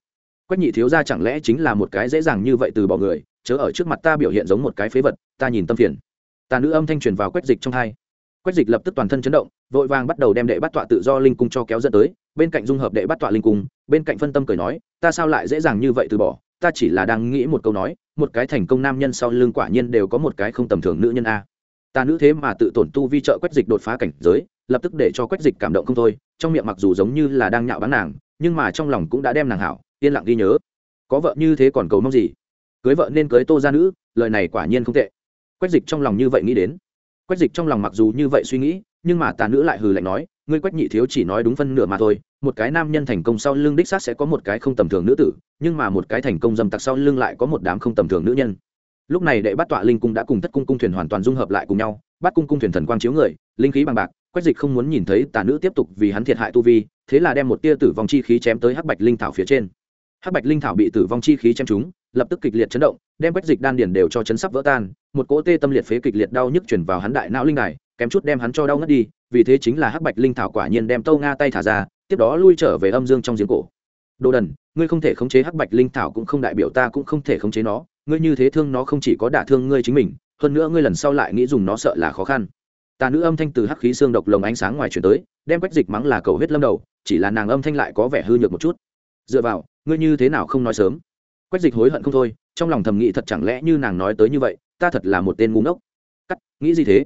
Speaker 1: Quách nhị thiếu ra chẳng lẽ chính là một cái dễ dàng như vậy từ bỏ người, chớ ở trước mặt ta biểu hiện giống một cái phế vật, ta nhìn tâm phiền. Tà nữ âm thanh truyền vào quách dịch trong hai. Quách dịch lập tức toàn thân chấn động, vội vàng bắt đầu đem đệ bắt tọa tự do linh cung cho kéo dẫn tới, bên cạnh dung hợp đệ bắt tọa linh cung, bên cạnh phân tâm cười nói, ta sao lại dễ dàng như vậy từ bỏ? Ta chỉ là đang nghĩ một câu nói, một cái thành công nam nhân sau lưng quả nhiên đều có một cái không tầm thường nữ nhân a. Ta nữ thế mà tự tổn tu vi trợ quách dịch đột phá cảnh giới lập tức để cho quách dịch cảm động không thôi, trong miệng mặc dù giống như là đang nhạo bán nàng, nhưng mà trong lòng cũng đã đem nàng hảo, yên lặng ghi nhớ. Có vợ như thế còn cầu mong gì? Cưới vợ nên cưới tô gia nữ, lời này quả nhiên không tệ. Quách dịch trong lòng như vậy nghĩ đến. Quách dịch trong lòng mặc dù như vậy suy nghĩ, nhưng mà tà nữ lại hừ lạnh nói, ngươi quách nhị thiếu chỉ nói đúng phân nửa mà thôi, một cái nam nhân thành công sau lưng đích xác sẽ có một cái không tầm thường nữ tử, nhưng mà một cái thành công dâm tặc sau lưng lại có một đám không tầm thường nữ nhân. Lúc này đệ bắt tọa linh cung đã cùng thất cung cung thuyền hoàn toàn dung hợp lại cùng nhau bắt cung cung thuyền thần quang chiếu người, linh khí bằng bạc quách dịch không muốn nhìn thấy tà nữ tiếp tục vì hắn thiệt hại tu vi, thế là đem một tia tử vong chi khí chém tới hắc bạch linh thảo phía trên. Hắc bạch linh thảo bị tử vong chi khí chém trúng, lập tức kịch liệt chấn động, đem quách dịch đan điền đều cho chấn sắp vỡ tan, một cỗ tê tâm liệt phế kịch liệt đau nhức chuyển vào hắn đại não linh đài, kém chút đem hắn cho đau ngất đi, vì thế chính là hắc bạch linh thảo quả nhiên đem tâu nga tay thả ra, tiếp đó lui trở về âm dương trong giếng cổ. Đồ đần, ngươi không thể khống chế hắc bạch linh thảo cũng không đại biểu ta cũng không thể khống chế nó, ngươi như thế thương nó không chỉ có đả thương ngươi chính mình, hơn nữa ngươi lần sau lại nghĩ dùng nó sợ là khó khăn tà nữ âm thanh từ hắc khí xương độc lồng ánh sáng ngoài chuyển tới, đem quách dịch mắng là cầu huyết lâm đầu, chỉ là nàng âm thanh lại có vẻ hư nhược một chút. Dựa vào, ngươi như thế nào không nói sớm? Quách dịch hối hận không thôi, trong lòng thầm nghĩ thật chẳng lẽ như nàng nói tới như vậy, ta thật là một tên ngu ngốc. Cắt, nghĩ gì thế?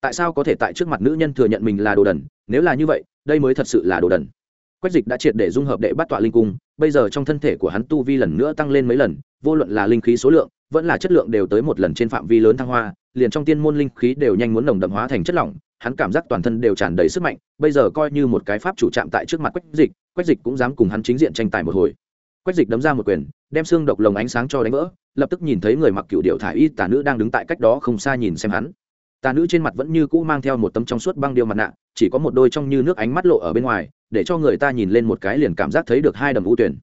Speaker 1: Tại sao có thể tại trước mặt nữ nhân thừa nhận mình là đồ đần? Nếu là như vậy, đây mới thật sự là đồ đần. Quách dịch đã triệt để dung hợp đệ bắt tọa linh cung, bây giờ trong thân thể của hắn tu vi lần nữa tăng lên mấy lần, vô luận là linh khí số lượng vẫn là chất lượng đều tới một lần trên phạm vi lớn thăng hoa, liền trong tiên môn linh khí đều nhanh muốn nồng đậm hóa thành chất lỏng, hắn cảm giác toàn thân đều tràn đầy sức mạnh, bây giờ coi như một cái pháp chủ chạm tại trước mặt quách dịch quách dịch cũng dám cùng hắn chính diện tranh tài một hồi. Quách dịch đấm ra một quyền, đem xương độc lồng ánh sáng cho đánh vỡ, lập tức nhìn thấy người mặc cựu điệu thả y tà nữ đang đứng tại cách đó không xa nhìn xem hắn. Tà nữ trên mặt vẫn như cũ mang theo một tấm trong suốt băng điêu mặt nạ, chỉ có một đôi trong như nước ánh mắt lộ ở bên ngoài, để cho người ta nhìn lên một cái liền cảm giác thấy được hai đầm u tuyển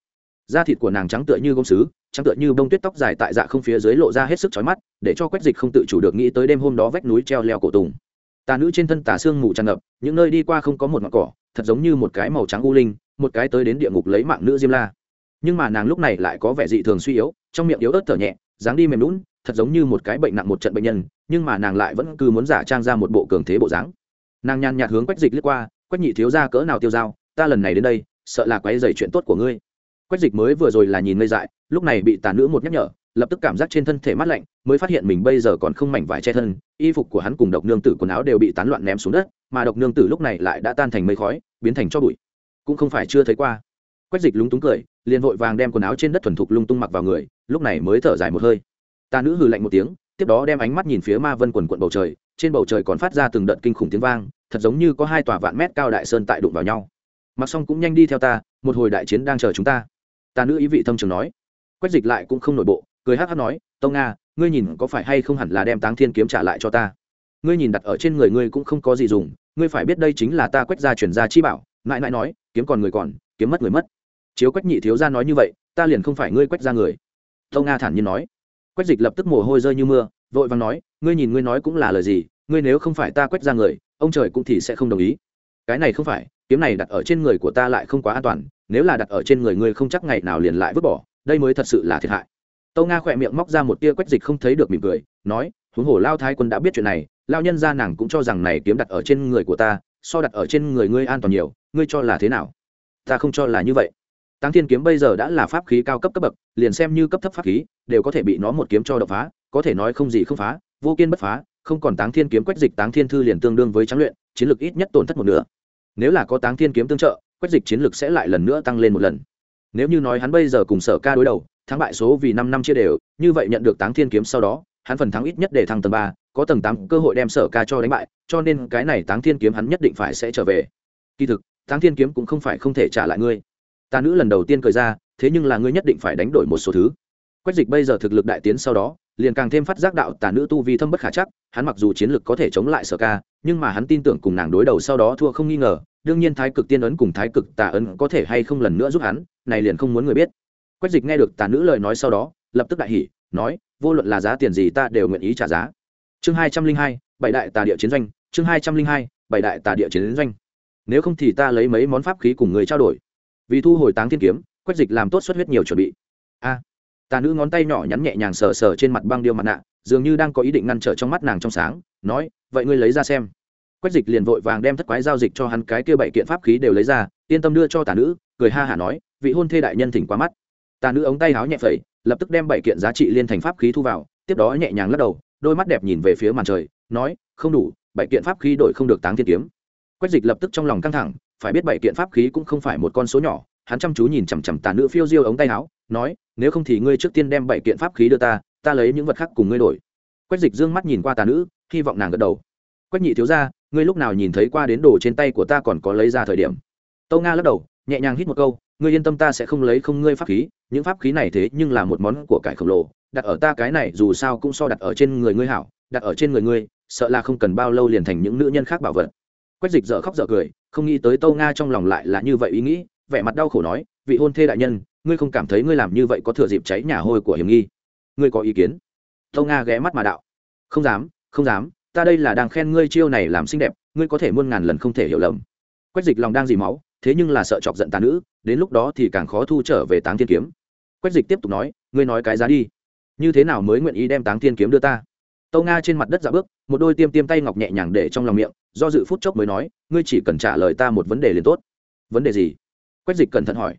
Speaker 1: da thịt của nàng trắng tựa như gông sứ, trắng tựa như bông tuyết tóc dài tại dạ không phía dưới lộ ra hết sức chói mắt, để cho quách dịch không tự chủ được nghĩ tới đêm hôm đó vách núi treo leo cổ tùng. Tà nữ trên thân tà xương mù tràn ngập, những nơi đi qua không có một ngọn cỏ, thật giống như một cái màu trắng u linh, một cái tới đến địa ngục lấy mạng nữ diêm la. Nhưng mà nàng lúc này lại có vẻ dị thường suy yếu, trong miệng yếu ớt thở nhẹ, dáng đi mềm lún thật giống như một cái bệnh nặng một trận bệnh nhân, nhưng mà nàng lại vẫn cứ muốn giả trang ra một bộ cường thế bộ dáng. Nàng nhàn nhạt hướng quách dịch lướt qua, quách nhị thiếu ra cỡ nào tiêu dao, ta lần này đến đây, sợ là quấy dày chuyện tốt của ngươi quách dịch mới vừa rồi là nhìn ngây dại, lúc này bị tàn nữ một nhắc nhở, lập tức cảm giác trên thân thể mát lạnh, mới phát hiện mình bây giờ còn không mảnh vải che thân, y phục của hắn cùng độc nương tử quần áo đều bị tán loạn ném xuống đất, mà độc nương tử lúc này lại đã tan thành mây khói, biến thành cho bụi. Cũng không phải chưa thấy qua. Quách dịch lúng túng cười, liền vội vàng đem quần áo trên đất thuần thục lung tung mặc vào người, lúc này mới thở dài một hơi. Ta nữ hừ lạnh một tiếng, tiếp đó đem ánh mắt nhìn phía ma vân quần quận bầu trời, trên bầu trời còn phát ra từng đợt kinh khủng tiếng vang, thật giống như có hai tòa vạn mét cao đại sơn tại đụng vào nhau. Mặc xong cũng nhanh đi theo ta, một hồi đại chiến đang chờ chúng ta ta nữ ý vị thâm trường nói. Quách dịch lại cũng không nội bộ, cười hát hát nói, tông nga, ngươi nhìn có phải hay không hẳn là đem táng thiên kiếm trả lại cho ta? Ngươi nhìn đặt ở trên người ngươi cũng không có gì dùng, ngươi phải biết đây chính là ta quách gia chuyển gia chi bảo. Mãi mãi nói, kiếm còn người còn, kiếm mất người mất. Chiếu quách nhị thiếu gia nói như vậy, ta liền không phải ngươi quách ra người. Tông nga thản nhiên nói. Quách dịch lập tức mồ hôi rơi như mưa, vội vàng nói, ngươi nhìn ngươi nói cũng là lời gì, ngươi nếu không phải ta quách ra người, ông trời cũng thì sẽ không đồng ý. Cái này không phải, kiếm này đặt ở trên người của ta lại không quá an toàn nếu là đặt ở trên người ngươi không chắc ngày nào liền lại vứt bỏ, đây mới thật sự là thiệt hại. Tâu nga khỏe miệng móc ra một tia quách dịch không thấy được mỉm cười, nói, huống hồ lao thái quân đã biết chuyện này, lao nhân ra nàng cũng cho rằng này kiếm đặt ở trên người của ta, so đặt ở trên người ngươi an toàn nhiều, ngươi cho là thế nào? Ta không cho là như vậy. Táng thiên kiếm bây giờ đã là pháp khí cao cấp cấp bậc, liền xem như cấp thấp pháp khí, đều có thể bị nó một kiếm cho đập phá, có thể nói không gì không phá, vô kiên bất phá, không còn táng thiên kiếm quách dịch táng thiên thư liền tương đương với trắng luyện, chiến lược ít nhất tổn thất một nửa. Nếu là có táng thiên kiếm tương trợ quách dịch chiến lược sẽ lại lần nữa tăng lên một lần. Nếu như nói hắn bây giờ cùng sở ca đối đầu, thắng bại số vì năm năm chia đều, như vậy nhận được táng thiên kiếm sau đó, hắn phần thắng ít nhất để thăng tầng ba, có tầng tám cơ hội đem sở ca cho đánh bại, cho nên cái này táng thiên kiếm hắn nhất định phải sẽ trở về. Kỳ thực, táng thiên kiếm cũng không phải không thể trả lại ngươi. Ta nữ lần đầu tiên cười ra, thế nhưng là ngươi nhất định phải đánh đổi một số thứ. Quách dịch bây giờ thực lực đại tiến sau đó liền càng thêm phát giác đạo tà nữ tu vi thâm bất khả chắc, hắn mặc dù chiến lực có thể chống lại sở ca, nhưng mà hắn tin tưởng cùng nàng đối đầu sau đó thua không nghi ngờ, đương nhiên thái cực tiên ấn cùng thái cực tà ấn có thể hay không lần nữa giúp hắn, này liền không muốn người biết. Quách dịch nghe được tà nữ lời nói sau đó, lập tức đại hỉ, nói, vô luận là giá tiền gì ta đều nguyện ý trả giá. Chương hai trăm linh hai, bảy đại tà địa chiến doanh, chương hai trăm linh hai, bảy đại tà địa chiến doanh. Nếu không thì ta lấy mấy món pháp khí cùng người trao đổi. Vì thu hồi táng thiên kiếm, quách dịch làm tốt xuất huyết nhiều chuẩn bị. A tà nữ ngón tay nhỏ nhắn nhẹ nhàng sờ sờ trên mặt băng điêu mặt nạ, dường như đang có ý định ngăn trở trong mắt nàng trong sáng, nói, vậy ngươi lấy ra xem. Quách dịch liền vội vàng đem thất quái giao dịch cho hắn cái kia bảy kiện pháp khí đều lấy ra, yên tâm đưa cho tà nữ, cười ha hả nói, vị hôn thê đại nhân thỉnh qua mắt. Tà nữ ống tay háo nhẹ phẩy, lập tức đem bảy kiện giá trị liên thành pháp khí thu vào, tiếp đó nhẹ nhàng lắc đầu, đôi mắt đẹp nhìn về phía màn trời, nói, không đủ, bảy kiện pháp khí đổi không được táng thiên kiếm. Quách dịch lập tức trong lòng căng thẳng, phải biết bảy kiện pháp khí cũng không phải một con số nhỏ hắn chăm chú nhìn chằm chằm tà nữ phiêu diêu ống tay áo, nói, nếu không thì ngươi trước tiên đem bảy kiện pháp khí đưa ta ta lấy những vật khác cùng ngươi đổi. Quách dịch dương mắt nhìn qua tà nữ, hy vọng nàng gật đầu. Quách nhị thiếu ra ngươi lúc nào nhìn thấy qua đến đồ trên tay của ta còn có lấy ra thời điểm? Tâu nga lắc đầu, nhẹ nhàng hít một câu, ngươi yên tâm ta sẽ không lấy không ngươi pháp khí, những pháp khí này thế nhưng là một món của cải khổng lồ, đặt ở ta cái này dù sao cũng so đặt ở trên người ngươi hảo, đặt ở trên người ngươi, sợ là không cần bao lâu liền thành những nữ nhân khác bảo vật. Quách dịch dở khóc dở cười, không nghĩ tới tâu nga trong lòng lại là như vậy ý nghĩ vẻ mặt đau khổ nói, vị hôn thê đại nhân, ngươi không cảm thấy ngươi làm như vậy có thừa dịp cháy nhà hôi của hiểm nghi? Ngươi có ý kiến? Tâu nga ghé mắt mà đạo, không dám không dám, ta đây là đang khen ngươi chiêu này làm xinh đẹp, ngươi có thể muôn ngàn lần không thể hiểu lầm. Quách dịch lòng đang dì máu, thế nhưng là sợ chọc giận tà nữ, đến lúc đó thì càng khó thu trở về táng thiên kiếm. Quách dịch tiếp tục nói, ngươi nói cái giá đi. Như thế nào mới nguyện ý đem táng thiên kiếm đưa ta? Tâu nga trên mặt đất dạ bước, một đôi tiêm tiêm tay ngọc nhẹ nhàng để trong lòng miệng, do dự phút chốc mới nói, ngươi chỉ cần trả lời ta một vấn đề liền tốt. Vấn đề gì? Quách dịch cẩn thận hỏi.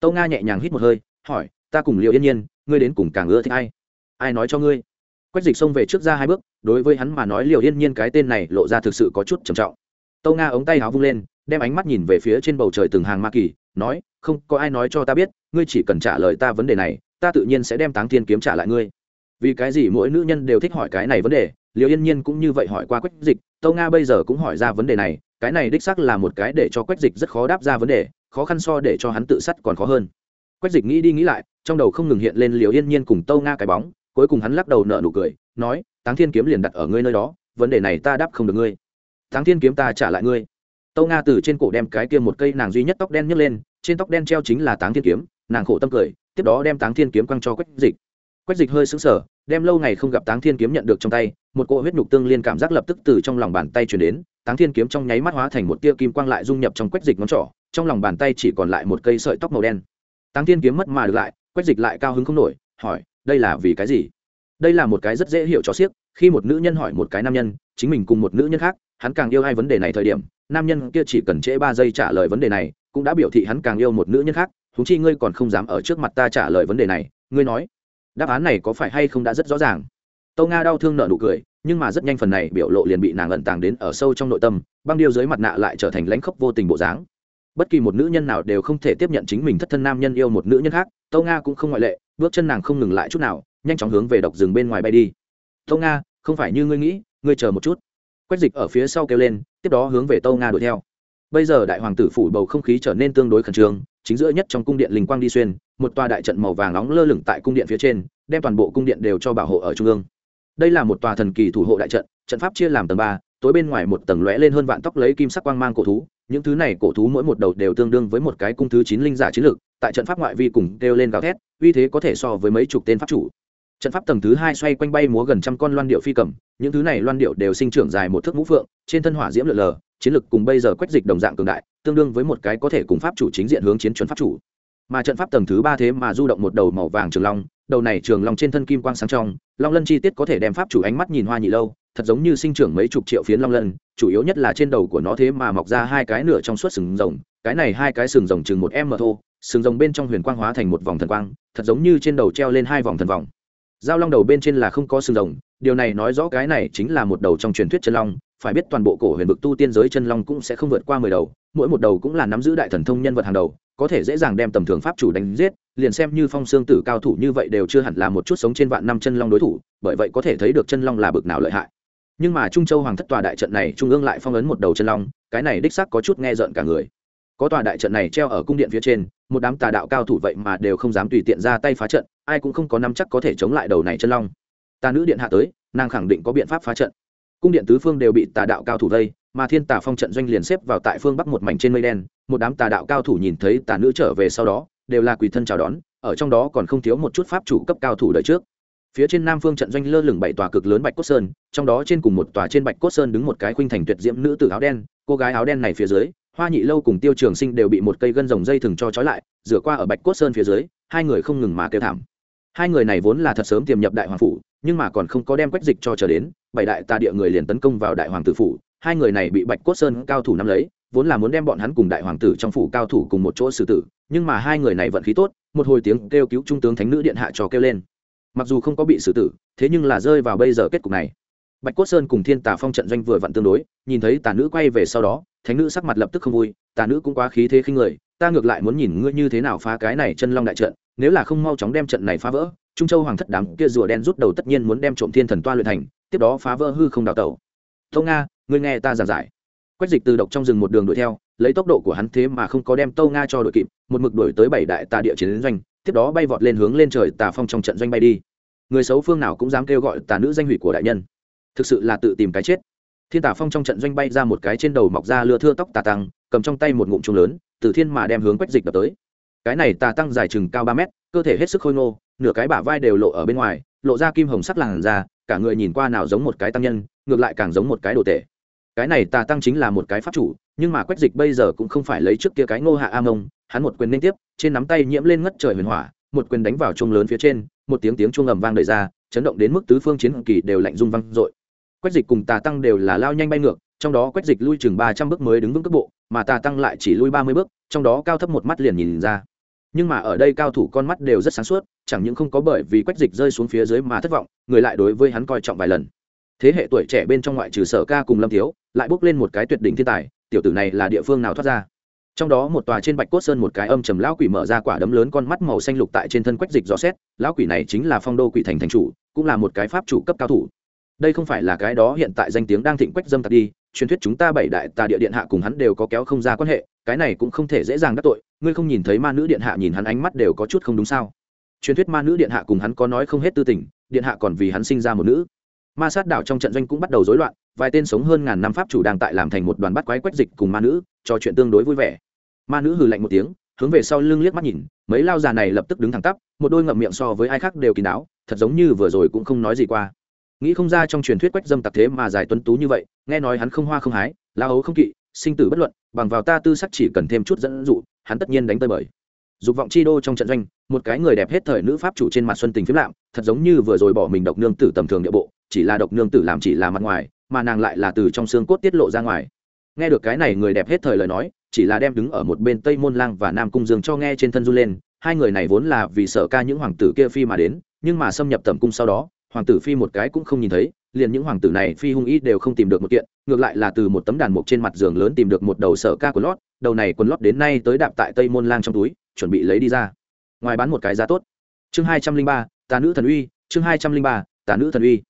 Speaker 1: Tâu nga nhẹ nhàng hít một hơi, hỏi, ta cùng liệu yên nhiên, ngươi đến cùng càng ưa thích ai? Ai nói cho ngươi? Quách dịch xông về trước ra hai bước, đối với hắn mà nói liệu yên nhiên cái tên này lộ ra thực sự có chút trầm trọng. Tâu nga ống tay áo vung lên, đem ánh mắt nhìn về phía trên bầu trời từng hàng ma kỳ, nói, không, có ai nói cho ta biết, ngươi chỉ cần trả lời ta vấn đề này, ta tự nhiên sẽ đem táng thiên kiếm trả lại ngươi. Vì cái gì mỗi nữ nhân đều thích hỏi cái này vấn đề liệu yên nhiên cũng như vậy hỏi qua quách dịch, tâu nga bây giờ cũng hỏi ra vấn đề này, cái này đích xác là một cái để cho quách dịch rất khó đáp ra vấn đề khó khăn so để cho hắn tự sát còn khó hơn. Quách dịch nghĩ đi nghĩ lại, trong đầu không ngừng hiện lên liều yên nhiên cùng tâu nga cái bóng, cuối cùng hắn lắc đầu nợ nụ cười, nói, táng thiên kiếm liền đặt ở ngươi nơi đó, vấn đề này ta đáp không được ngươi. Táng thiên kiếm ta trả lại ngươi. Tâu nga từ trên cổ đem cái kia một cây nàng duy nhất tóc đen nhấc lên, trên tóc đen treo chính là táng thiên kiếm, nàng khổ tâm cười, tiếp đó đem táng thiên kiếm quăng cho quách dịch. Quách dịch hơi sững sờ, đem lâu ngày không gặp táng thiên kiếm nhận được trong tay, một cỗ huyết nhục tương liên cảm giác lập tức từ trong lòng bàn tay chuyển đến, táng thiên kiếm trong nháy mắt hóa thành một tia kim quang lại dung nhập trong quách dịch ngón trỏ trong lòng bàn tay chỉ còn lại một cây sợi tóc màu đen. Tăng thiên kiếm mất mà được lại, quách dịch lại cao hứng không nổi, hỏi, đây là vì cái gì? Đây là một cái rất dễ hiểu cho siếc khi một nữ nhân hỏi một cái nam nhân, chính mình cùng một nữ nhân khác, hắn càng yêu hai vấn đề này thời điểm, nam nhân kia chỉ cần trễ ba giây trả lời vấn đề này, cũng đã biểu thị hắn càng yêu một nữ nhân khác húng chi ngươi còn không dám ở trước mặt ta trả lời vấn đề này, ngươi nói, đáp án này có phải hay không đã rất rõ ràng? Tâu nga đau thương nợ nụ cười, nhưng mà rất nhanh phần này biểu lộ liền bị nàng ẩn tàng đến ở sâu trong nội tâm, băng điêu dưới mặt nạ lại trở thành lãnh khốc vô tình bộ dáng bất kỳ một nữ nhân nào đều không thể tiếp nhận chính mình thất thân nam nhân yêu một nữ nhân khác tâu nga cũng không ngoại lệ, bước chân nàng không ngừng lại chút nào, nhanh chóng hướng về độc rừng bên ngoài bay đi. Tâu nga, không phải như ngươi nghĩ, ngươi chờ một chút. Quách dịch ở phía sau kêu lên, tiếp đó hướng về tâu nga đuổi theo. Bây giờ đại hoàng tử phủ bầu không khí trở nên tương đối khẩn trương, chính giữa nhất trong cung điện linh quang đi xuyên, một tòa đại trận màu vàng nóng lơ lửng tại cung điện phía trên, đem toàn bộ cung điện đều cho bảo hộ ở trung ương. Đây là một tòa thần kỳ thủ hộ đại trận trận pháp chia làm tầng ba, tối bên ngoài một tầng lóe lên hơn vạn tóc lấy kim sắc quang mang cổ thú những thứ này cổ thú mỗi một đầu đều tương đương với một cái cung thứ chín linh giả chiến lược tại trận pháp ngoại vi cùng kêu lên gào thét, uy thế có thể so với mấy chục tên pháp chủ. Trận pháp tầng thứ hai xoay quanh bay múa gần trăm con loan điệu phi cầm, những thứ này loan điệu đều sinh trưởng dài một thước mũ phượng, trên thân hỏa diễm lượn lờ, chiến lực cùng bây giờ quách dịch đồng dạng cường đại, tương đương với một cái có thể cùng pháp chủ chính diện hướng chiến chuẩn pháp chủ. Mà trận pháp tầng thứ ba thế mà du động một đầu màu vàng trường long, đầu này trường long trên thân kim quang sáng trong, long lân chi tiết có thể đem pháp chủ ánh mắt nhìn hoa nhị lâu thật giống như sinh trưởng mấy chục triệu phiến long lân, chủ yếu nhất là trên đầu của nó thế mà mọc ra hai cái nửa trong suốt sừng rồng, cái này hai cái sừng rồng chừng một em m thô sừng rồng bên trong huyền quang hóa thành một vòng thần quang, thật giống như trên đầu treo lên hai vòng thần vòng. Giao long đầu bên trên là không có sừng rồng, điều này nói rõ cái này chính là một đầu trong truyền thuyết chân long, phải biết toàn bộ cổ huyền vực tu tiên giới chân long cũng sẽ không vượt qua mười đầu, mỗi một đầu cũng là nắm giữ đại thần thông nhân vật hàng đầu, có thể dễ dàng đem tầm thường pháp chủ đánh giết, liền xem như phong xương tử cao thủ như vậy đều chưa hẳn là một chút sống trên vạn năm chân long đối thủ, bởi vậy có thể thấy được chân long là bực nào lợi hại nhưng mà trung châu hoàng thất tòa đại trận này trung ương lại phong ấn một đầu chân long, cái này đích xác có chút nghe rợn cả người. Có tòa đại trận này treo ở cung điện phía trên, một đám tà đạo cao thủ vậy mà đều không dám tùy tiện ra tay phá trận, ai cũng không có nắm chắc có thể chống lại đầu này chân long. Tà nữ điện hạ tới, nàng khẳng định có biện pháp phá trận. Cung điện tứ phương đều bị tà đạo cao thủ vây, mà thiên tà phong trận doanh liền xếp vào tại phương bắc một mảnh trên mây đen, một đám tà đạo cao thủ nhìn thấy tà nữ trở về sau đó, đều là quỳ thân chào đón, ở trong đó còn không thiếu một chút pháp chủ cấp cao thủ đợi trước phía trên nam phương trận doanh lơ lửng bảy tòa cực lớn bạch cốt sơn, trong đó trên cùng một tòa trên bạch cốt sơn đứng một cái khuynh thành tuyệt diễm nữ tử áo đen. Cô gái áo đen này phía dưới, hoa nhị lâu cùng tiêu trường sinh đều bị một cây gân rồng dây thừng cho trói lại, rửa qua ở bạch cốt sơn phía dưới, hai người không ngừng mà kêu thảm. Hai người này vốn là thật sớm tiềm nhập đại hoàng phủ, nhưng mà còn không có đem quách dịch cho trở đến, bảy đại tà địa người liền tấn công vào đại hoàng tử phủ. Hai người này bị bạch cốt sơn cao thủ nắm lấy, vốn là muốn đem bọn hắn cùng đại hoàng tử trong phủ cao thủ cùng một chỗ xử tử, nhưng mà hai người này vận khí tốt, một hồi tiếng kêu cứu trung tướng thánh nữ điện hạ cho kêu lên mặc dù không có bị xử tử, thế nhưng là rơi vào bây giờ kết cục này. Bạch cốt sơn cùng thiên tà phong trận doanh vừa vặn tương đối, nhìn thấy tà nữ quay về sau đó, thánh nữ sắc mặt lập tức không vui, tà nữ cũng quá khí thế khinh người, ta ngược lại muốn nhìn ngươi như thế nào phá cái này chân long đại trận, nếu là không mau chóng đem trận này phá vỡ, trung châu hoàng thất đám kia rùa đen rút đầu tất nhiên muốn đem trộm thiên thần toa luyện thành, tiếp đó phá vỡ hư không đào tẩu. Tâu nga, ngươi nghe ta giảng giải. Quách dịch từ độc trong rừng một đường đuổi theo, lấy tốc độ của hắn thế mà không có đem tâu nga cho đội kịp, một mực đuổi tới bảy đại tà địa chiến doanh tiếp đó bay vọt lên hướng lên trời tà phong trong trận doanh bay đi. Người xấu phương nào cũng dám kêu gọi tà nữ danh hủy của đại nhân. Thực sự là tự tìm cái chết. Thiên tà phong trong trận doanh bay ra một cái trên đầu mọc ra lưa thưa tóc tà tăng, cầm trong tay một ngụm trùng lớn, từ thiên mà đem hướng quách dịch đập tới. Cái này tà tăng dài chừng cao ba mét, cơ thể hết sức khôi ngô, nửa cái bả vai đều lộ ở bên ngoài, lộ ra kim hồng sắc làn da, cả người nhìn qua nào giống một cái tăng nhân, ngược lại càng giống một cái đồ tể. Cái này tà tăng chính là một cái pháp chủ nhưng mà quách dịch bây giờ cũng không phải lấy trước kia cái ngô hạ a mông hắn một quyền liên tiếp, trên nắm tay nhiễm lên ngất trời huyền hỏa, một quyền đánh vào chuông lớn phía trên, một tiếng tiếng chuông ầm vang đời ra, chấn động đến mức tứ phương chiến kỳ đều lạnh rung vang dội. Quách dịch cùng tà tăng đều là lao nhanh bay ngược, trong đó quách dịch lui chừng ba trăm bước mới đứng vững cước bộ, mà tà tăng lại chỉ lui ba mươi bước, trong đó cao thấp một mắt liền nhìn ra. Nhưng mà ở đây cao thủ con mắt đều rất sáng suốt, chẳng những không có bởi vì quách dịch rơi xuống phía dưới mà thất vọng, người lại đối với hắn coi trọng vài lần. Thế hệ tuổi trẻ bên trong ngoại trừ sở ca cùng lâm thiếu, lại bước lên một cái tuyệt đỉnh thiên tài tiểu tử này là địa phương nào thoát ra? Trong đó một tòa trên bạch cốt sơn một cái âm trầm lão quỷ mở ra quả đấm lớn con mắt màu xanh lục tại trên thân quách dịch rõ xét, lão quỷ này chính là phong đô quỷ thành thành chủ, cũng là một cái pháp chủ cấp cao thủ. Đây không phải là cái đó hiện tại danh tiếng đang thịnh quách dâm tặc đi, truyền thuyết chúng ta bảy đại tà địa điện hạ cùng hắn đều có kéo không ra quan hệ, cái này cũng không thể dễ dàng đắc tội, ngươi không nhìn thấy ma nữ điện hạ nhìn hắn ánh mắt đều có chút không đúng sao? Truyền thuyết ma nữ điện hạ cùng hắn có nói không hết tư tình, điện hạ còn vì hắn sinh ra một nữ. Ma sát đảo trong trận doanh cũng bắt đầu rối loạn vài tên sống hơn ngàn năm pháp chủ đang tại làm thành một đoàn bắt quái quách dịch cùng ma nữ, trò chuyện tương đối vui vẻ. Ma nữ hừ lạnh một tiếng, hướng về sau lưng liếc mắt nhìn, mấy lao già này lập tức đứng thẳng tắp, một đôi ngậm miệng so với ai khác đều kín đáo, thật giống như vừa rồi cũng không nói gì qua. Nghĩ không ra trong truyền thuyết quách dâm tặc thế mà dài tuấn tú như vậy, nghe nói hắn không hoa không hái, la ấu không kỵ, sinh tử bất luận, bằng vào ta tư sắc chỉ cần thêm chút dẫn dụ, hắn tất nhiên đánh tơi bời. Dục vọng chi đô trong trận doanh, một cái người đẹp hết thời nữ pháp chủ trên mặt xuân tình phiếm lạm, thật giống như vừa rồi bỏ mình độc nương tử tầm thường địa bộ, chỉ là độc nương tử làm chỉ là mặt ngoài mà nàng lại là từ trong xương cốt tiết lộ ra ngoài. Nghe được cái này người đẹp hết thời lời nói, chỉ là đem đứng ở một bên tây môn lang và nam cung dương cho nghe trên thân du lên, hai người này vốn là vì sợ ca những hoàng tử kia phi mà đến, nhưng mà xâm nhập tầm cung sau đó, hoàng tử phi một cái cũng không nhìn thấy, liền những hoàng tử này phi hung ý đều không tìm được một kiện, ngược lại là từ một tấm đàn mục trên mặt giường lớn tìm được một đầu sợ ca của lót, đầu này quần lót đến nay tới đạp tại tây môn lang trong túi, chuẩn bị lấy đi ra. Ngoài bán một cái giá tốt. Chương hai trăm linh ba, tà nữ thần uy, chương hai trăm linh ba, tà nữ thần uy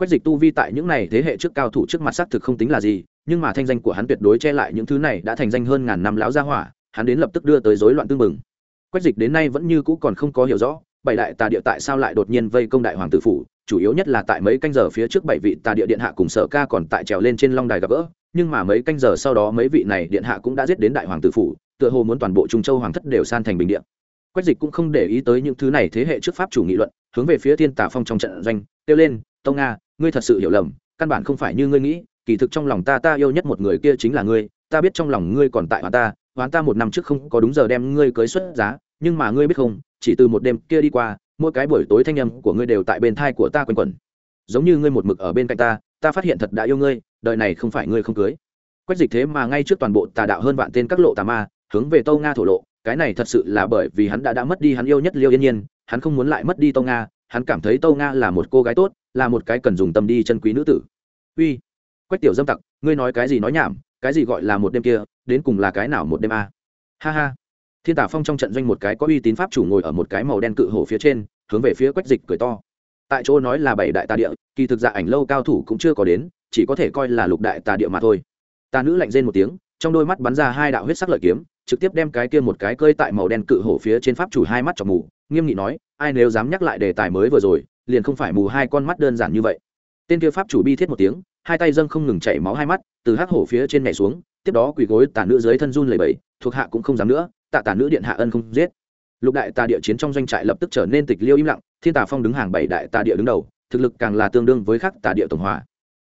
Speaker 1: quách dịch tu vi tại những này thế hệ trước cao thủ trước mặt xác thực không tính là gì, nhưng mà thanh danh của hắn tuyệt đối che lại những thứ này đã thành danh hơn ngàn năm lão gia hỏa, hắn đến lập tức đưa tới rối loạn tương mừng. Quách dịch đến nay vẫn như cũ còn không có hiểu rõ, bảy đại tà địa tại sao lại đột nhiên vây công đại hoàng tử phủ, chủ yếu nhất là tại mấy canh giờ phía trước bảy vị tà địa điện hạ cùng sở ca còn tại trèo lên trên long đài gặp gỡ, nhưng mà mấy canh giờ sau đó mấy vị này điện hạ cũng đã giết đến đại hoàng tử phủ, tựa hồ muốn toàn bộ trung châu hoàng thất đều san thành bình điện quách dịch cũng không để ý tới những thứ này thế hệ trước pháp chủ nghị luận, hướng về phía thiên tà phong trong trận doanh, kêu lên, tông nga ngươi thật sự hiểu lầm, căn bản không phải như ngươi nghĩ, kỳ thực trong lòng ta ta yêu nhất một người kia chính là ngươi, ta biết trong lòng ngươi còn tại hoán ta hoán ta một năm trước không có đúng giờ đem ngươi cưới xuất giá, nhưng mà ngươi biết không, chỉ từ một đêm kia đi qua, mỗi cái buổi tối thanh âm của ngươi đều tại bên thai của ta quanh quẩn. Giống như ngươi một mực ở bên cạnh ta ta phát hiện thật đã yêu ngươi, đời này không phải ngươi không cưới. Quách dịch thế mà ngay trước toàn bộ tà đạo hơn vạn tên các lộ tà ma, hướng về tâu nga thổ lộ, cái này thật sự là bởi vì hắn đã đã mất đi hắn yêu nhất liêu yên nhiên, hắn không muốn lại mất đi tâu nga, hắn cảm thấy tâu nga là một cô gái tốt là một cái cần dùng tâm đi chân quý nữ tử. Uy, quách tiểu dâm tặc, ngươi nói cái gì nói nhảm, cái gì gọi là một đêm kia, đến cùng là cái nào một đêm a? Ha ha. Thiên tả phong trong trận doanh một cái có uy tín pháp chủ ngồi ở một cái màu đen cự hổ phía trên, hướng về phía quách dịch cười to. Tại chỗ nói là bảy đại tà địa, kỳ thực dạ ảnh lâu cao thủ cũng chưa có đến, chỉ có thể coi là lục đại tà địa mà thôi. Tà nữ lạnh rên một tiếng, trong đôi mắt bắn ra hai đạo huyết sắc lợi kiếm, trực tiếp đem cái kia một cái cơi tại màu đen cự hổ phía trên pháp chủ hai mắt chọc mù, nghiêm nghị nói, ai nếu dám nhắc lại đề tài mới vừa rồi liền không phải mù hai con mắt đơn giản như vậy. Tên kia pháp chủ bi thiết một tiếng, hai tay dâng không ngừng chảy máu hai mắt, từ hắc hổ phía trên nhảy xuống, tiếp đó quỳ gối tà nữ dưới thân run lầy bẫy thuộc hạ cũng không dám nữa, tạ tà nữ điện hạ ân không giết. Lục đại tà địa chiến trong doanh trại lập tức trở nên tịch liêu im lặng, thiên tà phong đứng hàng bảy đại tà địa đứng đầu, thực lực càng là tương đương với khắc tà địa tổng hòa.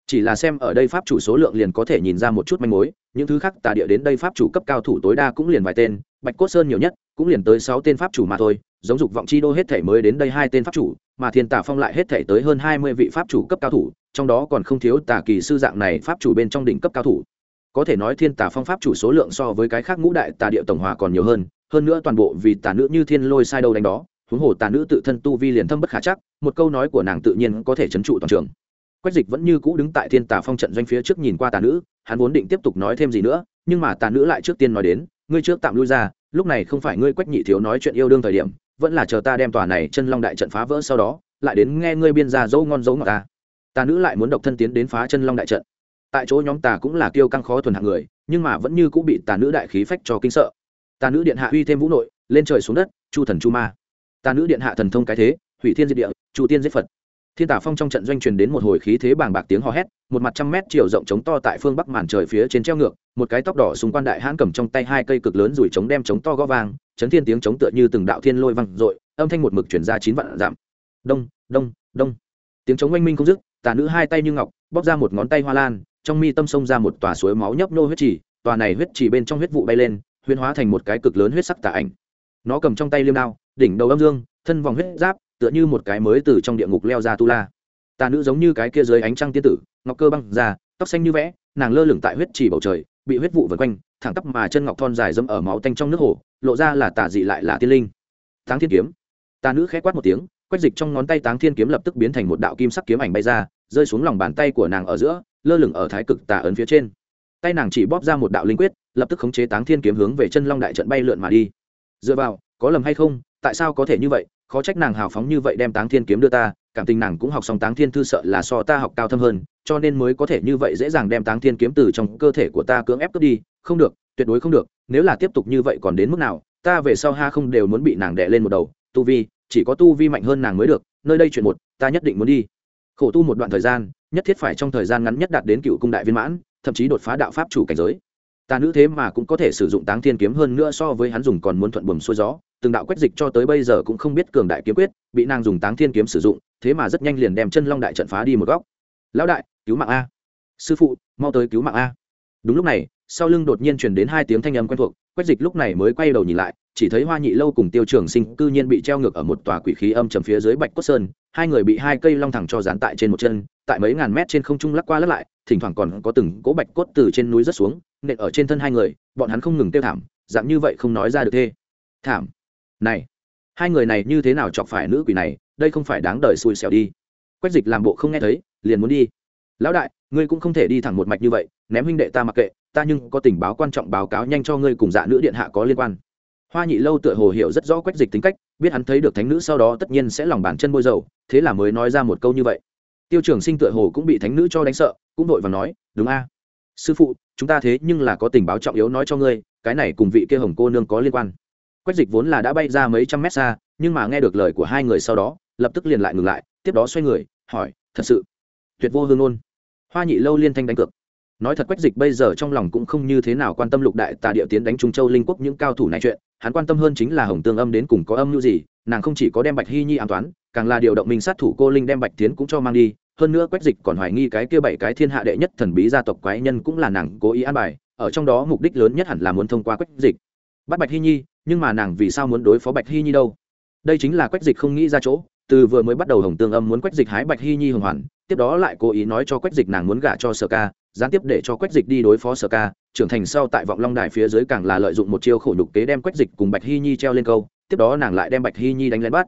Speaker 1: Chỉ là xem ở đây pháp chủ số lượng liền có thể nhìn ra một chút manh mối, những thứ khác tà địa đến đây pháp chủ cấp cao thủ tối đa cũng liền vài tên, bạch cốt sơn nhiều nhất, cũng liền tới sáu tên pháp chủ mà thôi, giống dục vọng chi đô hết thể mới đến đây hai tên pháp chủ mà thiên tà phong lại hết thể tới hơn hai mươi vị pháp chủ cấp cao thủ, trong đó còn không thiếu tà kỳ sư dạng này pháp chủ bên trong đỉnh cấp cao thủ. Có thể nói thiên tà phong pháp chủ số lượng so với cái khác ngũ đại tà địa tổng hòa còn nhiều hơn hơn nữa toàn bộ vì tà nữ như thiên lôi sai đâu đánh đó, huống hồ tà nữ tự thân tu vi liền thâm bất khả chắc, một câu nói của nàng tự nhiên có thể trấn trụ toàn trường. Quách dịch vẫn như cũ đứng tại thiên tà phong trận doanh phía trước nhìn qua tà nữ, hắn vốn định tiếp tục nói thêm gì nữa, nhưng mà tà nữ lại trước tiên nói đến, ngươi trước tạm lui ra, lúc này không phải ngươi quách nhị thiếu nói chuyện yêu đương thời điểm vẫn là chờ ta đem tòa này chân long đại trận phá vỡ sau đó, lại đến nghe ngươi biên ra dấu ngon dấu ngọt ta. Ta nữ lại muốn độc thân tiến đến phá chân long đại trận. Tại chỗ nhóm ta cũng là kiêu căng khó thuần hạng người, nhưng mà vẫn như cũng bị tà nữ đại khí phách cho kinh sợ. Tà nữ điện hạ uy thêm vũ nội, lên trời xuống đất, chu thần chu ma. Tà nữ điện hạ thần thông cái thế, hủy thiên diệt địa, chu tiên giết phật thiên tả phong trong trận doanh truyền đến một hồi khí thế bàng bạc tiếng hò hét, một mặt trăm mét chiều rộng trống to tại phương bắc màn trời phía trên treo ngược, một cái tóc đỏ xung quanh đại hãn cầm trong tay hai cây cực lớn rủi trống đem trống to gõ vang, chấn thiên tiếng trống tựa như từng đạo thiên lôi văng dội, âm thanh một mực chuyển ra chín vạn giảm đông đông đông. Tiếng trống oanh minh không dứt, tà nữ hai tay như ngọc, bóp ra một ngón tay hoa lan, trong mi tâm sông ra một tòa suối máu nhấp nô huyết trì, tòa này huyết trì bên trong huyết vụ bay lên huyên hóa thành một cái cực lớn huyết sắc tà ảnh. Nó cầm trong tay liêm đao, đỉnh đầu âm dương, thân vòng huyết giáp tựa như một cái mới từ trong địa ngục leo ra tu la. Tà nữ giống như cái kia dưới ánh trăng tiên tử, ngọc cơ băng già tóc xanh như vẽ, nàng lơ lửng tại huyết trì bầu trời, bị huyết vụ vần quanh, thẳng tắp mà chân ngọc thon dài dâm ở máu tanh trong nước hồ, lộ ra là tà dị lại là tiên linh. Táng thiên kiếm. Tà nữ khẽ quát một tiếng quét dịch trong ngón tay táng thiên kiếm lập tức biến thành một đạo kim sắc kiếm ảnh bay ra, rơi xuống lòng bàn tay của nàng ở giữa, lơ lửng ở thái cực tà ấn phía trên. Tay nàng chỉ bóp ra một đạo linh quyết, lập tức khống chế táng thiên kiếm hướng về chân long đại trận bay lượn mà đi. Dựa vào, có lầm hay không, tại sao có thể như vậy? Khó trách nàng hào phóng như vậy đem táng thiên kiếm đưa ta, cảm tình nàng cũng học xong táng thiên thư sợ là so ta học cao thâm hơn, cho nên mới có thể như vậy dễ dàng đem táng thiên kiếm từ trong cơ thể của ta cưỡng ép cướp đi, không được, tuyệt đối không được, nếu là tiếp tục như vậy còn đến mức nào, ta về sau ha không đều muốn bị nàng đè lên một đầu, tu vi, chỉ có tu vi mạnh hơn nàng mới được, nơi đây chuyện một, ta nhất định muốn đi. Khổ tu một đoạn thời gian, nhất thiết phải trong thời gian ngắn nhất đạt đến cựu cung đại viên mãn, thậm chí đột phá đạo pháp chủ cảnh giới. Ta nữ thế mà cũng có thể sử dụng táng thiên kiếm hơn nữa so với hắn dùng còn muốn thuận buồm xuôi gió từng đạo quét dịch cho tới bây giờ cũng không biết cường đại kiếm quyết, bị nàng dùng táng thiên kiếm sử dụng, thế mà rất nhanh liền đem chân long đại trận phá đi một góc. Lão đại, cứu mạng a. Sư phụ, mau tới cứu mạng a. Đúng lúc này, sau lưng đột nhiên truyền đến hai tiếng thanh âm quen thuộc, quét dịch lúc này mới quay đầu nhìn lại, chỉ thấy hoa nhị lâu cùng tiêu trường sinh cư nhiên bị treo ngược ở một tòa quỷ khí âm trầm phía dưới bạch cốt sơn, hai người bị hai cây long thẳng cho dán tại trên một chân, tại mấy ngàn mét trên không trung lắc qua lắc lại, thỉnh thoảng còn có từng cỗ bạch cốt từ trên núi rớt xuống, nện ở trên thân hai người, bọn hắn không ngừng tiêu thảm, dạng như vậy không nói ra được thê. Thảm này, hai người này như thế nào chọc phải nữ quỷ này, đây không phải đáng đời xui xẻo đi. Quách dịch làm bộ không nghe thấy, liền muốn đi. Lão đại, ngươi cũng không thể đi thẳng một mạch như vậy, ném huynh đệ ta mặc kệ, ta nhưng có tình báo quan trọng báo cáo nhanh cho ngươi cùng dạ nữ điện hạ có liên quan. Hoa nhị lâu tựa hồ hiểu rất rõ quách dịch tính cách, biết hắn thấy được thánh nữ sau đó tất nhiên sẽ lòng bàn chân bôi dầu, thế là mới nói ra một câu như vậy. Tiêu trưởng sinh tựa hồ cũng bị thánh nữ cho đánh sợ, cũng vội và nói, đúng a. Sư phụ, chúng ta thế nhưng là có tình báo trọng yếu nói cho ngươi, cái này cùng vị kia hồng cô nương có liên quan quách dịch vốn là đã bay ra mấy trăm mét xa, nhưng mà nghe được lời của hai người sau đó, lập tức liền lại ngừng lại, tiếp đó xoay người, hỏi, thật sự, tuyệt vô hương ôn hoa nhị lâu liên thanh đánh cược. Nói thật quách dịch bây giờ trong lòng cũng không như thế nào quan tâm lục đại tà địa tiến đánh trung châu linh quốc những cao thủ này chuyện, hắn quan tâm hơn chính là hồng tương âm đến cùng có âm mưu gì, nàng không chỉ có đem bạch hy nhi an toán, càng là điều động minh sát thủ cô linh đem bạch tiến cũng cho mang đi, hơn nữa quách dịch còn hoài nghi cái kia bảy cái thiên hạ đệ nhất thần bí gia tộc quái nhân cũng là nàng cố ý an bài, ở trong đó mục đích lớn nhất hẳn là muốn thông qua quách dịch. Bắt bạch hy nhi nhưng mà nàng vì sao muốn đối phó bạch hy nhi đâu? Đây chính là quách dịch không nghĩ ra chỗ, từ vừa mới bắt đầu hồng tương âm muốn quách dịch hái bạch hy nhi hồng hoàn, tiếp đó lại cố ý nói cho quách dịch nàng muốn gả cho sở ca, gián tiếp để cho quách dịch đi đối phó sở ca, trưởng thành sau tại vọng long đài phía dưới càng là lợi dụng một chiêu khổ nhục kế đem quách dịch cùng bạch hy nhi treo lên câu, tiếp đó nàng lại đem bạch hy nhi đánh lên bắt.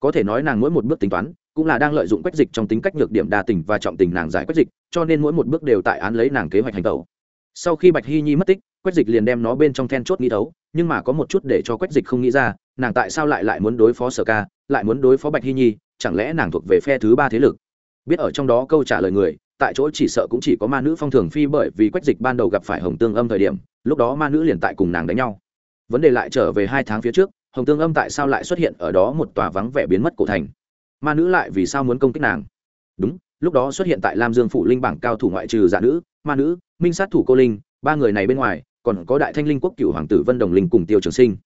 Speaker 1: Có thể nói nàng mỗi một bước tính toán, cũng là đang lợi dụng quách dịch trong tính cách nhược điểm đa tình và trọng tình nàng giải quách dịch, cho nên mỗi một bước đều tại án lấy nàng kế hoạch hành tẩu. Sau khi bạch hy nhi mất tích, quách dịch liền đem nó bên trong then chốt nghi thấu nhưng mà có một chút để cho quách dịch không nghĩ ra, nàng tại sao lại lại muốn đối phó sở ca, lại muốn đối phó bạch hy nhi, chẳng lẽ nàng thuộc về phe thứ ba thế lực? Biết ở trong đó câu trả lời người, tại chỗ chỉ sợ cũng chỉ có ma nữ phong thường phi bởi vì quách dịch ban đầu gặp phải hồng tương âm thời điểm, lúc đó ma nữ liền tại cùng nàng đánh nhau. Vấn đề lại trở về hai tháng phía trước, hồng tương âm tại sao lại xuất hiện ở đó một tòa vắng vẻ biến mất cổ thành? Ma nữ lại vì sao muốn công kích nàng? Đúng, lúc đó xuất hiện tại lam dương phủ linh bảng cao thủ ngoại trừ giả nữ, ma nữ, minh sát thủ cô linh, ba người này bên ngoài còn có đại thanh linh quốc cựu hoàng tử vân đồng linh cùng tiêu trường sinh.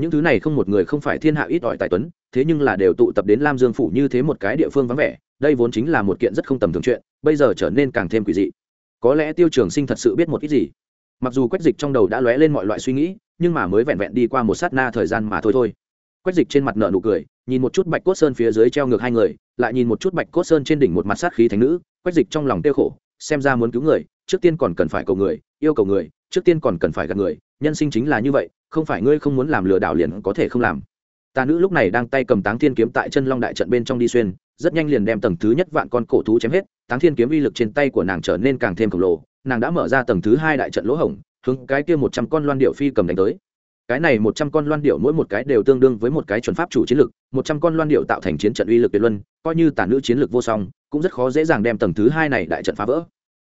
Speaker 1: Những thứ này không một người không phải thiên hạ ít ỏi tài tuấn, thế nhưng là đều tụ tập đến lam dương phủ như thế một cái địa phương vắng vẻ, đây vốn chính là một kiện rất không tầm thường chuyện, bây giờ trở nên càng thêm quỷ dị. Có lẽ tiêu trường sinh thật sự biết một ít gì. Mặc dù quách dịch trong đầu đã lóe lên mọi loại suy nghĩ, nhưng mà mới vẹn vẹn đi qua một sát na thời gian mà thôi thôi. Quách dịch trên mặt nợ nụ cười, nhìn một chút bạch cốt sơn phía dưới treo ngược hai người, lại nhìn một chút bạch cốt sơn trên đỉnh một mặt sát khí thánh nữ, quách dịch trong lòng tiêu khổ, xem ra muốn cứu người, trước tiên còn cần phải cầu người, yêu cầu người trước tiên còn cần phải gặp người, nhân sinh chính là như vậy, không phải ngươi không muốn làm lừa đảo liền có thể không làm. Tà nữ lúc này đang tay cầm táng thiên kiếm tại chân long đại trận bên trong đi xuyên, rất nhanh liền đem tầng thứ nhất vạn con cổ thú chém hết, táng thiên kiếm uy lực trên tay của nàng trở nên càng thêm khổng lồ, nàng đã mở ra tầng thứ hai đại trận lỗ hổng, hướng cái kia một trăm con loan điệu phi cầm đánh tới. Cái này một trăm con loan điệu mỗi một cái đều tương đương với một cái chuẩn pháp chủ chiến lực, một trăm con loan điệu tạo thành chiến trận uy lực tuyệt luân, coi như tà nữ chiến lực vô song, cũng rất khó dễ dàng đem tầng thứ hai này đại trận phá vỡ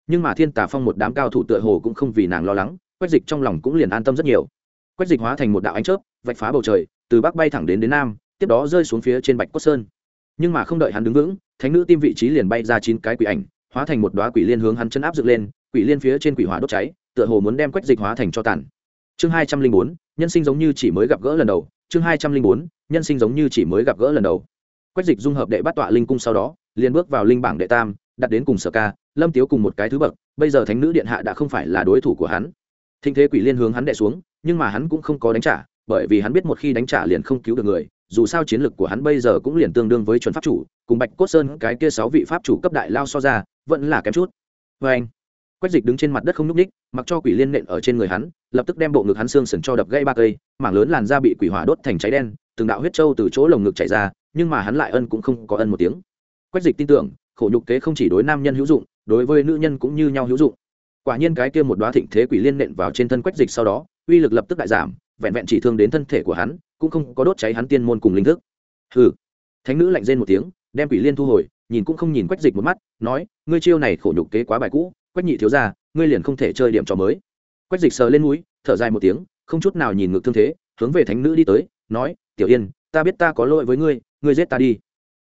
Speaker 1: nhưng mà thiên tà phong một đám cao thủ tựa hồ cũng không vì nàng lo lắng, quách dịch trong lòng cũng liền an tâm rất nhiều. Quách dịch hóa thành một đạo ánh chớp, vạch phá bầu trời, từ bắc bay thẳng đến đến nam, tiếp đó rơi xuống phía trên bạch cốt sơn. Nhưng mà không đợi hắn đứng vững, thánh nữ tim vị trí liền bay ra chín cái quỷ ảnh, hóa thành một đoá quỷ liên hướng hắn chân áp dựng lên, quỷ liên phía trên quỷ hỏa đốt cháy, tựa hồ muốn đem quách dịch hóa thành cho tàn. Chương hai trăm linh bốn, nhân sinh giống như chỉ mới gặp gỡ lần đầu. Chương hai trăm linh bốn, nhân sinh giống như chỉ mới gặp gỡ lần đầu. Quách dịch dung hợp đệ bắt tọa linh cung sau đó, liền bước vào linh bảng đệ tam, đặt đến cùng sở ca lâm tiếu cùng một cái thứ bậc, bây giờ thánh nữ điện hạ đã không phải là đối thủ của hắn. Thinh thế quỷ liên hướng hắn đệ xuống, nhưng mà hắn cũng không có đánh trả, bởi vì hắn biết một khi đánh trả liền không cứu được người, dù sao chiến lược của hắn bây giờ cũng liền tương đương với chuẩn pháp chủ, cùng bạch cốt sơn cái kia sáu vị pháp chủ cấp đại lao so ra, vẫn là kém chút. Vê anh, quách dịch đứng trên mặt đất không nhúc ních mặc cho quỷ liên nện ở trên người hắn, lập tức đem bộ ngực hắn xương sần cho đập gây ba cây, mảng lớn làn da bị quỷ hỏa đốt thành cháy đen, từng đạo huyết trâu từ chỗ lồng ngực chảy ra, nhưng mà hắn lại ân cũng không có ân một tiếng. Quách dịch tin tưởng, khổ nhục kế không chỉ đối nam nhân hữu dụng đối với nữ nhân cũng như nhau hữu dụng. Quả nhiên cái kia một đoá thịnh thế quỷ liên nện vào trên thân quách dịch sau đó, uy lực lập tức đại giảm, vẹn vẹn chỉ thương đến thân thể của hắn, cũng không có đốt cháy hắn tiên môn cùng linh thức. Hừ. Thánh nữ lạnh rên một tiếng, đem quỷ liên thu hồi, nhìn cũng không nhìn quách dịch một mắt, nói, ngươi chiêu này khổ nhục kế quá bài cũ, quách nhị thiếu ra ngươi liền không thể chơi điểm trò mới. Quách dịch sờ lên núi thở dài một tiếng, không chút nào nhìn ngược thương thế, hướng về thánh nữ đi tới, nói, tiểu yên, ta biết ta có lỗi với ngươi ngươi giết ta đi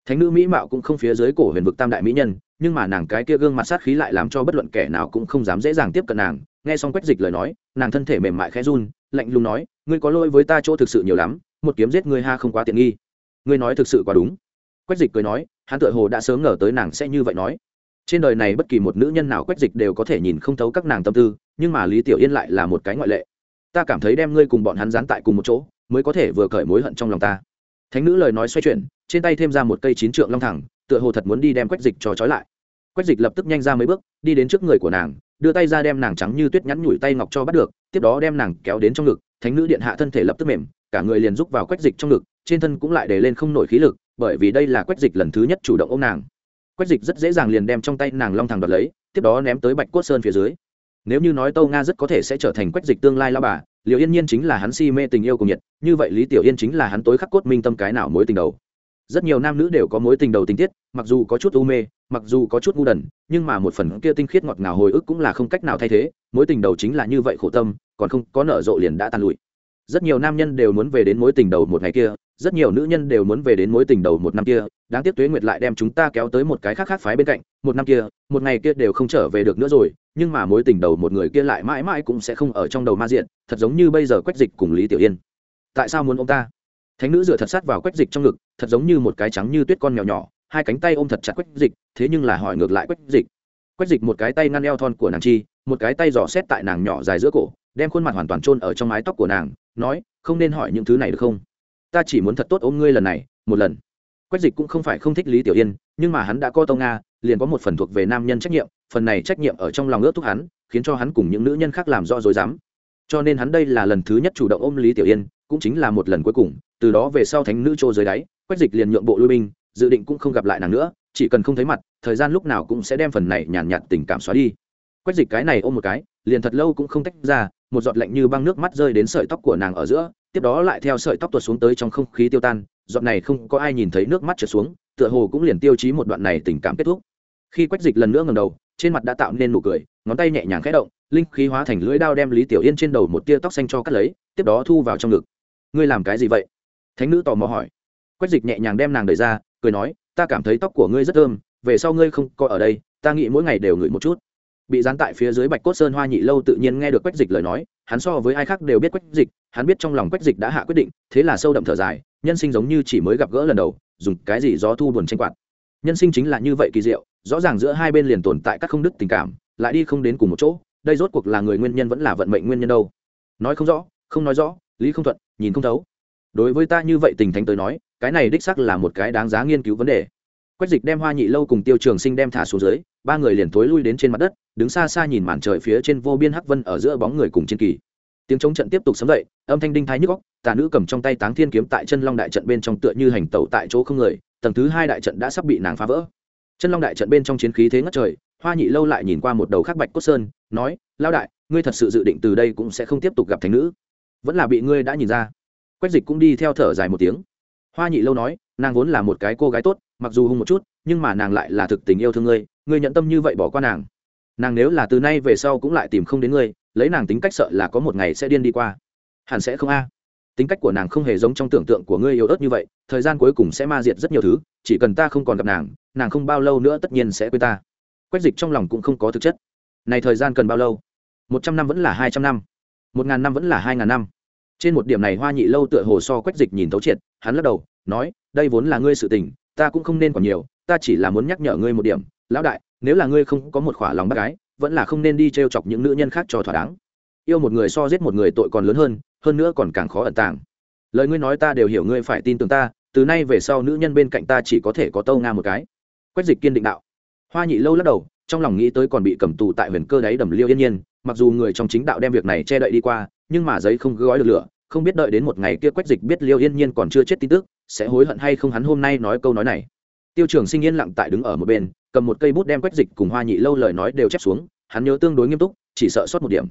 Speaker 1: thánh nữ mỹ mạo cũng không phía dưới cổ huyền vực tam đại mỹ nhân, nhưng mà nàng cái kia gương mặt sát khí lại làm cho bất luận kẻ nào cũng không dám dễ dàng tiếp cận nàng. Nghe xong quách dịch lời nói, nàng thân thể mềm mại khẽ run, lạnh lùng nói, ngươi có lỗi với ta chỗ thực sự nhiều lắm, một kiếm giết ngươi ha không quá tiện nghi. Ngươi nói thực sự quá đúng. Quách dịch cười nói, hắn tựa hồ đã sớm ngờ tới nàng sẽ như vậy nói. Trên đời này bất kỳ một nữ nhân nào quách dịch đều có thể nhìn không thấu các nàng tâm tư, nhưng mà lý tiểu yên lại là một cái ngoại lệ. Ta cảm thấy đem ngươi cùng bọn hắn dán tại cùng một chỗ, mới có thể vừa cởi mối hận trong lòng ta thánh nữ lời nói xoay chuyển, trên tay thêm ra một cây chín trượng long thẳng, tựa hồ thật muốn đi đem quách dịch cho trói lại. Quách dịch lập tức nhanh ra mấy bước, đi đến trước người của nàng, đưa tay ra đem nàng trắng như tuyết nhắn nhủi tay ngọc cho bắt được, tiếp đó đem nàng kéo đến trong ngực, thánh nữ điện hạ thân thể lập tức mềm, cả người liền rúc vào quách dịch trong ngực, trên thân cũng lại để lên không nổi khí lực, bởi vì đây là quách dịch lần thứ nhất chủ động ô m nàng. Quách dịch rất dễ dàng liền đem trong tay nàng long thẳng đoạt lấy, tiếp đó ném tới bạch cốt sơn phía dưới. Nếu như nói tâu nga rất có thể sẽ trở thành quách dịch tương lai lao bà liệu yên nhiên chính là hắn si mê tình yêu cùng nhiệt, như vậy lý tiểu yên chính là hắn tối khắc cốt minh tâm cái nào mối tình đầu. Rất nhiều nam nữ đều có mối tình đầu tình tiết, mặc dù có chút u mê, mặc dù có chút ngu đần, nhưng mà một phần kia tinh khiết ngọt ngào hồi ức cũng là không cách nào thay thế, mối tình đầu chính là như vậy khổ tâm, còn không có nở rộ liền đã tàn lụi rất nhiều nam nhân đều muốn về đến mối tình đầu một ngày kia, rất nhiều nữ nhân đều muốn về đến mối tình đầu một năm kia. Đáng tiếc tuế nguyệt lại đem chúng ta kéo tới một cái khác khác phái bên cạnh, một năm kia, một ngày kia đều không trở về được nữa rồi, nhưng mà mối tình đầu một người kia lại mãi mãi cũng sẽ không ở trong đầu ma diện, thật giống như bây giờ quách dịch cùng lý tiểu yên. Tại sao muốn ông ta? Thánh nữ dựa thật sát vào quách dịch trong ngực, thật giống như một cái trắng như tuyết con mèo nhỏ, hai cánh tay ôm thật chặt quách dịch, thế nhưng là hỏi ngược lại quách dịch. Quách dịch một cái tay ngăn eo thon của nàng chi, một cái tay dò xét tại nàng nhỏ dài giữa cổ, đem khuôn mặt hoàn toàn trôn ở trong mái tóc của nàng nói không nên hỏi những thứ này được không? Ta chỉ muốn thật tốt ôm ngươi lần này một lần. Quách dịch cũng không phải không thích lý tiểu yên nhưng mà hắn đã có tông nga liền có một phần thuộc về nam nhân trách nhiệm phần này trách nhiệm ở trong lòng ước thúc hắn khiến cho hắn cùng những nữ nhân khác làm rõ dối dám cho nên hắn đây là lần thứ nhất chủ động ôm lý tiểu yên cũng chính là một lần cuối cùng từ đó về sau thánh nữ trô dưới đáy quách dịch liền nhượng bộ lui binh dự định cũng không gặp lại nàng nữa chỉ cần không thấy mặt thời gian lúc nào cũng sẽ đem phần này nhàn nhạt, nhạt tình cảm xóa đi. Quách dịch cái này ôm một cái liền thật lâu cũng không tách ra một giọt lạnh như băng nước mắt rơi đến sợi tóc của nàng ở giữa, tiếp đó lại theo sợi tóc tuột xuống tới trong không khí tiêu tan, giọt này không có ai nhìn thấy nước mắt trượt xuống, tựa hồ cũng liền tiêu chí một đoạn này tình cảm kết thúc. Khi quách dịch lần nữa ngầm đầu, trên mặt đã tạo nên nụ cười, ngón tay nhẹ nhàng khẽ động, linh khí hóa thành lưỡi đao đem lý tiểu yên trên đầu một tia tóc xanh cho cắt lấy, tiếp đó thu vào trong ngực. Ngươi làm cái gì vậy? Thánh nữ tò mò hỏi. Quách dịch nhẹ nhàng đem nàng đẩy ra, cười nói, ta cảm thấy tóc của ngươi rất thơm, về sau ngươi không coi ở đây, ta nghĩ mỗi ngày đều ngửi một chút bị dán tại phía dưới bạch cốt sơn hoa nhị lâu tự nhiên nghe được quách dịch lời nói, hắn so với ai khác đều biết quách dịch, hắn biết trong lòng quách dịch đã hạ quyết định, thế là sâu đậm thở dài, nhân sinh giống như chỉ mới gặp gỡ lần đầu, dùng cái gì gió thu buồn tranh quạt. Nhân sinh chính là như vậy kỳ diệu, rõ ràng giữa hai bên liền tồn tại các không đức tình cảm, lại đi không đến cùng một chỗ, đây rốt cuộc là người nguyên nhân vẫn là vận mệnh nguyên nhân đâu. Nói không rõ, không nói rõ, lý không thuận, nhìn không thấu. Đối với ta như vậy tình thánh tới nói, cái này đích sắc là một cái đáng giá nghiên cứu vấn đề quách dịch đem hoa nhị lâu cùng tiêu trường sinh đem thả xuống dưới, ba người liền thối lui đến trên mặt đất, đứng xa xa nhìn màn trời phía trên vô biên hắc vân ở giữa bóng người cùng trên kỳ. Tiếng chống trận tiếp tục sấm dậy, âm thanh đinh thái nhức góc tà nữ cầm trong tay táng thiên kiếm tại chân long đại trận bên trong tựa như hành tẩu tại chỗ không người, tầng thứ hai đại trận đã sắp bị nàng phá vỡ. Chân long đại trận bên trong chiến khí thế ngất trời, hoa nhị lâu lại nhìn qua một đầu khắc bạch cốt sơn, nói lao đại, ngươi thật sự dự định từ đây cũng sẽ không tiếp tục gặp thành nữ. Vẫn là bị ngươi đã nhìn ra. Quách dịch cũng đi theo thở dài một tiếng hoa nhị lâu nói, nàng vốn là một cái cô gái tốt, mặc dù hung một chút, nhưng mà nàng lại là thực tình yêu thương ngươi ngươi nhận tâm như vậy bỏ qua nàng. Nàng nếu là từ nay về sau cũng lại tìm không đến ngươi, lấy nàng tính cách sợ là có một ngày sẽ điên đi qua. Hẳn sẽ không a. Tính cách của nàng không hề giống trong tưởng tượng của ngươi yếu ớt như vậy, thời gian cuối cùng sẽ ma diệt rất nhiều thứ, chỉ cần ta không còn gặp nàng nàng không bao lâu nữa tất nhiên sẽ quên ta. Quách dịch trong lòng cũng không có thực chất. Này thời gian cần bao lâu? Một trăm năm vẫn là hai trăm năm. Một ngàn năm vẫn là hai ngàn năm. Trên một điểm này hoa nhị lâu tựa hồ so quách dịch nhìn thấu triệt, hắn lắc đầu nói, đây vốn là ngươi sự tình, ta cũng không nên còn nhiều, ta chỉ là muốn nhắc nhở ngươi một điểm, lão đại, nếu là ngươi không có một khỏa lòng bác gái, vẫn là không nên đi t r e o chọc những nữ nhân khác cho thỏa đáng. Yêu một người so giết một người tội còn lớn hơn hơn nữa còn càng khó ẩn tàng. Lời ngươi nói ta đều hiểu ngươi phải tin tưởng ta, từ nay về sau nữ nhân bên cạnh ta chỉ có thể có tâu nga một cái. Quách dịch kiên định đạo. Hoa nhị lâu lắc đầu, trong lòng nghĩ tới còn bị cầm tù tại huyền cơ đáy đầm liêu yên nhiên, mặc dù người trong chính đạo đem việc này che đậy đi qua, nhưng mà giấy không gói được lửa không biết đợi đến một ngày kia quách dịch biết liêu yên nhiên còn chưa chết tin tức, sẽ hối hận hay không hắn hôm nay nói câu nói này. Tiêu trường sinh yên lặng tại đứng ở một bên, cầm một cây bút đem quách dịch cùng hoa nhị lâu lời nói đều chép xuống, hắn nhớ tương đối nghiêm túc, chỉ sợ sót một điểm.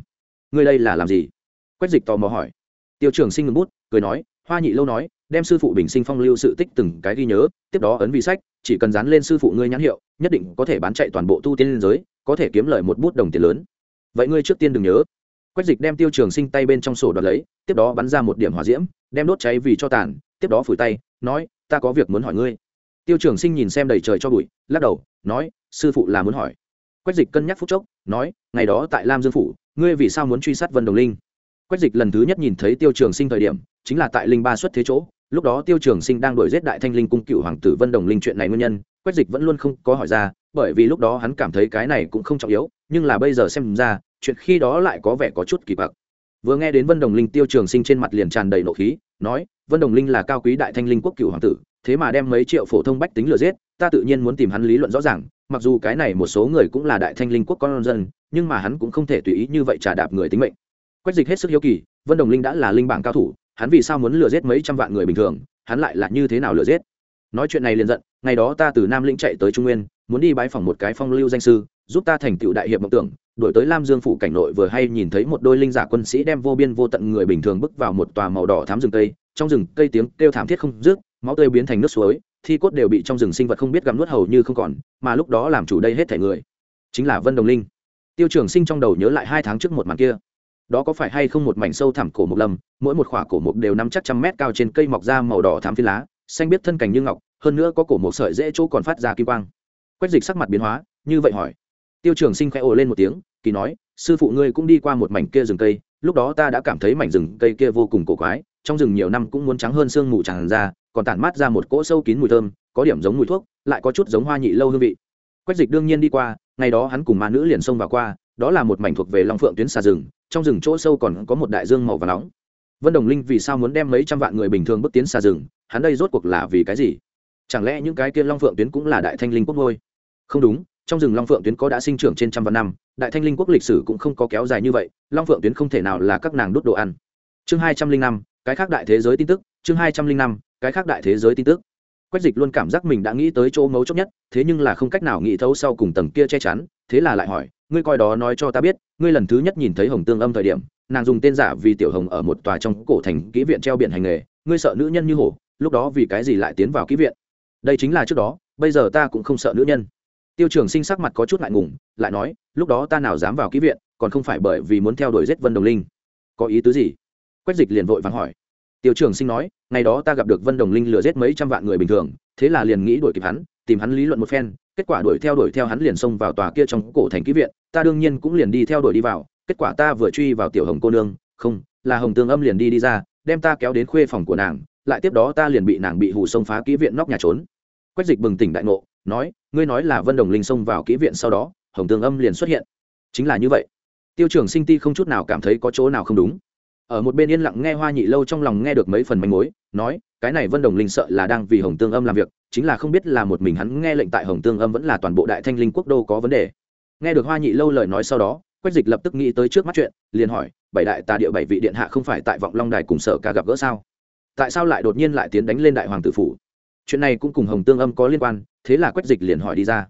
Speaker 1: Ngươi đây là làm gì? Quách dịch tò mò hỏi. Tiêu trường sinh ngừng bút, cười nói, hoa nhị lâu nói, đem sư phụ bình sinh phong lưu sự tích từng cái ghi nhớ, tiếp đó ấn vị sách, chỉ cần dán lên sư phụ ngươi nhãn hiệu, nhất định có thể bán chạy toàn bộ tu tiên liên giới, có thể kiếm lời một bút đồng tiền lớn. Vậy ngươi trước tiên đừng nhớ quách dịch đem tiêu trường sinh tay bên trong sổ đoạt lấy, tiếp đó bắn ra một điểm hỏa diễm, đem đốt cháy vì cho tàn, tiếp đó phủi tay, nói, ta có việc muốn hỏi ngươi. Tiêu trường sinh nhìn xem đầy trời cho bụi, lắc đầu, nói, sư phụ là muốn hỏi. Quách dịch cân nhắc phút chốc, nói, ngày đó tại lam dương phủ, ngươi vì sao muốn truy sát vân đồng linh? Quách dịch lần thứ nhất nhìn thấy tiêu trường sinh thời điểm, chính là tại linh ba xuất thế chỗ, lúc đó tiêu trường sinh đang đổi giết đại thanh linh cung cựu hoàng tử vân đồng linh chuyện này nguyên nhân, quách dịch vẫn luôn không có hỏi ra, bởi vì lúc đó hắn cảm thấy cái này cũng không trọng yếu, nhưng là bây giờ xem ra chuyện khi đó lại có vẻ có chút kỳ bạc vừa nghe đến vân đồng linh tiêu trường sinh trên mặt liền tràn đầy nộ khí, nói, vân đồng linh là cao quý đại thanh linh quốc cựu hoàng tử, thế mà đem mấy triệu phổ thông bách tính lừa giết, ta tự nhiên muốn tìm hắn lý luận rõ ràng, mặc dù cái này một số người cũng là đại thanh linh quốc con dân, nhưng mà hắn cũng không thể tùy ý như vậy trả đạp người tính mệnh. Quách dịch hết sức hiếu kỳ, vân đồng linh đã là linh bảng cao thủ, hắn vì sao muốn lừa giết mấy trăm vạn người bình thường, hắn lại là như thế nào lừa giết? Nói chuyện này liền giận, ngày đó ta từ nam lĩnh chạy tới trung nguyên, muốn đi bái phỏng một cái phong lưu danh sư, giúp ta thành tựu đại hiệp mộng tưởng đổi tới lam dương phủ cảnh nội vừa hay nhìn thấy một đôi linh giả quân sĩ đem vô biên vô tận người bình thường bước vào một tòa màu đỏ thám rừng cây. Trong rừng cây tiếng kêu thảm thiết không rước máu tươi biến thành nước suối, thi cốt đều bị trong rừng sinh vật không biết gặm nuốt hầu như không còn, mà lúc đó làm chủ đây hết thể người, chính là vân đồng linh. Tiêu trường sinh trong đầu nhớ lại hai tháng trước một màn kia. Đó có phải hay không một mảnh sâu thẳm cổ mộc lâm mỗi một khỏa cổ mộc đều nắm chắc trăm mét cao trên cây mọc ra màu đỏ thám phi lá, xanh biết thân cành như ngọc, hơn nữa có cổ mộc sợi dễ chỗ còn phát ra kim quang. Quách dịch sắc mặt biến hóa, như vậy hỏi tiêu trường sinh khẽ ồ lên một tiếng, kỳ nói, sư phụ ngươi cũng đi qua một mảnh kia rừng cây, lúc đó ta đã cảm thấy mảnh rừng cây kia vô cùng cổ quái, trong rừng nhiều năm cũng muốn trắng hơn sương mù tràn ra, còn tản mát ra một cỗ sâu kín mùi thơm, có điểm giống mùi thuốc, lại có chút giống hoa nhị lâu hương vị. Quách dịch đương nhiên đi qua, ngày đó hắn cùng ma nữ liền xông vào qua, đó là một mảnh thuộc về long phượng tuyến xa rừng, trong rừng chỗ sâu còn có một đại dương màu và nóng. Vân đồng linh vì sao muốn đem mấy trăm vạn người bình thường bước tiến xa rừng, hắn đây rốt cuộc là vì cái gì? Chẳng lẽ những cái kia long phượng tuyến cũng là đại thanh linh quốc ngôi? Không đúng trong rừng long phượng tuyến có đã sinh trưởng trên trăm vạn năm, đại thanh linh quốc lịch sử cũng không có kéo dài như vậy, long phượng tuyến không thể nào là các nàng đốt đồ ăn. Chương hai trăm linh năm, cái khác đại thế giới tin tức, chương hai trăm linh năm, cái khác đại thế giới tin tức. Quách dịch luôn cảm giác mình đã nghĩ tới chỗ mấu chốt nhất, thế nhưng là không cách nào nghĩ thấu sau cùng tầng kia che chắn, thế là lại hỏi, ngươi coi đó nói cho ta biết, ngươi lần thứ nhất nhìn thấy hồng tương âm thời điểm, nàng dùng tên giả vì tiểu hồng ở một tòa trong cổ thành kỹ viện treo biển hành nghề, ngươi sợ nữ nhân như hổ, lúc đó vì cái gì lại tiến vào kỹ viện? Đây chính là trước đó, bây giờ ta cũng không sợ nữ nhân tiêu trường sinh sắc mặt có chút ngại ngùng, lại nói, lúc đó ta nào dám vào ký viện, còn không phải bởi vì muốn theo đuổi giết vân đồng linh. Có ý tứ gì? Quách dịch liền vội vàng hỏi. Tiêu trường sinh nói, ngày đó ta gặp được vân đồng linh lừa giết mấy trăm vạn người bình thường, thế là liền nghĩ đuổi kịp hắn, tìm hắn lý luận một phen, kết quả đuổi theo đuổi theo hắn liền xông vào tòa kia trong cổ thành ký viện, ta đương nhiên cũng liền đi theo đuổi đi vào, kết quả ta vừa truy vào tiểu hồng cô nương, không, là hồng tương âm liền đi đi ra, đem ta kéo đến khuê phòng của nàng, lại tiếp đó ta liền bị nàng bị hù xông phá ký viện nóc nhà trốn. Quách dịch bừng tỉnh đại ngộ, nói ngươi nói là vân đồng linh xông vào kỹ viện sau đó, hồng tương âm liền xuất hiện. Chính là như vậy. Tiêu trưởng sinh ti không chút nào cảm thấy có chỗ nào không đúng. Ở một bên yên lặng nghe hoa nhị lâu trong lòng nghe được mấy phần manh mối, nói, cái này vân đồng linh sợ là đang vì hồng tương âm làm việc, chính là không biết là một mình hắn nghe lệnh tại hồng tương âm vẫn là toàn bộ đại thanh linh quốc đô có vấn đề. Nghe được hoa nhị lâu lời nói sau đó, quách dịch lập tức nghĩ tới trước mắt chuyện, liền hỏi, bảy đại tà địa bảy vị điện hạ không phải tại vọng long đài cùng sở ca gặp gỡ sao? Tại sao lại đột nhiên lại tiến đánh lên đại hoàng tử phủ? Chuyện này cũng cùng hồng tương âm có liên quan thế là quách dịch liền hỏi đi ra.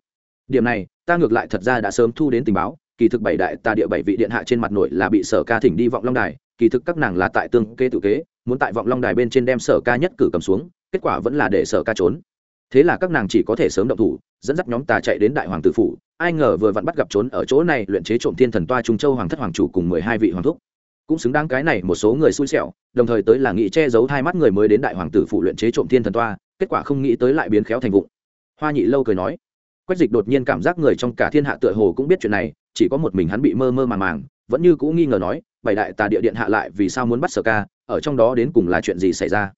Speaker 1: Điểm này, ta ngược lại thật ra đã sớm thu đến tình báo, kỳ thực bảy đại ta địa bảy vị điện hạ trên mặt nội là bị sở ca thỉnh đi vọng long đài, kỳ thực các nàng là tại tương kê tự kế, muốn tại vọng long đài bên trên đem sở ca nhất cử cầm xuống, kết quả vẫn là để sở ca trốn. Thế là các nàng chỉ có thể sớm động thủ, dẫn dắt nhóm tà chạy đến đại hoàng tử phủ, ai ngờ vừa vặn bắt gặp trốn ở chỗ này luyện chế trộm thiên thần toa trung châu hoàng thất hoàng chủ cùng mười hai vị hoàng thúc. Cũng xứng đáng cái này một số người xui xẻo, đồng thời tới là nghĩ che giấu hai mắt người mới đến đại hoàng tử phụ luyện chế trộm thiên thần toa, kết quả không nghĩ tới lại biến khéo thành vụng hoa nhị lâu cười nói, quách dịch đột nhiên cảm giác người trong cả thiên hạ tựa hồ cũng biết chuyện này, chỉ có một mình hắn bị mơ mơ màng màng, vẫn như cũng nghi ngờ nói, bảy đại tà địa điện hạ lại vì sao muốn bắt sở ca, ở trong đó đến cùng là chuyện gì xảy ra?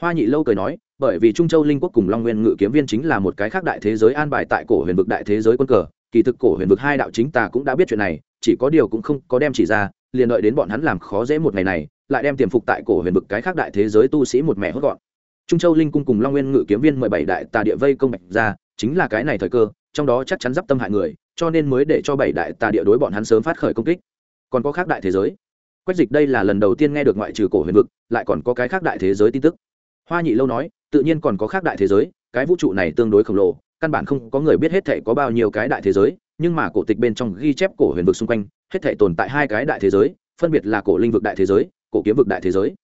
Speaker 1: Hoa nhị lâu cười nói, bởi vì trung châu linh quốc cùng long nguyên ngự kiếm viên chính là một cái khác đại thế giới an bài tại cổ huyền vực đại thế giới quân cờ, kỳ thực cổ huyền vực hai đạo chính tà cũng đã biết chuyện này, chỉ có điều cũng không có đem chỉ ra, liền đợi đến bọn hắn làm khó dễ một ngày này, lại đem tiềm phục tại cổ huyền vực cái khác đại thế giới tu sĩ một mẹ hốt gọn trung châu linh cung cùng long nguyên ngự kiếm viên mười bảy đại tà địa vây công bạch ra chính là cái này thời cơ, trong đó chắc chắn d i p tâm hại người, cho nên mới để cho bảy đại tà địa đối bọn hắn sớm phát khởi công kích. Còn có khác đại thế giới. Quách dịch đây là lần đầu tiên nghe được ngoại trừ cổ huyền vực, lại còn có cái khác đại thế giới tin tức. Hoa nhị lâu nói, tự nhiên còn có khác đại thế giới, cái vũ trụ này tương đối khổng lồ, căn bản không có người biết hết thể có bao nhiêu cái đại thế giới, nhưng mà cổ tịch bên trong ghi chép cổ huyền vực xung quanh, hết thể tồn tại hai cái đại thế giới, phân biệt là cổ linh vực đại thế giới, cổ kiếm vực đại thế giới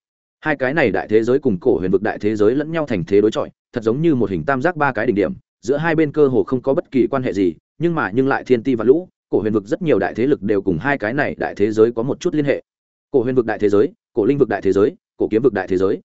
Speaker 1: hai cái này đại thế giới cùng cổ huyền vực đại thế giới lẫn nhau thành thế đối chọi thật giống như một hình tam giác ba cái đỉnh điểm giữa hai bên cơ hồ không có bất kỳ quan hệ gì nhưng mà nhưng lại thiên ti và lũ cổ huyền vực rất nhiều đại thế lực đều cùng hai cái này đại thế giới có một chút liên hệ cổ huyền vực đại thế giới cổ linh vực đại thế giới cổ kiếm vực đại thế giới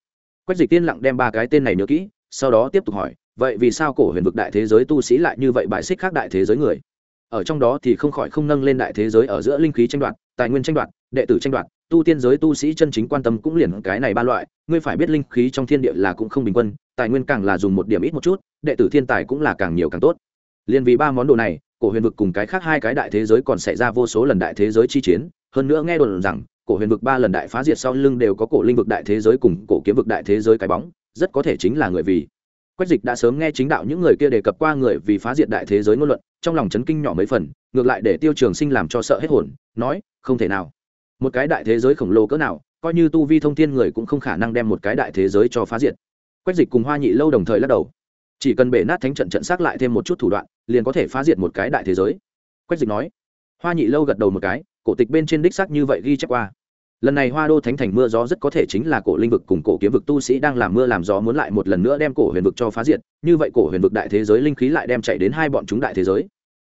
Speaker 1: quách dịch tiên lặng đem ba cái tên này nhớ kỹ sau đó tiếp tục hỏi vậy vì sao cổ huyền vực đại thế giới tu sĩ lại như vậy bại xích khác đại thế giới người ở trong đó thì không khỏi không nâng lên đại thế giới ở giữa linh khí tranh đoạt tài nguyên tranh đoạt đệ tử tranh đoạt tu tiên giới tu sĩ chân chính quan tâm cũng liền cái này ba loại, ngươi phải biết linh khí trong thiên địa là cũng không bình quân, tài nguyên càng là dùng một điểm ít một chút, đệ tử thiên tài cũng là càng nhiều càng tốt. Liền vì ba món đồ này, cổ huyền vực cùng cái khác hai cái đại thế giới còn xảy ra vô số lần đại thế giới chi chiến, hơn nữa nghe đồn rằng, cổ huyền vực ba lần đại phá diệt sau lưng đều có cổ linh vực đại thế giới cùng cổ kiếm vực đại thế giới cái bóng, rất có thể chính là người vì. Quách dịch đã sớm nghe chính đạo những người kia đề cập qua người vì phá diệt đại thế giới ngôn luận, trong lòng chấn kinh nhỏ mấy phần, ngược lại để tiêu trường sinh làm cho sợ hết hồn, nói, không thể nào một cái đại thế giới khổng lồ cỡ nào, coi như tu vi thông thiên người cũng không khả năng đem một cái đại thế giới cho phá diệt. Quách dịch cùng hoa nhị lâu đồng thời lắc đầu. Chỉ cần bể nát thánh trận trận xác lại thêm một chút thủ đoạn, liền có thể phá diệt một cái đại thế giới. Quách dịch nói. Hoa nhị lâu gật đầu một cái, cổ tịch bên trên đích xác như vậy ghi chép qua. Lần này hoa đô thánh thành mưa gió rất có thể chính là cổ linh vực cùng cổ kiếm vực tu sĩ đang làm mưa làm gió muốn lại một lần nữa đem cổ huyền vực cho phá diệt, như vậy cổ huyền vực đại thế giới linh khí lại đem chạy đến hai bọn chúng đại thế giới.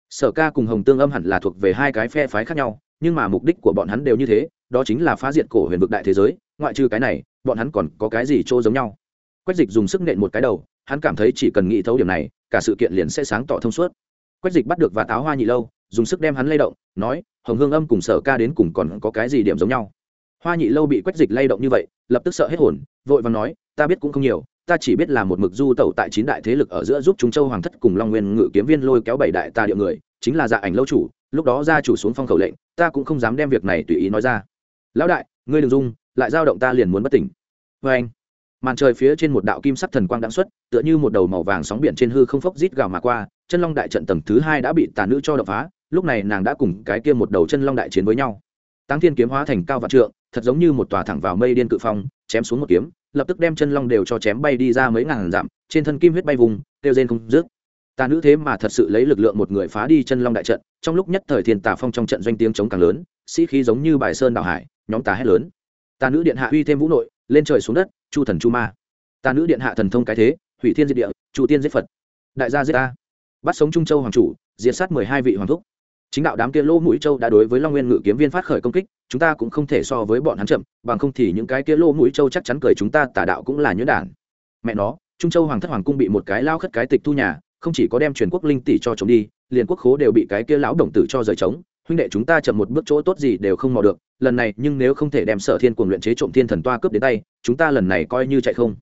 Speaker 1: Sở ca cùng hồng tương âm hẳn là thuộc về hai cái phe phái khác nhau nhưng mà mục đích của bọn hắn đều như thế, đó chính là phá diệt cổ huyền vực đại thế giới, ngoại trừ cái này, bọn hắn còn có cái gì chỗ giống nhau? Quách dịch dùng sức nện một cái đầu, hắn cảm thấy chỉ cần nghĩ thấu điểm này, cả sự kiện liền sẽ sáng tỏ thông suốt. Quách dịch bắt được và táo hoa nhị lâu, dùng sức đem hắn lay động, nói, hồng hương âm cùng sở ca đến cùng còn có cái gì điểm giống nhau? Hoa nhị lâu bị quách dịch lay động như vậy, lập tức sợ hết hồn, vội và nói, ta biết cũng không nhiều, ta chỉ biết là một mực du tẩu tại chín đại thế lực ở giữa giúp chúng châu hoàng thất cùng long nguyên ngự kiếm viên lôi kéo bảy đại ta địa người chính là dạ ảnh lâu chủ, lúc đó gia chủ xuống phong khẩu lệnh, ta cũng không dám đem việc này tùy ý nói ra. Lão đại, ngươi đừng dung, lại giao động ta liền muốn bất tỉnh. Vê anh, màn trời phía trên một đạo kim sắc thần quang đáng xuất, tựa như một đầu màu vàng sóng biển trên hư không phốc rít gào mà qua, chân long đại trận tầng thứ hai đã bị tà nữ cho đập phá, lúc này nàng đã cùng cái kia một đầu chân long đại chiến với nhau. Tăng thiên kiếm hóa thành cao vạn trượng, thật giống như một tòa thẳng vào mây điên cự phong, chém xuống một kiếm, lập tức đem chân long đều cho chém bay đi ra mấy ngàn dặm, trên thân kim huyết bay vùng, kêu rên không dứt tà nữ thế mà thật sự lấy lực lượng một người phá đi chân long đại trận, trong lúc nhất thời thiên tà phong trong trận doanh tiếng chống càng lớn, sĩ khí giống như bài sơn đạo hải, nhóm tà hét lớn. Tà nữ điện hạ uy thêm vũ nội, lên trời xuống đất, chu thần chu ma. Tà nữ điện hạ thần thông cái thế, hủy thiên diệt địa, chu tiên giết phật. Đại gia giết ta. Bắt sống trung châu hoàng chủ, diệt sát mười hai vị hoàng thúc. Chính đạo đám kia lỗ mũi châu đã đối với long nguyên ngự kiếm viên phát khởi công kích, chúng ta cũng không thể so với bọn hắn chậm, bằng không thì những cái kia lỗ mũi châu chắc chắn cười chúng ta, tà đạo cũng là nhuyễn đản. Mẹ nó, trung châu hoàng thất hoàng cung bị một cái lao khất cái tịch thu nhà không chỉ có đem truyền quốc linh tỷ cho chống đi, liền quốc khố đều bị cái kia lão đồng tử cho rời trống, huynh đệ chúng ta chậm một bước chỗ tốt gì đều không mò được, lần này nhưng nếu không thể đem sở thiên cuồng luyện chế trộm thiên thần toa cướp đến tay, chúng ta lần này coi như chạy không.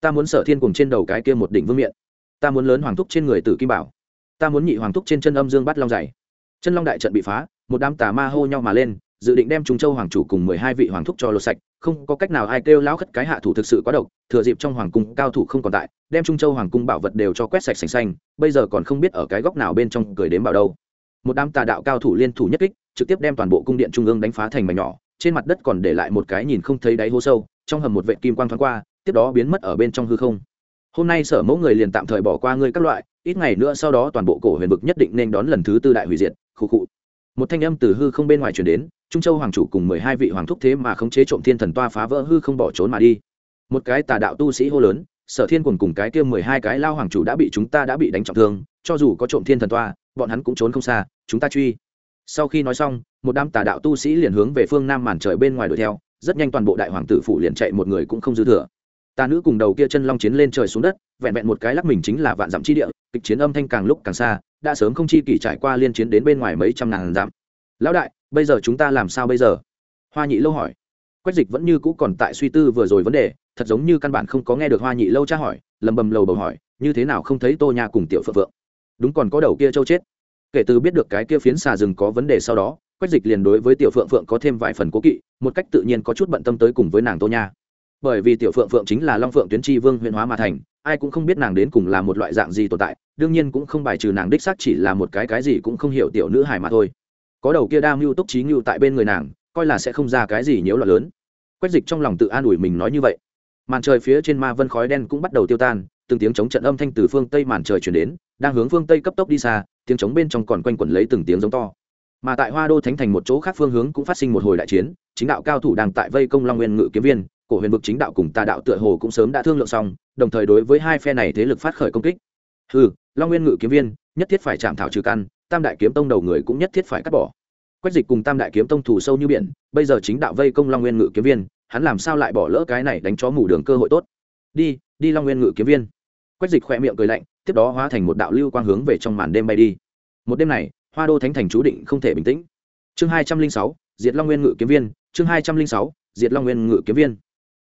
Speaker 1: Ta muốn sở thiên cuồng trên đầu cái kia một đỉnh vương miện. Ta muốn lớn hoàng thúc trên người tử kim bảo. Ta muốn nhị hoàng thúc trên chân âm dương bắt long dày. Chân long đại trận bị phá, một đám tà ma hô nhau mà lên dự định đem trung châu hoàng chủ cùng mười hai vị hoàng thúc cho lột sạch, không có cách nào ai kêu lão khất cái hạ thủ thực sự quá độc, thừa dịp trong hoàng cung cao thủ không còn tại, đem trung châu hoàng cung bảo vật đều cho quét sạch sành xanh, bây giờ còn không biết ở cái góc nào bên trong cười đến bảo đâu. Một đám tà đạo cao thủ liên thủ nhất kích, trực tiếp đem toàn bộ cung điện trung ương đánh phá thành mảnh nhỏ, trên mặt đất còn để lại một cái nhìn không thấy đáy hố sâu, trong hầm một vệ kim quang thoáng qua, tiếp đó biến mất ở bên trong hư không. Hôm nay sở mẫu người liền tạm thời bỏ qua ngươi các loại, ít ngày nữa sau đó toàn bộ cổ huyền vực nhất định nên đón lần thứ tư đại hủy diệt khu cụ một thanh âm từ hư không bên ngoài chuyển đến trung châu hoàng chủ cùng mười hai vị hoàng thúc thế mà khống chế trộm thiên thần toa phá vỡ hư không bỏ trốn mà đi. Một cái tà đạo tu sĩ hô lớn, sở thiên cùng cùng cái kia mười hai cái lao hoàng chủ đã bị chúng ta đã bị đánh trọng thương, cho dù có trộm thiên thần toa, bọn hắn cũng trốn không xa, chúng ta truy. Sau khi nói xong, một đám tà đạo tu sĩ liền hướng về phương nam màn trời bên ngoài đuổi theo, rất nhanh toàn bộ đại hoàng tử phủ liền chạy một người cũng không dư thừa. Tà nữ cùng đầu kia chân long chiến lên trời xuống đất, vẹn vẹn một cái lắc mình chính là vạn dặm chi địa, kịch chiến âm thanh càng lúc càng xa, đã sớm không chi kỷ trải qua liên chiến đến bên ngoài mấy trăm ngàn dặm. Lão đại bây giờ chúng ta làm sao bây giờ? Hoa nhị lâu hỏi. Quách dịch vẫn như cũ còn tại suy tư vừa rồi vấn đề, thật giống như căn bản không có nghe được hoa nhị lâu tra hỏi, lầm bầm lầu bầu hỏi, như thế nào không thấy tô nha cùng tiểu phượng phượng? Đúng còn có đầu kia châu chết. Kể từ biết được cái kia phiến xà rừng có vấn đề sau đó, quách dịch liền đối với tiểu phượng phượng có thêm vài phần cố kỵ, một cách tự nhiên có chút bận tâm tới cùng với nàng tô nha. Bởi vì tiểu phượng phượng chính là long phượng tuyến tri vương huyện hóa mà thành, ai cũng không biết nàng đến cùng là một loại dạng gì tồn tại, đương nhiên cũng không bài trừ nàng đích xác chỉ là một cái cái gì cũng không hiểu tiểu nữ hài mà thôi có đầu kia đa mưu túc trí ngưu tại bên người nàng, coi là sẽ không ra cái gì nhiễu loạn lớn. Quách dịch trong lòng tự an ủi mình nói như vậy. Màn trời phía trên ma vân khói đen cũng bắt đầu tiêu tan, từng tiếng chống trận âm thanh từ phương tây màn trời chuyển đến, đang hướng phương tây cấp tốc đi xa, tiếng chống bên trong còn quanh quẩn lấy từng tiếng giống to. Mà tại hoa đô thánh thành một chỗ khác phương hướng cũng phát sinh một hồi đại chiến, chính đạo cao thủ đang tại vây công long nguyên ngự kiếm viên, cổ huyền vực chính đạo cùng tà đạo tựa hồ cũng sớm đã thương lượng xong, đồng thời đối với hai phe này thế lực phát khởi công kích. Ừ long nguyên ngự kiếm viên, nhất thiết phải chạm thảo trừ căn tam đại kiếm tông đầu người cũng nhất thiết phải cắt bỏ. Quách dịch cùng tam đại kiếm tông thủ sâu như biển, bây giờ chính đạo vây công long nguyên ngự kiếm viên, hắn làm sao lại bỏ lỡ cái này đánh chó mủ đường cơ hội tốt? Đi đi long nguyên ngự kiếm viên. Quách dịch khỏe miệng cười lạnh, tiếp đó hóa thành một đạo lưu quang hướng về trong màn đêm bay đi. Một đêm này, hoa đô thánh thành chú định không thể bình tĩnh. Chương hai trăm linh sáu, diệt long nguyên ngự kiếm viên, chương hai trăm linh sáu, diệt long nguyên ngự kiếm viên.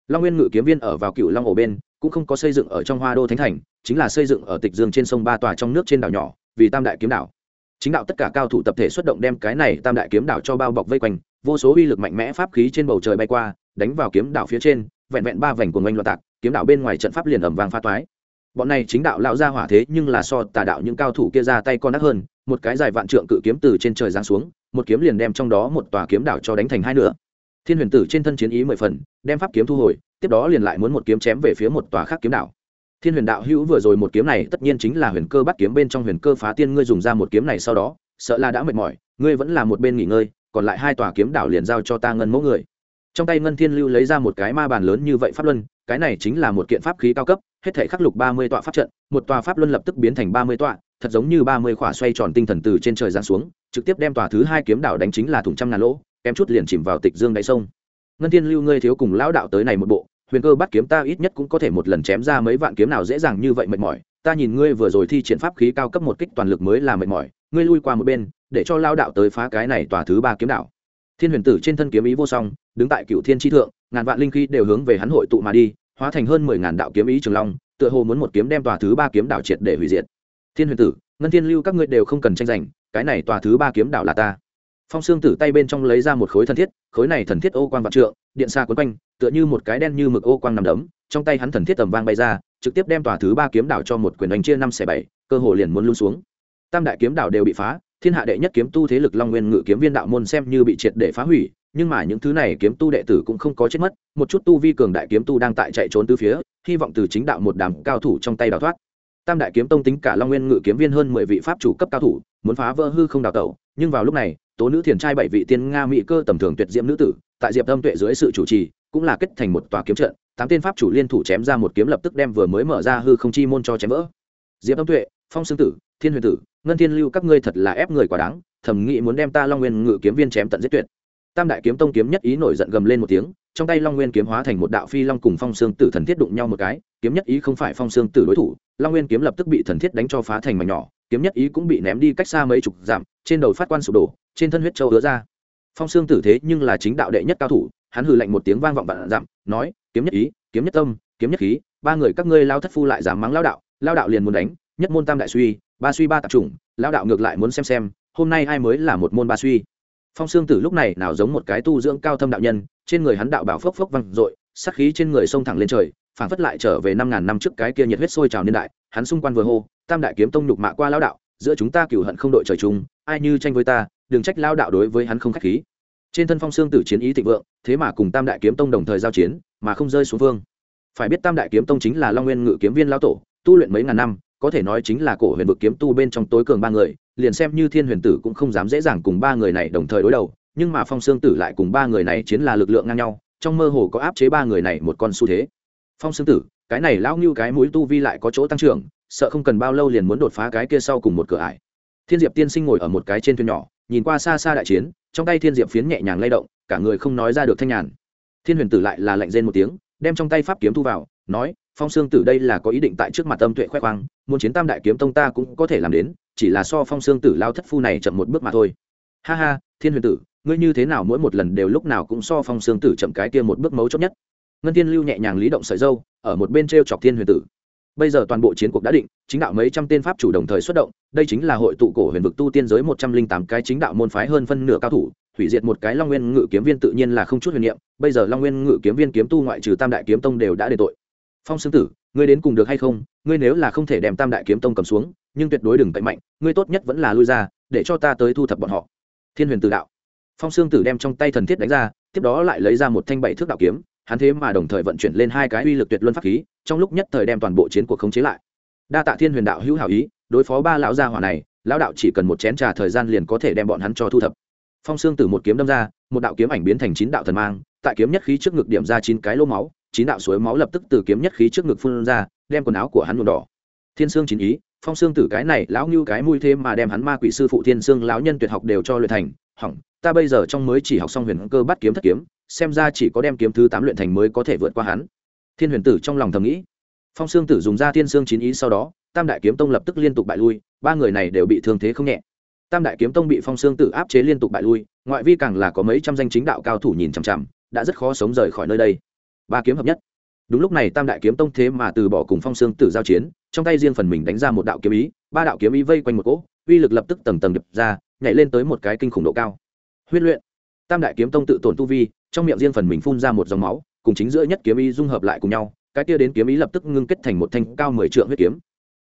Speaker 1: Long nguyên ngự kiếm viên ở vào cựu long ổ bên, cũng không có xây dựng ở trong hoa đô thánh thành, chính là xây dựng ở tịch dương trên sông ba tòa trong nước trên đảo nhỏ, vì tam đại kiếm đảo chính đạo tất cả cao thủ tập thể xuất động đem cái này tam đại kiếm đảo cho bao bọc vây quanh, vô số uy lực mạnh mẽ pháp khí trên bầu trời bay qua, đánh vào kiếm đảo phía trên, vẹn vẹn ba vành của ngành loạt tạc, kiếm đảo bên ngoài trận pháp liền ẩm vàng pha toái. Bọn này chính đạo lão ra hỏa thế nhưng là so tà đạo những cao thủ kia ra tay con đắt hơn, một cái dài vạn trượng cự kiếm từ trên trời giáng xuống, một kiếm liền đem trong đó một tòa kiếm đảo cho đánh thành hai nửa. Thiên huyền tử trên thân chiến ý mười phần, đem pháp kiếm thu hồi, tiếp đó liền lại muốn một kiếm chém về phía một tòa khác kiếm đảo thiên huyền đạo hữu vừa rồi một kiếm này tất nhiên chính là huyền cơ bắt kiếm bên trong huyền cơ phá tiên ngươi dùng ra một kiếm này sau đó, sợ là đã mệt mỏi, ngươi vẫn là một bên nghỉ ngơi, còn lại hai tòa kiếm đảo liền giao cho ta ngân mẫu người. Trong tay ngân thiên lưu lấy ra một cái ma bàn lớn như vậy pháp luân, cái này chính là một kiện pháp khí cao cấp, hết thể khắc lục ba mươi tọa pháp trận, một tòa pháp luân lập tức biến thành ba mươi tọa, thật giống như ba mươi khỏa xoay tròn tinh thần từ trên trời giáng xuống, trực tiếp đem tòa thứ hai kiếm đảo đánh chính là thùng trăm ngàn lỗ, kém chút liền chìm vào tịch dương đáy sông. Ngân thiên lưu ngươi thiếu cùng lão đạo tới này một bộ huyền cơ bắt kiếm ta ít nhất cũng có thể một lần chém ra mấy vạn kiếm nào dễ dàng như vậy mệt mỏi. Ta nhìn ngươi vừa rồi thi triển pháp khí cao cấp một kích toàn lực mới là mệt mỏi. Ngươi lui qua một bên, để cho lao đạo tới phá cái này tòa thứ ba kiếm đạo thiên huyền tử trên thân kiếm ý vô song, đứng tại cựu thiên tri thượng, ngàn vạn linh khí đều hướng về hắn hội tụ mà đi, hóa thành hơn mười ngàn đạo kiếm ý trường long, tựa hồ muốn một kiếm đem tòa thứ ba kiếm đạo triệt để hủy diệt. Thiên huyền tử, ngân thiên lưu các ngươi đều không cần tranh giành, cái này tòa thứ ba kiếm đạo là ta phong xương tử tay bên trong lấy ra một khối thần thiết, khối này thần thiết ô quang vạn trượng, điện xa quấn quanh, tựa như một cái đen như mực ô quang nằm đấm, trong tay hắn thần thiết tầm vang bay ra, trực tiếp đem tòa thứ ba kiếm đảo cho một quyền đánh chia năm xẻ bảy, cơ hồ liền muốn luôn xuống. Tam đại kiếm đảo đều bị phá, thiên hạ đệ nhất kiếm tu thế lực long nguyên ngự kiếm viên đạo môn xem như bị triệt để phá hủy, nhưng mà những thứ này kiếm tu đệ tử cũng không có chết mất, một chút tu vi cường đại kiếm tu đang tại chạy trốn từ phía, hy vọng từ chính đạo một đám cao thủ trong tay đào thoát. Tam đại kiếm tông tính cả long nguyên ngự kiếm viên hơn mười vị pháp chủ cấp cao thủ, muốn phá vỡ hư không đào tẩu nhưng vào lúc này, tố nữ thiền trai bảy vị tiên nga mỹ cơ tầm thường tuyệt diễm nữ tử, tại diệp tâm tuệ dưới sự chủ trì, cũng là kết thành một tòa kiếm trận, tám tên pháp chủ liên thủ chém ra một kiếm lập tức đem vừa mới mở ra hư không chi môn cho chém vỡ. Diệp tâm tuệ, phong sương tử, thiên huyền tử, ngân thiên lưu các ngươi thật là ép người quá đáng thẩm nghĩ muốn đem ta long nguyên ngự kiếm viên chém tận giết tuyệt. Tam đại kiếm tông kiếm nhất ý nổi giận gầm lên một tiếng, trong tay long nguyên kiếm hóa thành một đạo phi long cùng phong sương tử thần thiết đụng nhau một cái, kiếm nhất ý không phải phong sương tử đối thủ, long nguyên kiếm lập tức bị thần thiết đánh cho phá thành mảnh nhỏ kiếm nhất ý cũng bị ném đi cách xa mấy chục dặm, trên đầu phát quan sụp đổ, trên thân huyết châu hứa ra. Phong sương tử thế nhưng là chính đạo đệ nhất cao thủ, hắn hừ lạnh một tiếng vang vọng vạn dặm, nói, kiếm nhất ý, kiếm nhất tâm, kiếm nhất khí, ba người các ngươi lao thất phu lại dám mắng lao đạo lao đạo liền muốn đánh, nhất môn tam đại suy, ba suy ba tập chủng, lao đạo ngược lại muốn xem xem, hôm nay ai mới là một môn ba suy. Phong sương tử lúc này nào giống một cái tu dưỡng cao thâm đạo nhân, trên người hắn đạo bảo phốc phốc văng dội, sát khí trên người sông thẳng lên trời, phảng phất lại trở về năm ngàn năm trước cái kia nhiệt huyết sôi trào niên đại, hắn xung quanh vừa hô tam đại kiếm tông nhục mạ qua lao đạo, giữa chúng ta cửu hận không đội trời chung, ai như tranh với ta, đừng trách lao đạo đối với hắn không khách khí. Trên thân phong xương tử chiến ý thịnh vượng, thế mà cùng tam đại kiếm tông đồng thời giao chiến, mà không rơi xuống vương. Phải biết tam đại kiếm tông chính là long nguyên ngự kiếm viên lao tổ, tu luyện mấy ngàn năm, có thể nói chính là cổ huyền vực kiếm tu bên trong tối cường ba người, liền xem như thiên huyền tử cũng không dám dễ dàng cùng ba người này đồng thời đối đầu, nhưng mà phong xương tử lại cùng ba người này chiến là lực lượng ngang nhau, trong mơ hồ có áp chế ba người này một con xu thế. Phong xương tử, cái này lão như cái mũi tu vi lại có chỗ tăng trưởng sợ không cần bao lâu liền muốn đột phá cái kia sau cùng một cửa ải. Thiên diệp tiên sinh ngồi ở một cái trên thuyền nhỏ, nhìn qua xa xa đại chiến, trong tay thiên diệp phiến nhẹ nhàng lay động, cả người không nói ra được thanh nhàn. Thiên huyền tử lại là lạnh rên một tiếng, đem trong tay pháp kiếm thu vào, nói, phong sương tử đây là có ý định tại trước mặt âm tuệ khoe khoang, muốn chiến tam đại kiếm tông ta cũng có thể làm đến, chỉ là so phong sương tử lao thất phu này chậm một bước mà thôi. Ha ha, thiên huyền tử, ngươi như thế nào mỗi một lần đều lúc nào cũng so phong sương tử chậm cái kia một bước mấu chốt nhất? Ngân thiên lưu nhẹ nhàng lý động sợi dâu, ở một bên t r e o chọc thiên huyền tử bây giờ toàn bộ chiến cuộc đã định, chính đạo mấy trăm tên pháp chủ đồng thời xuất động, đây chính là hội tụ cổ huyền vực tu tiên giới một trăm linh tám cái chính đạo môn phái hơn phân nửa cao thủ, hủy diệt một cái long nguyên ngự kiếm viên tự nhiên là không chút huyền niệm, bây giờ long nguyên ngự kiếm viên kiếm tu ngoại trừ tam đại kiếm tông đều đã đền tội. Phong xương tử, ngươi đến cùng được hay không? Ngươi nếu là không thể đem tam đại kiếm tông cầm xuống, nhưng tuyệt đối đừng tệ mạnh, ngươi tốt nhất vẫn là lui ra, để cho ta tới thu thập bọn họ. Thiên huyền tự đạo. Phong xương tử đem trong tay thần thiết đánh ra, tiếp đó lại lấy ra một thanh bảy thước đạo kiếm, hắn thế mà đồng thời vận chuyển lên hai cái uy lực tuyệt luân pháp khí trong lúc nhất thời đem toàn bộ chiến cuộc khống chế lại. Đa tạ thiên huyền đạo hữu hảo ý, đối phó ba lão gia hỏa này, lão đạo chỉ cần một chén trà thời gian liền có thể đem bọn hắn cho thu thập. Phong xương tử một kiếm đâm ra, một đạo kiếm ảnh biến thành chín đạo thần mang, tại kiếm nhất khí trước ngực điểm ra chín cái lô máu, chín đạo suối máu lập tức từ kiếm nhất khí trước ngực phun ra, đem quần áo của hắn nhuộm đỏ. Thiên sương chín ý, phong xương tử cái này lão như cái mùi thêm mà đem hắn ma quỷ sư phụ thiên sương lão nhân tuyệt học đều cho luyện thành, hỏng, ta bây giờ trong mới chỉ học xong huyền cơ bắt kiếm thất kiếm, xem ra chỉ có đem kiếm thứ tám luyện thành mới có thể vượt qua hắn thiên huyền tử trong lòng thầm nghĩ. Phong sương tử dùng ra thiên sương chín ý sau đó, tam đại kiếm tông lập tức liên tục bại lui, ba người này đều bị thương thế không nhẹ. Tam đại kiếm tông bị phong sương tử áp chế liên tục bại lui, ngoại vi càng là có mấy trăm danh chính đạo cao thủ nhìn chằm chằm, đã rất khó sống rời khỏi nơi đây. Ba kiếm hợp nhất. Đúng lúc này tam đại kiếm tông thế mà từ bỏ cùng phong sương tử giao chiến, trong tay riêng phần mình đánh ra một đạo kiếm ý, ba đạo kiếm ý vây quanh một cỗ, uy lực lập tức tầng tầng đập ra, nhảy lên tới một cái kinh khủng độ cao. Huyết luyện. Tam đại kiếm tông tự tổn tu vi, trong miệng riêng phần mình phun ra một dòng máu cùng chính giữa nhất kiếm ý dung hợp lại cùng nhau, cái kia đến kiếm ý lập tức ngưng kết thành một thanh cao mười trượng huyết kiếm.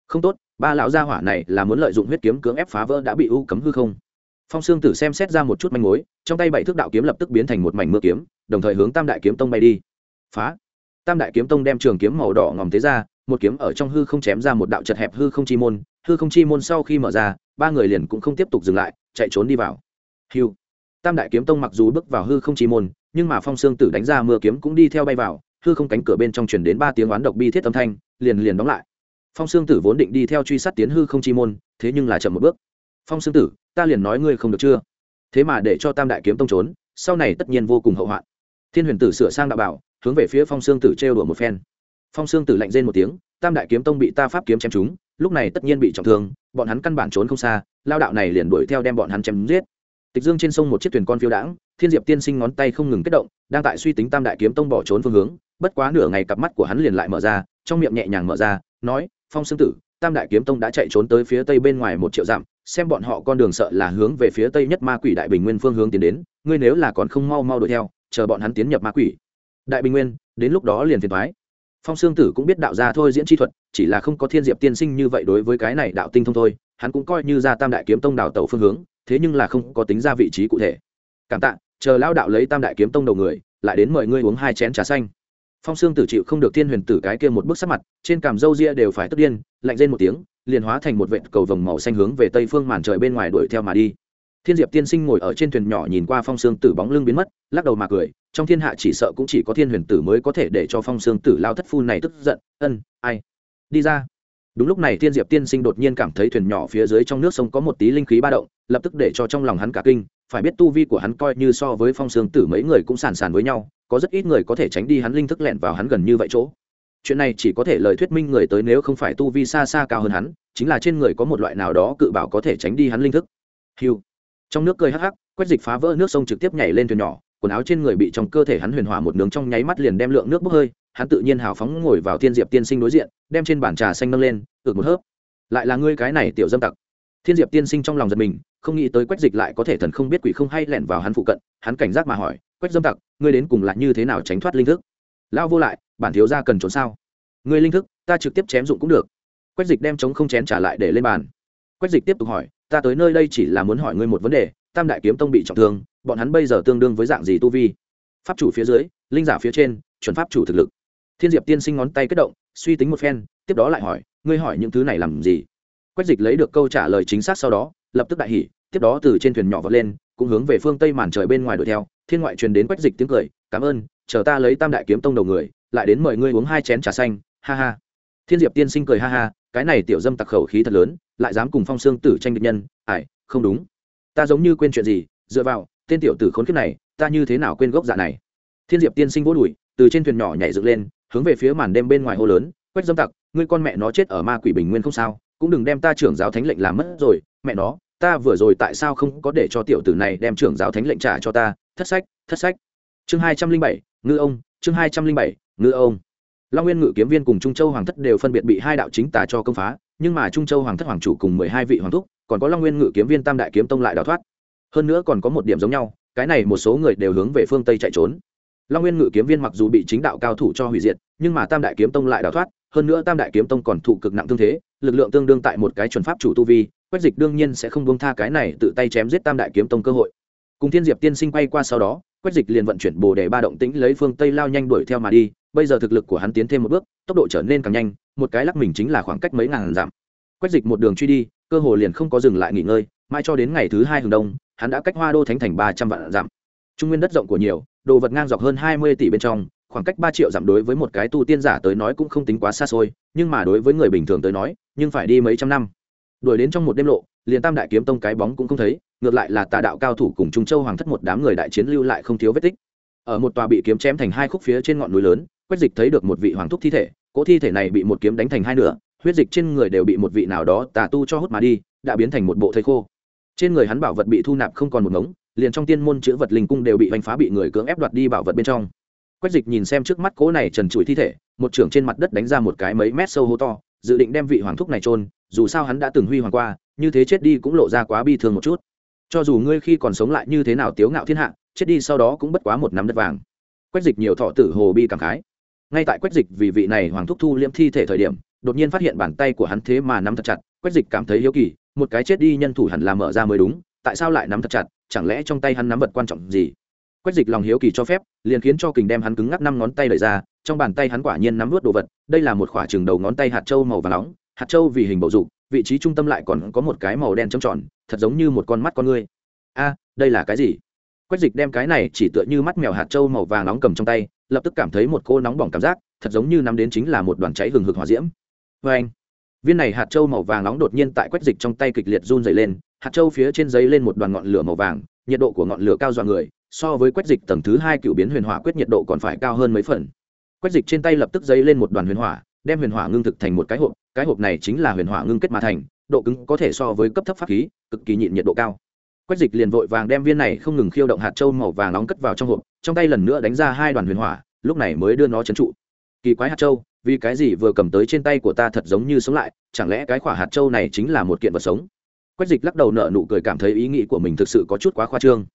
Speaker 1: Không tốt, ba lão gia hỏa này là muốn lợi dụng huyết kiếm cưỡng ép phá vỡ đã bị u cấm hư không. Phong sương tử xem xét ra một chút manh mối, trong tay bảy thước đạo kiếm lập tức biến thành một mảnh mưa kiếm, đồng thời hướng tam đại kiếm tông bay đi. Phá! Tam đại kiếm tông đem trường kiếm màu đỏ ngòm thế ra, một kiếm ở trong hư không chém ra một đạo chật hẹp hư không chi môn, hư không chi môn sau khi mở ra, ba người liền cũng không tiếp tục dừng lại, chạy trốn đi vào. Hiu tam đại kiếm tông mặc dù bước vào hư không chi môn nhưng mà phong xương tử đánh ra mưa kiếm cũng đi theo bay vào, hư không cánh cửa bên trong chuyển đến ba tiếng oán độc bi thiết âm thanh, liền liền đóng lại. Phong xương tử vốn định đi theo truy sát tiến hư không chi môn, thế nhưng là chậm một bước. Phong xương tử, ta liền nói ngươi không được chưa? Thế mà để cho tam đại kiếm tông trốn, sau này tất nhiên vô cùng hậu hoạn. Thiên huyền tử sửa sang đạo bảo, hướng về phía phong xương tử trêu đùa một phen. Phong xương tử lạnh rên một tiếng, tam đại kiếm tông bị ta pháp kiếm chém chúng lúc này tất nhiên bị trọng thương, bọn hắn căn bản trốn không xa, lao đạo này liền đuổi theo đem bọn hắn chém giết tịch dương trên sông một chiếc thuyền con phiêu đãng, thiên diệp tiên sinh ngón tay không ngừng kết động, đang tại suy tính tam đại kiếm tông bỏ trốn phương hướng, bất quá nửa ngày cặp mắt của hắn liền lại mở ra, trong miệng nhẹ nhàng mở ra, nói, phong sương tử, tam đại kiếm tông đã chạy trốn tới phía tây bên ngoài một triệu dặm, xem bọn họ con đường sợ là hướng về phía tây nhất ma quỷ đại bình nguyên phương hướng tiến đến, ngươi nếu là còn không mau mau đuổi theo, chờ bọn hắn tiến nhập ma quỷ đại bình nguyên, đến lúc đó liền phiền thoái phong sương tử cũng biết đạo gia thôi diễn chi thuật, chỉ là không có thiên diệp tiên sinh như vậy đối với cái này đạo tinh thông thôi, hắn cũng coi như ra tam đại kiếm tông đào tẩu phương hướng thế nhưng là không có tính ra vị trí cụ thể. Cảm tạ, chờ lão đạo lấy tam đại kiếm tông đầu người, lại đến mời ngươi uống hai chén trà xanh. Phong sương tử chịu không được thiên huyền tử cái kia một bước sắc mặt, trên cằm râu ria đều phải tức điên, lạnh rên một tiếng, liền hóa thành một vệt cầu vồng màu xanh hướng về tây phương màn trời bên ngoài đuổi theo mà đi. Thiên diệp tiên sinh ngồi ở trên thuyền nhỏ nhìn qua phong sương tử bóng lưng biến mất, lắc đầu mà cười, trong thiên hạ chỉ sợ cũng chỉ có thiên huyền tử mới có thể để cho phong sương tử lao thất phu này tức giận, ân, ai? Đi ra đúng lúc này thiên diệp tiên sinh đột nhiên cảm thấy thuyền nhỏ phía dưới trong nước sông có một tí linh khí ba động, lập tức để cho trong lòng hắn cả kinh. Phải biết tu vi của hắn coi như so với phong sương tử mấy người cũng sàn sàn với nhau, có rất ít người có thể tránh đi hắn linh thức lẹn vào hắn gần như vậy chỗ. Chuyện này chỉ có thể lời thuyết minh người tới nếu không phải tu vi xa xa cao hơn hắn, chính là trên người có một loại nào đó cự bảo có thể tránh đi hắn linh thức. Hiu trong nước cười hắc hắc, quét dịch phá vỡ nước sông trực tiếp nhảy lên thuyền nhỏ, quần áo trên người bị trong cơ thể hắn huyền hỏa một nướng trong nháy mắt liền đem lượng nước bốc hơi hắn tự nhiên hào phóng ngồi vào thiên diệp tiên sinh đối diện, đem trên bàn trà xanh nâng lên ực một hớp. Lại là ngươi cái này tiểu dâm tặc. Thiên diệp tiên sinh trong lòng giật mình, không nghĩ tới quách dịch lại có thể thần không biết quỷ không hay lẻn vào hắn phụ cận, hắn cảnh giác mà hỏi, quách dâm tặc, ngươi đến cùng là như thế nào tránh thoát linh thức? Lao vô lại, bản thiếu ra cần trốn sao? Ngươi linh thức, ta trực tiếp chém dụng cũng được. Quách dịch đem chống không chén trả lại để lên bàn. Quách dịch tiếp tục hỏi, ta tới nơi đây chỉ là muốn hỏi ngươi một vấn đề, tam đại kiếm tông bị trọng thương, bọn hắn bây giờ tương đương với dạng gì tu vi? Pháp chủ phía dưới, linh giả phía trên, chuẩn pháp chủ thực lực thiên diệp tiên sinh ngón tay kết động, suy tính một phen, tiếp đó lại hỏi, ngươi hỏi những thứ này làm gì? Quách dịch lấy được câu trả lời chính xác sau đó, lập tức đại hỉ, tiếp đó từ trên thuyền nhỏ vọt lên, cũng hướng về phương tây màn trời bên ngoài đuổi theo. Thiên ngoại truyền đến quách dịch tiếng cười, cảm ơn, chờ ta lấy tam đại kiếm tông đầu người, lại đến mời ngươi uống hai chén trà xanh. Ha ha. Thiên diệp tiên sinh cười ha ha, cái này tiểu dâm tặc khẩu khí thật lớn, lại dám cùng phong xương tử tranh địch nhân, ải, không đúng. Ta giống như quên chuyện gì, dựa vào, tên tiểu tử khốn kiếp này, ta như thế nào quên gốc dạ này? Thiên diệp tiên sinh vỗ đùi, từ trên thuyền nhỏ nhảy dựng lên hướng về phía màn đêm bên ngoài hô lớn, quách dâm tặc, ngươi con mẹ nó chết ở ma quỷ bình nguyên không sao, cũng đừng đem ta trưởng giáo thánh lệnh làm mất rồi, mẹ nó, ta vừa rồi tại sao không có để cho tiểu tử này đem trưởng giáo thánh lệnh trả cho ta? Thất sách thất sách. Chương hai trăm linh bảy, ngư ông, chương hai trăm linh bảy, ngư ông. Long nguyên ngự kiếm viên cùng trung châu hoàng thất đều phân biệt bị hai đạo chính tà cho công phá, nhưng mà trung châu hoàng thất hoàng chủ cùng mười hai vị hoàng thúc, còn có long nguyên ngự kiếm viên tam đại kiếm tông lại đào thoát. Hơn nữa còn có một điểm giống nhau, cái này một số người đều hướng về phương tây chạy trốn long nguyên ngự kiếm viên mặc dù bị chính đạo cao thủ cho hủy diệt, nhưng mà tam đại kiếm tông lại đào thoát, hơn nữa tam đại kiếm tông còn thụ cực nặng thương thế, lực lượng tương đương tại một cái chuẩn pháp chủ tu vi, quách dịch đương nhiên sẽ không buông tha cái này tự tay chém giết tam đại kiếm tông cơ hội. Cùng thiên diệp tiên sinh quay qua sau đó, quách dịch liền vận chuyển bồ đề ba động tĩnh lấy phương tây lao nhanh đuổi theo mà đi, bây giờ thực lực của hắn tiến thêm một bước, tốc độ trở nên càng nhanh, một cái lắc mình chính là khoảng cách mấy ngàn dặm. Quách dịch một đường truy đi, cơ hồ liền không có dừng lại nghỉ ngơi mai cho đến ngày thứ hai hừng đông, hắn đã cách hoa đô thánh thành ba trăm vạn dặm trung nguyên đất rộng của nhiều, đồ vật ngang dọc hơn hai mươi tỷ bên trong, khoảng cách ba triệu giảm đối với một cái tu tiên giả tới nói cũng không tính quá xa xôi, nhưng mà đối với người bình thường tới nói, nhưng phải đi mấy trăm năm. Đuổi đến trong một đêm lộ, liền tam đại kiếm tông cái bóng cũng không thấy, ngược lại là tà đạo cao thủ cùng trung châu hoàng thất một đám người đại chiến lưu lại không thiếu vết tích. Ở một tòa bị kiếm chém thành hai khúc phía trên ngọn núi lớn, quách dịch thấy được một vị hoàng thúc thi thể, cỗ thi thể này bị một kiếm đánh thành hai nửa, huyết dịch trên người đều bị một vị nào đó tà tu cho hút mà đi, đã biến thành một bộ thây khô. Trên người hắn bảo vật bị thu nạp không còn một ngống liền trong tiên môn chữ vật linh cung đều bị hoành phá bị người cưỡng ép đoạt đi bảo vật bên trong. Quách dịch nhìn xem trước mắt cố này trần trụi thi thể, một trưởng trên mặt đất đánh ra một cái mấy mét sâu hô to, dự định đem vị hoàng thúc này trôn dù sao hắn đã từng huy hoàng qua, như thế chết đi cũng lộ ra quá bi thương một chút. Cho dù ngươi khi còn sống lại như thế nào tiếu ngạo thiên hạ, chết đi sau đó cũng bất quá một nắm đất vàng. Quách dịch nhiều thọ tử hồ bi cảm khái. Ngay tại quách dịch vì vị này hoàng thúc thu liễm thi thể thời điểm, đột nhiên phát hiện bàn tay của hắn thế mà nắm thật chặt, quách dịch cảm thấy hiếu kỳ, một cái chết đi nhân thủ hẳn là mở ra mới đúng, tại sao lại nắm thật chặt? Chẳng lẽ trong tay hắn nắm vật quan trọng gì? Quách dịch lòng hiếu kỳ cho phép, liền khiến cho kình đem hắn cứng ngắc năm ngón tay đẩy ra, trong bàn tay hắn quả nhiên nắm vớt đồ vật, đây là một khoả trường đầu ngón tay hạt trâu màu và nóng, hạt trâu vì hình bầu dục, vị trí trung tâm lại còn có một cái màu đen trầm tròn, thật giống như một con mắt con ngươi. A, đây là cái gì? Quách dịch đem cái này chỉ tựa như mắt mèo hạt trâu màu vàng nóng cầm trong tay, lập tức cảm thấy một cô nóng bỏng cảm giác, thật giống như nắm đến chính là một đoàn cháy hừng hực hỏa diễm. Vê anh viên này hạt trâu màu vàng nóng đột nhiên tại quách dịch trong tay kịch liệt run dày lên, hạt trâu phía trên giấy lên một đoàn ngọn lửa màu vàng, nhiệt độ của ngọn lửa cao dọa người, so với quách dịch tầng thứ hai cựu biến huyền hỏa quyết nhiệt độ còn phải cao hơn mấy phần. Quách dịch trên tay lập tức giấy lên một đoàn huyền hỏa, đem huyền hỏa ngưng thực thành một cái hộp cái hộp này chính là huyền hỏa ngưng kết mà thành, độ cứng có thể so với cấp thấp pháp khí, cực kỳ nhịn nhiệt độ cao. Quách dịch liền vội vàng đem viên này không ngừng khiêu động hạt trâu màu vàng nóng cất vào trong hộp, trong tay lần nữa đánh ra hai đoàn huyền hỏa, lúc này mới đưa nó trấn trụ. Kỳ quái hạt trâu vì cái gì vừa cầm tới trên tay của ta thật giống như sống lại, chẳng lẽ cái quả hạt trâu này chính là một kiện vật sống? Quách dịch lắc đầu nợ nụ cười cảm thấy ý nghĩ của mình thực sự có chút quá khoa trương.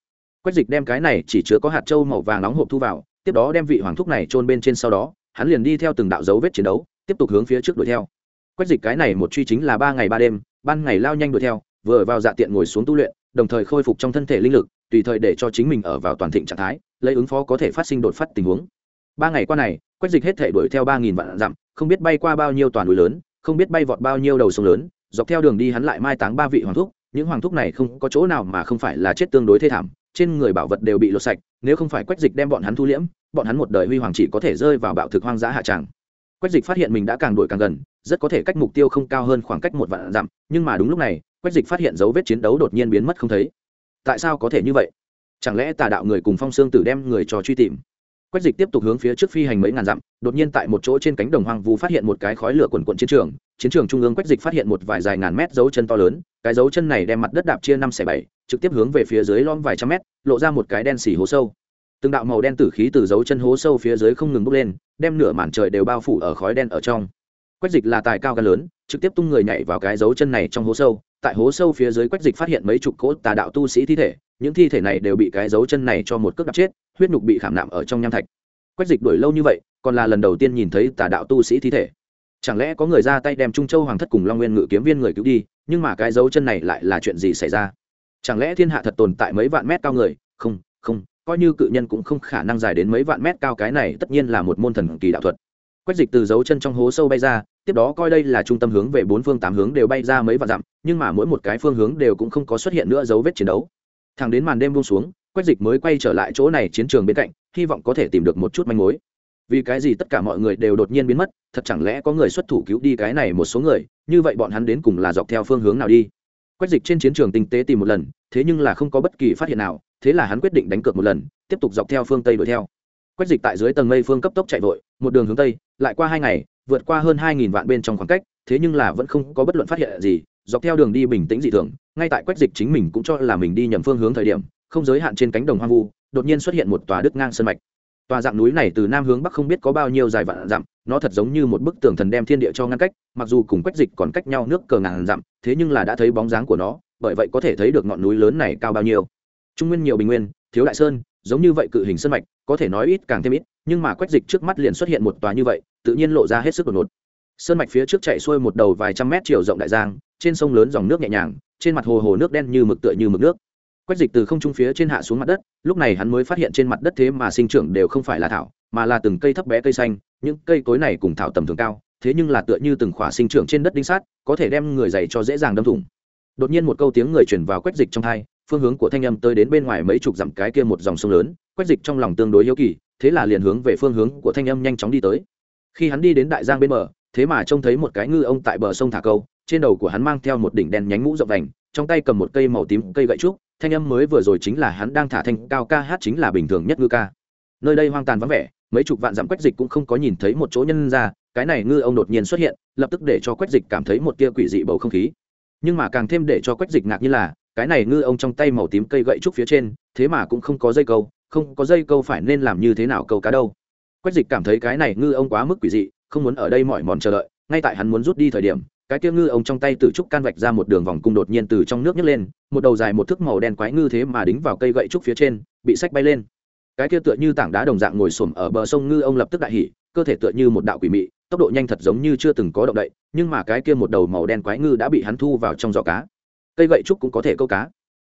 Speaker 1: Quách dịch đem cái này chỉ chứa có hạt trâu màu vàng nóng hộp thu vào, tiếp đó đem vị hoàng thúc này trôn bên trên sau đó, hắn liền đi theo từng đạo dấu vết chiến đấu, tiếp tục hướng phía trước đuổi theo. Quách dịch cái này một truy chính là ba ngày ba đêm, ban ngày lao nhanh đuổi theo, vừa vào dạ tiện ngồi xuống tu luyện, đồng thời khôi phục trong thân thể linh lực, tùy thời để cho chính mình ở vào toàn thịnh trạng thái, lấy ứng phó có thể phát sinh đột phát tình huống ba ngày qua này, quách dịch hết thể đuổi theo ba nghìn vạn dặm, không biết bay qua bao nhiêu toàn núi lớn, không biết bay vọt bao nhiêu đầu sông lớn, dọc theo đường đi hắn lại mai táng ba vị hoàng thúc, những hoàng thúc này không có chỗ nào mà không phải là chết tương đối thê thảm, trên người bảo vật đều bị lột sạch, nếu không phải quách dịch đem bọn hắn thu liễm, bọn hắn một đời huy hoàng chỉ có thể rơi vào bạo thực hoang dã hạ tràng. Quách dịch phát hiện mình đã càng đuổi càng gần, rất có thể cách mục tiêu không cao hơn khoảng cách một vạn dặm, nhưng mà đúng lúc này, quách dịch phát hiện dấu vết chiến đấu đột nhiên biến mất không thấy. Tại sao có thể như vậy? Chẳng lẽ tà đạo người cùng phong xương tử đem người trò truy tìm? Quách dịch tiếp tục hướng phía trước phi hành mấy ngàn dặm, đột nhiên tại một chỗ trên cánh đồng hoang vu phát hiện một cái khói lửa quần quận chiến trường. Chiến trường trung ương quách dịch phát hiện một vài dài ngàn mét dấu chân to lớn, cái dấu chân này đem mặt đất đạp chia năm xẻ bảy, trực tiếp hướng về phía dưới lom vài trăm mét, lộ ra một cái đen xỉ hố sâu. Từng đạo màu đen tử khí từ dấu chân hố sâu phía dưới không ngừng bốc lên, đem nửa màn trời đều bao phủ ở khói đen ở trong. Quách dịch là tài cao gan lớn, trực tiếp tung người nhảy vào cái dấu chân này trong hố sâu. Tại hố sâu phía dưới quách dịch phát hiện mấy chục cỗ tà đạo tu sĩ thi thể, những thi thể này đều bị cái dấu chân này cho một cước đạp chết huyết nhục bị khảm nạm ở trong nham thạch. Quách dịch đuổi lâu như vậy, còn là lần đầu tiên nhìn thấy tà đạo tu sĩ thi thể. Chẳng lẽ có người ra tay đem trung châu hoàng thất cùng long nguyên ngự kiếm viên người cứu đi, nhưng mà cái dấu chân này lại là chuyện gì xảy ra? Chẳng lẽ thiên hạ thật tồn tại mấy vạn mét cao người? Không không, coi như cự nhân cũng không khả năng dài đến mấy vạn mét cao, cái này tất nhiên là một môn thần kỳ đạo thuật. Quách dịch từ dấu chân trong hố sâu bay ra, tiếp đó coi đây là trung tâm hướng về bốn phương tám hướng đều bay ra mấy vạn dặm, nhưng mà mỗi một cái phương hướng đều cũng không có xuất hiện nữa dấu vết chiến đấu. Thẳng đến màn đêm buông xuống quách dịch mới quay trở lại chỗ này chiến trường bên cạnh, hy vọng có thể tìm được một chút manh mối. Vì cái gì tất cả mọi người đều đột nhiên biến mất, thật chẳng lẽ có người xuất thủ cứu đi cái này một số người, như vậy bọn hắn đến cùng là dọc theo phương hướng nào đi? Quách dịch trên chiến trường tinh tế tìm một lần, thế nhưng là không có bất kỳ phát hiện nào, thế là hắn quyết định đánh cược một lần, tiếp tục dọc theo phương tây đuổi theo. Quách dịch tại dưới tầng mây phương cấp tốc chạy vội, một đường hướng tây, lại qua hai ngày, vượt qua hơn hai nghìn vạn bên trong khoảng cách, thế nhưng là vẫn không có bất luận phát hiện gì, dọc theo đường đi bình tĩnh dị thường, ngay tại quách dịch chính mình cũng cho là mình đi nhầm phương hướng thời điểm không giới hạn trên cánh đồng hoang vu, đột nhiên xuất hiện một tòa đứt ngang sân mạch. Tòa dạng núi này từ nam hướng bắc không biết có bao nhiêu dài vạn dặm, nó thật giống như một bức tường thần đem thiên địa cho ngăn cách, mặc dù cùng quách dịch còn cách nhau nước cờ ngàn dặm, thế nhưng là đã thấy bóng dáng của nó, bởi vậy có thể thấy được ngọn núi lớn này cao bao nhiêu. Trung nguyên nhiều bình nguyên, thiếu đại sơn, giống như vậy cự hình sân mạch, có thể nói ít càng thêm ít, nhưng mà quách dịch trước mắt liền xuất hiện một tòa như vậy, tự nhiên lộ ra hết sức đột ngột. Sơn mạch phía trước chạy xuôi một đầu vài trăm mét chiều rộng đại giang, trên sông lớn dòng nước nhẹ nhàng, trên mặt hồ hồ nước đen như mực tựa như mực nước quách dịch từ không trung phía trên hạ xuống mặt đất, lúc này hắn mới phát hiện trên mặt đất thế mà sinh trưởng đều không phải là thảo, mà là từng cây thấp bé cây xanh, những cây cối này cùng thảo tầm thường cao, thế nhưng là tựa như từng khỏa sinh trưởng trên đất đinh sát, có thể đem người dày cho dễ dàng đâm thủng. Đột nhiên một câu tiếng người chuyển vào quách dịch trong hai phương hướng của thanh âm tới đến bên ngoài mấy chục dặm cái kia một dòng sông lớn, quách dịch trong lòng tương đối hiếu kỳ, thế là liền hướng về phương hướng của thanh âm nhanh chóng đi tới. Khi hắn đi đến đại giang bên bờ, thế mà trông thấy một cái ngư ông tại bờ sông thả câu, trên đầu của hắn mang theo một đỉnh đen nhánh mũ rộng đành trong tay cầm một cây màu tím cây gậy trúc thanh âm mới vừa rồi chính là hắn đang thả thanh cao ca hát chính là bình thường nhất ngư ca. Nơi đây hoang tàn vắng vẻ, mấy chục vạn dặm quách dịch cũng không có nhìn thấy một chỗ nhân ra, cái này ngư ông đột nhiên xuất hiện, lập tức để cho quách dịch cảm thấy một tia quỷ dị bầu không khí. Nhưng mà càng thêm để cho quách dịch ngạc như là, cái này ngư ông trong tay màu tím cây gậy trúc phía trên, thế mà cũng không có dây câu, không có dây câu phải nên làm như thế nào câu cá đâu. Quách dịch cảm thấy cái này ngư ông quá mức quỷ dị, không muốn ở đây mỏi mòn chờ đợi, ngay tại hắn muốn rút đi thời điểm cái kia ngư ông trong tay từ trúc can vạch ra một đường vòng cung đột nhiên từ trong nước nhấc lên, một đầu dài một thước màu đen quái ngư thế mà đính vào cây gậy trúc phía trên, bị sách bay lên. Cái kia tựa như tảng đá đồng dạng ngồi xổm ở bờ sông ngư ông lập tức đại hỉ, cơ thể tựa như một đạo quỷ mị, tốc độ nhanh thật giống như chưa từng có động đậy, nhưng mà cái kia một đầu màu đen quái ngư đã bị hắn thu vào trong giỏ cá. Cây gậy trúc cũng có thể câu cá.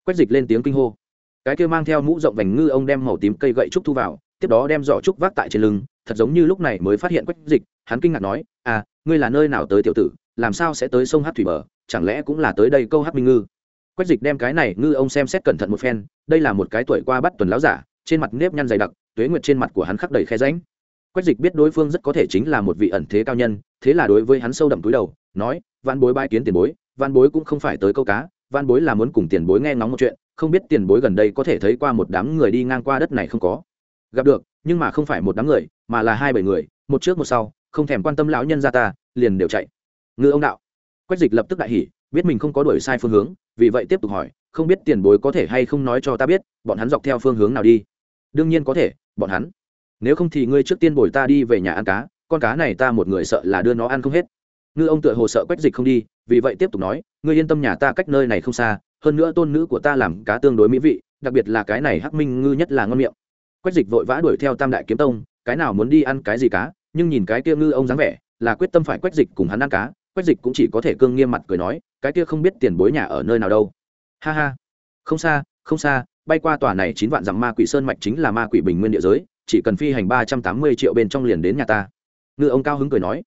Speaker 1: Quách dịch lên tiếng kinh hô. Cái kia mang theo mũ rộng vành ngư ông đem màu tím cây gậy trúc thu vào, tiếp đó đem giỏ trúc vác tại trên lưng, thật giống như lúc này mới phát hiện quách dịch, hắn kinh ngạc nói à ngươi là nơi nào tới tiểu tử? Làm sao sẽ tới sông hát thủy bờ, chẳng lẽ cũng là tới đây câu hát minh ngư? Quách dịch đem cái này ngư ông xem xét cẩn thận một phen, đây là một cái tuổi qua bắt tuần láo giả, trên mặt nếp nhăn dày đặc, tuế nguyệt trên mặt của hắn khắc đầy khe ránh quách dịch biết đối phương rất có thể chính là một vị ẩn thế cao nhân, thế là đối với hắn sâu đậm túi đầu, nói văn bối bãi kiến tiền bối văn bối cũng không phải tới câu cá văn bối là muốn cùng tiền bối nghe ngóng một chuyện, không biết tiền bối gần đây có thể thấy qua một đám người đi ngang qua đất này không có? Gặp được, nhưng mà không phải một đám người, mà là hai bảy người, một trước một sau, không thèm quan tâm lão nhân ra ta, liền đều chạy ngư ông đạo. Quách dịch lập tức đại hỉ, biết mình không có đuổi sai phương hướng, vì vậy tiếp tục hỏi, không biết tiền bối có thể hay không nói cho ta biết, bọn hắn dọc theo phương hướng nào đi? Đương nhiên có thể, bọn hắn. Nếu không thì ngươi trước tiên bồi ta đi về nhà ăn cá, con cá này ta một người sợ là đưa nó ăn không hết. Ngư ông tựa hồ sợ quách dịch không đi, vì vậy tiếp tục nói, ngươi yên tâm nhà ta cách nơi này không xa, hơn nữa tôn nữ của ta làm cá tương đối mỹ vị, đặc biệt là cái này hắc minh ngư nhất là ngon miệng. Quách dịch vội vã đuổi theo tam đại kiếm tông, cái nào muốn đi ăn cái gì cá, nhưng nhìn cái kia ngư ông dáng vẻ, là quyết tâm phải quách dịch cùng hắn ăn cá quách dịch cũng chỉ có thể cương nghiêm mặt cười nói, cái kia không biết tiền bối nhà ở nơi nào đâu. Ha ha. Không xa không xa, bay qua tòa này chín vạn dặm ma quỷ sơn mạch chính là ma quỷ bình nguyên địa giới, chỉ cần phi hành ba trăm tám mươi triệu bên trong liền đến nhà ta. Ngư ông cao hứng cười nói